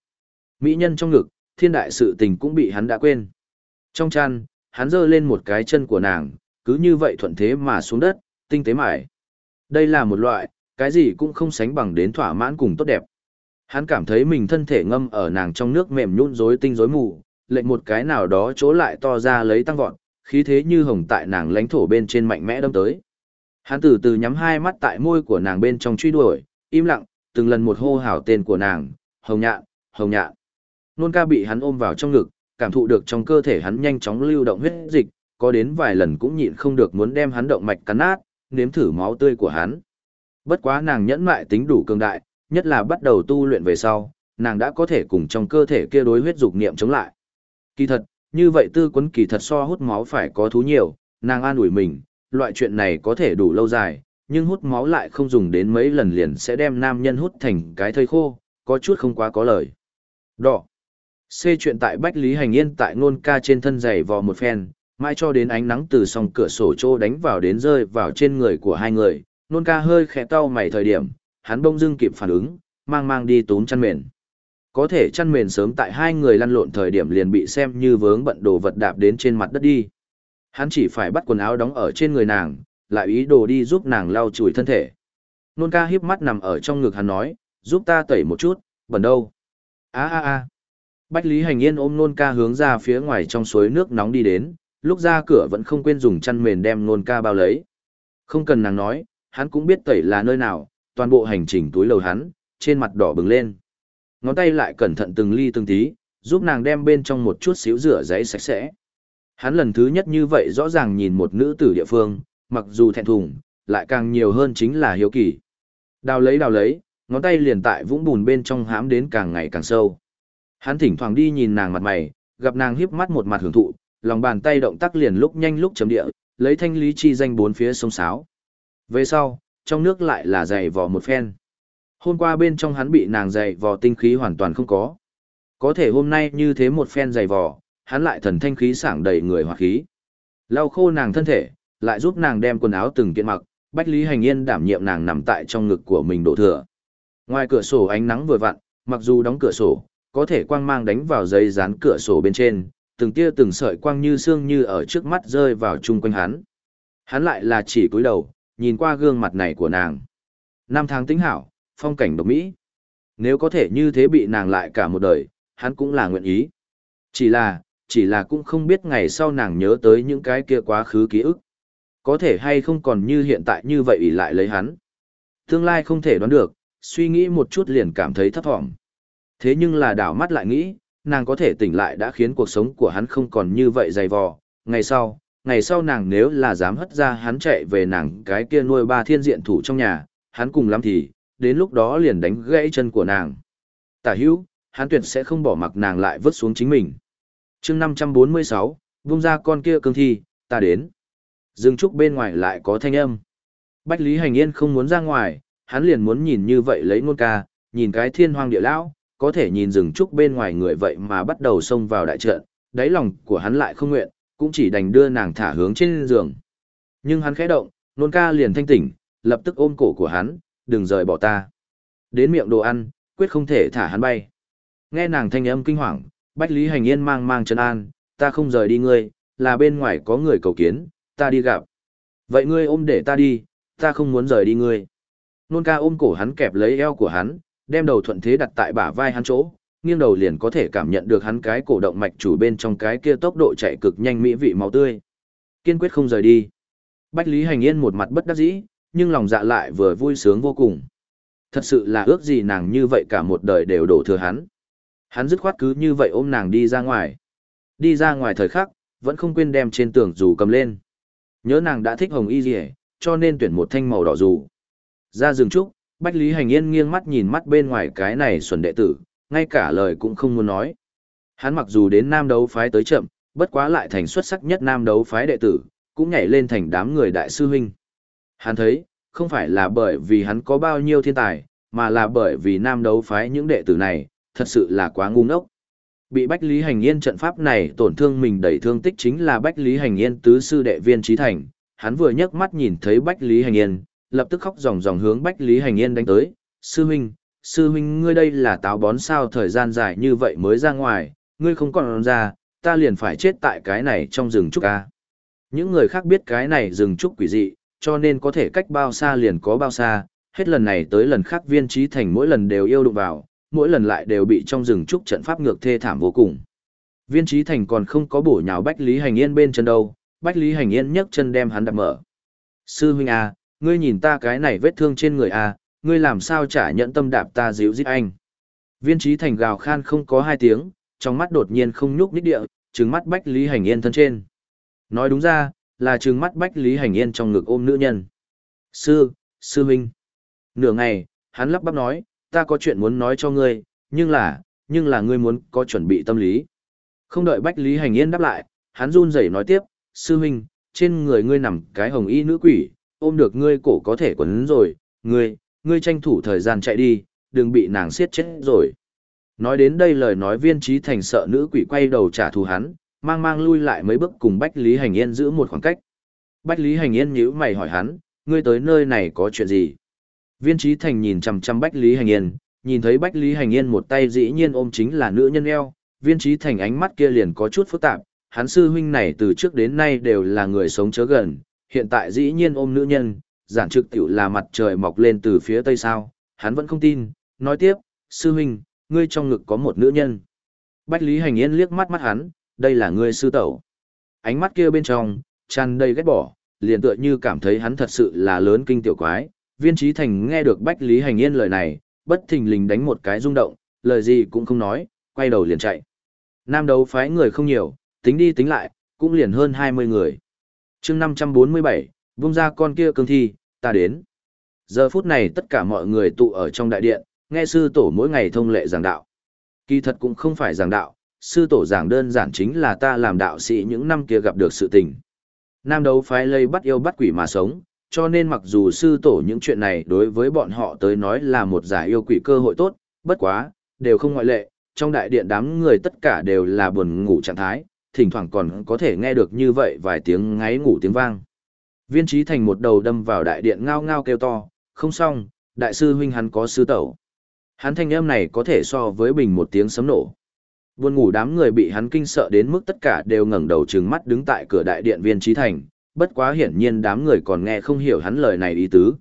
Mỹ nhân trong ngực, thiên đại sự tình cũng bị hắn đã quên. Trong chăn, hắn giơ lên một cái chân của nàng, cứ như vậy thuận thế mà xuống đất, tinh tế mải. Đây là một loại, cái gì cũng không sánh bằng đến thỏa mãn cùng tốt đẹp. Hắn cảm thấy mình thân thể ngâm ở nàng trong nước mềm nhũn rối tinh rối mù, lệnh một cái nào đó chỗ lại to ra lấy tăng vọt, khí thế như hồng tại nàng lãnh thổ bên trên mạnh mẽ đâm tới. Hắn từ từ nhắm hai mắt tại môi của nàng bên trong truy đuổi, im lặng, từng lần một hô hào tên của nàng, hồng nhạn, hồng nhạn. Nôn ca bị hắn ôm vào trong ngực, cảm thụ được trong cơ thể hắn nhanh chóng lưu động huyết dịch, có đến vài lần cũng nhịn không được muốn đem hắn động mạch cắn nát, nếm thử máu tươi của hắn. Bất quá nàng nhẫn mại tính đủ cường đại, nhất là bắt đầu tu luyện về sau, nàng đã có thể cùng trong cơ thể kia đối huyết dục niệm chống lại. Kỳ thật, như vậy tư quấn kỳ thật so hút máu phải có thú nhiều, nàng an ủi mình, loại chuyện này có thể đủ lâu dài, nhưng hút máu lại không dùng đến mấy lần liền sẽ đem nam nhân hút thành cái thây khô, có chút không quá có lời. Đỏ. C chuyện tại Bách Lý Hành Yên tại ngôn ca trên thân giày vò một phen, mãi cho đến ánh nắng từ song cửa sổ trô đánh vào đến rơi vào trên người của hai người, ngôn ca hơi khẽ tao mày thời điểm, hắn bông dưng kịp phản ứng, mang mang đi tốn chăn mền. Có thể chăn mền sớm tại hai người lăn lộn thời điểm liền bị xem như vướng bận đồ vật đạp đến trên mặt đất đi. Hắn chỉ phải bắt quần áo đóng ở trên người nàng, lại ý đồ đi giúp nàng lau chùi thân thể. Nôn ca hiếp mắt nằm ở trong ngực hắn nói, giúp ta tẩy một chút, bẩn đâu. a a a Bách Lý Hành Yên ôm nôn ca hướng ra phía ngoài trong suối nước nóng đi đến, lúc ra cửa vẫn không quên dùng chăn mền đem nôn ca bao lấy. Không cần nàng nói, hắn cũng biết tẩy là nơi nào, toàn bộ hành trình túi lầu hắn, trên mặt đỏ bừng lên. Ngón tay lại cẩn thận từng ly từng tí, giúp nàng đem bên trong một chút xíu rửa giấy sạch sẽ. Hắn lần thứ nhất như vậy rõ ràng nhìn một nữ tử địa phương, mặc dù thẹn thùng, lại càng nhiều hơn chính là hiếu kỳ. Đào lấy đào lấy, ngón tay liền tại vũng bùn bên trong hãm đến càng ngày càng sâu. Hắn thỉnh thoảng đi nhìn nàng mặt mày, gặp nàng híp mắt một mặt hưởng thụ, lòng bàn tay động tác liền lúc nhanh lúc chấm địa, lấy thanh lý chi danh bốn phía sông sáo. Về sau, trong nước lại là dày vò một phen. Hôm qua bên trong hắn bị nàng dày vò tinh khí hoàn toàn không có. Có thể hôm nay như thế một phen dày vò, hắn lại thần thanh khí sảng đầy người hoặc khí. Lau khô nàng thân thể, lại giúp nàng đem quần áo từng kiện mặc, Bách Lý Hành Yên đảm nhiệm nàng nằm tại trong ngực của mình đổ thừa. Ngoài cửa sổ ánh nắng vừa vặn, mặc dù đóng cửa sổ, có thể quang mang đánh vào dây dán cửa sổ bên trên, từng tia từng sợi quang như xương như ở trước mắt rơi vào chung quanh hắn. Hắn lại là chỉ cúi đầu, nhìn qua gương mặt này của nàng. Năm tháng tính hảo, phong cảnh độc mỹ. Nếu có thể như thế bị nàng lại cả một đời, hắn cũng là nguyện ý. Chỉ là, chỉ là cũng không biết ngày sau nàng nhớ tới những cái kia quá khứ ký ức. Có thể hay không còn như hiện tại như vậy ỷ lại lấy hắn. Tương lai không thể đoán được, suy nghĩ một chút liền cảm thấy thấp thỏm. Thế nhưng là đảo mắt lại nghĩ, nàng có thể tỉnh lại đã khiến cuộc sống của hắn không còn như vậy dày vò. Ngày sau, ngày sau nàng nếu là dám hất ra hắn chạy về nàng cái kia nuôi ba thiên diện thủ trong nhà, hắn cùng lắm thì, đến lúc đó liền đánh gãy chân của nàng. Tả hữu, hắn tuyệt sẽ không bỏ mặc nàng lại vứt xuống chính mình. chương 546, vung ra con kia cương thi, ta đến. Dừng Trúc bên ngoài lại có thanh âm. Bách Lý Hành Yên không muốn ra ngoài, hắn liền muốn nhìn như vậy lấy ngôn ca, nhìn cái thiên hoang địa lão, có thể nhìn rừng trúc bên ngoài người vậy mà bắt đầu xông vào đại trận, đáy lòng của hắn lại không nguyện, cũng chỉ đành đưa nàng thả hướng trên giường. Nhưng hắn khẽ động, nôn ca liền thanh tỉnh, lập tức ôm cổ của hắn, đừng rời bỏ ta. Đến miệng đồ ăn, quyết không thể thả hắn bay. Nghe nàng thanh âm kinh hoàng, Bách Lý Hành Yên mang mang chân an, ta không rời đi ngươi, là bên ngoài có người cầu kiến, ta đi gặp. Vậy ngươi ôm để ta đi, ta không muốn rời đi ngươi. Nôn ca ôm cổ hắn kẹp lấy eo của hắn, đem đầu thuận thế đặt tại bả vai hắn chỗ, nghiêng đầu liền có thể cảm nhận được hắn cái cổ động mạch chủ bên trong cái kia tốc độ chạy cực nhanh mỹ vị máu tươi. Kiên quyết không rời đi. Bách Lý Hành Yên một mặt bất đắc dĩ, nhưng lòng dạ lại vừa vui sướng vô cùng. Thật sự là ước gì nàng như vậy cả một đời đều đổ thừa hắn. Hắn dứt khoát cứ như vậy ôm nàng đi ra ngoài. Đi ra ngoài thời khắc, vẫn không quên đem trên tường dù cầm lên. Nhớ nàng đã thích hồng y rìa, cho nên tuyển một thanh màu đỏ dù. Ra rừng trúc, Bách Lý Hành Yên nghiêng mắt nhìn mắt bên ngoài cái này xuẩn đệ tử, ngay cả lời cũng không muốn nói. Hắn mặc dù đến nam đấu phái tới chậm, bất quá lại thành xuất sắc nhất nam đấu phái đệ tử, cũng nhảy lên thành đám người đại sư huynh. Hắn thấy, không phải là bởi vì hắn có bao nhiêu thiên tài, mà là bởi vì nam đấu phái những đệ tử này, thật sự là quá ngu ngốc. Bị Bách Lý Hành Yên trận pháp này tổn thương mình đầy thương tích chính là Bách Lý Hành Yên tứ sư đệ viên trí thành, hắn vừa nhấc mắt nhìn thấy Bách Lý Hành Yên, lập tức khóc ròng ròng hướng Bách Lý Hành Yên đánh tới, sư huynh, sư huynh ngươi đây là táo bón sao thời gian dài như vậy mới ra ngoài, ngươi không còn ra, ta liền phải chết tại cái này trong rừng trúc ca. Những người khác biết cái này rừng trúc quỷ dị, cho nên có thể cách bao xa liền có bao xa, hết lần này tới lần khác viên trí thành mỗi lần đều yêu đụng vào, mỗi lần lại đều bị trong rừng trúc trận pháp ngược thê thảm vô cùng. Viên trí thành còn không có bổ nhào Bách Lý Hành Yên bên chân đâu, Bách Lý Hành Yên nhấc chân đem hắn đập mở. Sư huynh à, ngươi nhìn ta cái này vết thương trên người à, ngươi làm sao trả nhận tâm đạp ta dịu giết anh. Viên trí thành gào khan không có hai tiếng, trong mắt đột nhiên không nhúc nhích địa, trừng mắt Bách Lý Hành Yên thân trên. Nói đúng ra, là trừng mắt Bách Lý Hành Yên trong ngực ôm nữ nhân. Sư, sư huynh. Nửa ngày, hắn lắp bắp nói, ta có chuyện muốn nói cho ngươi, nhưng là, nhưng là ngươi muốn có chuẩn bị tâm lý. Không đợi Bách Lý Hành Yên đáp lại, hắn run rẩy nói tiếp, sư huynh, trên người ngươi nằm cái hồng y nữ quỷ, ôm được ngươi cổ có thể quấn rồi, ngươi, ngươi tranh thủ thời gian chạy đi, đừng bị nàng siết chết rồi. Nói đến đây lời nói viên trí thành sợ nữ quỷ quay đầu trả thù hắn, mang mang lui lại mấy bước cùng Bách Lý Hành Yên giữ một khoảng cách. Bách Lý Hành Yên nhíu mày hỏi hắn, ngươi tới nơi này có chuyện gì? Viên trí thành nhìn chằm chằm Bách Lý Hành Yên, nhìn thấy Bách Lý Hành Yên một tay dĩ nhiên ôm chính là nữ nhân eo, viên trí thành ánh mắt kia liền có chút phức tạp, hắn sư huynh này từ trước đến nay đều là người sống chớ gần, hiện tại dĩ nhiên ôm nữ nhân, giản trực tiểu là mặt trời mọc lên từ phía tây sao, hắn vẫn không tin, nói tiếp, sư huynh, ngươi trong ngực có một nữ nhân. Bách Lý Hành Yên liếc mắt mắt hắn, đây là ngươi sư tẩu. Ánh mắt kia bên trong, tràn đầy ghét bỏ, liền tựa như cảm thấy hắn thật sự là lớn kinh tiểu quái. Viên trí thành nghe được Bách Lý Hành Yên lời này, bất thình lình đánh một cái rung động, lời gì cũng không nói, quay đầu liền chạy. Nam đấu phái người không nhiều, tính đi tính lại, cũng liền hơn 20 người. chương 547, vung ra con kia cương thi, ta đến. Giờ phút này tất cả mọi người tụ ở trong đại điện, nghe sư tổ mỗi ngày thông lệ giảng đạo. Kỳ thật cũng không phải giảng đạo, sư tổ giảng đơn giản chính là ta làm đạo sĩ những năm kia gặp được sự tình. Nam đấu phái lây bắt yêu bắt quỷ mà sống, cho nên mặc dù sư tổ những chuyện này đối với bọn họ tới nói là một giải yêu quỷ cơ hội tốt, bất quá, đều không ngoại lệ, trong đại điện đám người tất cả đều là buồn ngủ trạng thái, thỉnh thoảng còn có thể nghe được như vậy vài tiếng ngáy ngủ tiếng vang. Viên trí thành một đầu đâm vào đại điện ngao ngao kêu to, không xong, đại sư huynh hắn có sư tẩu. Hắn thanh âm này có thể so với bình một tiếng sấm nổ. Buồn ngủ đám người bị hắn kinh sợ đến mức tất cả đều ngẩng đầu trừng mắt đứng tại cửa đại điện viên trí thành, bất quá hiển nhiên đám người còn nghe không hiểu hắn lời này ý tứ.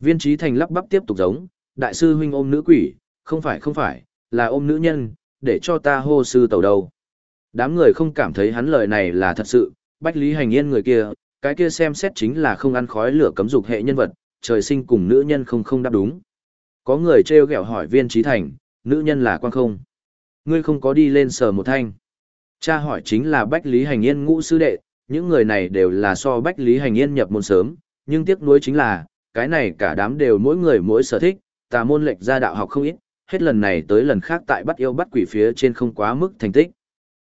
Viên trí thành lắp bắp tiếp tục giống, đại sư huynh ôm nữ quỷ, không phải không phải, là ôm nữ nhân, để cho ta hô sư tẩu đầu. Đám người không cảm thấy hắn lời này là thật sự, bách lý hành yên người kia, cái kia xem xét chính là không ăn khói lửa cấm dục hệ nhân vật, trời sinh cùng nữ nhân không không đáp đúng. Có người treo gẹo hỏi viên trí thành, nữ nhân là quan không? Ngươi không có đi lên sờ một thanh. Cha hỏi chính là Bách Lý Hành Yên ngũ sư đệ, những người này đều là so Bách Lý Hành Yên nhập môn sớm, nhưng tiếc nuối chính là, cái này cả đám đều mỗi người mỗi sở thích, tà môn lệch ra đạo học không ít, hết lần này tới lần khác tại bắt yêu bắt quỷ phía trên không quá mức thành tích.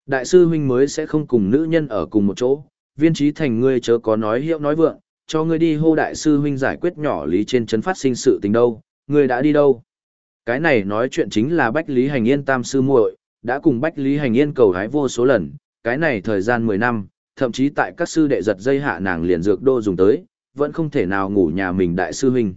Đại sư huynh mới sẽ không cùng nữ nhân ở cùng một chỗ, viên trí thành ngươi chớ có nói hiệu nói vượng, cho ngươi đi hô đại sư huynh giải quyết nhỏ lý trên chấn phát sinh sự tình đâu, ngươi đã đi đâu? Cái này nói chuyện chính là Bách Lý Hành Yên tam sư muội, đã cùng Bách Lý Hành Yên cầu hái vô số lần, cái này thời gian 10 năm, thậm chí tại các sư đệ giật dây hạ nàng liền dược đô dùng tới, vẫn không thể nào ngủ nhà mình đại sư huynh.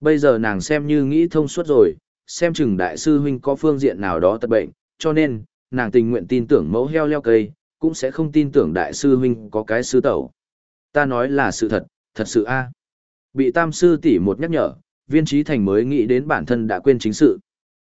Bây giờ nàng xem như nghĩ thông suốt rồi, xem chừng đại sư huynh có phương diện nào đó tật bệnh, cho nên, nàng tình nguyện tin tưởng mẫu heo leo cây, cũng sẽ không tin tưởng đại sư huynh có cái sư tẩu. Ta nói là sự thật, thật sự a. Bị tam sư tỷ một nhắc nhở, viên trí thành mới nghĩ đến bản thân đã quên chính sự.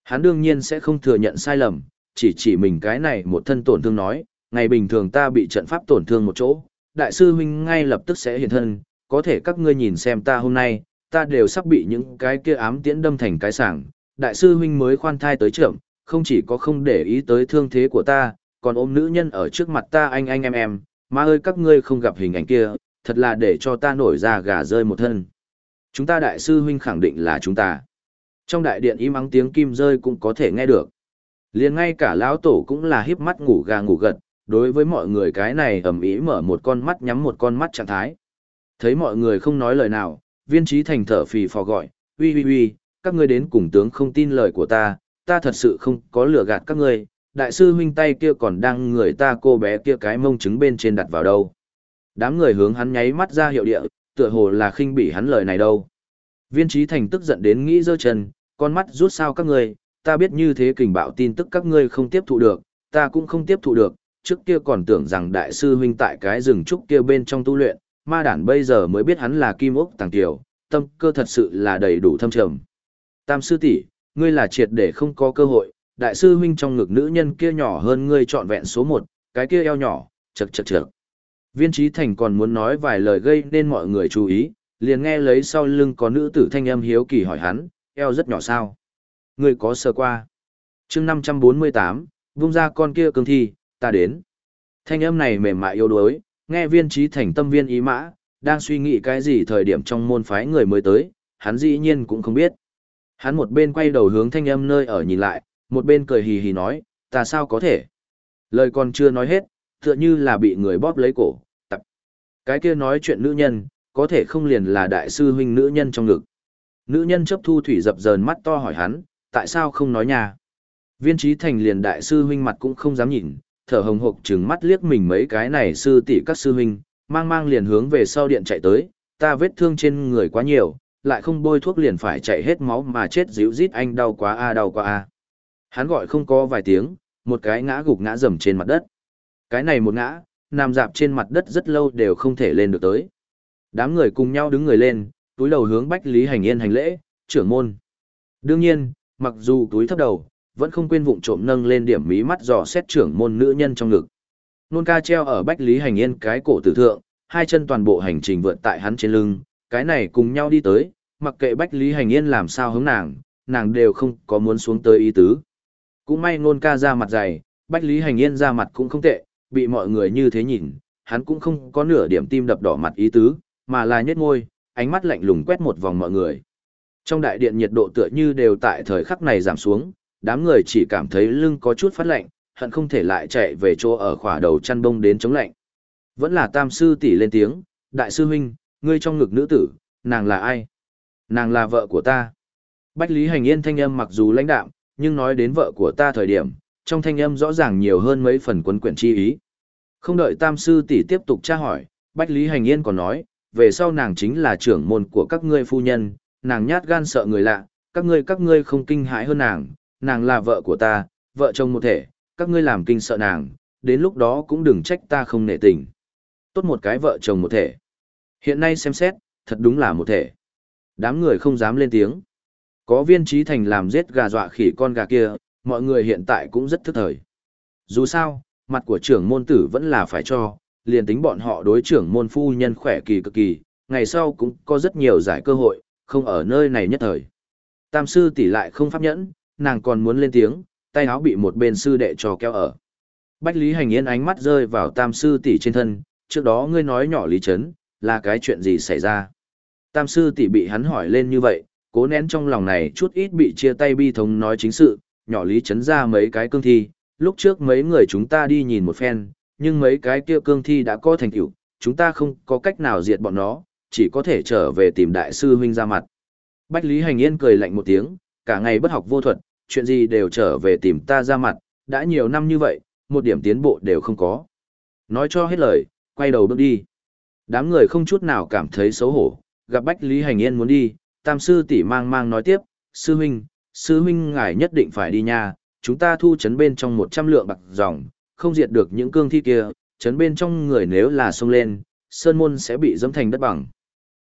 Hắn đương nhiên sẽ không thừa nhận sai lầm, chỉ chỉ mình cái này một thân tổn thương nói, ngày bình thường ta bị trận pháp tổn thương một chỗ, đại sư huynh ngay lập tức sẽ hiện thân, có thể các ngươi nhìn xem ta hôm nay, ta đều sắp bị những cái kia ám tiễn đâm thành cái sảng, đại sư huynh mới khoan thai tới trưởng, không chỉ có không để ý tới thương thế của ta, còn ôm nữ nhân ở trước mặt ta anh anh em em, mà ơi các ngươi không gặp hình ảnh kia, thật là để cho ta nổi ra gà rơi một thân. Chúng ta đại sư huynh khẳng định là chúng ta. Trong đại điện im ắng tiếng kim rơi cũng có thể nghe được. liền ngay cả lão tổ cũng là híp mắt ngủ gà ngủ gật, đối với mọi người cái này ầm ĩ mở một con mắt nhắm một con mắt trạng thái. Thấy mọi người không nói lời nào, viên trí thành thở phì phò gọi, uy uy uy, các ngươi đến cùng tướng không tin lời của ta, ta thật sự không có lừa gạt các ngươi, đại sư huynh tay kia còn đang người ta cô bé kia cái mông trứng bên trên đặt vào đâu. Đám người hướng hắn nháy mắt ra hiệu địa, tựa hồ là khinh bỉ hắn lời này đâu. Viên trí thành tức giận đến nghĩ dơ chân, Con mắt rút sao các ngươi, ta biết như thế kình bạo tin tức các ngươi không tiếp thụ được, ta cũng không tiếp thụ được, trước kia còn tưởng rằng đại sư huynh tại cái rừng trúc kia bên trong tu luyện, ma đản bây giờ mới biết hắn là kim ốc tàng tiểu, tâm cơ thật sự là đầy đủ thâm trầm. Tam sư tỷ, ngươi là triệt để không có cơ hội, đại sư huynh trong ngực nữ nhân kia nhỏ hơn ngươi trọn vẹn số một, cái kia eo nhỏ, chật chật chật. Viên trí thành còn muốn nói vài lời gây nên mọi người chú ý, liền nghe lấy sau lưng có nữ tử thanh âm hiếu kỳ hỏi hắn, eo rất nhỏ sao? Ngươi có sơ qua. chương 548, vung ra con kia cương thi, ta đến. Thanh âm này mềm mại yếu đuối, nghe viên trí thành tâm viên ý mã, đang suy nghĩ cái gì thời điểm trong môn phái người mới tới, hắn dĩ nhiên cũng không biết. Hắn một bên quay đầu hướng thanh âm nơi ở nhìn lại, một bên cười hì hì nói, ta sao có thể. Lời còn chưa nói hết, tựa như là bị người bóp lấy cổ, tập. Cái kia nói chuyện nữ nhân, có thể không liền là đại sư huynh nữ nhân trong ngực. Nữ nhân chấp thu thủy dập dờn mắt to hỏi hắn, tại sao không nói nhà. Viên trí thành liền đại sư huynh mặt cũng không dám nhìn, thở hồng hộc trừng mắt liếc mình mấy cái này sư tỷ các sư huynh, mang mang liền hướng về sau điện chạy tới, ta vết thương trên người quá nhiều, lại không bôi thuốc liền phải chạy hết máu mà chết dịu rít anh đau quá a đau quá a. Hắn gọi không có vài tiếng, một cái ngã gục ngã rầm trên mặt đất. Cái này một ngã, nằm dạp trên mặt đất rất lâu đều không thể lên được tới. Đám người cùng nhau đứng người lên, túi đầu hướng Bách Lý Hành Yên hành lễ, trưởng môn. Đương nhiên, mặc dù túi thấp đầu, vẫn không quên vụng trộm nâng lên điểm mí mắt dò xét trưởng môn nữ nhân trong ngực. Nôn ca treo ở Bách Lý Hành Yên cái cổ tử thượng, hai chân toàn bộ hành trình vượt tại hắn trên lưng, cái này cùng nhau đi tới, mặc kệ Bách Lý Hành Yên làm sao hướng nàng, nàng đều không có muốn xuống tới ý tứ. Cũng may nôn ca ra mặt dày, Bách Lý Hành Yên ra mặt cũng không tệ, bị mọi người như thế nhìn, hắn cũng không có nửa điểm tim đập đỏ mặt ý tứ, mà là nhếch môi, ánh mắt lạnh lùng quét một vòng mọi người. Trong đại điện nhiệt độ tựa như đều tại thời khắc này giảm xuống, đám người chỉ cảm thấy lưng có chút phát lạnh, hận không thể lại chạy về chỗ ở khỏa đầu chăn bông đến chống lạnh. Vẫn là tam sư tỷ lên tiếng, đại sư huynh, ngươi trong ngực nữ tử, nàng là ai? Nàng là vợ của ta. Bách Lý Hành Yên thanh âm mặc dù lãnh đạm, nhưng nói đến vợ của ta thời điểm, trong thanh âm rõ ràng nhiều hơn mấy phần quấn quyển chi ý. Không đợi tam sư tỷ tiếp tục tra hỏi, Bách Lý Hành Yên còn nói, về sau nàng chính là trưởng môn của các ngươi phu nhân, nàng nhát gan sợ người lạ, các ngươi các ngươi không kinh hãi hơn nàng, nàng là vợ của ta, vợ chồng một thể, các ngươi làm kinh sợ nàng, đến lúc đó cũng đừng trách ta không nể tình. Tốt một cái vợ chồng một thể. Hiện nay xem xét, thật đúng là một thể. Đám người không dám lên tiếng. Có viên trí thành làm giết gà dọa khỉ con gà kia, mọi người hiện tại cũng rất thức thời. Dù sao, mặt của trưởng môn tử vẫn là phải cho, liền tính bọn họ đối trưởng môn phu nhân khỏe kỳ cực kỳ, ngày sau cũng có rất nhiều giải cơ hội, không ở nơi này nhất thời. Tam sư tỷ lại không pháp nhẫn, nàng còn muốn lên tiếng, tay áo bị một bên sư đệ cho kéo ở. Bách Lý Hành Yên ánh mắt rơi vào tam sư tỷ trên thân, trước đó ngươi nói nhỏ Lý Trấn, là cái chuyện gì xảy ra. Tam sư tỷ bị hắn hỏi lên như vậy, cố nén trong lòng này chút ít bị chia tay bi thống nói chính sự, nhỏ Lý Trấn ra mấy cái cương thi, lúc trước mấy người chúng ta đi nhìn một phen, nhưng mấy cái kia cương thi đã có thành tựu, chúng ta không có cách nào diệt bọn nó, chỉ có thể trở về tìm đại sư huynh ra mặt. Bách Lý Hành Yên cười lạnh một tiếng, cả ngày bất học vô thuật, chuyện gì đều trở về tìm ta ra mặt, đã nhiều năm như vậy, một điểm tiến bộ đều không có. Nói cho hết lời, quay đầu bước đi. Đám người không chút nào cảm thấy xấu hổ, gặp Bách Lý Hành Yên muốn đi, tam sư tỷ mang mang nói tiếp, sư huynh, sư huynh ngài nhất định phải đi nha, chúng ta thu chấn bên trong 100 lượng bạc dòng, không diệt được những cương thi kia, chấn bên trong người nếu là xông lên, sơn môn sẽ bị dẫm thành đất bằng.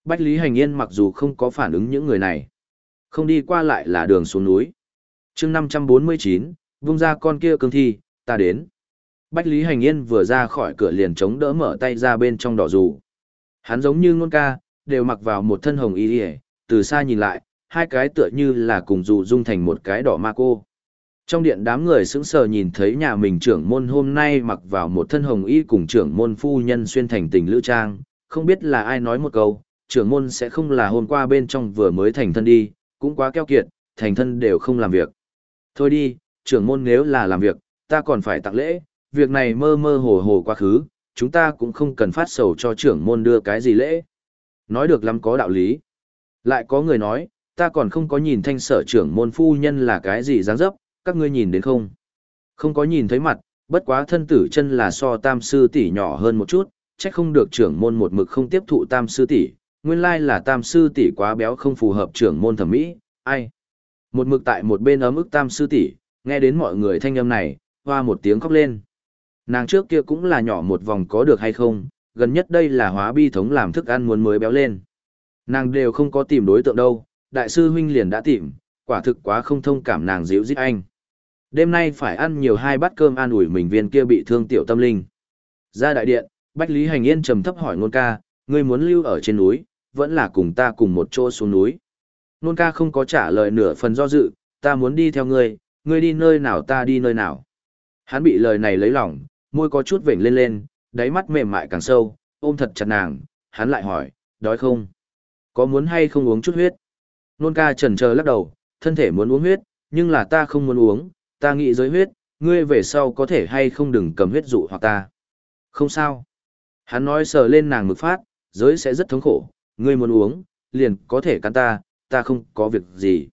Bách Lý Hành Yên mặc dù không có phản ứng những người này, không đi qua lại là đường xuống núi chương 549, vung ra con kia cương thi, ta đến. Bách Lý Hành Yên vừa ra khỏi cửa liền chống đỡ mở tay ra bên trong đỏ dù. Hắn giống như ngôn ca, đều mặc vào một thân hồng y hề, từ xa nhìn lại, hai cái tựa như là cùng dù dung thành một cái đỏ ma cô. Trong điện đám người sững sờ nhìn thấy nhà mình trưởng môn hôm nay mặc vào một thân hồng y cùng trưởng môn phu nhân xuyên thành tình lữ trang, không biết là ai nói một câu, trưởng môn sẽ không là hôm qua bên trong vừa mới thành thân đi, cũng quá keo kiệt, thành thân đều không làm việc. Thôi đi, trưởng môn nếu là làm việc, ta còn phải tặng lễ, việc này mơ mơ hồ hồ quá khứ, chúng ta cũng không cần phát sầu cho trưởng môn đưa cái gì lễ. Nói được lắm có đạo lý. Lại có người nói, ta còn không có nhìn thanh sở trưởng môn phu nhân là cái gì dáng dấp, các ngươi nhìn đến không? Không có nhìn thấy mặt, bất quá thân tử chân là so tam sư tỷ nhỏ hơn một chút, chắc không được trưởng môn một mực không tiếp thụ tam sư tỷ, nguyên lai là tam sư tỷ quá béo không phù hợp trưởng môn thẩm mỹ, ai? Một mực tại một bên ấm ức tam sư tỷ, nghe đến mọi người thanh âm này, hoa một tiếng khóc lên. Nàng trước kia cũng là nhỏ một vòng có được hay không, gần nhất đây là hóa bi thống làm thức ăn muốn mới béo lên. Nàng đều không có tìm đối tượng đâu, đại sư huynh liền đã tìm, quả thực quá không thông cảm nàng dịu dít anh. Đêm nay phải ăn nhiều hai bát cơm an ủi mình viên kia bị thương tiểu tâm linh. Ra đại điện, Bách Lý Hành Yên trầm thấp hỏi ngôn ca, ngươi muốn lưu ở trên núi, vẫn là cùng ta cùng một chỗ xuống núi. Nôn ca không có trả lời nửa phần do dự, ta muốn đi theo ngươi, ngươi đi nơi nào ta đi nơi nào. Hắn bị lời này lấy lòng, môi có chút vểnh lên lên, đáy mắt mềm mại càng sâu, ôm thật chặt nàng, hắn lại hỏi, đói không? Có muốn hay không uống chút huyết? Nôn ca trần chờ lắc đầu, thân thể muốn uống huyết, nhưng là ta không muốn uống, ta nghĩ giới huyết, ngươi về sau có thể hay không đừng cầm huyết dụ hoặc ta. Không sao. Hắn nói sờ lên nàng mực phát, giới sẽ rất thống khổ, ngươi muốn uống, liền có thể cắn ta, ta không có việc gì.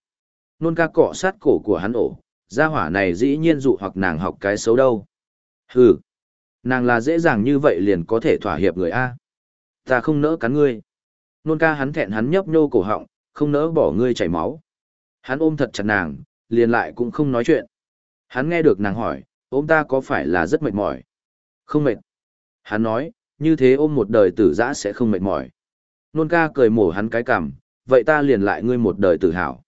Nôn ca cọ sát cổ của hắn ổ, gia hỏa này dĩ nhiên dụ hoặc nàng học cái xấu đâu. Hừ, nàng là dễ dàng như vậy liền có thể thỏa hiệp người A. Ta không nỡ cắn ngươi. Nôn ca hắn thẹn hắn nhấp nhô cổ họng, không nỡ bỏ ngươi chảy máu. Hắn ôm thật chặt nàng, liền lại cũng không nói chuyện. Hắn nghe được nàng hỏi, ôm ta có phải là rất mệt mỏi? Không mệt. Hắn nói, như thế ôm một đời tử giã sẽ không mệt mỏi. Nôn ca cười mổ hắn cái cằm, vậy ta liền lại ngươi một đời tự hào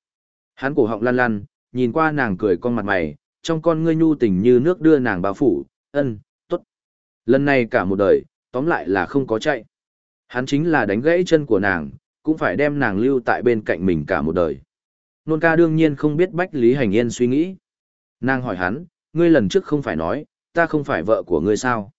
Hắn cổ họng lăn lăn, nhìn qua nàng cười con mặt mày, trong con ngươi nhu tình như nước đưa nàng bao phủ, ân, tốt. Lần này cả một đời, tóm lại là không có chạy. Hắn chính là đánh gãy chân của nàng, cũng phải đem nàng lưu tại bên cạnh mình cả một đời. Nôn ca đương nhiên không biết Bách Lý Hành Yên suy nghĩ. Nàng hỏi hắn, ngươi lần trước không phải nói, ta không phải vợ của ngươi sao?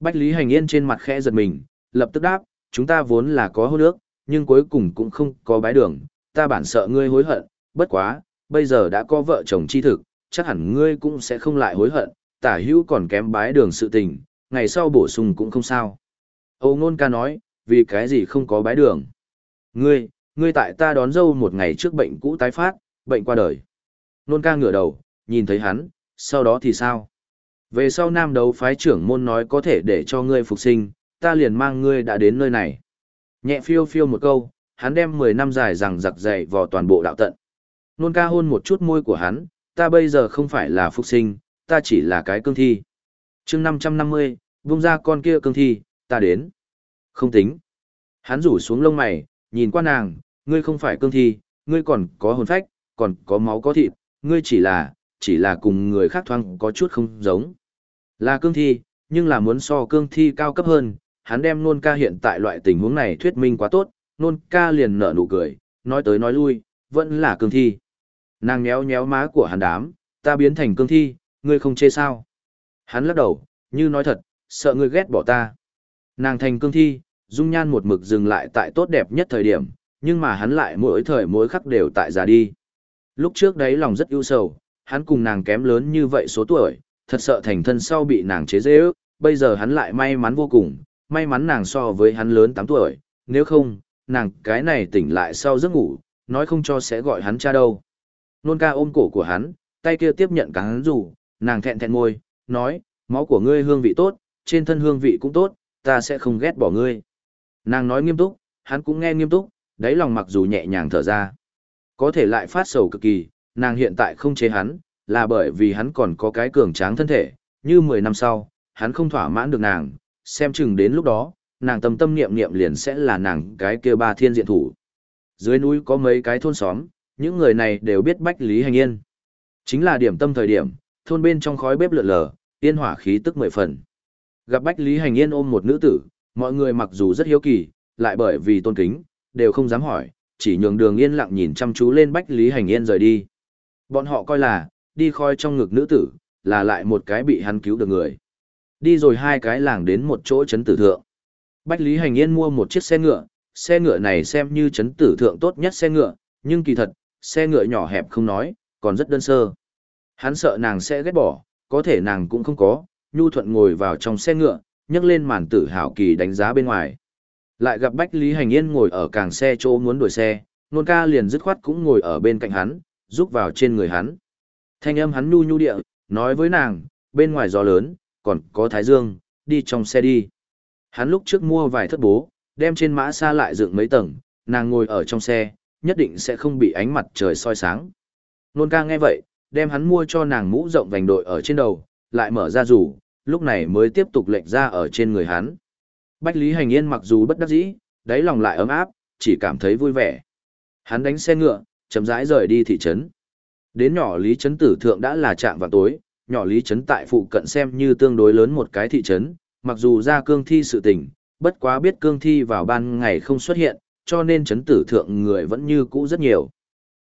Bách Lý Hành Yên trên mặt khẽ giật mình, lập tức đáp, chúng ta vốn là có hôn ước, nhưng cuối cùng cũng không có bái đường, ta bản sợ ngươi hối hận, bất quá, bây giờ đã có vợ chồng chi thực, chắc hẳn ngươi cũng sẽ không lại hối hận, tả hữu còn kém bái đường sự tình, ngày sau bổ sung cũng không sao. Âu Nôn ca nói, vì cái gì không có bái đường? Ngươi, ngươi tại ta đón dâu một ngày trước bệnh cũ tái phát, bệnh qua đời. Nôn ca ngửa đầu, nhìn thấy hắn, sau đó thì sao? Về sau nam đấu phái trưởng môn nói có thể để cho ngươi phục sinh, ta liền mang ngươi đã đến nơi này. Nhẹ phiêu phiêu một câu, hắn đem 10 năm dài rằng giặc dày vào toàn bộ đạo tận. Nôn ca hôn một chút môi của hắn, ta bây giờ không phải là phục sinh, ta chỉ là cái cương thi. chương 550, vung ra con kia cương thi, ta đến. Không tính. Hắn rủ xuống lông mày, nhìn qua nàng, ngươi không phải cương thi, ngươi còn có hồn phách, còn có máu có thịt, ngươi chỉ là, chỉ là cùng người khác thoáng có chút không giống. Là cương thi, nhưng là muốn so cương thi cao cấp hơn, hắn đem nôn ca hiện tại loại tình huống này thuyết minh quá tốt, nôn ca liền nở nụ cười, nói tới nói lui, vẫn là cương thi. Nàng nhéo nhéo má của hắn đám, ta biến thành cương thi, ngươi không chê sao. Hắn lắc đầu, như nói thật, sợ ngươi ghét bỏ ta. Nàng thành cương thi, dung nhan một mực dừng lại tại tốt đẹp nhất thời điểm, nhưng mà hắn lại mỗi thời mỗi khắc đều tại già đi. Lúc trước đấy lòng rất ưu sầu, hắn cùng nàng kém lớn như vậy số tuổi, thật sợ thành thân sau bị nàng chế dễ ước, bây giờ hắn lại may mắn vô cùng, may mắn nàng so với hắn lớn 8 tuổi, nếu không, nàng cái này tỉnh lại sau giấc ngủ, nói không cho sẽ gọi hắn cha đâu. Nôn ca ôm cổ của hắn, tay kia tiếp nhận cả hắn rủ, nàng thẹn thẹn môi, nói, máu của ngươi hương vị tốt, trên thân hương vị cũng tốt, ta sẽ không ghét bỏ ngươi. Nàng nói nghiêm túc, hắn cũng nghe nghiêm túc, đáy lòng mặc dù nhẹ nhàng thở ra. Có thể lại phát sầu cực kỳ, nàng hiện tại không chế hắn, là bởi vì hắn còn có cái cường tráng thân thể, như 10 năm sau, hắn không thỏa mãn được nàng, xem chừng đến lúc đó, nàng tâm tâm niệm niệm liền sẽ là nàng cái kia ba thiên diện thủ. Dưới núi có mấy cái thôn xóm, những người này đều biết Bách Lý Hành Yên. Chính là điểm tâm thời điểm, thôn bên trong khói bếp lượn lờ, yên hỏa khí tức mười phần. Gặp Bách Lý Hành Yên ôm một nữ tử, mọi người mặc dù rất hiếu kỳ, lại bởi vì tôn kính, đều không dám hỏi, chỉ nhường đường yên lặng nhìn chăm chú lên Bách Lý Hành Yên rời đi. Bọn họ coi là, đi khoi trong ngực nữ tử, là lại một cái bị hắn cứu được người. Đi rồi hai cái làng đến một chỗ chấn tử thượng. Bách Lý Hành Yên mua một chiếc xe ngựa, xe ngựa này xem như chấn tử thượng tốt nhất xe ngựa, nhưng kỳ thật, xe ngựa nhỏ hẹp không nói, còn rất đơn sơ. Hắn sợ nàng sẽ ghét bỏ, có thể nàng cũng không có, nhu thuận ngồi vào trong xe ngựa, nhấc lên màn tử hảo kỳ đánh giá bên ngoài. Lại gặp Bách Lý Hành Yên ngồi ở càng xe chỗ muốn đuổi xe, nôn ca liền dứt khoát cũng ngồi ở bên cạnh hắn, giúp vào trên người hắn. Thanh âm hắn nhu nhu địa, nói với nàng, bên ngoài gió lớn, còn có thái dương, đi trong xe đi. Hắn lúc trước mua vài thất bố, đem trên mã xa lại dựng mấy tầng, nàng ngồi ở trong xe, nhất định sẽ không bị ánh mặt trời soi sáng. Nôn ca nghe vậy, đem hắn mua cho nàng mũ rộng vành đội ở trên đầu, lại mở ra rủ, lúc này mới tiếp tục lệnh ra ở trên người hắn. Bách Lý Hành Yên mặc dù bất đắc dĩ, đáy lòng lại ấm áp, chỉ cảm thấy vui vẻ. Hắn đánh xe ngựa, chậm rãi rời đi thị trấn. Đến nhỏ Lý Trấn Tử Thượng đã là trạng vào tối, nhỏ Lý Trấn tại phụ cận xem như tương đối lớn một cái thị trấn, mặc dù ra cương thi sự tình, bất quá biết cương thi vào ban ngày không xuất hiện, cho nên Trấn Tử Thượng người vẫn như cũ rất nhiều.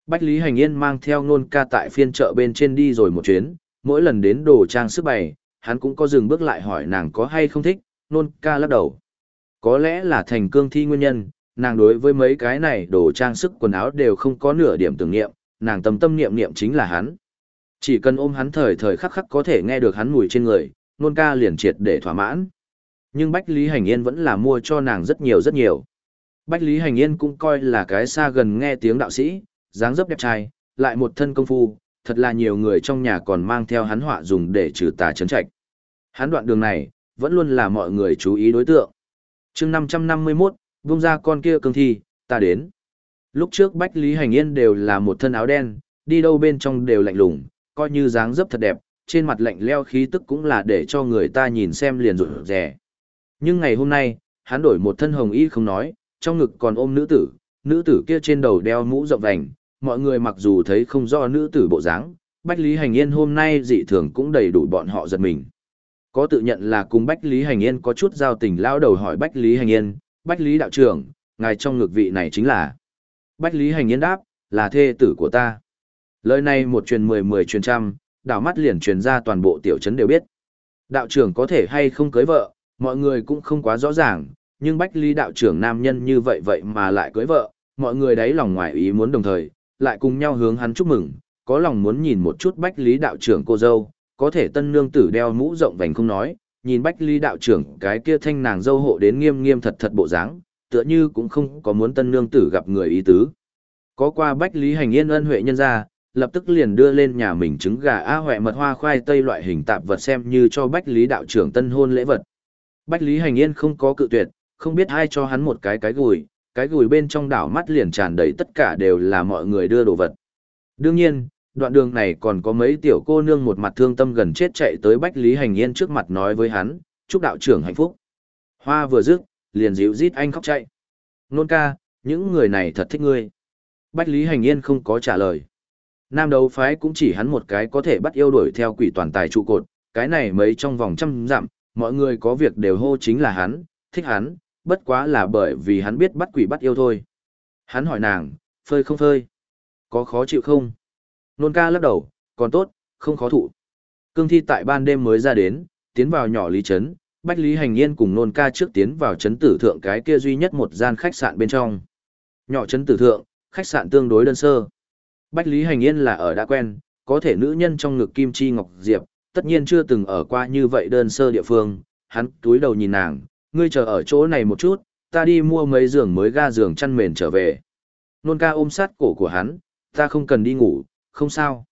Bách Lý Hành Yên mang theo nôn ca tại phiên chợ bên trên đi rồi một chuyến, mỗi lần đến đồ trang sức bày, hắn cũng có dừng bước lại hỏi nàng có hay không thích, nôn ca lắc đầu. Có lẽ là thành cương thi nguyên nhân, nàng đối với mấy cái này đồ trang sức quần áo đều không có nửa điểm tưởng niệm, nàng tâm tâm niệm niệm chính là hắn. Chỉ cần ôm hắn thời thời khắc khắc có thể nghe được hắn mùi trên người, nôn ca liền triệt để thỏa mãn. Nhưng Bách Lý Hành Yên vẫn là mua cho nàng rất nhiều rất nhiều. Bách Lý Hành Yên cũng coi là cái xa gần nghe tiếng đạo sĩ, dáng dấp đẹp trai, lại một thân công phu, thật là nhiều người trong nhà còn mang theo hắn họa dùng để trừ tà chấn trạch. Hắn đoạn đường này, vẫn luôn là mọi người chú ý đối tượng. chương 551, vung ra con kia cương thi, ta đến. Lúc trước Bách Lý Hành Yên đều là một thân áo đen, đi đâu bên trong đều lạnh lùng, coi như dáng dấp thật đẹp, trên mặt lạnh leo khí tức cũng là để cho người ta nhìn xem liền rụt rè. Nhưng ngày hôm nay, hắn đổi một thân hồng y không nói, trong ngực còn ôm nữ tử, nữ tử kia trên đầu đeo mũ rộng vành, mọi người mặc dù thấy không rõ nữ tử bộ dáng, Bách Lý Hành Yên hôm nay dị thường cũng đầy đủ bọn họ giật mình. Có tự nhận là cùng Bách Lý Hành Yên có chút giao tình lao đầu hỏi Bách Lý Hành Yên, Bách Lý đạo trưởng, ngài trong ngực vị này chính là. Bách Lý Hành Yên đáp, là thê tử của ta. Lời này một truyền mười mười truyền trăm, đảo mắt liền truyền ra toàn bộ tiểu trấn đều biết. Đạo trưởng có thể hay không cưới vợ, mọi người cũng không quá rõ ràng, nhưng Bách Lý đạo trưởng nam nhân như vậy vậy mà lại cưới vợ, mọi người đấy lòng ngoài ý muốn đồng thời, lại cùng nhau hướng hắn chúc mừng, có lòng muốn nhìn một chút Bách Lý đạo trưởng cô dâu, có thể tân nương tử đeo mũ rộng vành không nói, nhìn Bách Lý đạo trưởng cái kia thanh nàng dâu hộ đến nghiêm nghiêm thật thật bộ dáng, tựa như cũng không có muốn tân nương tử gặp người ý tứ. Có qua Bách Lý hành yên ân huệ nhân ra, lập tức liền đưa lên nhà mình trứng gà a huệ mật hoa khoai tây loại hình tạp vật xem như cho Bách Lý đạo trưởng tân hôn lễ vật. Bách Lý hành yên không có cự tuyệt, không biết ai cho hắn một cái cái gùi, cái gùi bên trong đảo mắt liền tràn đầy tất cả đều là mọi người đưa đồ vật. Đương nhiên, đoạn đường này còn có mấy tiểu cô nương một mặt thương tâm gần chết chạy tới Bách Lý Hành Yên trước mặt nói với hắn, chúc đạo trưởng hạnh phúc. Hoa vừa dứt, liền dịu rít anh khóc chạy. Nôn ca, những người này thật thích ngươi. Bách Lý Hành Yên không có trả lời. Nam đấu phái cũng chỉ hắn một cái có thể bắt yêu đuổi theo quỷ toàn tài trụ cột, cái này mấy trong vòng trăm dặm, mọi người có việc đều hô chính là hắn, thích hắn, bất quá là bởi vì hắn biết bắt quỷ bắt yêu thôi. Hắn hỏi nàng, phơi không phơi? Có khó chịu không? Nôn ca lắc đầu, còn tốt, không khó thụ. Cương thi tại ban đêm mới ra đến, tiến vào nhỏ lý trấn, Bách Lý Hành Yên cùng nôn ca trước tiến vào trấn tử thượng cái kia duy nhất một gian khách sạn bên trong. Nhỏ trấn tử thượng, khách sạn tương đối đơn sơ. Bách Lý Hành Yên là ở đã quen, có thể nữ nhân trong ngực Kim Chi Ngọc Diệp, tất nhiên chưa từng ở qua như vậy đơn sơ địa phương, hắn túi đầu nhìn nàng, ngươi chờ ở chỗ này một chút, ta đi mua mấy giường mới ga giường chăn mền trở về. Nôn ca ôm sát cổ của hắn, ta không cần đi ngủ, không sao.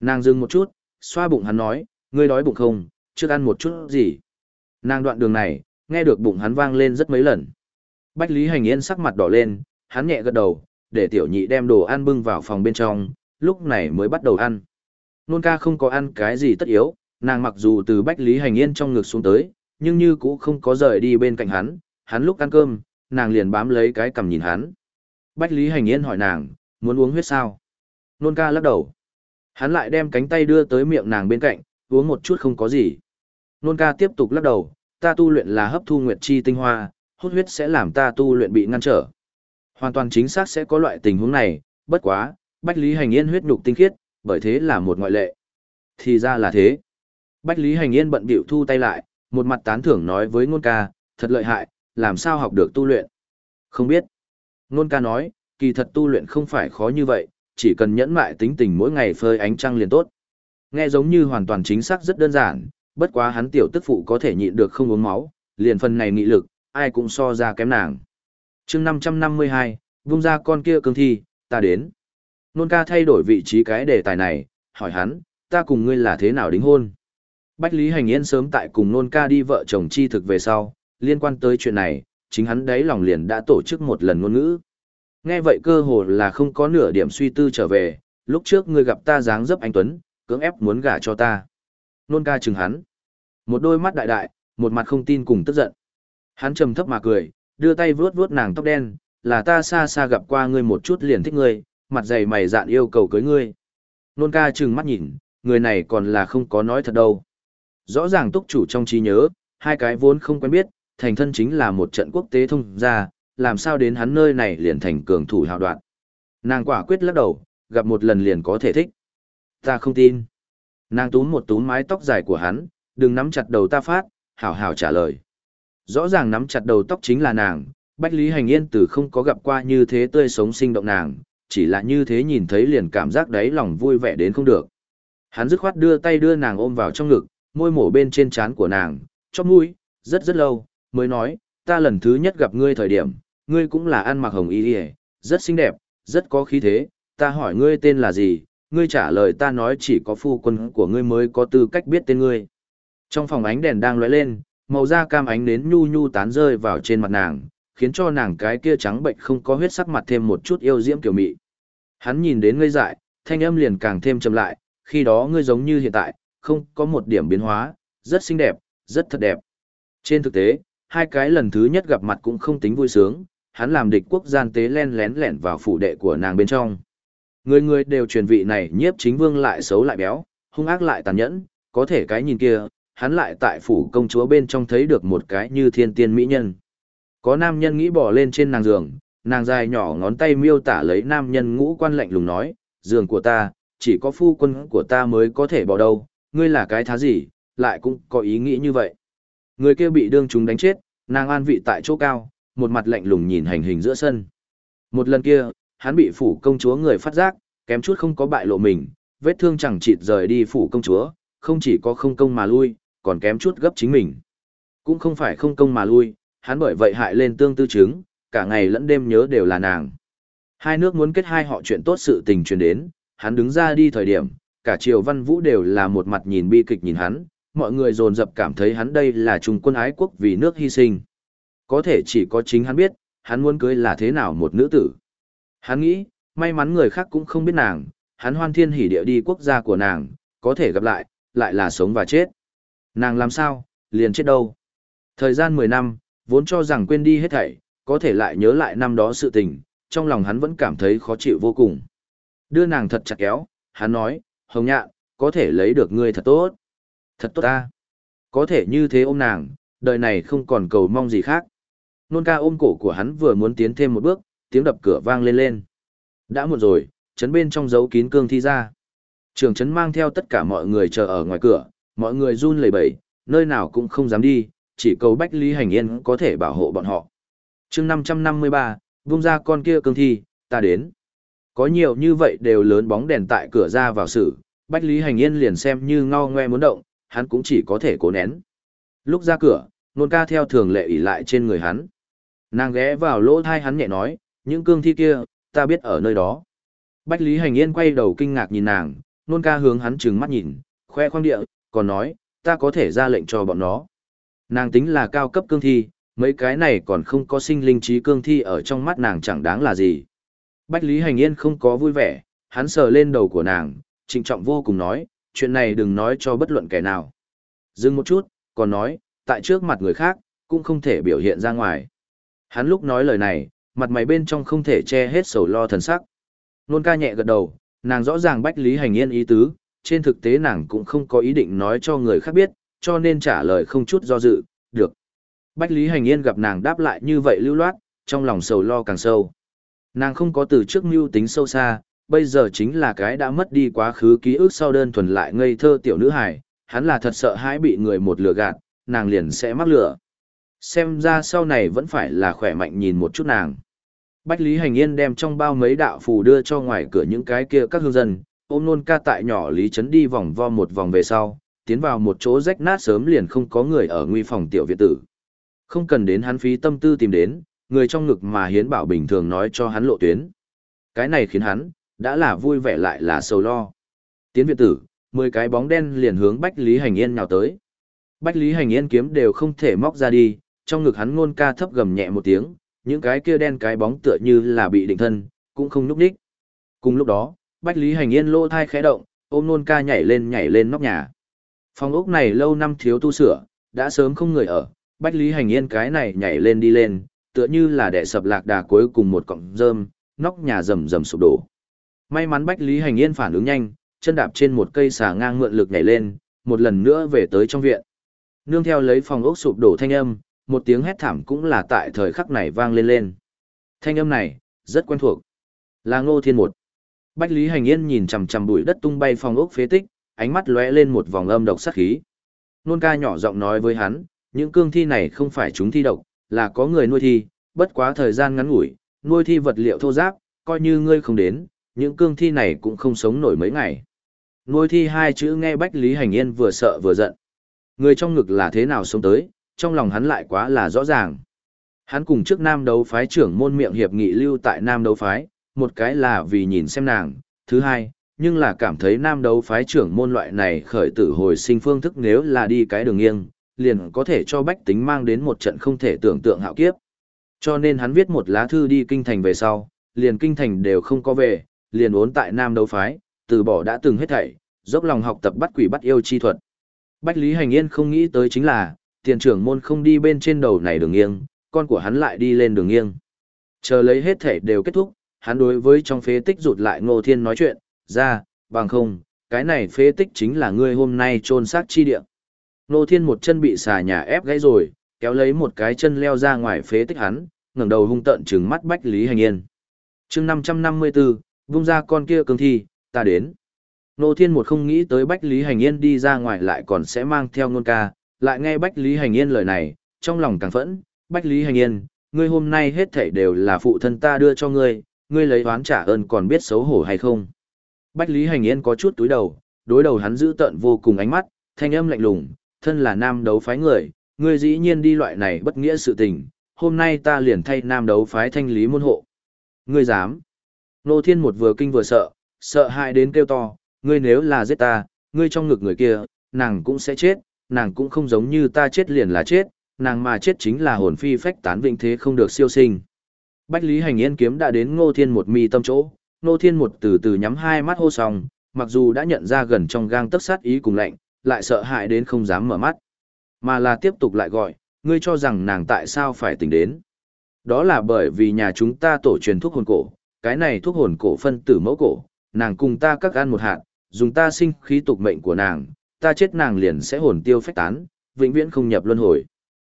Nàng dừng một chút, xoa bụng hắn nói, ngươi đói bụng không, chưa ăn một chút gì. Nàng đoạn đường này, nghe được bụng hắn vang lên rất mấy lần. Bách Lý Hành Yên sắc mặt đỏ lên, hắn nhẹ gật đầu, để tiểu nhị đem đồ ăn bưng vào phòng bên trong, lúc này mới bắt đầu ăn. Nôn ca không có ăn cái gì tất yếu, nàng mặc dù từ Bách Lý Hành Yên trong ngực xuống tới, nhưng như cũ không có rời đi bên cạnh hắn, hắn lúc ăn cơm, nàng liền bám lấy cái cầm nhìn hắn. Bách Lý Hành Yên hỏi nàng, muốn uống huyết sao? Nôn ca lắc đầu. Hắn lại đem cánh tay đưa tới miệng nàng bên cạnh, uống một chút không có gì. Nôn ca tiếp tục lắc đầu, ta tu luyện là hấp thu nguyệt chi tinh hoa, hút huyết sẽ làm ta tu luyện bị ngăn trở. Hoàn toàn chính xác sẽ có loại tình huống này, bất quá, Bách Lý Hành Yên huyết nhục tinh khiết, bởi thế là một ngoại lệ. Thì ra là thế. Bách Lý Hành Yên bận bịu thu tay lại, một mặt tán thưởng nói với Ngôn ca, thật lợi hại, làm sao học được tu luyện? Không biết. Ngôn ca nói, kỳ thật tu luyện không phải khó như vậy, chỉ cần nhẫn mại tính tình mỗi ngày phơi ánh trăng liền tốt. Nghe giống như hoàn toàn chính xác rất đơn giản, bất quá hắn tiểu tức phụ có thể nhịn được không uống máu, liền phần này nghị lực, ai cũng so ra kém nàng chương 552, vung ra con kia cương thi, ta đến. Nôn ca thay đổi vị trí cái đề tài này, hỏi hắn, ta cùng ngươi là thế nào đính hôn? Bách Lý Hành Yên sớm tại cùng nôn ca đi vợ chồng chi thực về sau, liên quan tới chuyện này, chính hắn đấy lòng liền đã tổ chức một lần ngôn ngữ. Nghe vậy cơ hồ là không có nửa điểm suy tư trở về, lúc trước ngươi gặp ta dáng dấp anh Tuấn, cưỡng ép muốn gả cho ta. Nôn ca chừng hắn. Một đôi mắt đại đại, một mặt không tin cùng tức giận. Hắn trầm thấp mà cười, đưa tay vuốt vuốt nàng tóc đen, là ta xa xa gặp qua ngươi một chút liền thích ngươi, mặt dày mày dạn yêu cầu cưới ngươi. Nôn ca chừng mắt nhìn, người này còn là không có nói thật đâu. Rõ ràng túc chủ trong trí nhớ, hai cái vốn không quen biết, thành thân chính là một trận quốc tế thông ra, làm sao đến hắn nơi này liền thành cường thủ hào đoạn. Nàng quả quyết lắc đầu, gặp một lần liền có thể thích. Ta không tin. Nàng túm một túm mái tóc dài của hắn, đừng nắm chặt đầu ta phát, hảo hảo trả lời. Rõ ràng nắm chặt đầu tóc chính là nàng, Bách Lý Hành Yên từ không có gặp qua như thế tươi sống sinh động nàng, chỉ là như thế nhìn thấy liền cảm giác đáy lòng vui vẻ đến không được. Hắn dứt khoát đưa tay đưa nàng ôm vào trong ngực, môi mổ bên trên trán của nàng, chóp mũi, rất rất lâu, mới nói, ta lần thứ nhất gặp ngươi thời điểm, ngươi cũng là ăn mặc hồng y y, rất xinh đẹp, rất có khí thế, ta hỏi ngươi tên là gì, ngươi trả lời ta nói chỉ có phu quân của ngươi mới có tư cách biết tên ngươi. Trong phòng ánh đèn đang lóe lên, màu da cam ánh nến nhu nhu tán rơi vào trên mặt nàng, khiến cho nàng cái kia trắng bệnh không có huyết sắc mặt thêm một chút yêu diễm kiểu mị. Hắn nhìn đến ngây dại, thanh âm liền càng thêm trầm lại, khi đó ngươi giống như hiện tại, không có một điểm biến hóa, rất xinh đẹp, rất thật đẹp. Trên thực tế, hai cái lần thứ nhất gặp mặt cũng không tính vui sướng, hắn làm địch quốc gian tế len lén lẻn vào phủ đệ của nàng bên trong. Người người đều truyền vị này nhiếp chính vương lại xấu lại béo, hung ác lại tàn nhẫn, có thể cái nhìn kia, hắn lại tại phủ công chúa bên trong thấy được một cái như thiên tiên mỹ nhân. Có nam nhân nghĩ bỏ lên trên nàng giường, nàng dài nhỏ ngón tay miêu tả lấy nam nhân ngũ quan lạnh lùng nói, giường của ta, chỉ có phu quân của ta mới có thể bỏ đâu, ngươi là cái thá gì, lại cũng có ý nghĩ như vậy. Người kia bị đương chúng đánh chết, nàng an vị tại chỗ cao, một mặt lạnh lùng nhìn hành hình giữa sân. Một lần kia, hắn bị phủ công chúa người phát giác, kém chút không có bại lộ mình, vết thương chẳng chịt rời đi phủ công chúa, không chỉ có không công mà lui, còn kém chút gấp chính mình. Cũng không phải không công mà lui, hắn bởi vậy hại lên tương tư chứng, cả ngày lẫn đêm nhớ đều là nàng. Hai nước muốn kết hai họ chuyện tốt sự tình truyền đến, hắn đứng ra đi thời điểm, cả triều văn vũ đều là một mặt nhìn bi kịch nhìn hắn, mọi người dồn dập cảm thấy hắn đây là trung quân ái quốc vì nước hy sinh. Có thể chỉ có chính hắn biết, hắn muốn cưới là thế nào một nữ tử. Hắn nghĩ, may mắn người khác cũng không biết nàng, hắn hoan thiên hỉ địa đi quốc gia của nàng, có thể gặp lại, lại là sống và chết. Nàng làm sao, liền chết đâu. Thời gian 10 năm, vốn cho rằng quên đi hết thảy, có thể lại nhớ lại năm đó sự tình, trong lòng hắn vẫn cảm thấy khó chịu vô cùng. Đưa nàng thật chặt kéo, hắn nói, hồng nhạn, có thể lấy được ngươi thật tốt. Thật tốt ta. Có thể như thế ôm nàng, đời này không còn cầu mong gì khác. Nôn ca ôm cổ của hắn vừa muốn tiến thêm một bước, tiếng đập cửa vang lên lên. Đã muộn rồi, chấn bên trong giấu kín cương thi ra. Trường chấn mang theo tất cả mọi người chờ ở ngoài cửa, mọi người run lẩy bẩy, nơi nào cũng không dám đi, chỉ cầu Bách Lý Hành Yên có thể bảo hộ bọn họ. chương 553, vung ra con kia cương thi, ta đến. Có nhiều như vậy đều lớn bóng đèn tại cửa ra vào sự, Bách Lý Hành Yên liền xem như ngao ngoe muốn động, hắn cũng chỉ có thể cố nén. Lúc ra cửa, nôn ca theo thường lệ ỉ lại trên người hắn. Nàng ghé vào lỗ thai hắn nhẹ nói, những cương thi kia, ta biết ở nơi đó. Bách Lý Hành Yên quay đầu kinh ngạc nhìn nàng, nôn ca hướng hắn trừng mắt nhìn, khoe khoang địa, còn nói, ta có thể ra lệnh cho bọn nó. Nàng tính là cao cấp cương thi, mấy cái này còn không có sinh linh trí cương thi ở trong mắt nàng chẳng đáng là gì. Bách Lý Hành Yên không có vui vẻ, hắn sờ lên đầu của nàng, trịnh trọng vô cùng nói, chuyện này đừng nói cho bất luận kẻ nào. Dừng một chút, còn nói, tại trước mặt người khác, cũng không thể biểu hiện ra ngoài. Hắn lúc nói lời này, mặt mày bên trong không thể che hết sầu lo thần sắc. Nôn ca nhẹ gật đầu, nàng rõ ràng Bách Lý Hành Yên ý tứ, trên thực tế nàng cũng không có ý định nói cho người khác biết, cho nên trả lời không chút do dự, được. Bách Lý Hành Yên gặp nàng đáp lại như vậy lưu loát, trong lòng sầu lo càng sâu. Nàng không có từ trước mưu tính sâu xa, bây giờ chính là cái đã mất đi quá khứ ký ức sau đơn thuần lại ngây thơ tiểu nữ hài, hắn là thật sợ hãi bị người một lừa gạt, nàng liền sẽ mắc lừa. Xem ra sau này vẫn phải là khỏe mạnh nhìn một chút nàng. Bách Lý Hành Yên đem trong bao mấy đạo phù đưa cho ngoài cửa những cái kia các hương dân, ôm nôn ca tại nhỏ Lý Trấn đi vòng vo một vòng về sau, tiến vào một chỗ rách nát sớm liền không có người ở nguy phòng tiểu viện tử. Không cần đến hắn phí tâm tư tìm đến, người trong ngực mà hiến bảo bình thường nói cho hắn lộ tuyến. Cái này khiến hắn, đã là vui vẻ lại là sầu lo. Tiến viện tử, mười cái bóng đen liền hướng Bách Lý Hành Yên nhào tới. Bách Lý Hành Yên kiếm đều không thể móc ra đi, trong ngực hắn ngôn ca thấp gầm nhẹ một tiếng, những cái kia đen cái bóng tựa như là bị định thân, cũng không núp đích. Cùng lúc đó, Bách Lý Hành Yên lỗ thai khẽ động, ôm nôn ca nhảy lên nhảy lên nóc nhà. Phòng ốc này lâu năm thiếu tu sửa, đã sớm không người ở, Bách Lý Hành Yên cái này nhảy lên đi lên, tựa như là đẻ sập lạc đà cuối cùng một cọng rơm, nóc nhà rầm rầm sụp đổ. May mắn Bách Lý Hành Yên phản ứng nhanh, chân đạp trên một cây xà ngang mượn lực nhảy lên, một lần nữa về tới trong viện. Nương theo lấy phòng ốc sụp đổ thanh âm, một tiếng hét thảm cũng là tại thời khắc này vang lên lên. Thanh âm này, rất quen thuộc. Là Ngô Thiên một. Bách Lý Hành Yên nhìn chằm chằm bụi đất tung bay phong ốc phế tích, ánh mắt lóe lên một vòng âm độc sát khí. Nôn ca nhỏ giọng nói với hắn, những cương thi này không phải chúng thi độc, là có người nuôi thi, bất quá thời gian ngắn ngủi, nuôi thi vật liệu thô giáp, coi như ngươi không đến, những cương thi này cũng không sống nổi mấy ngày. Nuôi thi hai chữ nghe Bách Lý Hành Yên vừa sợ vừa giận. Người trong ngực là thế nào sống tới, trong lòng hắn lại quá là rõ ràng. Hắn cùng trước nam đấu phái trưởng môn miệng hiệp nghị lưu tại nam đấu phái, một cái là vì nhìn xem nàng, thứ hai, nhưng là cảm thấy nam đấu phái trưởng môn loại này khởi tử hồi sinh phương thức nếu là đi cái đường nghiêng, liền có thể cho bách tính mang đến một trận không thể tưởng tượng hạo kiếp. Cho nên hắn viết một lá thư đi kinh thành về sau, liền kinh thành đều không có về, liền ốn tại nam đấu phái, từ bỏ đã từng hết thảy, dốc lòng học tập bắt quỷ bắt yêu chi thuật. Bách Lý Hành Yên không nghĩ tới chính là, tiền trưởng môn không đi bên trên đầu này đường nghiêng, con của hắn lại đi lên đường nghiêng. Chờ lấy hết thảy đều kết thúc, hắn đối với trong phế tích rụt lại Ngô Thiên nói chuyện, ra, bằng không, cái này phế tích chính là ngươi hôm nay trôn xác chi địa. Ngô Thiên một chân bị xà nhà ép gãy rồi, kéo lấy một cái chân leo ra ngoài phế tích hắn, ngẩng đầu hung tợn trừng mắt Bách Lý Hành Yên. Chương 554, vung ra con kia cương thi, ta đến. Nô Thiên một không nghĩ tới Bách Lý Hành Yên đi ra ngoài lại còn sẽ mang theo ngôn ca, lại nghe Bách Lý Hành Yên lời này, trong lòng càng phẫn, Bách Lý Hành Yên, ngươi hôm nay hết thảy đều là phụ thân ta đưa cho ngươi, ngươi lấy oán trả ơn còn biết xấu hổ hay không. Bách Lý Hành Yên có chút túi đầu, đối đầu hắn giữ tận vô cùng ánh mắt, thanh âm lạnh lùng, thân là nam đấu phái người, ngươi dĩ nhiên đi loại này bất nghĩa sự tình, hôm nay ta liền thay nam đấu phái thanh lý môn hộ. Ngươi dám. Nô Thiên một vừa kinh vừa sợ, sợ hãi đến kêu to, ngươi nếu là giết ta, ngươi trong ngực người kia, nàng cũng sẽ chết, nàng cũng không giống như ta chết liền là chết, nàng mà chết chính là hồn phi phách tán vĩnh thế không được siêu sinh. Bách Lý Hành Yên kiếm đã đến Ngô Thiên một mi tâm chỗ, Ngô Thiên một từ từ nhắm hai mắt hô xong, mặc dù đã nhận ra gần trong gang tấc sát ý cùng lạnh, lại sợ hãi đến không dám mở mắt. Mà là tiếp tục lại gọi, ngươi cho rằng nàng tại sao phải tỉnh đến. Đó là bởi vì nhà chúng ta tổ truyền thuốc hồn cổ, cái này thuốc hồn cổ phân tử mẫu cổ, nàng cùng ta các ăn một hạt, dùng ta sinh khí tục mệnh của nàng, ta chết nàng liền sẽ hồn tiêu phách tán, vĩnh viễn không nhập luân hồi.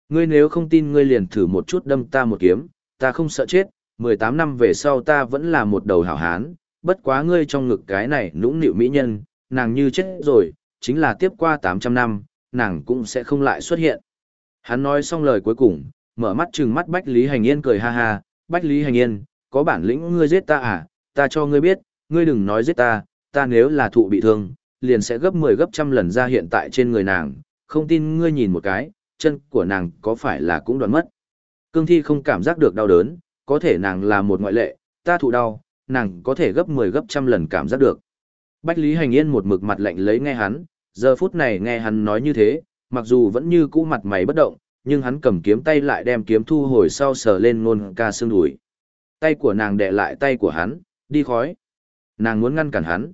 Ngươi nếu không tin ngươi liền thử một chút đâm ta một kiếm, ta không sợ chết, 18 năm về sau ta vẫn là một đầu hảo hán, bất quá ngươi trong ngực cái này nũng nịu mỹ nhân, nàng như chết rồi, chính là tiếp qua 800 năm, nàng cũng sẽ không lại xuất hiện. Hắn nói xong lời cuối cùng, mở mắt trừng mắt Bách Lý Hành Yên cười ha ha, Bách Lý Hành Yên, có bản lĩnh ngươi giết ta à, ta cho ngươi biết, ngươi đừng nói giết ta, ta nếu là thụ bị thương, liền sẽ gấp 10 gấp trăm lần ra hiện tại trên người nàng, không tin ngươi nhìn một cái, chân của nàng có phải là cũng đoạn mất. Cương thi không cảm giác được đau đớn, có thể nàng là một ngoại lệ, ta thụ đau, nàng có thể gấp 10 gấp trăm lần cảm giác được. Bách Lý Hành Yên một mực mặt lạnh lấy nghe hắn, giờ phút này nghe hắn nói như thế, mặc dù vẫn như cũ mặt mày bất động, nhưng hắn cầm kiếm tay lại đem kiếm thu hồi sau sờ lên ngôn ca xương đùi. Tay của nàng đè lại tay của hắn, đi khói. Nàng muốn ngăn cản hắn.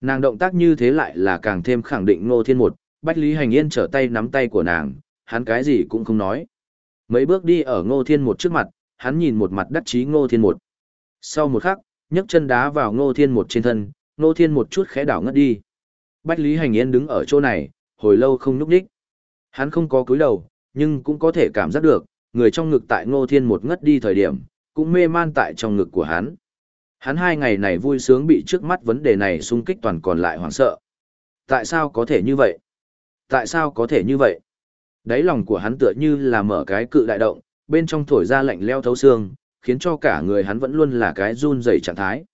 Nàng động tác như thế lại là càng thêm khẳng định Ngô Thiên một, Bách Lý Hành Yên trở tay nắm tay của nàng, hắn cái gì cũng không nói. Mấy bước đi ở Ngô Thiên một trước mặt, hắn nhìn một mặt đắc chí Ngô Thiên một. Sau một khắc, nhấc chân đá vào Ngô Thiên một trên thân, Ngô Thiên một chút khẽ đảo ngất đi. Bách Lý Hành Yên đứng ở chỗ này, hồi lâu không nhúc nhích. Hắn không có cúi đầu, nhưng cũng có thể cảm giác được, người trong ngực tại Ngô Thiên một ngất đi thời điểm, cũng mê man tại trong ngực của hắn. Hắn hai ngày này vui sướng bị trước mắt vấn đề này xung kích toàn còn lại hoảng sợ. Tại sao có thể như vậy? Tại sao có thể như vậy? Đáy lòng của hắn tựa như là mở cái cự đại động, bên trong thổi ra lạnh leo thấu xương, khiến cho cả người hắn vẫn luôn là cái run rẩy trạng thái.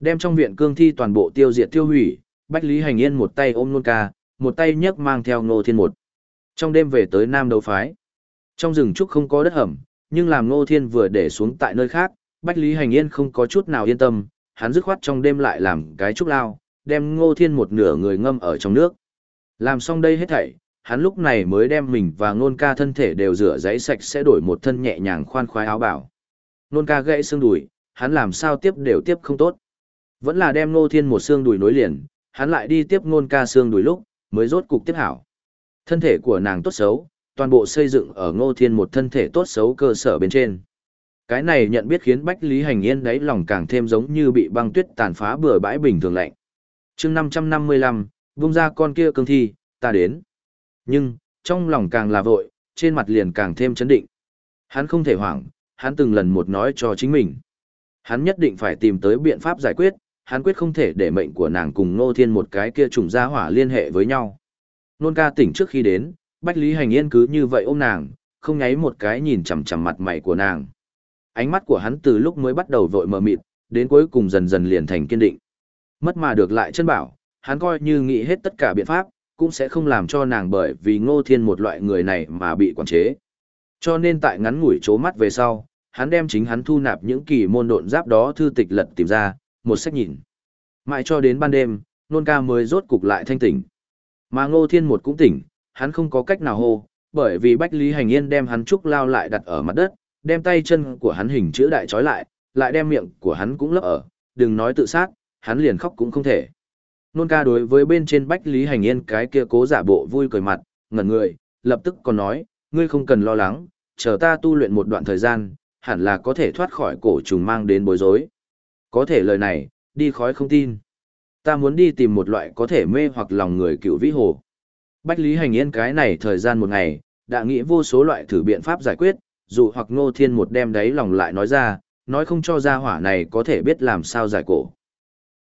Đem trong viện cương thi toàn bộ tiêu diệt tiêu hủy, Bách Lý Hành Yên một tay ôm nôn ca, một tay nhấc mang theo Ngô Thiên một. Trong đêm về tới Nam Đấu Phái. Trong rừng trúc không có đất hầm, nhưng làm Ngô Thiên vừa để xuống tại nơi khác, Bách Lý Hành Yên không có chút nào yên tâm, hắn dứt khoát trong đêm lại làm cái trúc lao, đem Ngô Thiên một nửa người ngâm ở trong nước. Làm xong đây hết thảy, hắn lúc này mới đem mình và Ngôn ca thân thể đều rửa giấy sạch sẽ đổi một thân nhẹ nhàng khoan khoái áo bảo. Ngôn ca gãy xương đùi, hắn làm sao tiếp đều tiếp không tốt. Vẫn là đem Ngô Thiên một xương đùi nối liền, hắn lại đi tiếp ngôn ca xương đùi lúc, mới rốt cục tiếp hảo. Thân thể của nàng tốt xấu, toàn bộ xây dựng ở Ngô Thiên một thân thể tốt xấu cơ sở bên trên. Cái này nhận biết khiến Bách Lý Hành Yên đáy lòng càng thêm giống như bị băng tuyết tàn phá bừa bãi bình thường lạnh. chương 555, vung ra con kia cương thi, ta đến. Nhưng, trong lòng càng là vội, trên mặt liền càng thêm chấn định. Hắn không thể hoảng, hắn từng lần một nói cho chính mình. Hắn nhất định phải tìm tới biện pháp giải quyết, hắn quyết không thể để mệnh của nàng cùng Nô Thiên một cái kia trùng gia hỏa liên hệ với nhau. Nôn ca tỉnh trước khi đến, Bách Lý Hành Yên cứ như vậy ôm nàng, không nháy một cái nhìn chằm chằm mặt mày của nàng. Ánh mắt của hắn từ lúc mới bắt đầu vội mờ mịt, đến cuối cùng dần dần liền thành kiên định. Mất mà được lại chân bảo, hắn coi như nghĩ hết tất cả biện pháp, cũng sẽ không làm cho nàng bởi vì ngô thiên một loại người này mà bị quản chế. Cho nên tại ngắn ngủi chố mắt về sau, hắn đem chính hắn thu nạp những kỳ môn độn giáp đó thư tịch lật tìm ra, một sách nhìn. Mãi cho đến ban đêm, nôn ca mới rốt cục lại thanh tỉnh. Mà ngô thiên một cũng tỉnh, hắn không có cách nào hô, bởi vì Bách Lý Hành Yên đem hắn trúc lao lại đặt ở mặt đất, đem tay chân của hắn hình chữ đại trói lại, lại đem miệng của hắn cũng lấp ở, đừng nói tự sát, hắn liền khóc cũng không thể. Nôn ca đối với bên trên Bách Lý Hành Yên cái kia cố giả bộ vui cười mặt, ngẩn người, lập tức còn nói, ngươi không cần lo lắng, chờ ta tu luyện một đoạn thời gian, hẳn là có thể thoát khỏi cổ trùng mang đến bối rối. Có thể lời này, đi khói không tin. Ta muốn đi tìm một loại có thể mê hoặc lòng người cựu vĩ hồ. Bách Lý Hành Yên cái này thời gian một ngày, đã nghĩ vô số loại thử biện pháp giải quyết, dù hoặc ngô thiên một đem đấy lòng lại nói ra, nói không cho ra hỏa này có thể biết làm sao giải cổ.